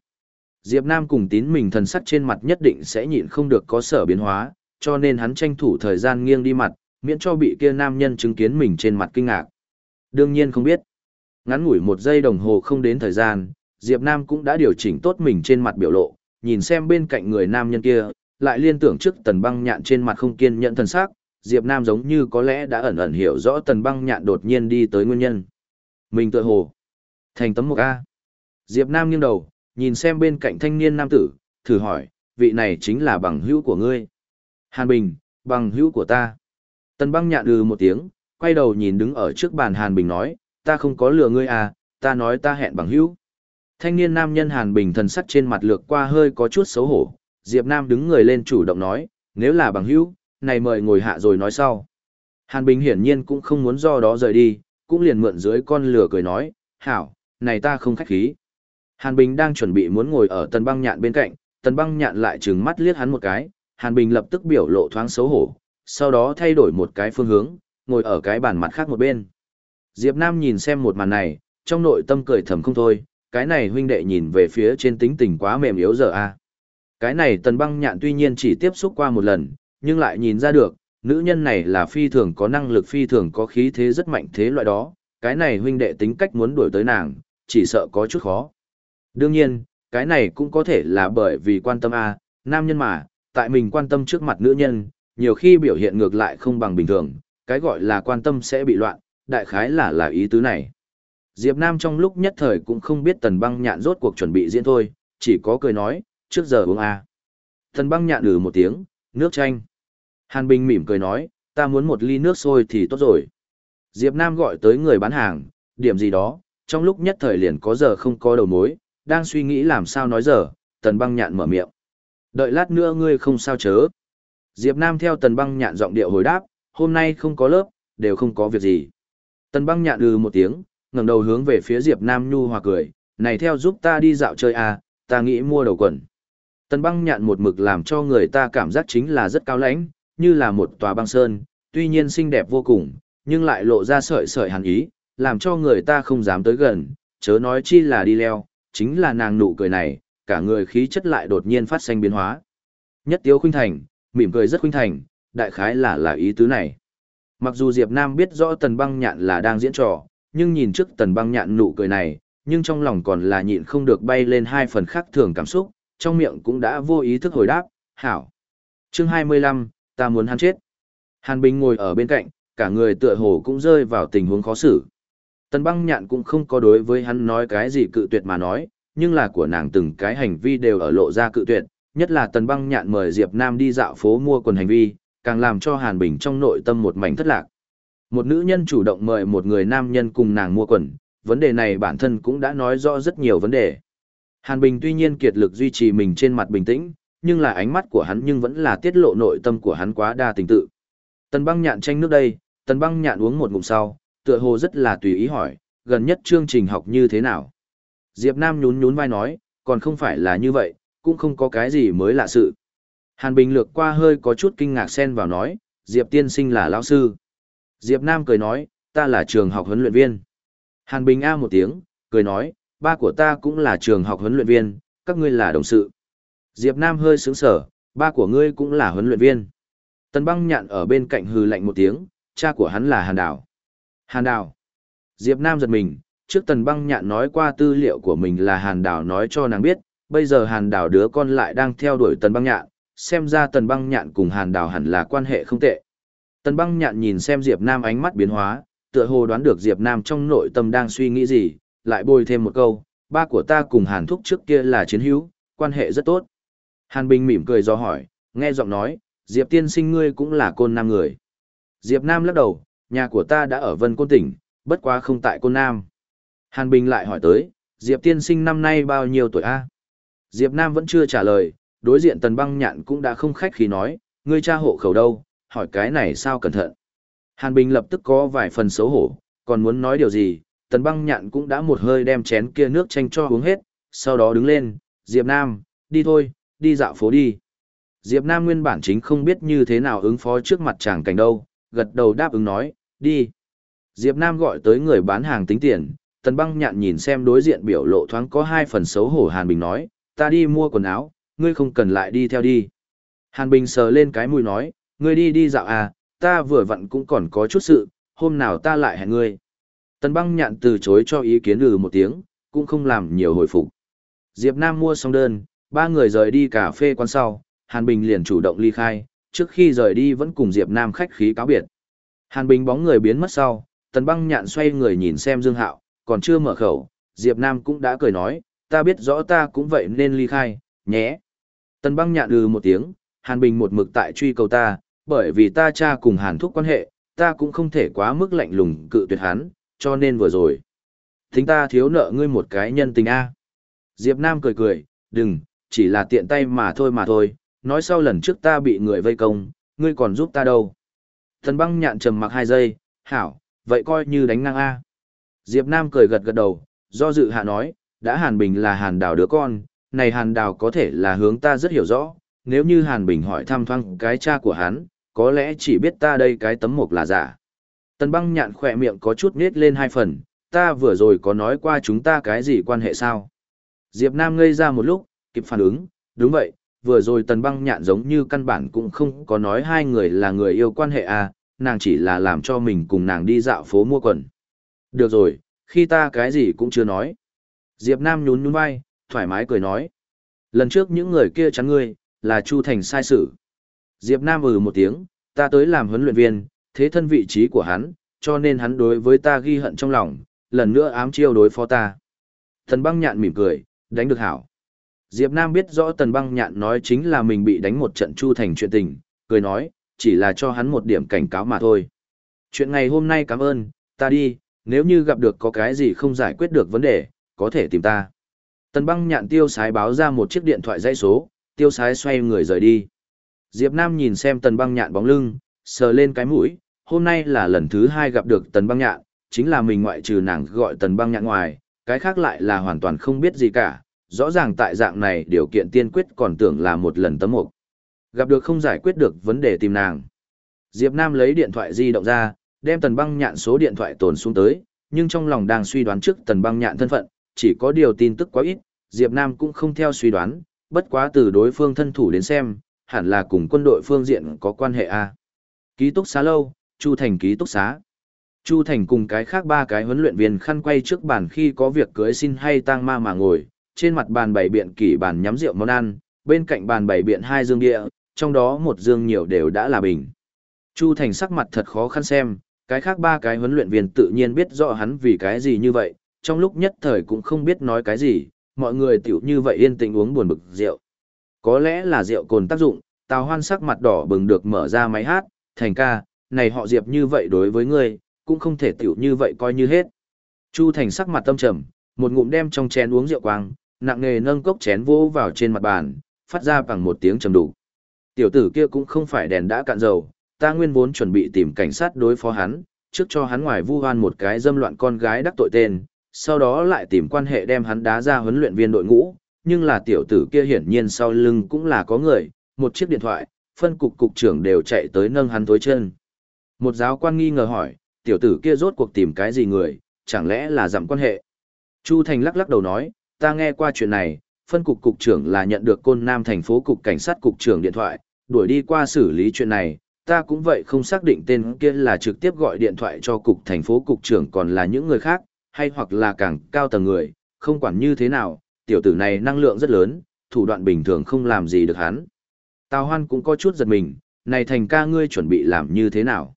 Diệp Nam cùng tín mình thần sắc trên mặt nhất định sẽ nhịn không được có sở biến hóa, cho nên hắn tranh thủ thời gian nghiêng đi mặt, miễn cho bị kia nam nhân chứng kiến mình trên mặt kinh ngạc. Đương nhiên không biết. Ngắn ngủi một giây đồng hồ không đến thời gian, Diệp Nam cũng đã điều chỉnh tốt mình trên mặt biểu lộ, nhìn xem bên cạnh người nam nhân kia, lại liên tưởng trước tần băng nhạn trên mặt không kiên nhẫn thần sắc, Diệp Nam giống như có lẽ đã ẩn ẩn hiểu rõ tần băng nhạn đột nhiên đi tới nguyên nhân. Mình tự hồ. Thành tấm một A. Diệp Nam nghiêng đầu, nhìn xem bên cạnh thanh niên nam tử, thử hỏi, vị này chính là bằng hữu của ngươi. Hàn Bình, bằng hữu của ta. Tần băng nhạn ừ một tiếng, quay đầu nhìn đứng ở trước bàn Hàn Bình nói, ta không có lừa ngươi à, ta nói ta hẹn bằng hữu. Thanh niên nam nhân Hàn Bình thần sắc trên mặt lược qua hơi có chút xấu hổ, Diệp Nam đứng người lên chủ động nói, nếu là bằng hữu, này mời ngồi hạ rồi nói sau. Hàn Bình hiển nhiên cũng không muốn do đó rời đi, cũng liền mượn dưới con lửa cười nói, hảo, này ta không khách khí. Hàn Bình đang chuẩn bị muốn ngồi ở tần băng nhạn bên cạnh, tần băng nhạn lại trừng mắt liếc hắn một cái, Hàn Bình lập tức biểu lộ thoáng xấu hổ, sau đó thay đổi một cái phương hướng, ngồi ở cái bàn mặt khác một bên. Diệp Nam nhìn xem một màn này, trong nội tâm cười thầm không thôi, cái này huynh đệ nhìn về phía trên tính tình quá mềm yếu giờ a. Cái này tần băng nhạn tuy nhiên chỉ tiếp xúc qua một lần, nhưng lại nhìn ra được, nữ nhân này là phi thường có năng lực phi thường có khí thế rất mạnh thế loại đó, cái này huynh đệ tính cách muốn đuổi tới nàng, chỉ sợ có chút khó. Đương nhiên, cái này cũng có thể là bởi vì quan tâm a, nam nhân mà, tại mình quan tâm trước mặt nữ nhân, nhiều khi biểu hiện ngược lại không bằng bình thường, cái gọi là quan tâm sẽ bị loạn, đại khái là là ý tứ này. Diệp Nam trong lúc nhất thời cũng không biết tần băng nhạn rốt cuộc chuẩn bị diễn thôi, chỉ có cười nói, trước giờ uống a. Tần băng nhạn ừ một tiếng, nước chanh. Hàn Bình mỉm cười nói, ta muốn một ly nước sôi thì tốt rồi. Diệp Nam gọi tới người bán hàng, điểm gì đó, trong lúc nhất thời liền có giờ không có đầu mối, đang suy nghĩ làm sao nói giờ, tần băng nhạn mở miệng. Đợi lát nữa ngươi không sao chớ. Diệp Nam theo tần băng nhạn giọng điệu hồi đáp, hôm nay không có lớp, đều không có việc gì. Tần băng nhạn ừ một tiếng, ngẩng đầu hướng về phía Diệp Nam nhu hòa cười, này theo giúp ta đi dạo chơi à, ta nghĩ mua đầu quần. Tần băng nhạn một mực làm cho người ta cảm giác chính là rất cao lãnh, như là một tòa băng sơn, tuy nhiên xinh đẹp vô cùng, nhưng lại lộ ra sợi sợi hàn ý, làm cho người ta không dám tới gần, chớ nói chi là đi leo, chính là nàng nụ cười này, cả người khí chất lại đột nhiên phát sinh biến hóa. Nhất tiếu khuynh thành, mỉm cười rất khuynh thành, đại khái là là ý tứ này. Mặc dù Diệp Nam biết rõ tần băng nhạn là đang diễn trò, nhưng nhìn trước tần băng nhạn nụ cười này, nhưng trong lòng còn là nhịn không được bay lên hai phần khác thường cảm xúc, trong miệng cũng đã vô ý thức hồi đáp, hảo. Chương 25, ta muốn hắn chết. Hàn Bình ngồi ở bên cạnh, cả người tựa hồ cũng rơi vào tình huống khó xử. Tần băng nhạn cũng không có đối với hắn nói cái gì cự tuyệt mà nói, nhưng là của nàng từng cái hành vi đều ở lộ ra cự tuyệt, nhất là tần băng nhạn mời Diệp Nam đi dạo phố mua quần hành vi, càng làm cho Hàn Bình trong nội tâm một mảnh thất lạc. Một nữ nhân chủ động mời một người nam nhân cùng nàng mua quần, vấn đề này bản thân cũng đã nói rõ rất nhiều vấn đề. Hàn Bình tuy nhiên kiệt lực duy trì mình trên mặt bình tĩnh, nhưng là ánh mắt của hắn nhưng vẫn là tiết lộ nội tâm của hắn quá đa tình tự. Tần băng nhạn tranh nước đây, tần băng nhạn uống một ngụm sau, tựa hồ rất là tùy ý hỏi, gần nhất chương trình học như thế nào. Diệp Nam nhún nhún vai nói, còn không phải là như vậy, cũng không có cái gì mới lạ sự. Hàn Bình lược qua hơi có chút kinh ngạc xen vào nói, Diệp tiên sinh là lão sư. Diệp Nam cười nói, ta là trường học huấn luyện viên. Hàn Bình A một tiếng, cười nói, ba của ta cũng là trường học huấn luyện viên, các ngươi là đồng sự. Diệp Nam hơi sướng sở, ba của ngươi cũng là huấn luyện viên. Tần băng nhạn ở bên cạnh hừ lạnh một tiếng, cha của hắn là Hàn Đào. Hàn Đào. Diệp Nam giật mình, trước tần băng nhạn nói qua tư liệu của mình là Hàn đảo nói cho nàng biết, bây giờ Hàn đảo đứa con lại đang theo đuổi tần băng nhạn, xem ra tần băng nhạn cùng Hàn đảo hẳn là quan hệ không tệ. Tần băng nhạn nhìn xem Diệp Nam ánh mắt biến hóa, tựa hồ đoán được Diệp Nam trong nội tâm đang suy nghĩ gì, lại bồi thêm một câu, ba của ta cùng Hàn Thúc trước kia là chiến hữu, quan hệ rất tốt. Hàn Bình mỉm cười do hỏi, nghe giọng nói, Diệp tiên sinh ngươi cũng là côn nam người. Diệp Nam lắc đầu, nhà của ta đã ở Vân Côn tỉnh, bất quá không tại côn nam. Hàn Bình lại hỏi tới, Diệp tiên sinh năm nay bao nhiêu tuổi a? Diệp Nam vẫn chưa trả lời, đối diện tần băng nhạn cũng đã không khách khí nói, ngươi cha hộ khẩu đâu, hỏi cái này sao cẩn thận. Hàn Bình lập tức có vài phần xấu hổ, còn muốn nói điều gì, tần băng nhạn cũng đã một hơi đem chén kia nước chanh cho uống hết, sau đó đứng lên, Diệp Nam, đi thôi, đi dạo phố đi. Diệp Nam nguyên bản chính không biết như thế nào ứng phó trước mặt chàng cảnh đâu, gật đầu đáp ứng nói, đi. Diệp Nam gọi tới người bán hàng tính tiền, tần băng nhạn nhìn xem đối diện biểu lộ thoáng có hai phần xấu hổ Hàn Bình nói, ta đi mua quần áo, ngươi không cần lại đi theo đi. Hàn Bình sờ lên cái mũi nói, ngươi đi đi dạo à, ta vừa vặn cũng còn có chút sự, hôm nào ta lại hẹn ngươi. Tần băng nhạn từ chối cho ý kiến lừ một tiếng, cũng không làm nhiều hồi phục. Diệp Nam mua xong đơn, ba người rời đi cà phê quán sau, Hàn Bình liền chủ động ly khai, trước khi rời đi vẫn cùng Diệp Nam khách khí cáo biệt. Hàn Bình bóng người biến mất sau, Tần Băng Nhạn xoay người nhìn xem Dương Hạo, còn chưa mở khẩu, Diệp Nam cũng đã cười nói, ta biết rõ ta cũng vậy nên ly khai, nhé. Tần Băng Nhạn ừ một tiếng, Hàn Bình một mực tại truy cầu ta, bởi vì ta cha cùng Hàn Thúc quan hệ, ta cũng không thể quá mức lạnh lùng cự tuyệt hắn, cho nên vừa rồi. Thính ta thiếu nợ ngươi một cái nhân tình A. Diệp Nam cười cười, đừng, chỉ là tiện tay mà thôi mà thôi, nói sau lần trước ta bị người vây công, ngươi còn giúp ta đâu. Tần băng nhạn trầm mặc hai giây, hảo, vậy coi như đánh ngang A. Diệp Nam cười gật gật đầu, do dự hạ nói, đã Hàn Bình là Hàn Đào đứa con, này Hàn Đào có thể là hướng ta rất hiểu rõ, nếu như Hàn Bình hỏi thăm thoang cái cha của hắn, có lẽ chỉ biết ta đây cái tấm mộc là giả. Tần băng nhạn khỏe miệng có chút nết lên hai phần, ta vừa rồi có nói qua chúng ta cái gì quan hệ sao? Diệp Nam ngây ra một lúc, kịp phản ứng, đúng vậy, vừa rồi tần băng nhạn giống như căn bản cũng không có nói hai người là người yêu quan hệ à, nàng chỉ là làm cho mình cùng nàng đi dạo phố mua quần. Được rồi, khi ta cái gì cũng chưa nói. Diệp Nam nhún nhún vai, thoải mái cười nói. Lần trước những người kia chắn ngươi, là Chu Thành sai sự. Diệp Nam ừ một tiếng, ta tới làm huấn luyện viên, thế thân vị trí của hắn, cho nên hắn đối với ta ghi hận trong lòng, lần nữa ám chiêu đối phó ta. Thần băng nhạn mỉm cười, đánh được hảo. Diệp Nam biết rõ tần băng nhạn nói chính là mình bị đánh một trận chu thành chuyện tình, cười nói, chỉ là cho hắn một điểm cảnh cáo mà thôi. Chuyện ngày hôm nay cảm ơn, ta đi, nếu như gặp được có cái gì không giải quyết được vấn đề, có thể tìm ta. Tần băng nhạn tiêu sái báo ra một chiếc điện thoại dây số, tiêu sái xoay người rời đi. Diệp Nam nhìn xem tần băng nhạn bóng lưng, sờ lên cái mũi, hôm nay là lần thứ hai gặp được tần băng nhạn, chính là mình ngoại trừ nàng gọi tần băng nhạn ngoài, cái khác lại là hoàn toàn không biết gì cả, rõ ràng tại dạng này điều kiện tiên quyết còn tưởng là một lần tấm mục. Gặp được không giải quyết được vấn đề tìm nàng. Diệp Nam lấy điện thoại di động ra, đem tần băng nhạn số điện thoại tồn xuống tới, nhưng trong lòng đang suy đoán trước tần băng nhạn thân phận, chỉ có điều tin tức quá ít, Diệp Nam cũng không theo suy đoán, bất quá từ đối phương thân thủ đến xem, hẳn là cùng quân đội phương diện có quan hệ a. Ký túc xá lâu, Chu Thành ký túc xá. Chu Thành cùng cái khác ba cái huấn luyện viên khăn quay trước bàn khi có việc cưới xin hay tang ma mà ngồi, trên mặt bàn bày biện kỷ bàn nhắm rượu món ăn, bên cạnh bàn bày biện hai dương địa, trong đó một dương nhiều đều đã là bình. Chu Thành sắc mặt thật khó khăn xem, cái khác ba cái huấn luyện viên tự nhiên biết rõ hắn vì cái gì như vậy, trong lúc nhất thời cũng không biết nói cái gì, mọi người tiểu như vậy yên tĩnh uống buồn bực rượu. Có lẽ là rượu cồn tác dụng, Tào Hoan sắc mặt đỏ bừng được mở ra máy hát, thành ca, này họ Diệp như vậy đối với ngươi, cũng không thể tiểu như vậy coi như hết. Chu Thành sắc mặt tâm trầm, một ngụm đem trong chén uống rượu quang, nặng nghề nâng cốc chén vô vào trên mặt bàn, phát ra bằng một tiếng trầm đủ. Tiểu tử kia cũng không phải đèn đã cạn dầu, ta nguyên vốn chuẩn bị tìm cảnh sát đối phó hắn, trước cho hắn ngoài vu hoan một cái dâm loạn con gái đắc tội tên, sau đó lại tìm quan hệ đem hắn đá ra huấn luyện viên đội ngũ, nhưng là tiểu tử kia hiển nhiên sau lưng cũng là có người, một chiếc điện thoại, phân cục cục trưởng đều chạy tới nâng hắn tối chân. Một giáo quan nghi ngờ hỏi, tiểu tử kia rốt cuộc tìm cái gì người, chẳng lẽ là giảm quan hệ. Chu Thành lắc lắc đầu nói, ta nghe qua chuyện này, phân cục cục trưởng là nhận được côn nam thành phố cục cảnh sát cục trưởng điện thoại, đuổi đi qua xử lý chuyện này, ta cũng vậy không xác định tên kia là trực tiếp gọi điện thoại cho cục thành phố cục trưởng còn là những người khác, hay hoặc là càng cao tầng người, không quản như thế nào, tiểu tử này năng lượng rất lớn, thủ đoạn bình thường không làm gì được hắn. Tào Hoan cũng có chút giật mình, này thành ca ngươi chuẩn bị làm như thế nào?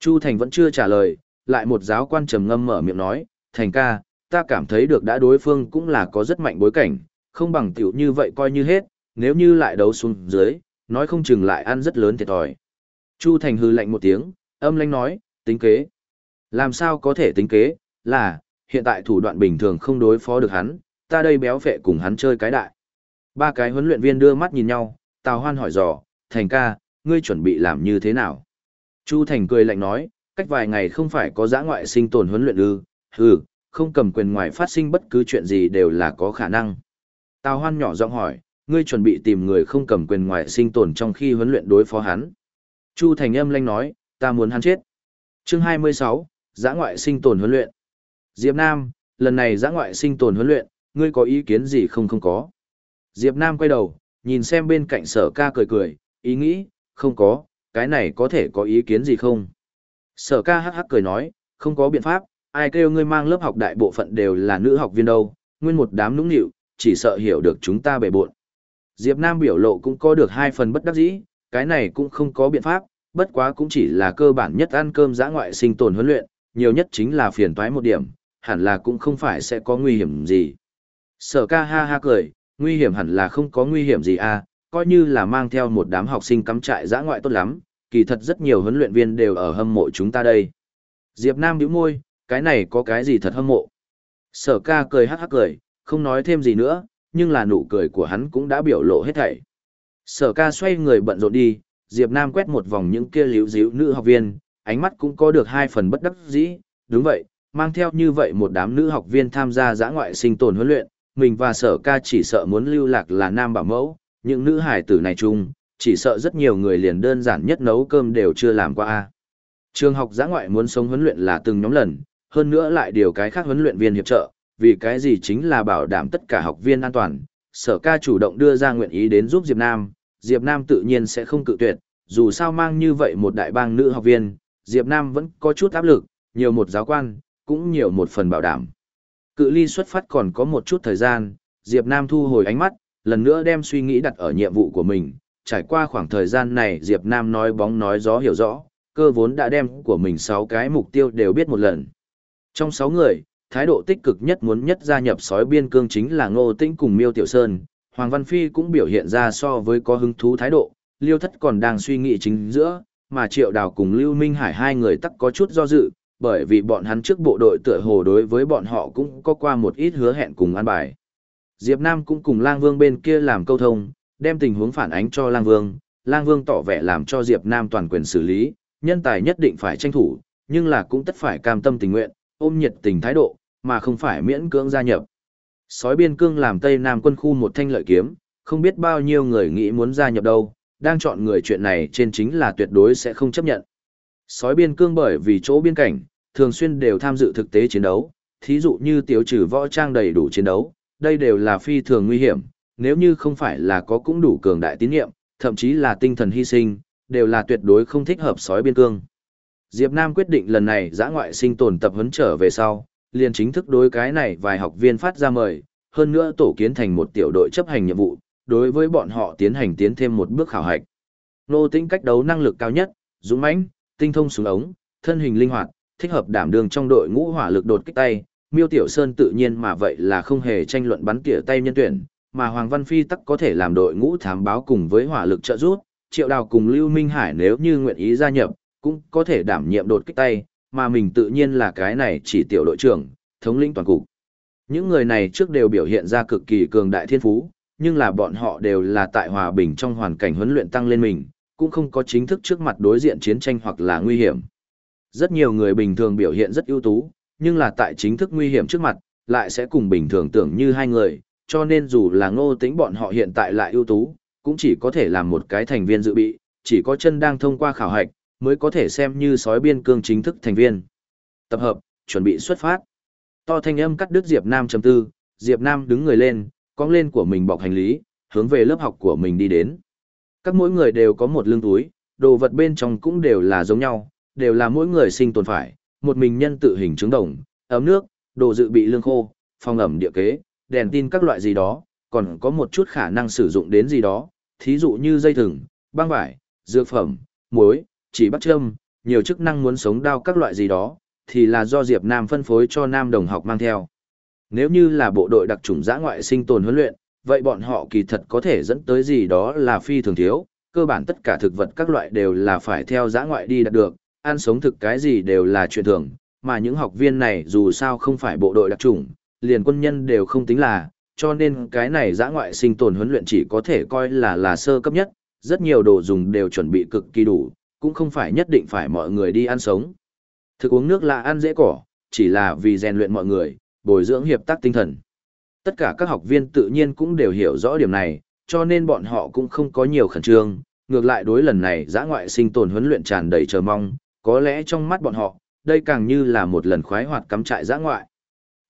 Chu Thành vẫn chưa trả lời, lại một giáo quan trầm ngâm mở miệng nói, thành ca, ta cảm thấy được đã đối phương cũng là có rất mạnh bối cảnh, không bằng tiểu như vậy coi như hết, nếu như lại đấu xuống dưới, nói không chừng lại ăn rất lớn thiệt thòi. Chu Thành hư lạnh một tiếng, âm lãnh nói, tính kế. Làm sao có thể tính kế, là, hiện tại thủ đoạn bình thường không đối phó được hắn, ta đây béo phệ cùng hắn chơi cái đại. Ba cái huấn luyện viên đưa mắt nhìn nhau, Tào Hoan hỏi dò, Thành ca, ngươi chuẩn bị làm như thế nào? Chu Thành cười lạnh nói, cách vài ngày không phải có giã ngoại sinh tồn huấn luyện ư, hừ, không cầm quyền ngoài phát sinh bất cứ chuyện gì đều là có khả năng. Tào Hoan nhỏ giọng hỏi, ngươi chuẩn bị tìm người không cầm quyền ngoài sinh tồn trong khi huấn luyện đối phó hắn. Chu Thành âm lanh nói, ta muốn hắn chết. Chương 26, giã ngoại sinh tồn huấn luyện. Diệp Nam, lần này giã ngoại sinh tồn huấn luyện, ngươi có ý kiến gì không không có. Diệp Nam quay đầu, nhìn xem bên cạnh sở ca cười cười, ý nghĩ, không có, cái này có thể có ý kiến gì không? Sở ca hắc hắc cười nói, không có biện pháp, ai kêu ngươi mang lớp học đại bộ phận đều là nữ học viên đâu, nguyên một đám nũng nịu, chỉ sợ hiểu được chúng ta bể buộn. Diệp Nam biểu lộ cũng có được hai phần bất đắc dĩ, cái này cũng không có biện pháp, bất quá cũng chỉ là cơ bản nhất ăn cơm giã ngoại sinh tồn huấn luyện, nhiều nhất chính là phiền toái một điểm, hẳn là cũng không phải sẽ có nguy hiểm gì. Sở ca ha ha cười, nguy hiểm hẳn là không có nguy hiểm gì à, coi như là mang theo một đám học sinh cắm trại giã ngoại tốt lắm, kỳ thật rất nhiều huấn luyện viên đều ở hâm mộ chúng ta đây. Diệp Nam nhíu môi, cái này có cái gì thật hâm mộ. Sở ca cười hắc hắc cười, không nói thêm gì nữa, nhưng là nụ cười của hắn cũng đã biểu lộ hết thảy. Sở ca xoay người bận rộn đi, Diệp Nam quét một vòng những kia liễu díu nữ học viên, ánh mắt cũng có được hai phần bất đắc dĩ, đúng vậy, mang theo như vậy một đám nữ học viên tham gia giã ngoại sinh tồn huấn luyện, mình và sở ca chỉ sợ muốn lưu lạc là nam bảo mẫu, những nữ hải tử này chung, chỉ sợ rất nhiều người liền đơn giản nhất nấu cơm đều chưa làm qua. a Trường học giã ngoại muốn sống huấn luyện là từng nhóm lần, hơn nữa lại điều cái khác huấn luyện viên hiệp trợ, vì cái gì chính là bảo đảm tất cả học viên an toàn. Sở ca chủ động đưa ra nguyện ý đến giúp Diệp Nam, Diệp Nam tự nhiên sẽ không cự tuyệt, dù sao mang như vậy một đại bang nữ học viên, Diệp Nam vẫn có chút áp lực, nhiều một giáo quan, cũng nhiều một phần bảo đảm. Cự ly xuất phát còn có một chút thời gian, Diệp Nam thu hồi ánh mắt, lần nữa đem suy nghĩ đặt ở nhiệm vụ của mình. Trải qua khoảng thời gian này Diệp Nam nói bóng nói gió hiểu rõ, cơ vốn đã đem của mình 6 cái mục tiêu đều biết một lần. Trong 6 người, thái độ tích cực nhất muốn nhất gia nhập sói biên cương chính là Ngô Tĩnh cùng Miêu Tiểu Sơn. Hoàng Văn Phi cũng biểu hiện ra so với có hứng thú thái độ, Liêu Thất còn đang suy nghĩ chính giữa, mà Triệu Đào cùng Lưu Minh Hải hai người tắc có chút do dự, bởi vì bọn hắn trước bộ đội tựa hồ đối với bọn họ cũng có qua một ít hứa hẹn cùng an bài. Diệp Nam cũng cùng Lang Vương bên kia làm câu thông, đem tình huống phản ánh cho Lang Vương, Lang Vương tỏ vẻ làm cho Diệp Nam toàn quyền xử lý, nhân tài nhất định phải tranh thủ, nhưng là cũng tất phải cam tâm tình nguyện, ôm nhiệt tình thái độ, mà không phải miễn cưỡng gia nhập. Sói biên cương làm Tây Nam quân khu một thanh lợi kiếm, không biết bao nhiêu người nghĩ muốn gia nhập đâu, đang chọn người chuyện này trên chính là tuyệt đối sẽ không chấp nhận. Sói biên cương bởi vì chỗ biên cảnh, thường xuyên đều tham dự thực tế chiến đấu, thí dụ như tiêu trừ võ trang đầy đủ chiến đấu, đây đều là phi thường nguy hiểm, nếu như không phải là có cũng đủ cường đại tín nhiệm, thậm chí là tinh thần hy sinh, đều là tuyệt đối không thích hợp sói biên cương. Diệp Nam quyết định lần này giã ngoại sinh tồn tập huấn trở về sau, liền chính thức đối cái này vài học viên phát ra mời, hơn nữa tổ kiến thành một tiểu đội chấp hành nhiệm vụ, đối với bọn họ tiến hành tiến thêm một bước khảo hạch. Nô tính cách đấu năng lực cao nhất, dũng mãnh, tinh thông súng ống, thân hình linh hoạt, thích hợp đảm đương trong đội ngũ hỏa lực đột kích tay, Miêu Tiểu Sơn tự nhiên mà vậy là không hề tranh luận bắn tỉa tay nhân tuyển, mà Hoàng Văn Phi tắc có thể làm đội ngũ thám báo cùng với hỏa lực trợ giúp, Triệu Đào cùng Lưu Minh Hải nếu như nguyện ý gia nhập, cũng có thể đảm nhiệm đột kích tay, mà mình tự nhiên là cái này chỉ tiểu đội trưởng, thống lĩnh toàn cục. Những người này trước đều biểu hiện ra cực kỳ cường đại thiên phú, nhưng là bọn họ đều là tại hòa bình trong hoàn cảnh huấn luyện tăng lên mình, cũng không có chính thức trước mặt đối diện chiến tranh hoặc là nguy hiểm. Rất nhiều người bình thường biểu hiện rất ưu tú, nhưng là tại chính thức nguy hiểm trước mặt, lại sẽ cùng bình thường tưởng như hai người, cho nên dù là ngô tính bọn họ hiện tại lại ưu tú, cũng chỉ có thể làm một cái thành viên dự bị, chỉ có chân đang thông qua khảo hạch, mới có thể xem như sói biên cương chính thức thành viên. Tập hợp, chuẩn bị xuất phát. To thanh âm cắt đứt Diệp Nam chấm tư, Diệp Nam đứng người lên, cong lên của mình bọc hành lý, hướng về lớp học của mình đi đến. Các mỗi người đều có một lưng túi, đồ vật bên trong cũng đều là giống nhau, đều là mỗi người sinh tồn phải, một mình nhân tự hình trứng đồng, ấm nước, đồ dự bị lương khô, phòng ẩm địa kế, đèn tin các loại gì đó, còn có một chút khả năng sử dụng đến gì đó, thí dụ như dây thừng, băng vải, dược phẩm, muối, chỉ bắt châm, nhiều chức năng muốn sống đao các loại gì đó, thì là do Diệp Nam phân phối cho Nam đồng học mang theo. Nếu như là bộ đội đặc chủng giã ngoại sinh tồn huấn luyện, vậy bọn họ kỳ thật có thể dẫn tới gì đó là phi thường thiếu, cơ bản tất cả thực vật các loại đều là phải theo giã ngoại đi đạt được, ăn sống thực cái gì đều là chuyện thường, mà những học viên này dù sao không phải bộ đội đặc chủng, liền quân nhân đều không tính là, cho nên cái này giã ngoại sinh tồn huấn luyện chỉ có thể coi là là sơ cấp nhất, rất nhiều đồ dùng đều chuẩn bị cực kỳ đủ, cũng không phải nhất định phải mọi người đi ăn sống. Thực uống nước là ăn dễ cỏ, chỉ là vì rèn luyện mọi người, bồi dưỡng hiệp tác tinh thần. Tất cả các học viên tự nhiên cũng đều hiểu rõ điểm này, cho nên bọn họ cũng không có nhiều khẩn trương, ngược lại đối lần này giã ngoại sinh tồn huấn luyện tràn đầy chờ mong, có lẽ trong mắt bọn họ, đây càng như là một lần khoái hoạt cắm trại giã ngoại.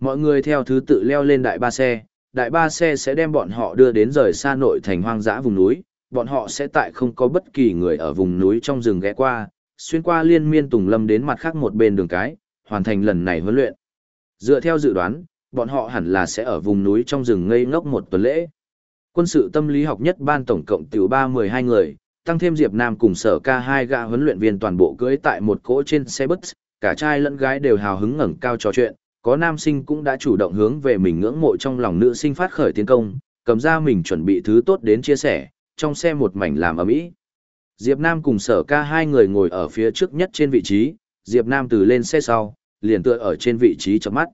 Mọi người theo thứ tự leo lên đại ba xe, đại ba xe sẽ đem bọn họ đưa đến rời xa nội thành hoang dã vùng núi, bọn họ sẽ tại không có bất kỳ người ở vùng núi trong rừng ghé qua, xuyên qua liên miên tùng lâm đến mặt khác một bên đường cái, hoàn thành lần này huấn luyện. Dựa theo dự đoán, bọn họ hẳn là sẽ ở vùng núi trong rừng ngây ngốc một tuần lễ. Quân sự tâm lý học nhất ban tổng cộng tiểu 312 người, tăng thêm Diệp Nam cùng sở ca hai gã huấn luyện viên toàn bộ cưỡi tại một cỗ trên xe bus, cả trai lẫn gái đều hào hứng ngẩng cao trò chuyện, có nam sinh cũng đã chủ động hướng về mình ngưỡng mộ trong lòng nữ sinh phát khởi tiến công, cầm ra mình chuẩn bị thứ tốt đến chia sẻ, trong xe một mảnh làm ầm ĩ. Diệp Nam cùng sở ca hai người ngồi ở phía trước nhất trên vị trí, Diệp Nam từ lên xe sau, liền tựa ở trên vị trí chấm mắt.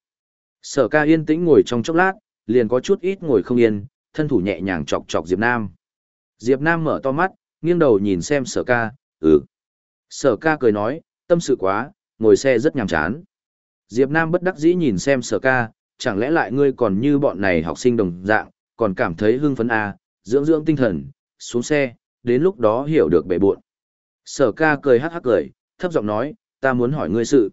Sở ca yên tĩnh ngồi trong chốc lát, liền có chút ít ngồi không yên, thân thủ nhẹ nhàng chọc chọc Diệp Nam. Diệp Nam mở to mắt, nghiêng đầu nhìn xem sở ca, ừ. Sở ca cười nói, tâm sự quá, ngồi xe rất nhàm chán. Diệp Nam bất đắc dĩ nhìn xem sở ca, chẳng lẽ lại ngươi còn như bọn này học sinh đồng dạng, còn cảm thấy hưng phấn à, dưỡng dưỡng tinh thần, xuống xe, đến lúc đó hiểu được bể buộn. Sở ca cười hắc hắc cười, thấp giọng nói, ta muốn hỏi ngươi sự.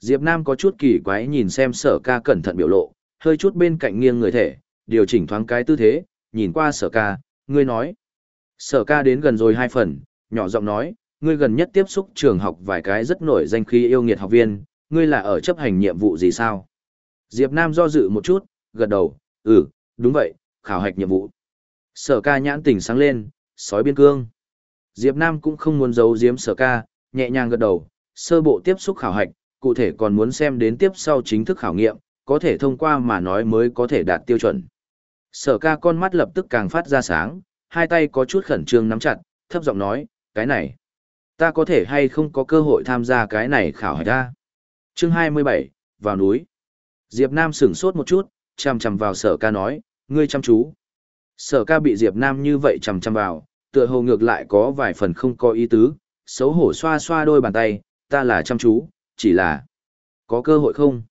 Diệp Nam có chút kỳ quái nhìn xem sở ca cẩn thận biểu lộ, hơi chút bên cạnh nghiêng người thể, điều chỉnh thoáng cái tư thế, nhìn qua sở ca, ngươi nói. Sở ca đến gần rồi hai phần, nhỏ giọng nói, ngươi gần nhất tiếp xúc trường học vài cái rất nổi danh khí yêu nghiệt học viên, ngươi là ở chấp hành nhiệm vụ gì sao? Diệp Nam do dự một chút, gật đầu, ừ, đúng vậy, khảo hạch nhiệm vụ. Sở ca nhãn tỉnh sáng lên, sói biên cương. Diệp Nam cũng không muốn giấu giếm sở ca, nhẹ nhàng gật đầu, sơ bộ tiếp xúc khảo hạch, cụ thể còn muốn xem đến tiếp sau chính thức khảo nghiệm, có thể thông qua mà nói mới có thể đạt tiêu chuẩn. Sở ca con mắt lập tức càng phát ra sáng, hai tay có chút khẩn trương nắm chặt, thấp giọng nói, cái này, ta có thể hay không có cơ hội tham gia cái này khảo hạch ra. Chương 27, vào núi. Diệp Nam sửng sốt một chút, chằm chằm vào sở ca nói, ngươi chăm chú. Sở ca bị Diệp Nam như vậy chầm chầm vào, tựa hồ ngược lại có vài phần không có ý tứ, xấu hổ xoa xoa đôi bàn tay, ta là chăm chú, chỉ là có cơ hội không?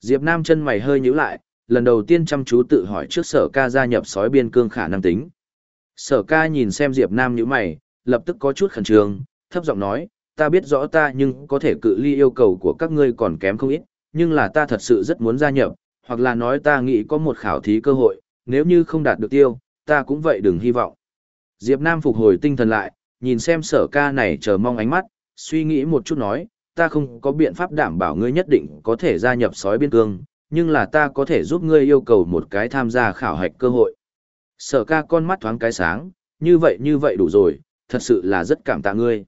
Diệp Nam chân mày hơi nhíu lại, lần đầu tiên chăm chú tự hỏi trước sở ca gia nhập sói biên cương khả năng tính. Sở ca nhìn xem Diệp Nam nhíu mày, lập tức có chút khẩn trương, thấp giọng nói, ta biết rõ ta nhưng có thể cự ly yêu cầu của các ngươi còn kém không ít, nhưng là ta thật sự rất muốn gia nhập, hoặc là nói ta nghĩ có một khảo thí cơ hội, nếu như không đạt được tiêu, ta cũng vậy đừng hy vọng. Diệp Nam phục hồi tinh thần lại, nhìn xem sở ca này chờ mong ánh mắt, suy nghĩ một chút nói, ta không có biện pháp đảm bảo ngươi nhất định có thể gia nhập sói biên cương, nhưng là ta có thể giúp ngươi yêu cầu một cái tham gia khảo hạch cơ hội. Sở ca con mắt thoáng cái sáng, như vậy như vậy đủ rồi, thật sự là rất cảm tạ ngươi.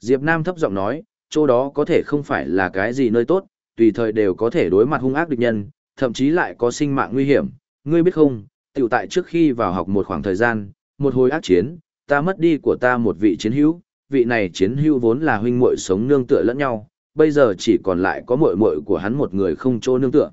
Diệp Nam thấp giọng nói, chỗ đó có thể không phải là cái gì nơi tốt, tùy thời đều có thể đối mặt hung ác địch nhân, thậm chí lại có sinh mạng nguy hiểm. Ngươi biết không, tiểu tại trước khi vào học một khoảng thời gian, một hồi ác chiến, ta mất đi của ta một vị chiến hữu, vị này chiến hữu vốn là huynh muội sống nương tựa lẫn nhau, bây giờ chỉ còn lại có muội muội của hắn một người không chỗ nương tựa.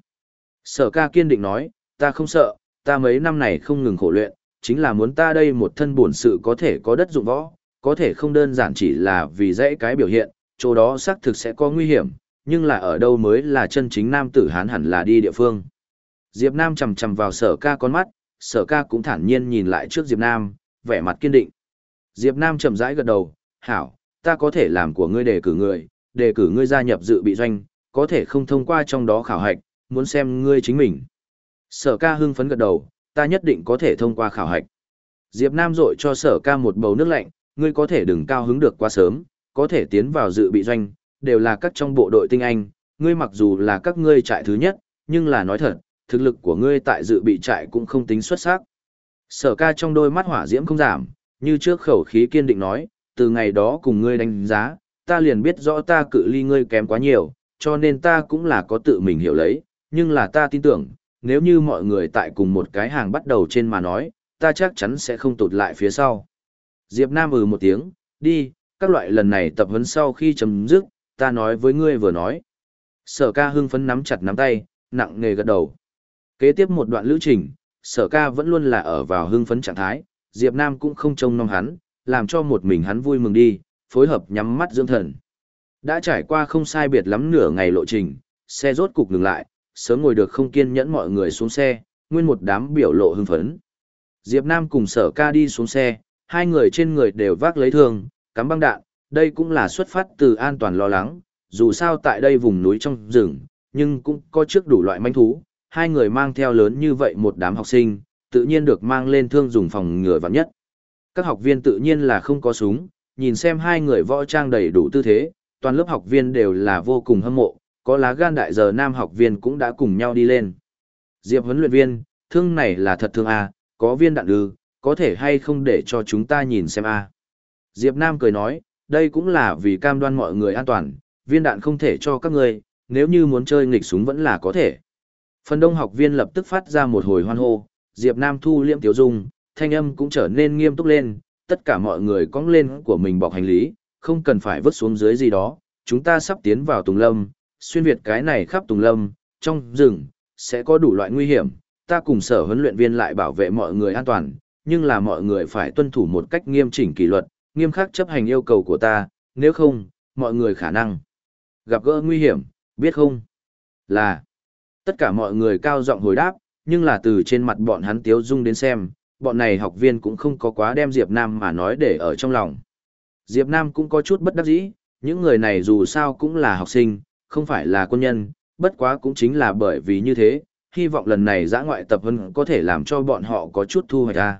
Sở ca kiên định nói, ta không sợ, ta mấy năm này không ngừng khổ luyện, chính là muốn ta đây một thân bổn sự có thể có đất dụng võ, có thể không đơn giản chỉ là vì dễ cái biểu hiện, chỗ đó xác thực sẽ có nguy hiểm, nhưng là ở đâu mới là chân chính nam tử hán hẳn là đi địa phương. Diệp Nam chầm chầm vào sở ca con mắt, sở ca cũng thản nhiên nhìn lại trước Diệp Nam, vẻ mặt kiên định. Diệp Nam chậm rãi gật đầu, hảo, ta có thể làm của ngươi đề cử người, đề cử ngươi gia nhập dự bị doanh, có thể không thông qua trong đó khảo hạch, muốn xem ngươi chính mình. Sở ca hưng phấn gật đầu, ta nhất định có thể thông qua khảo hạch. Diệp Nam rội cho sở ca một bầu nước lạnh, ngươi có thể đừng cao hứng được quá sớm, có thể tiến vào dự bị doanh, đều là các trong bộ đội tinh anh, ngươi mặc dù là các ngươi trại thứ nhất, nhưng là nói thật, thực lực của ngươi tại dự bị trại cũng không tính xuất sắc. Sở ca trong đôi mắt hỏa diễm không giảm, như trước khẩu khí kiên định nói, từ ngày đó cùng ngươi đánh giá, ta liền biết rõ ta cự ly ngươi kém quá nhiều, cho nên ta cũng là có tự mình hiểu lấy, nhưng là ta tin tưởng, nếu như mọi người tại cùng một cái hàng bắt đầu trên mà nói, ta chắc chắn sẽ không tụt lại phía sau. Diệp Nam ừ một tiếng, đi, các loại lần này tập huấn sau khi chấm dứt, ta nói với ngươi vừa nói. Sở ca hưng phấn nắm chặt nắm tay, nặng nề gật đầu. Kế tiếp một đoạn lữ trình, sở ca vẫn luôn là ở vào hưng phấn trạng thái, Diệp Nam cũng không trông nom hắn, làm cho một mình hắn vui mừng đi, phối hợp nhắm mắt dưỡng thần. Đã trải qua không sai biệt lắm nửa ngày lộ trình, xe rốt cục ngừng lại, sớm ngồi được không kiên nhẫn mọi người xuống xe, nguyên một đám biểu lộ hưng phấn. Diệp Nam cùng sở ca đi xuống xe, hai người trên người đều vác lấy thương, cắm băng đạn, đây cũng là xuất phát từ an toàn lo lắng, dù sao tại đây vùng núi trong rừng, nhưng cũng có trước đủ loại manh thú, hai người mang theo lớn như vậy một đám học sinh, tự nhiên được mang lên thương dùng phòng ngừa vạn nhất. Các học viên tự nhiên là không có súng, nhìn xem hai người võ trang đầy đủ tư thế, toàn lớp học viên đều là vô cùng hâm mộ, có lá gan đại giờ nam học viên cũng đã cùng nhau đi lên. Diệp huấn luyện viên, thương này là thật thương à, có viên đạn ư, có thể hay không để cho chúng ta nhìn xem a Diệp Nam cười nói, đây cũng là vì cam đoan mọi người an toàn, viên đạn không thể cho các ngươi, nếu như muốn chơi nghịch súng vẫn là có thể. Phần đông học viên lập tức phát ra một hồi hoan hô, Diệp Nam thu liễm tiểu dung, thanh âm cũng trở nên nghiêm túc lên, tất cả mọi người cong lên của mình bọc hành lý, không cần phải vứt xuống dưới gì đó, chúng ta sắp tiến vào Tùng Lâm, xuyên việt cái này khắp Tùng Lâm, trong rừng, sẽ có đủ loại nguy hiểm, ta cùng sở huấn luyện viên lại bảo vệ mọi người an toàn, nhưng là mọi người phải tuân thủ một cách nghiêm chỉnh kỷ luật, nghiêm khắc chấp hành yêu cầu của ta, nếu không, mọi người khả năng gặp gỡ nguy hiểm, biết không? Là tất cả mọi người cao giọng hồi đáp, nhưng là từ trên mặt bọn hắn tiếu dung đến xem, bọn này học viên cũng không có quá đem Diệp Nam mà nói để ở trong lòng. Diệp Nam cũng có chút bất đắc dĩ, những người này dù sao cũng là học sinh, không phải là quân nhân, bất quá cũng chính là bởi vì như thế, hy vọng lần này giã ngoại tập huấn có thể làm cho bọn họ có chút thu hoạch ra.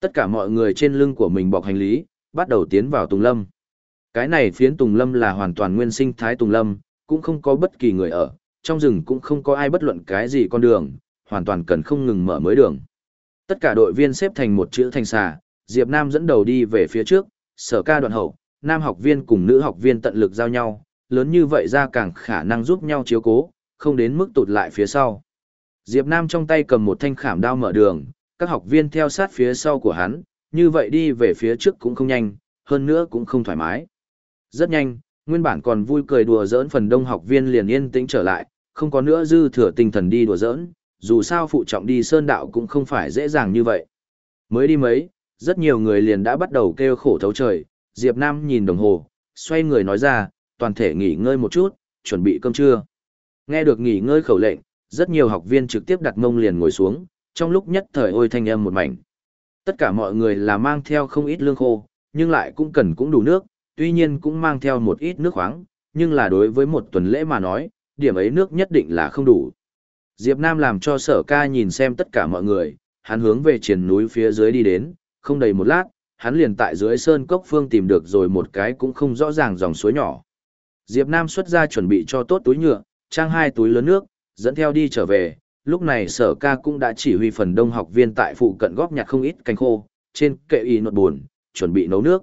Tất cả mọi người trên lưng của mình bọc hành lý, bắt đầu tiến vào Tùng Lâm. Cái này phiến Tùng Lâm là hoàn toàn nguyên sinh thái Tùng Lâm, cũng không có bất kỳ người ở, trong rừng cũng không có ai bất luận cái gì con đường, hoàn toàn cần không ngừng mở mới đường. Tất cả đội viên xếp thành một chữ thành xà, Diệp Nam dẫn đầu đi về phía trước, sở ca đoạn hậu, nam học viên cùng nữ học viên tận lực giao nhau, lớn như vậy ra càng khả năng giúp nhau chiếu cố, không đến mức tụt lại phía sau. Diệp Nam trong tay cầm một thanh khảm đao mở đường, các học viên theo sát phía sau của hắn, như vậy đi về phía trước cũng không nhanh, hơn nữa cũng không thoải mái. Rất nhanh, nguyên bản còn vui cười đùa giỡn phần đông học viên liền yên tĩnh trở lại, không có nữa dư thừa tinh thần đi đùa giỡn, dù sao phụ trọng đi sơn đạo cũng không phải dễ dàng như vậy. Mới đi mấy, rất nhiều người liền đã bắt đầu kêu khổ thấu trời, Diệp Nam nhìn đồng hồ, xoay người nói ra, toàn thể nghỉ ngơi một chút, chuẩn bị cơm trưa. Nghe được nghỉ ngơi khẩu lệnh, rất nhiều học viên trực tiếp đặt mông liền ngồi xuống, trong lúc nhất thời ôi thanh âm một mảnh. Tất cả mọi người là mang theo không ít lương khô, nhưng lại cũng cần cũng đủ nước, tuy nhiên cũng mang theo một ít nước khoáng, nhưng là đối với một tuần lễ mà nói, điểm ấy nước nhất định là không đủ. Diệp Nam làm cho sở ca nhìn xem tất cả mọi người, hắn hướng về triển núi phía dưới đi đến, không đầy một lát, hắn liền tại dưới sơn cốc phương tìm được rồi một cái cũng không rõ ràng dòng suối nhỏ. Diệp Nam xuất ra chuẩn bị cho tốt túi nhựa, trang hai túi lớn nước, dẫn theo đi trở về, lúc này sở ca cũng đã chỉ huy phần đông học viên tại phụ cận góp nhặt không ít cánh khô, trên kệ y nột buồn, chuẩn bị nấu nước.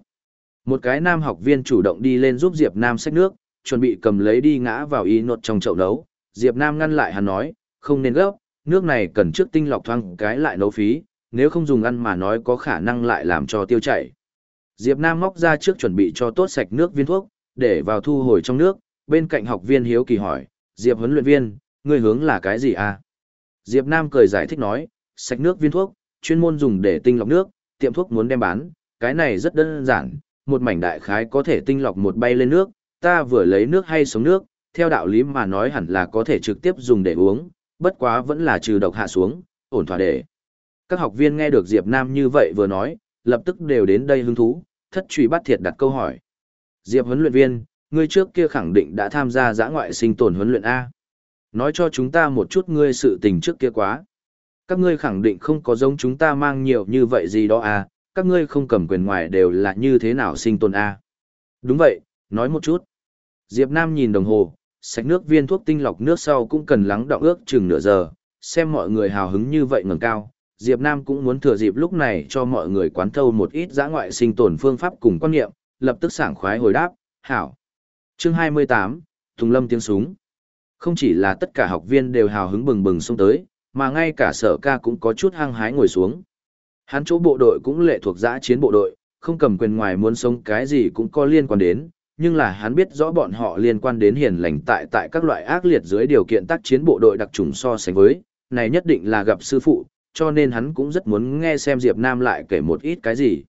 Một cái nam học viên chủ động đi lên giúp Diệp Nam xách nước, chuẩn bị cầm lấy đi ngã vào y nột trong chậu nấu. Diệp Nam ngăn lại hắn nói, không nên gấp, nước này cần trước tinh lọc thoáng cái lại nấu phí, nếu không dùng ăn mà nói có khả năng lại làm cho tiêu chảy. Diệp Nam móc ra trước chuẩn bị cho tốt sạch nước viên thuốc, để vào thu hồi trong nước, bên cạnh học viên hiếu kỳ hỏi, Diệp huấn luyện viên, ngươi hướng là cái gì à? Diệp Nam cười giải thích nói, sạch nước viên thuốc, chuyên môn dùng để tinh lọc nước, tiệm thuốc muốn đem bán, cái này rất đơn giản, một mảnh đại khái có thể tinh lọc một bay lên nước, ta vừa lấy nước hay sống nước, theo đạo lý mà nói hẳn là có thể trực tiếp dùng để uống, bất quá vẫn là trừ độc hạ xuống, ổn thỏa để. Các học viên nghe được Diệp Nam như vậy vừa nói, lập tức đều đến đây hứng thú, thất truy bắt thiệt đặt câu hỏi. Diệp huấn luyện viên, ngươi trước kia khẳng định đã tham gia giã ngoại sinh tồn huấn luyện A. Nói cho chúng ta một chút ngươi sự tình trước kia quá. Các ngươi khẳng định không có giống chúng ta mang nhiều như vậy gì đó A, các ngươi không cầm quyền ngoài đều là như thế nào sinh tồn A. Đúng vậy, nói một chút. Diệp Nam nhìn đồng hồ, sạch nước viên thuốc tinh lọc nước sau cũng cần lắng đọng ước chừng nửa giờ, xem mọi người hào hứng như vậy ngẩng cao. Diệp Nam cũng muốn thừa dịp lúc này cho mọi người quán thâu một ít giã ngoại sinh tồn phương pháp cùng quan niệm, lập tức sảng khoái hồi đáp, hảo. Chương 28, Tùng Lâm tiếng súng. Không chỉ là tất cả học viên đều hào hứng bừng bừng xông tới, mà ngay cả sở ca cũng có chút hăng hái ngồi xuống. Hắn chỗ bộ đội cũng lệ thuộc giã chiến bộ đội, không cầm quyền ngoài muốn sống cái gì cũng có liên quan đến, nhưng là hắn biết rõ bọn họ liên quan đến hiền lành tại tại các loại ác liệt dưới điều kiện tác chiến bộ đội đặc trùng so sánh với, này nhất định là gặp sư phụ, cho nên hắn cũng rất muốn nghe xem Diệp Nam lại kể một ít cái gì.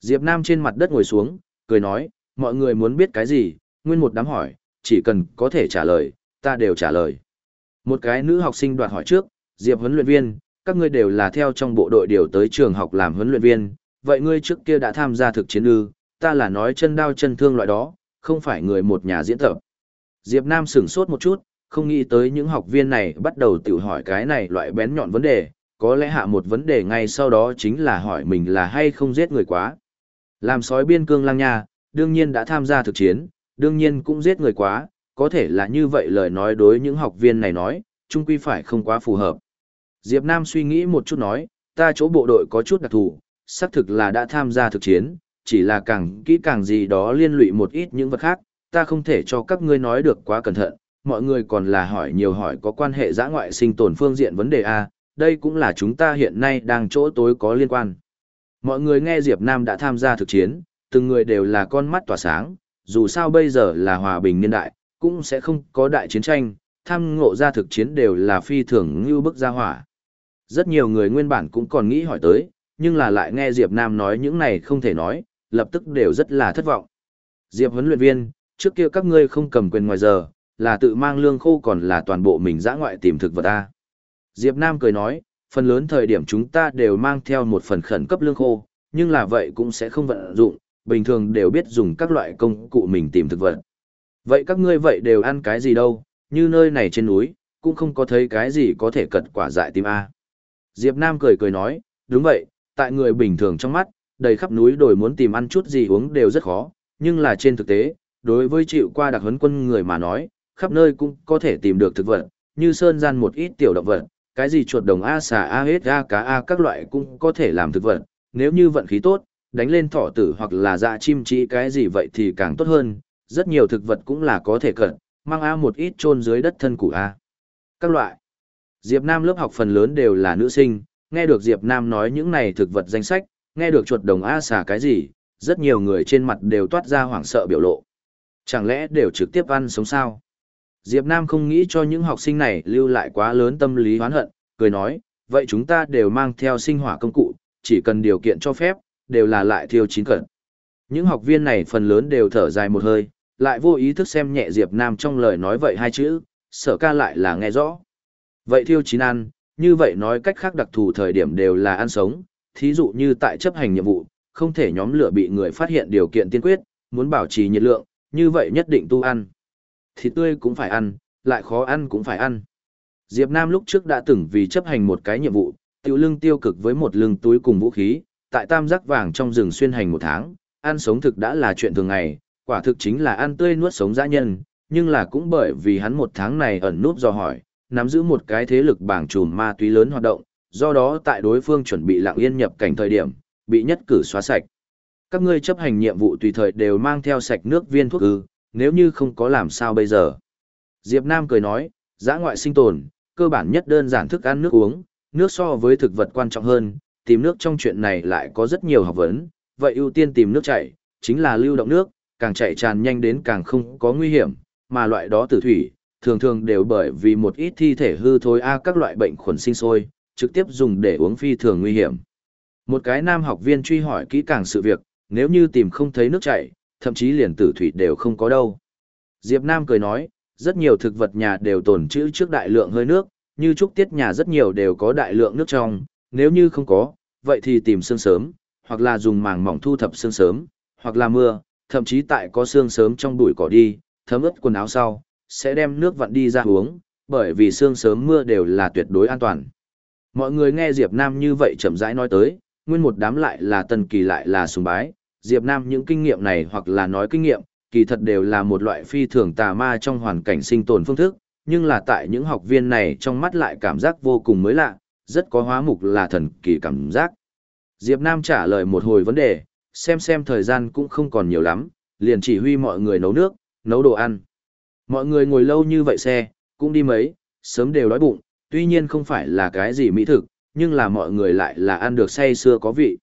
Diệp Nam trên mặt đất ngồi xuống, cười nói, mọi người muốn biết cái gì, nguyên một đám hỏi, chỉ cần có thể trả lời, ta đều trả lời. Một cái nữ học sinh đoạt hỏi trước, Diệp huấn luyện viên, các ngươi đều là theo trong bộ đội điều tới trường học làm huấn luyện viên, vậy ngươi trước kia đã tham gia thực chiến ư, ta là nói chân đao chân thương loại đó, không phải người một nhà diễn tập. Diệp Nam sửng sốt một chút, không nghĩ tới những học viên này bắt đầu tự hỏi cái này loại bén nhọn vấn đề, có lẽ hạ một vấn đề ngay sau đó chính là hỏi mình là hay không giết người quá. Làm sói biên cương lang nha, đương nhiên đã tham gia thực chiến, đương nhiên cũng giết người quá, có thể là như vậy lời nói đối những học viên này nói, chung quy phải không quá phù hợp. Diệp Nam suy nghĩ một chút nói, ta chỗ bộ đội có chút đặc thù, xác thực là đã tham gia thực chiến, chỉ là càng kỹ càng gì đó liên lụy một ít những vật khác, ta không thể cho các ngươi nói được quá cẩn thận, mọi người còn là hỏi nhiều hỏi có quan hệ giã ngoại sinh tồn phương diện vấn đề A, đây cũng là chúng ta hiện nay đang chỗ tối có liên quan. Mọi người nghe Diệp Nam đã tham gia thực chiến, từng người đều là con mắt tỏa sáng, dù sao bây giờ là hòa bình niên đại, cũng sẽ không có đại chiến tranh, tham ngộ ra thực chiến đều là phi thường như bức gia hỏa. Rất nhiều người nguyên bản cũng còn nghĩ hỏi tới, nhưng là lại nghe Diệp Nam nói những này không thể nói, lập tức đều rất là thất vọng. Diệp huấn luyện viên, trước kia các ngươi không cầm quyền ngoài giờ, là tự mang lương khô còn là toàn bộ mình dã ngoại tìm thực vật ta. Diệp Nam cười nói, phần lớn thời điểm chúng ta đều mang theo một phần khẩn cấp lương khô, nhưng là vậy cũng sẽ không vận dụng, bình thường đều biết dùng các loại công cụ mình tìm thực vật. Vậy các ngươi vậy đều ăn cái gì đâu, như nơi này trên núi, cũng không có thấy cái gì có thể cật quả dại tim A. Diệp Nam cười cười nói, đúng vậy, tại người bình thường trong mắt, đầy khắp núi đồi muốn tìm ăn chút gì uống đều rất khó, nhưng là trên thực tế, đối với chịu qua đặc huấn quân người mà nói, khắp nơi cũng có thể tìm được thực vật, như sơn gian một ít tiểu động vật, cái gì chuột đồng A xà A hết A cá A các loại cũng có thể làm thực vật, nếu như vận khí tốt, đánh lên thỏ tử hoặc là dạ chim chỉ cái gì vậy thì càng tốt hơn, rất nhiều thực vật cũng là có thể cận, mang A một ít chôn dưới đất thân củ A. Các loại. Diệp Nam lớp học phần lớn đều là nữ sinh, nghe được Diệp Nam nói những này thực vật danh sách, nghe được chuột đồng A xà cái gì, rất nhiều người trên mặt đều toát ra hoảng sợ biểu lộ. Chẳng lẽ đều trực tiếp ăn sống sao? Diệp Nam không nghĩ cho những học sinh này lưu lại quá lớn tâm lý hoán hận, cười nói, vậy chúng ta đều mang theo sinh hỏa công cụ, chỉ cần điều kiện cho phép, đều là lại thiêu chín cẩn. Những học viên này phần lớn đều thở dài một hơi, lại vô ý thức xem nhẹ Diệp Nam trong lời nói vậy hai chữ, sở ca lại là nghe rõ. Vậy thiêu chín ăn, như vậy nói cách khác đặc thù thời điểm đều là ăn sống, thí dụ như tại chấp hành nhiệm vụ, không thể nhóm lửa bị người phát hiện điều kiện tiên quyết, muốn bảo trì nhiệt lượng, như vậy nhất định tu ăn. Thịt tươi cũng phải ăn, lại khó ăn cũng phải ăn. Diệp Nam lúc trước đã từng vì chấp hành một cái nhiệm vụ, tiêu lưng tiêu cực với một lưng túi cùng vũ khí, tại tam giác vàng trong rừng xuyên hành một tháng, ăn sống thực đã là chuyện thường ngày, quả thực chính là ăn tươi nuốt sống dã nhân, nhưng là cũng bởi vì hắn một tháng này ẩn núp do hỏi, nắm giữ một cái thế lực bảng trùm ma túy lớn hoạt động, do đó tại đối phương chuẩn bị lặng yên nhập cảnh thời điểm, bị nhất cử xóa sạch. Các ngươi chấp hành nhiệm vụ tùy thời đều mang theo sạch nước viên thuốc ư, nếu như không có làm sao bây giờ. Diệp Nam cười nói, giã ngoại sinh tồn, cơ bản nhất đơn giản thức ăn nước uống, nước so với thực vật quan trọng hơn, tìm nước trong chuyện này lại có rất nhiều học vấn, vậy ưu tiên tìm nước chảy, chính là lưu động nước, càng chạy tràn nhanh đến càng không có nguy hiểm, mà loại đó tử thủy, thường thường đều bởi vì một ít thi thể hư thối a các loại bệnh khuẩn sinh sôi, trực tiếp dùng để uống phi thường nguy hiểm. Một cái nam học viên truy hỏi kỹ càng sự việc, nếu như tìm không thấy nước chảy, thậm chí liền tử thủy đều không có đâu. Diệp Nam cười nói, rất nhiều thực vật nhà đều tồn trữ trước đại lượng hơi nước, như trúc tiết nhà rất nhiều đều có đại lượng nước trong, nếu như không có, vậy thì tìm sương sớm, hoặc là dùng màng mỏng thu thập sương sớm, hoặc là mưa, thậm chí tại có sương sớm trong bụi cỏ đi, thấm ướt quần áo sau, sẽ đem nước vặn đi ra uống, bởi vì sương sớm mưa đều là tuyệt đối an toàn. Mọi người nghe Diệp Nam như vậy chậm rãi nói tới, nguyên một đám lại là tần kỳ lại là sùng bái, Diệp Nam những kinh nghiệm này hoặc là nói kinh nghiệm, kỳ thật đều là một loại phi thường tà ma trong hoàn cảnh sinh tồn phương thức, nhưng là tại những học viên này trong mắt lại cảm giác vô cùng mới lạ, rất có hóa mục là thần kỳ cảm giác. Diệp Nam trả lời một hồi vấn đề, xem xem thời gian cũng không còn nhiều lắm, liền chỉ huy mọi người nấu nước, nấu đồ ăn. Mọi người ngồi lâu như vậy xe, cũng đi mấy, sớm đều đói bụng, tuy nhiên không phải là cái gì mỹ thực, nhưng là mọi người lại là ăn được say xưa có vị.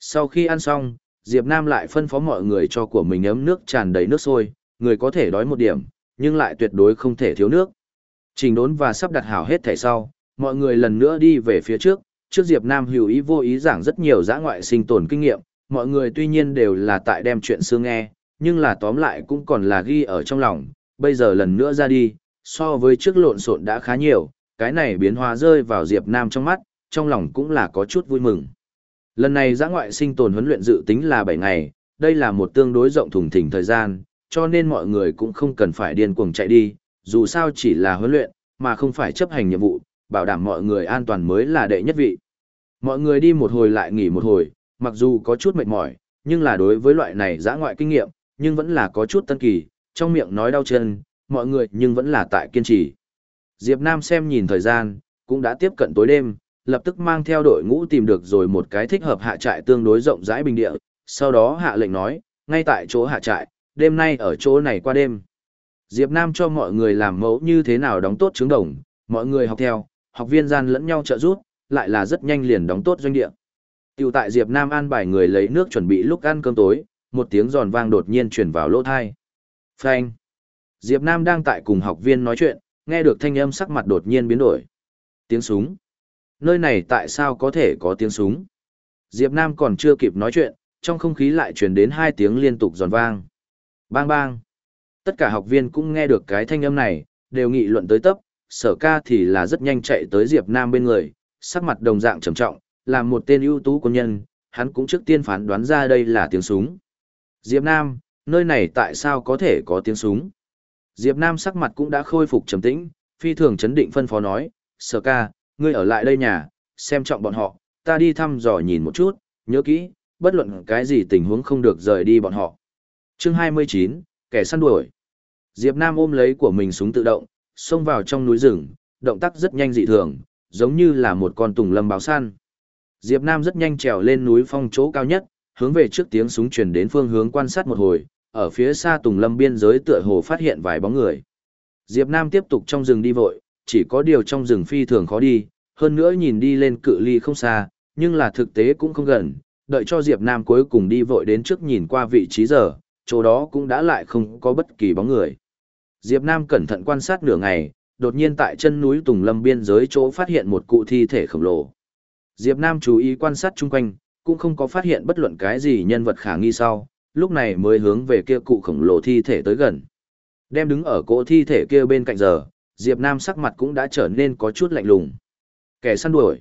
Sau khi ăn xong, Diệp Nam lại phân phó mọi người cho của mình ấm nước tràn đầy nước sôi, người có thể đói một điểm, nhưng lại tuyệt đối không thể thiếu nước. Trình đốn và sắp đặt hảo hết thẻ sau, mọi người lần nữa đi về phía trước, trước Diệp Nam hữu ý vô ý giảng rất nhiều giã ngoại sinh tồn kinh nghiệm, mọi người tuy nhiên đều là tại đem chuyện xưa nghe, nhưng là tóm lại cũng còn là ghi ở trong lòng, bây giờ lần nữa ra đi, so với trước lộn xộn đã khá nhiều, cái này biến hóa rơi vào Diệp Nam trong mắt, trong lòng cũng là có chút vui mừng. Lần này giã ngoại sinh tồn huấn luyện dự tính là 7 ngày, đây là một tương đối rộng thùng thình thời gian, cho nên mọi người cũng không cần phải điên cuồng chạy đi, dù sao chỉ là huấn luyện, mà không phải chấp hành nhiệm vụ, bảo đảm mọi người an toàn mới là đệ nhất vị. Mọi người đi một hồi lại nghỉ một hồi, mặc dù có chút mệt mỏi, nhưng là đối với loại này giã ngoại kinh nghiệm, nhưng vẫn là có chút tân kỳ, trong miệng nói đau chân, mọi người nhưng vẫn là tại kiên trì. Diệp Nam xem nhìn thời gian, cũng đã tiếp cận tối đêm, lập tức mang theo đội ngũ tìm được rồi một cái thích hợp hạ trại tương đối rộng rãi bình địa, sau đó hạ lệnh nói, ngay tại chỗ hạ trại, đêm nay ở chỗ này qua đêm. Diệp Nam cho mọi người làm mẫu như thế nào đóng tốt trứng đồng, mọi người học theo, học viên gian lẫn nhau trợ giúp, lại là rất nhanh liền đóng tốt doanh địa. Tiểu tại Diệp Nam an bài người lấy nước chuẩn bị lúc ăn cơm tối, một tiếng giòn vang đột nhiên truyền vào lỗ tai. Phanh. Diệp Nam đang tại cùng học viên nói chuyện, nghe được thanh âm sắc mặt đột nhiên biến đổi. Tiếng súng. nơi này tại sao có thể có tiếng súng? Diệp Nam còn chưa kịp nói chuyện, trong không khí lại truyền đến hai tiếng liên tục giòn vang. Bang bang. Tất cả học viên cũng nghe được cái thanh âm này, đều nghị luận tới tấp, sở ca thì là rất nhanh chạy tới Diệp Nam bên người, sắc mặt đồng dạng trầm trọng, làm một tên ưu tú quân nhân, hắn cũng trước tiên phán đoán ra đây là tiếng súng. Diệp Nam, nơi này tại sao có thể có tiếng súng? Diệp Nam sắc mặt cũng đã khôi phục trầm tĩnh, phi thường chấn định phân phó nói, sở ca, ngươi ở lại đây nhà, xem trọng bọn họ, ta đi thăm dò nhìn một chút, nhớ kỹ, bất luận cái gì tình huống không được rời đi bọn họ. Chương 29, kẻ săn đuổi. Diệp Nam ôm lấy của mình súng tự động, xông vào trong núi rừng, động tác rất nhanh dị thường, giống như là một con tùng lâm báo săn. Diệp Nam rất nhanh trèo lên núi phong chỗ cao nhất, hướng về trước tiếng súng truyền đến phương hướng quan sát một hồi, ở phía xa tùng lâm biên giới tựa hồ phát hiện vài bóng người. Diệp Nam tiếp tục trong rừng đi vội, chỉ có điều trong rừng phi thường khó đi, hơn nữa nhìn đi lên cự ly không xa, nhưng là thực tế cũng không gần, đợi cho Diệp Nam cuối cùng đi vội đến trước nhìn qua vị trí giờ, chỗ đó cũng đã lại không có bất kỳ bóng người. Diệp Nam cẩn thận quan sát nửa ngày, đột nhiên tại chân núi Tùng Lâm biên giới chỗ phát hiện một cụ thi thể khổng lồ. Diệp Nam chú ý quan sát chung quanh, cũng không có phát hiện bất luận cái gì nhân vật khả nghi sau, lúc này mới hướng về kia cụ khổng lồ thi thể tới gần. Đem đứng ở cỗ thi thể kia bên cạnh giờ, Diệp Nam sắc mặt cũng đã trở nên có chút lạnh lùng. Kẻ săn đuổi.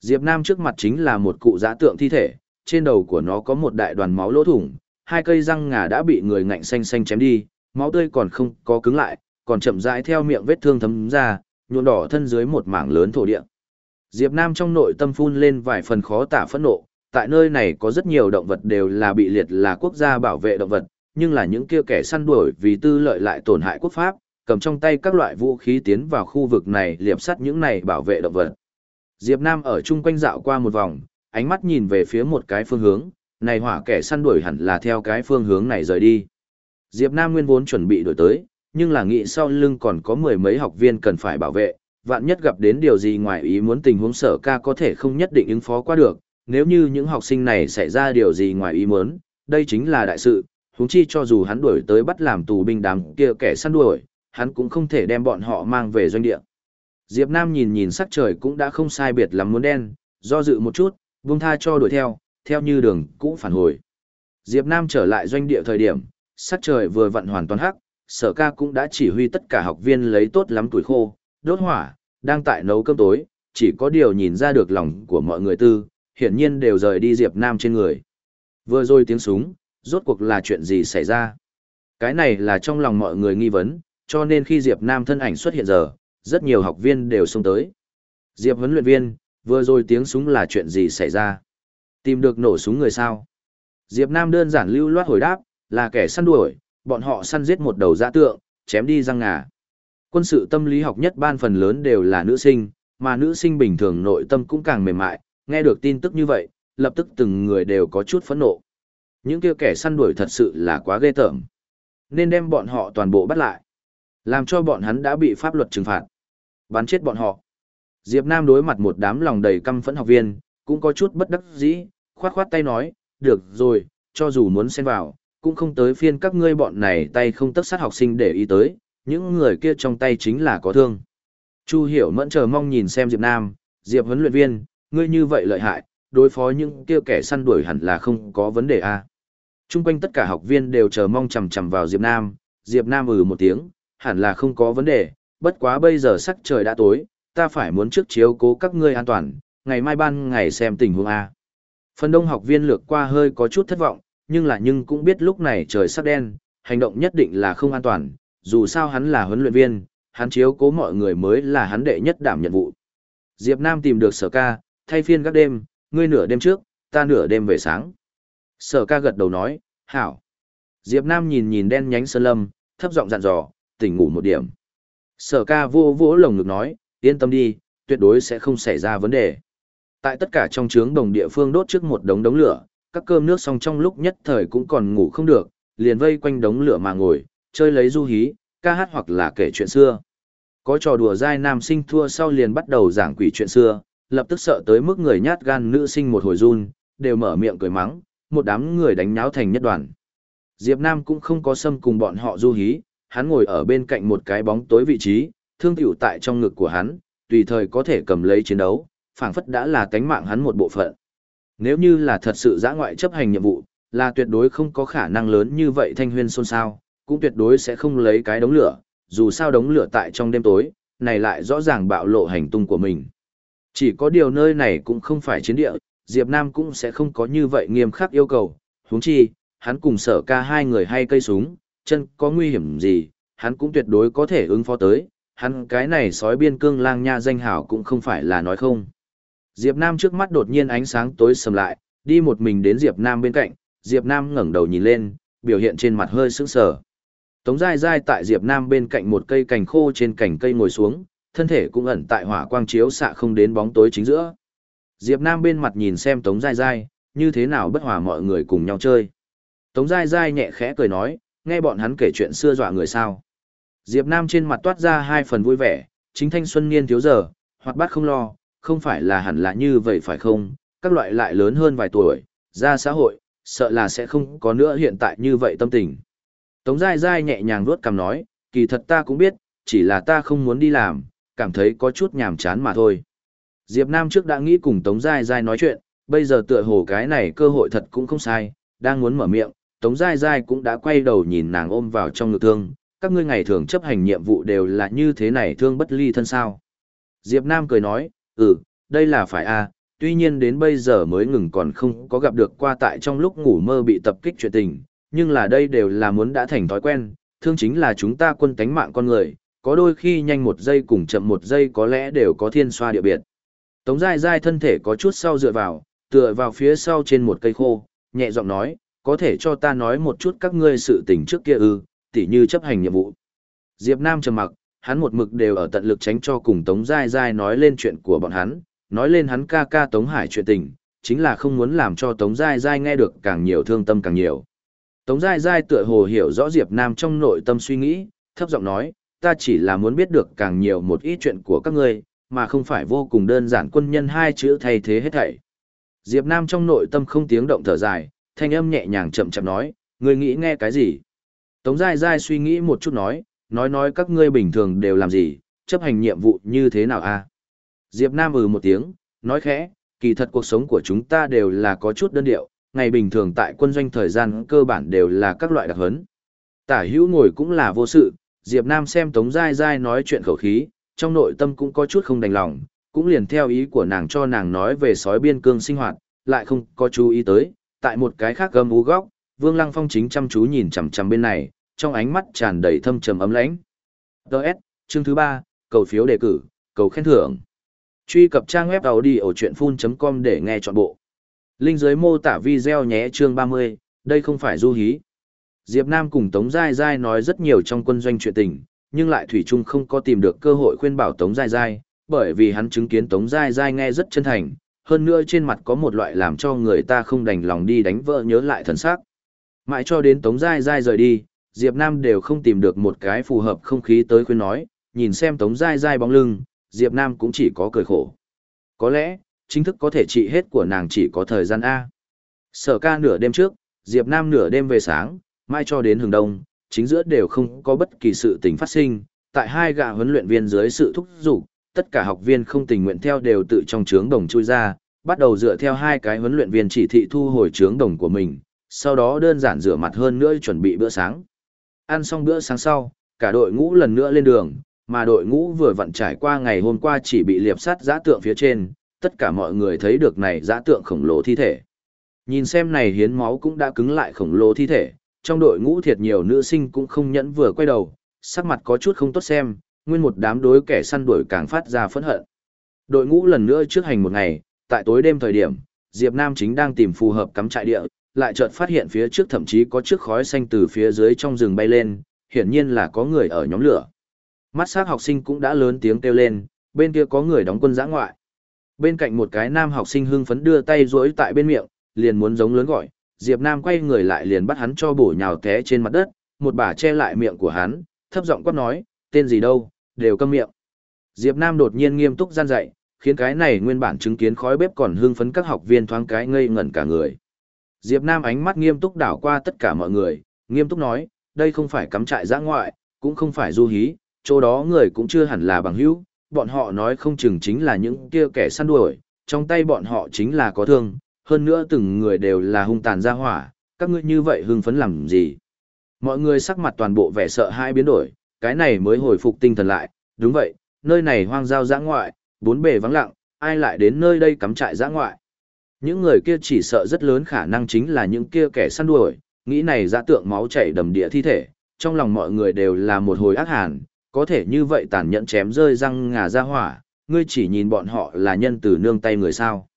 Diệp Nam trước mặt chính là một cụ giã tượng thi thể, trên đầu của nó có một đại đoàn máu lỗ thủng, hai cây răng ngà đã bị người ngạnh xanh xanh chém đi, máu tươi còn không có cứng lại, còn chậm rãi theo miệng vết thương thấm ra, nhuộm đỏ thân dưới một mảng lớn thổ địa. Diệp Nam trong nội tâm phun lên vài phần khó tả phẫn nộ, tại nơi này có rất nhiều động vật đều là bị liệt là quốc gia bảo vệ động vật, nhưng là những kia kẻ săn đuổi vì tư lợi lại tổn hại quốc pháp, cầm trong tay các loại vũ khí tiến vào khu vực này liệp sắt những này bảo vệ động vật. Diệp Nam ở chung quanh dạo qua một vòng, ánh mắt nhìn về phía một cái phương hướng, này hỏa kẻ săn đuổi hẳn là theo cái phương hướng này rời đi. Diệp Nam nguyên vốn chuẩn bị đổi tới, nhưng là nghĩ sau lưng còn có mười mấy học viên cần phải bảo vệ, vạn nhất gặp đến điều gì ngoài ý muốn tình huống sở ca có thể không nhất định ứng phó qua được, nếu như những học sinh này xảy ra điều gì ngoài ý muốn, đây chính là đại sự, huống chi cho dù hắn đuổi tới bắt làm tù binh đám kia kẻ săn đuổi, hắn cũng không thể đem bọn họ mang về doanh địa. Diệp Nam nhìn nhìn sắc trời cũng đã không sai biệt lắm muốn đen, do dự một chút, buông tha cho đuổi theo, theo như đường cũ phản hồi. Diệp Nam trở lại doanh địa thời điểm, sắc trời vừa vặn hoàn toàn hắc, sở ca cũng đã chỉ huy tất cả học viên lấy tốt lắm tuổi khô, đốt hỏa, đang tại nấu cơm tối, chỉ có điều nhìn ra được lòng của mọi người tư, hiển nhiên đều rời đi Diệp Nam trên người. Vừa rồi tiếng súng, rốt cuộc là chuyện gì xảy ra? Cái này là trong lòng mọi người nghi vấn, cho nên khi Diệp Nam thân ảnh xuất hiện giờ, rất nhiều học viên đều xông tới. Diệp huấn luyện viên, vừa rồi tiếng súng là chuyện gì xảy ra? Tìm được nổ súng người sao? Diệp Nam đơn giản lưu loát hồi đáp, là kẻ săn đuổi, bọn họ săn giết một đầu dã tượng, chém đi răng ngà. Quân sự tâm lý học nhất ban phần lớn đều là nữ sinh, mà nữ sinh bình thường nội tâm cũng càng mềm mại, nghe được tin tức như vậy, lập tức từng người đều có chút phẫn nộ. Những kia kẻ săn đuổi thật sự là quá ghê tởm. Nên đem bọn họ toàn bộ bắt lại. Làm cho bọn hắn đã bị pháp luật trừng phạt. Bắn chết bọn họ. Diệp Nam đối mặt một đám lòng đầy căm phẫn học viên, cũng có chút bất đắc dĩ, khoát khoát tay nói, được rồi, cho dù muốn xen vào, cũng không tới phiên các ngươi bọn này tay không tất sát học sinh để ý tới, những người kia trong tay chính là có thương. Chu Hiểu mẫn chờ mong nhìn xem Diệp Nam, Diệp huấn luyện viên, ngươi như vậy lợi hại, đối phó những kia kẻ săn đuổi hẳn là không có vấn đề a. À. Trung quanh tất cả học viên đều chờ mong chằm chằm vào Diệp Nam, Diệp Nam ừ một tiếng, hẳn là không có vấn đề, bất quá bây giờ sắc trời đã tối, ta phải muốn trước chiếu cố các ngươi an toàn, ngày mai ban ngày xem tình huống a. Phần đông học viên lược qua hơi có chút thất vọng, nhưng là nhưng cũng biết lúc này trời sắp đen, hành động nhất định là không an toàn, dù sao hắn là huấn luyện viên, hắn chiếu cố mọi người mới là hắn đệ nhất đảm nhiệm vụ. Diệp Nam tìm được sở ca, thay phiên các đêm, ngươi nửa đêm trước, ta nửa đêm về sáng. Sở ca gật đầu nói, hảo. Diệp Nam nhìn nhìn đen nhánh sơn lâm, thấp giọng dặn dò, tỉnh ngủ một điểm. Sở ca vô vỗ lồng ngực nói, yên tâm đi, tuyệt đối sẽ không xảy ra vấn đề. Tại tất cả trong trướng đồng địa phương đốt trước một đống đống lửa, các cơm nước xong trong lúc nhất thời cũng còn ngủ không được, liền vây quanh đống lửa mà ngồi, chơi lấy du hí, ca hát hoặc là kể chuyện xưa. Có trò đùa dai nam sinh thua sau liền bắt đầu giảng quỷ chuyện xưa, lập tức sợ tới mức người nhát gan nữ sinh một hồi run, đều mở miệng cười mắng, một đám người đánh nháo thành nhất đoàn. Diệp Nam cũng không có xâm cùng bọn họ du hí, hắn ngồi ở bên cạnh một cái bóng tối vị trí, thương tiểu tại trong ngực của hắn, tùy thời có thể cầm lấy chiến đấu, phảng phất đã là cánh mạng hắn một bộ phận. Nếu như là thật sự giã ngoại chấp hành nhiệm vụ, là tuyệt đối không có khả năng lớn như vậy thanh huyên xôn xao, cũng tuyệt đối sẽ không lấy cái đống lửa, dù sao đống lửa tại trong đêm tối, này lại rõ ràng bạo lộ hành tung của mình. Chỉ có điều nơi này cũng không phải chiến địa, Diệp Nam cũng sẽ không có như vậy nghiêm khắc yêu cầu, huống chi, hắn cùng sở ca hai người hay cây súng, chân có nguy hiểm gì, hắn cũng tuyệt đối có thể ứng phó tới, hắn cái này sói biên cương lang nha danh hảo cũng không phải là nói không. Diệp Nam trước mắt đột nhiên ánh sáng tối sầm lại, đi một mình đến Diệp Nam bên cạnh, Diệp Nam ngẩng đầu nhìn lên, biểu hiện trên mặt hơi sững sờ. Tống Giai Giai tại Diệp Nam bên cạnh một cây cành khô trên cành cây ngồi xuống, thân thể cũng ẩn tại hỏa quang chiếu xạ không đến bóng tối chính giữa. Diệp Nam bên mặt nhìn xem Tống Giai Giai, như thế nào bất hòa mọi người cùng nhau chơi. Tống Giai Giai nhẹ khẽ cười nói, nghe bọn hắn kể chuyện xưa dọa người sao. Diệp Nam trên mặt toát ra hai phần vui vẻ, chính thanh xuân niên thiếu giờ, hoặc bát không lo, không phải là hẳn là như vậy phải không, các loại lại lớn hơn vài tuổi, ra xã hội, sợ là sẽ không có nữa hiện tại như vậy tâm tình. Tống Giai Giai nhẹ nhàng vuốt cằm nói, kỳ thật ta cũng biết, chỉ là ta không muốn đi làm, cảm thấy có chút nhàm chán mà thôi. Diệp Nam trước đã nghĩ cùng Tống Giai Giai nói chuyện, bây giờ tựa hồ cái này cơ hội thật cũng không sai, đang muốn mở miệng, Tống Giai Giai cũng đã quay đầu nhìn nàng ôm vào trong ngực thương, các ngươi ngày thường chấp hành nhiệm vụ đều là như thế này thương bất ly thân sao. Diệp Nam cười nói, ừ, đây là phải a, tuy nhiên đến bây giờ mới ngừng còn không có gặp được qua tại trong lúc ngủ mơ bị tập kích chuyện tình, nhưng là đây đều là muốn đã thành thói quen, thương chính là chúng ta quân tánh mạng con người, có đôi khi nhanh một giây cùng chậm một giây có lẽ đều có thiên xoa địa biệt. Tống dai dai thân thể có chút sau dựa vào, tựa vào phía sau trên một cây khô, nhẹ giọng nói, có thể cho ta nói một chút các ngươi sự tình trước kia ư, tỉ như chấp hành nhiệm vụ. Diệp Nam trầm mặc, hắn một mực đều ở tận lực tránh cho cùng Tống Giai Giai nói lên chuyện của bọn hắn, nói lên hắn ca ca Tống Hải chuyện tình, chính là không muốn làm cho Tống Giai Giai nghe được càng nhiều thương tâm càng nhiều. Tống Giai Giai tựa hồ hiểu rõ Diệp Nam trong nội tâm suy nghĩ, thấp giọng nói, ta chỉ là muốn biết được càng nhiều một ít chuyện của các ngươi, mà không phải vô cùng đơn giản quân nhân hai chữ thay thế hết thảy. Diệp Nam trong nội tâm không tiếng động thở dài, thanh âm nhẹ nhàng chậm chậm nói, ngươi nghĩ nghe cái gì? Tống Giai Giai suy nghĩ một chút nói, nói nói các ngươi bình thường đều làm gì, chấp hành nhiệm vụ như thế nào a? Diệp Nam ừ một tiếng, nói khẽ, kỳ thật cuộc sống của chúng ta đều là có chút đơn điệu, ngày bình thường tại quân doanh thời gian cơ bản đều là các loại đặc hấn. Tả hữu ngồi cũng là vô sự, Diệp Nam xem Tống Giai Giai nói chuyện khẩu khí, trong nội tâm cũng có chút không đành lòng, cũng liền theo ý của nàng cho nàng nói về sói biên cương sinh hoạt, lại không có chú ý tới, tại một cái khác gầm ú góc, Vương Lăng Phong chính chăm chú nhìn chằm chằm bên này, trong ánh mắt tràn đầy thâm trầm ấm lãnh. DS, chương thứ 3, cầu phiếu đề cử, cầu khen thưởng. Truy cập trang web audiochuyenphun.com để nghe trọn bộ. Linh dưới mô tả video nhé chương 30, đây không phải du hí. Diệp Nam cùng Tống Giai Giai nói rất nhiều trong quân doanh chuyện tình, nhưng lại Thủy Trung không có tìm được cơ hội khuyên bảo Tống Giai Giai, bởi vì hắn chứng kiến Tống Giai Giai nghe rất chân thành, hơn nữa trên mặt có một loại làm cho người ta không đành lòng đi đánh vợ nhớ lại thần sắc. Mãi cho đến Tống Giai Giai rời đi, Diệp Nam đều không tìm được một cái phù hợp không khí tới khuyên nói, nhìn xem Tống Giai Giai bóng lưng, Diệp Nam cũng chỉ có cười khổ. Có lẽ, chính thức có thể trị hết của nàng chỉ có thời gian A. Sở ca nửa đêm trước, Diệp Nam nửa đêm về sáng, mai cho đến hừng đông, chính giữa đều không có bất kỳ sự tình phát sinh. Tại hai gã huấn luyện viên dưới sự thúc giục, tất cả học viên không tình nguyện theo đều tự trong trướng đồng chui ra, bắt đầu dựa theo hai cái huấn luyện viên chỉ thị thu hồi trướng đồng của mình, sau đó đơn giản rửa mặt hơn nữa chuẩn bị bữa sáng. Ăn xong bữa sáng sau, cả đội ngũ lần nữa lên đường, mà đội ngũ vừa vận trải qua ngày hôm qua chỉ bị liệp sát giã tượng phía trên, tất cả mọi người thấy được này giã tượng khổng lồ thi thể. Nhìn xem này hiến máu cũng đã cứng lại khổng lồ thi thể, trong đội ngũ thiệt nhiều nữ sinh cũng không nhẫn vừa quay đầu, sắc mặt có chút không tốt xem, nguyên một đám đối kẻ săn đuổi càng phát ra phẫn hận. Đội ngũ lần nữa trước hành một ngày, tại tối đêm thời điểm, Diệp Nam chính đang tìm phù hợp cắm trại địa, lại chợt phát hiện phía trước thậm chí có chiếc khói xanh từ phía dưới trong rừng bay lên, hiển nhiên là có người ở nhóm lửa. Mắt sắc học sinh cũng đã lớn tiếng kêu lên, bên kia có người đóng quân giã ngoại. Bên cạnh một cái nam học sinh hưng phấn đưa tay duỗi tại bên miệng, liền muốn giống lớn gọi, Diệp Nam quay người lại liền bắt hắn cho bổ nhào té trên mặt đất, một bà che lại miệng của hắn, thấp giọng quát nói, tên gì đâu, đều câm miệng. Diệp Nam đột nhiên nghiêm túc gian dạy, khiến cái này nguyên bản chứng kiến khói bếp còn hưng phấn các học viên thoáng cái ngây ngẩn cả người. Diệp Nam ánh mắt nghiêm túc đảo qua tất cả mọi người, nghiêm túc nói, đây không phải cắm trại giã ngoại, cũng không phải du hí, chỗ đó người cũng chưa hẳn là bằng hữu, bọn họ nói không chừng chính là những kia kẻ săn đuổi, trong tay bọn họ chính là có thương, hơn nữa từng người đều là hung tàn gia hỏa, các ngươi như vậy hưng phấn làm gì? Mọi người sắc mặt toàn bộ vẻ sợ hãi biến đổi, cái này mới hồi phục tinh thần lại, đúng vậy, nơi này hoang giao giã ngoại, bốn bề vắng lặng, ai lại đến nơi đây cắm trại giã ngoại? Những người kia chỉ sợ rất lớn khả năng chính là những kia kẻ săn đuổi, nghĩ này dã tượng máu chảy đầm địa thi thể, trong lòng mọi người đều là một hồi ác hàn, có thể như vậy tàn nhẫn chém rơi răng ngà ra hỏa, ngươi chỉ nhìn bọn họ là nhân từ nương tay người sao.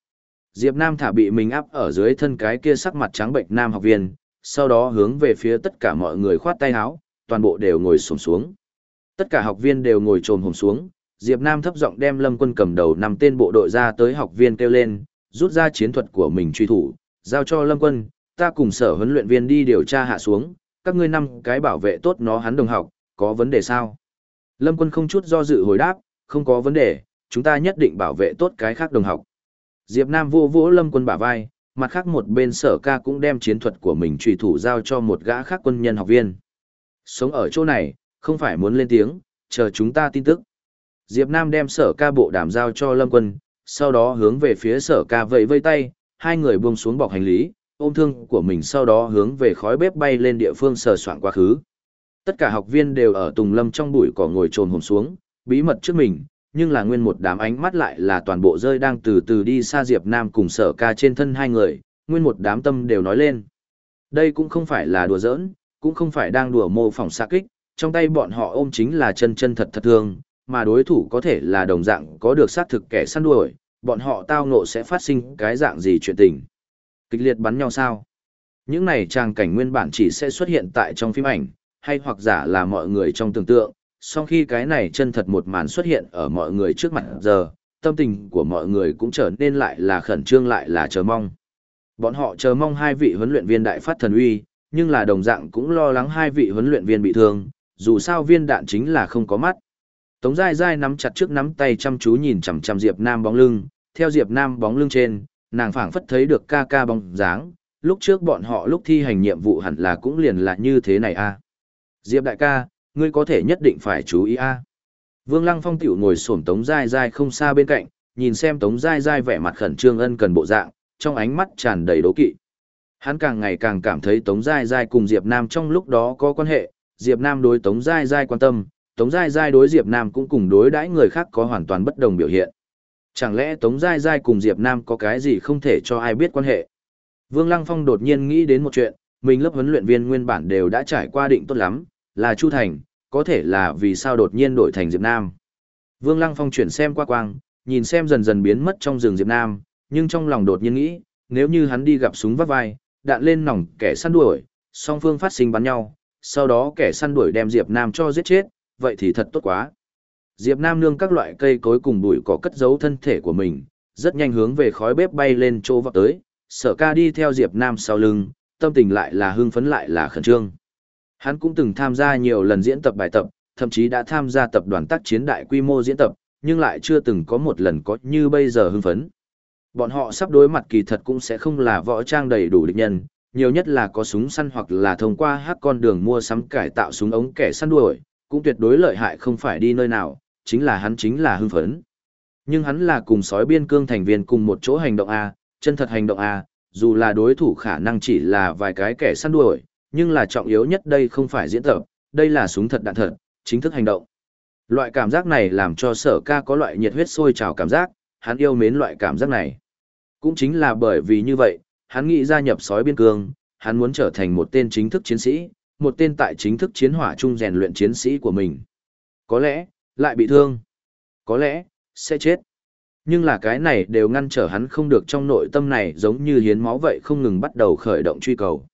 Diệp Nam thả bị mình áp ở dưới thân cái kia sắc mặt trắng bệnh nam học viên, sau đó hướng về phía tất cả mọi người khoát tay áo, toàn bộ đều ngồi xổm xuống. Tất cả học viên đều ngồi trồm hổm xuống, Diệp Nam thấp giọng đem Lâm Quân cầm đầu năm tên bộ đội ra tới học viên kêu lên, rút ra chiến thuật của mình truy thủ, giao cho Lâm Quân, ta cùng sở huấn luyện viên đi điều tra hạ xuống, các ngươi năm cái bảo vệ tốt nó hắn đồng học, có vấn đề sao? Lâm Quân không chút do dự hồi đáp, không có vấn đề, chúng ta nhất định bảo vệ tốt cái khác đồng học. Diệp Nam vô vỗ Lâm Quân bả vai, mặt khác một bên sở ca cũng đem chiến thuật của mình trùy thủ giao cho một gã khác quân nhân học viên. Sống ở chỗ này, không phải muốn lên tiếng, chờ chúng ta tin tức. Diệp Nam đem sở ca bộ đàm giao cho Lâm Quân, sau đó hướng về phía sở ca vẫy vây tay, hai người buông xuống bọc hành lý, ôm thương của mình sau đó hướng về khói bếp bay lên địa phương sờ soạn quá khứ. Tất cả học viên đều ở Tùng Lâm trong bụi cỏ ngồi trồn hồn xuống, bí mật trước mình, nhưng là nguyên một đám ánh mắt lại là toàn bộ rơi đang từ từ đi xa Diệp Nam cùng sở ca trên thân hai người, nguyên một đám tâm đều nói lên. Đây cũng không phải là đùa giỡn, cũng không phải đang đùa mô phỏng xa kích, trong tay bọn họ ôm chính là chân chân thật thật thương, mà đối thủ có thể là đồng dạng có được sát thực kẻ săn đuổi, bọn họ tao ngộ sẽ phát sinh cái dạng gì chuyện tình. Kịch liệt bắn nhau sao? Những này trang cảnh nguyên bản chỉ sẽ xuất hiện tại trong phim ảnh, hay hoặc giả là mọi người trong tưởng tượng, sau khi cái này chân thật một màn xuất hiện ở mọi người trước mặt giờ, tâm tình của mọi người cũng trở nên lại là khẩn trương lại là chờ mong. Bọn họ chờ mong hai vị huấn luyện viên đại phát thần uy, nhưng là đồng dạng cũng lo lắng hai vị huấn luyện viên bị thương, dù sao viên đạn chính là không có mắt. Tống Giai Giai nắm chặt trước nắm tay chăm chú nhìn chằm chằm Diệp Nam bóng lưng, theo Diệp Nam bóng lưng trên, nàng phảng phất thấy được ca ca bóng dáng, lúc trước bọn họ lúc thi hành nhiệm vụ hẳn là cũng liền là như thế này a. Diệp đại ca, ngươi có thể nhất định phải chú ý a. Vương Lăng Phong tiểu ngồi xổm Tống Giai Giai không xa bên cạnh, nhìn xem Tống Giai Giai vẻ mặt khẩn trương ân cần bộ dạng, trong ánh mắt tràn đầy đố kỵ. Hắn càng ngày càng cảm thấy Tống Giai Giai cùng Diệp Nam trong lúc đó có quan hệ, Diệp Nam đối Tống Giai Giai quan tâm, Tống Giai Giai đối Diệp Nam cũng cùng đối đãi người khác có hoàn toàn bất đồng biểu hiện. Chẳng lẽ Tống Giai Giai cùng Diệp Nam có cái gì không thể cho ai biết quan hệ? Vương Lăng Phong đột nhiên nghĩ đến một chuyện, mình lớp huấn luyện viên nguyên bản đều đã trải qua định tốt lắm, là Chu Thành, có thể là vì sao đột nhiên đổi thành Diệp Nam. Vương Lăng Phong chuyển xem qua quang, nhìn xem dần dần biến mất trong rừng Diệp Nam, nhưng trong lòng đột nhiên nghĩ, nếu như hắn đi gặp súng vắt vai, đạn lên nòng kẻ săn đuổi, song phương phát sinh bắn nhau, sau đó kẻ săn đuổi đem Diệp Nam cho giết chết, vậy thì thật tốt quá. Diệp Nam nương các loại cây cối cùng bụi cỏ cất giấu thân thể của mình, rất nhanh hướng về khói bếp bay lên chỗ vọt tới, sở ca đi theo Diệp Nam sau lưng, tâm tình lại là hưng phấn lại là khẩn trương. Hắn cũng từng tham gia nhiều lần diễn tập bài tập, thậm chí đã tham gia tập đoàn tác chiến đại quy mô diễn tập, nhưng lại chưa từng có một lần có như bây giờ hưng phấn. Bọn họ sắp đối mặt kỳ thật cũng sẽ không là võ trang đầy đủ địch nhân, nhiều nhất là có súng săn hoặc là thông qua hát con đường mua sắm cải tạo súng ống kẻ săn đuổi, cũng tuyệt đối lợi hại không phải đi nơi nào, chính là hắn chính là hưng phấn. Nhưng hắn là cùng sói biên cương thành viên cùng một chỗ hành động A, chân thật hành động A, dù là đối thủ khả năng chỉ là vài cái kẻ săn đuổi, nhưng là trọng yếu nhất đây không phải diễn tập, đây là súng thật đạn thật, chính thức hành động. Loại cảm giác này làm cho sở ca có loại nhiệt huyết sôi trào cảm giác, hắn yêu mến loại cảm giác này. Cũng chính là bởi vì như vậy, hắn nghĩ gia nhập sói biên cương, hắn muốn trở thành một tên chính thức chiến sĩ, một tên tại chính thức chiến hỏa chung rèn luyện chiến sĩ của mình. Có lẽ, lại bị thương. Có lẽ, sẽ chết. Nhưng là cái này đều ngăn trở hắn không được trong nội tâm này giống như hiến máu vậy không ngừng bắt đầu khởi động truy cầu.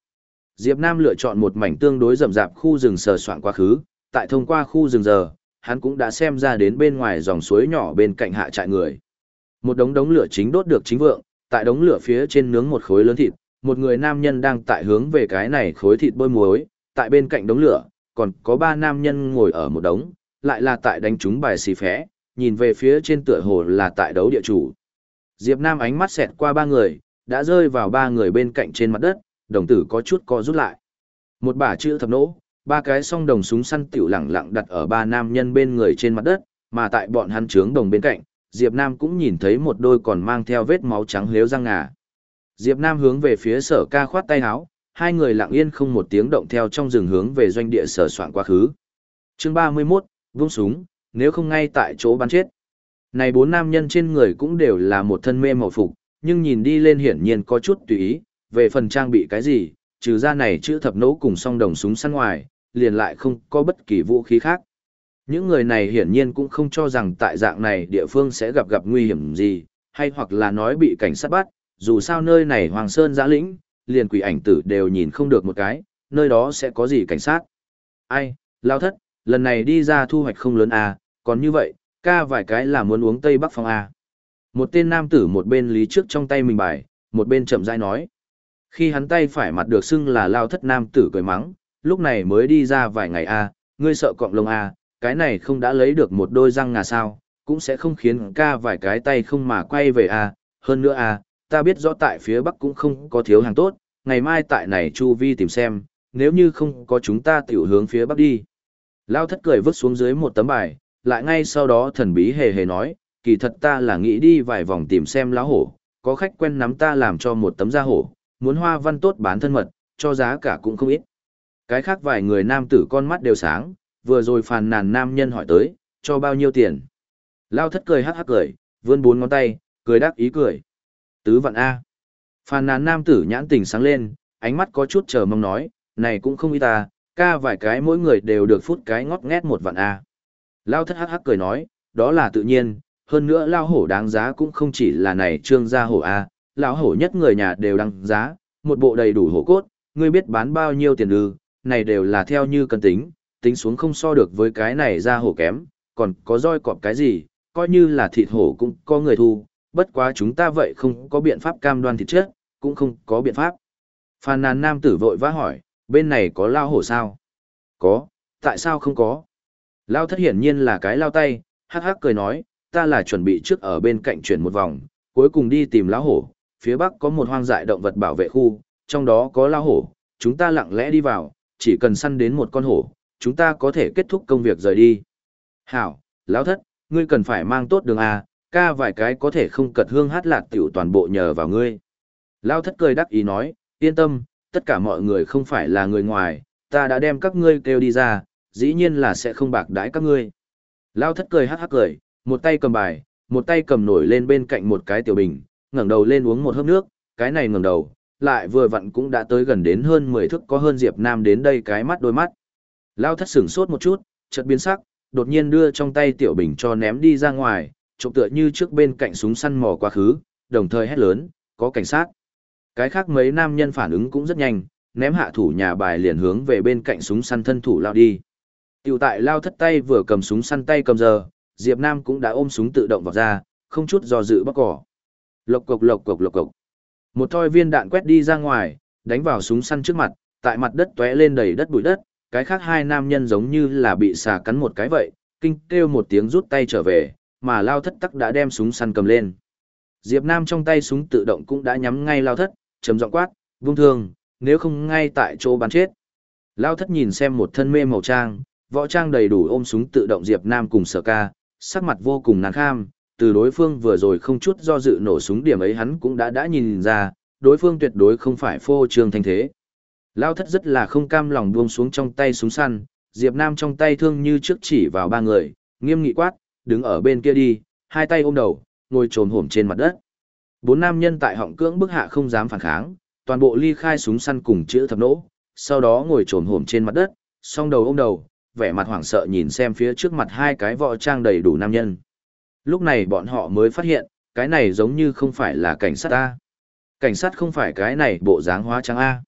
Diệp Nam lựa chọn một mảnh tương đối rậm rạp khu rừng sờ soạn quá khứ, tại thông qua khu rừng giờ, hắn cũng đã xem ra đến bên ngoài dòng suối nhỏ bên cạnh hạ trại người. Một đống đống lửa chính đốt được chính vượng, tại đống lửa phía trên nướng một khối lớn thịt, một người nam nhân đang tại hướng về cái này khối thịt bôi muối, tại bên cạnh đống lửa, còn có ba nam nhân ngồi ở một đống, lại là tại đánh chúng bài xì phé, nhìn về phía trên tựa hồ là tại đấu địa chủ. Diệp Nam ánh mắt xẹt qua ba người, đã rơi vào ba người bên cạnh trên mặt đất, đồng tử có chút co rút lại. Một bả chữ thập nỗ, ba cái song đồng súng săn tiểu lẳng lặng đặt ở ba nam nhân bên người trên mặt đất, mà tại bọn hắn trướng đồng bên cạnh, Diệp Nam cũng nhìn thấy một đôi còn mang theo vết máu trắng liếu răng ngà. Diệp Nam hướng về phía sở ca khoát tay áo, hai người lặng yên không một tiếng động theo trong rừng hướng về doanh địa sở soạn quá khứ. Chương 31, vung súng, nếu không ngay tại chỗ bắn chết. Này bốn nam nhân trên người cũng đều là một thân mê màu phục, nhưng nhìn đi lên hiển nhiên có chút tùy ý, về phần trang bị cái gì, trừ ra này chữ thập nỗ cùng song đồng súng săn ngoài, liền lại không có bất kỳ vũ khí khác. Những người này hiển nhiên cũng không cho rằng tại dạng này địa phương sẽ gặp gặp nguy hiểm gì, hay hoặc là nói bị cảnh sát bắt, dù sao nơi này Hoàng Sơn giã lĩnh, liền quỷ ảnh tử đều nhìn không được một cái, nơi đó sẽ có gì cảnh sát. Ai, lao thất, lần này đi ra thu hoạch không lớn à, còn như vậy, ca vài cái là muốn uống Tây Bắc Phong à. Một tên nam tử một bên lý trước trong tay mình bài, một bên chậm rãi nói. Khi hắn tay phải mặt được xưng là lao thất nam tử cười mắng, lúc này mới đi ra vài ngày à, ngươi sợ cọng lông à, cái này không đã lấy được một đôi răng ngà sao, cũng sẽ không khiến ca vài cái tay không mà quay về à, hơn nữa à, ta biết rõ tại phía Bắc cũng không có thiếu hàng tốt, ngày mai tại này Chu Vi tìm xem, nếu như không có chúng ta tiểu hướng phía Bắc đi. Lao thất cười vứt xuống dưới một tấm bài, lại ngay sau đó thần bí hề hề nói, kỳ thật ta là nghĩ đi vài vòng tìm xem lão hổ, có khách quen nắm ta làm cho một tấm da hổ, muốn hoa văn tốt bán thân mật, cho giá cả cũng không ít. Cái khác vài người nam tử con mắt đều sáng, vừa rồi phàn nàn nam nhân hỏi tới, cho bao nhiêu tiền. Lao thất cười hắc hắc cười, vươn bốn ngón tay, cười đắc ý cười. Tứ vạn A. Phàn nàn nam tử nhãn tình sáng lên, ánh mắt có chút chờ mong nói, này cũng không ý ta, ca vài cái mỗi người đều được phút cái ngót nghét một vạn A. Lao thất hắc hắc cười nói, đó là tự nhiên, hơn nữa lao hổ đáng giá cũng không chỉ là này trương gia hổ A, lão hổ nhất người nhà đều đăng giá, một bộ đầy đủ hổ cốt, ngươi biết bán bao nhiêu tiền ư, này đều là theo như cần tính, tính xuống không so được với cái này ra hổ kém, còn có roi cọp cái gì, coi như là thịt hổ cũng có người thu, bất quá chúng ta vậy không có biện pháp cam đoan thịt chết, cũng không có biện pháp. Phàn nàn nam tử vội vã hỏi, bên này có lao hổ sao? Có, tại sao không có? Lao thất hiển nhiên là cái lao tay, hắc hắc cười nói, ta là chuẩn bị trước ở bên cạnh chuyển một vòng, cuối cùng đi tìm lão hổ, phía bắc có một hoang dại động vật bảo vệ khu, trong đó có lao hổ, chúng ta lặng lẽ đi vào, chỉ cần săn đến một con hổ, chúng ta có thể kết thúc công việc rời đi. Hảo, lão thất, ngươi cần phải mang tốt đường A, ca vài cái có thể không cật hương hát lạc tiểu toàn bộ nhờ vào ngươi. Lão thất cười đắc ý nói, yên tâm, tất cả mọi người không phải là người ngoài, ta đã đem các ngươi kêu đi ra, dĩ nhiên là sẽ không bạc đãi các ngươi. Lão thất cười hát hát cười, một tay cầm bài, một tay cầm nổi lên bên cạnh một cái tiểu bình, ngẩng đầu lên uống một hớp nước, cái này ngẩng đầu, lại vừa vặn cũng đã tới gần đến hơn 10 thước có hơn Diệp Nam đến đây cái mắt đôi mắt. Lao thất sửng sốt một chút, chợt biến sắc, đột nhiên đưa trong tay tiểu bình cho ném đi ra ngoài, trộm tựa như trước bên cạnh súng săn mò quá khứ, đồng thời hét lớn, có cảnh sát. Cái khác mấy nam nhân phản ứng cũng rất nhanh, ném hạ thủ nhà bài liền hướng về bên cạnh súng săn thân thủ lao đi. Tiểu tại lao thất tay vừa cầm súng săn tay cầm giờ, Diệp Nam cũng đã ôm súng tự động vào ra, không chút do dự bắt cỏ. Lộc cộc lộc cộc lộc cộc. Một thoi viên đạn quét đi ra ngoài, đánh vào súng săn trước mặt, tại mặt đất tóe lên đầy đất bụi đất, cái khác hai nam nhân giống như là bị xà cắn một cái vậy, kinh kêu một tiếng rút tay trở về, mà lao thất tắc đã đem súng săn cầm lên. Diệp Nam trong tay súng tự động cũng đã nhắm ngay lao thất, trầm giọng quát, vung thương, nếu không ngay tại chỗ bắn chết. Lao thất nhìn xem một thân mê màu trang, võ trang đầy đủ ôm súng tự động Diệp Nam cùng sở ca, sắc mặt vô cùng nản kham, từ đối phương vừa rồi không chút do dự nổ súng điểm ấy hắn cũng đã đã nhìn ra, đối phương tuyệt đối không phải phô trương thanh thế. Lao thất rất là không cam lòng buông xuống trong tay súng săn, Diệp Nam trong tay thương như trước chỉ vào ba người, nghiêm nghị quát, đứng ở bên kia đi, hai tay ôm đầu, ngồi trồm hổm trên mặt đất. Bốn nam nhân tại họng cưỡng bức hạ không dám phản kháng, toàn bộ ly khai súng săn cùng chữ thập nỗ, sau đó ngồi trồm hổm trên mặt đất, song đầu ôm đầu, vẻ mặt hoảng sợ nhìn xem phía trước mặt hai cái võ trang đầy đủ nam nhân. Lúc này bọn họ mới phát hiện, cái này giống như không phải là cảnh sát A. Cảnh sát không phải cái này bộ dáng hóa trang A.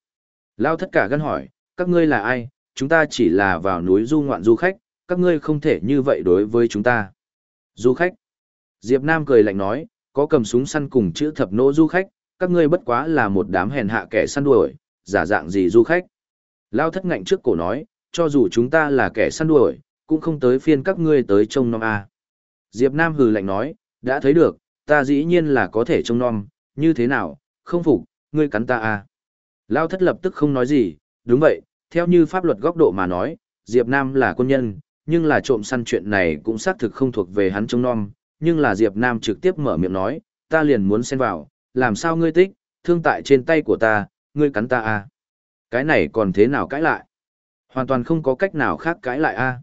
Lao thất cả gân hỏi, các ngươi là ai, chúng ta chỉ là vào núi du ngoạn du khách, các ngươi không thể như vậy đối với chúng ta. Du khách. Diệp Nam cười lạnh nói, có cầm súng săn cùng chữ thập nỗ du khách, các ngươi bất quá là một đám hèn hạ kẻ săn đuổi, giả dạng gì du khách. Lao thất ngạnh trước cổ nói, cho dù chúng ta là kẻ săn đuổi, cũng không tới phiên các ngươi tới trông nom A. Diệp Nam hừ lạnh nói, đã thấy được, ta dĩ nhiên là có thể trông nom, như thế nào, không phục, ngươi cắn ta à? Lao thất lập tức không nói gì, đúng vậy, theo như pháp luật góc độ mà nói, Diệp Nam là quân nhân, nhưng là trộm săn chuyện này cũng xác thực không thuộc về hắn trông nom, nhưng là Diệp Nam trực tiếp mở miệng nói, ta liền muốn xen vào, làm sao ngươi tích, thương tại trên tay của ta, ngươi cắn ta à. Cái này còn thế nào cãi lại? Hoàn toàn không có cách nào khác cãi lại a. À?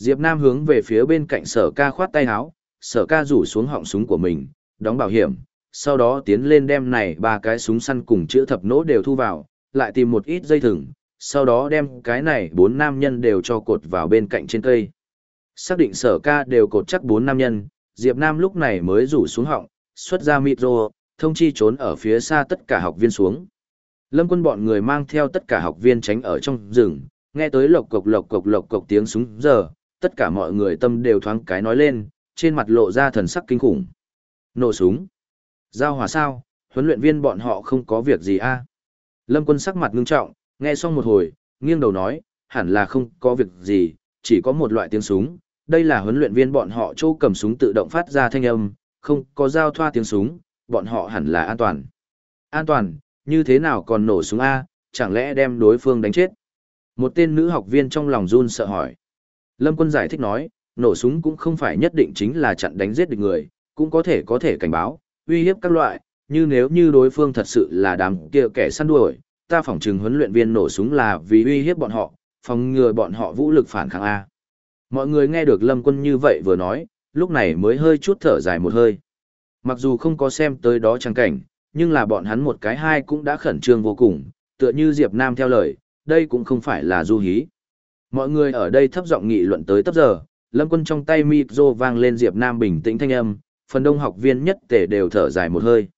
Diệp Nam hướng về phía bên cạnh sở ca khoát tay áo, sở ca rủ xuống họng súng của mình, đóng bảo hiểm, sau đó tiến lên đem này ba cái súng săn cùng chữ thập nỗ đều thu vào, lại tìm một ít dây thừng, sau đó đem cái này bốn nam nhân đều cho cột vào bên cạnh trên cây. Xác định sở ca đều cột chắc bốn nam nhân, Diệp Nam lúc này mới rủ xuống họng, xuất ra micro, thông chi trốn ở phía xa tất cả học viên xuống. Lâm quân bọn người mang theo tất cả học viên tránh ở trong rừng, nghe tới lộc cộc lộc cộc lộc cộc tiếng súng giờ, tất cả mọi người tâm đều thoáng cái nói lên, trên mặt lộ ra thần sắc kinh khủng. Nổ súng. Giao hòa sao, huấn luyện viên bọn họ không có việc gì a à? Lâm quân sắc mặt ngưng trọng, nghe xong một hồi, nghiêng đầu nói, hẳn là không có việc gì, chỉ có một loại tiếng súng. Đây là huấn luyện viên bọn họ chỗ cầm súng tự động phát ra thanh âm, không có giao thoa tiếng súng, bọn họ hẳn là an toàn. An toàn, như thế nào còn nổ súng A, chẳng lẽ đem đối phương đánh chết? Một tên nữ học viên trong lòng run sợ hỏi. Lâm quân giải thích nói, nổ súng cũng không phải nhất định chính là chặn đánh giết địch người, cũng có thể có thể cảnh báo, uy hiếp các loại, như nếu như đối phương thật sự là đám kia kẻ săn đuổi, ta phỏng chừng huấn luyện viên nổ súng là vì uy hiếp bọn họ, phòng ngừa bọn họ vũ lực phản kháng A. Mọi người nghe được Lâm Quân như vậy vừa nói, lúc này mới hơi chút thở dài một hơi. Mặc dù không có xem tới đó trang cảnh, nhưng là bọn hắn một cái hai cũng đã khẩn trương vô cùng, tựa như Diệp Nam theo lời, đây cũng không phải là du hí. Mọi người ở đây thấp giọng nghị luận tới tấp giờ, Lâm Quân trong tay micro vang lên Diệp Nam bình tĩnh thanh âm, phần đông học viên nhất tể đều thở dài một hơi.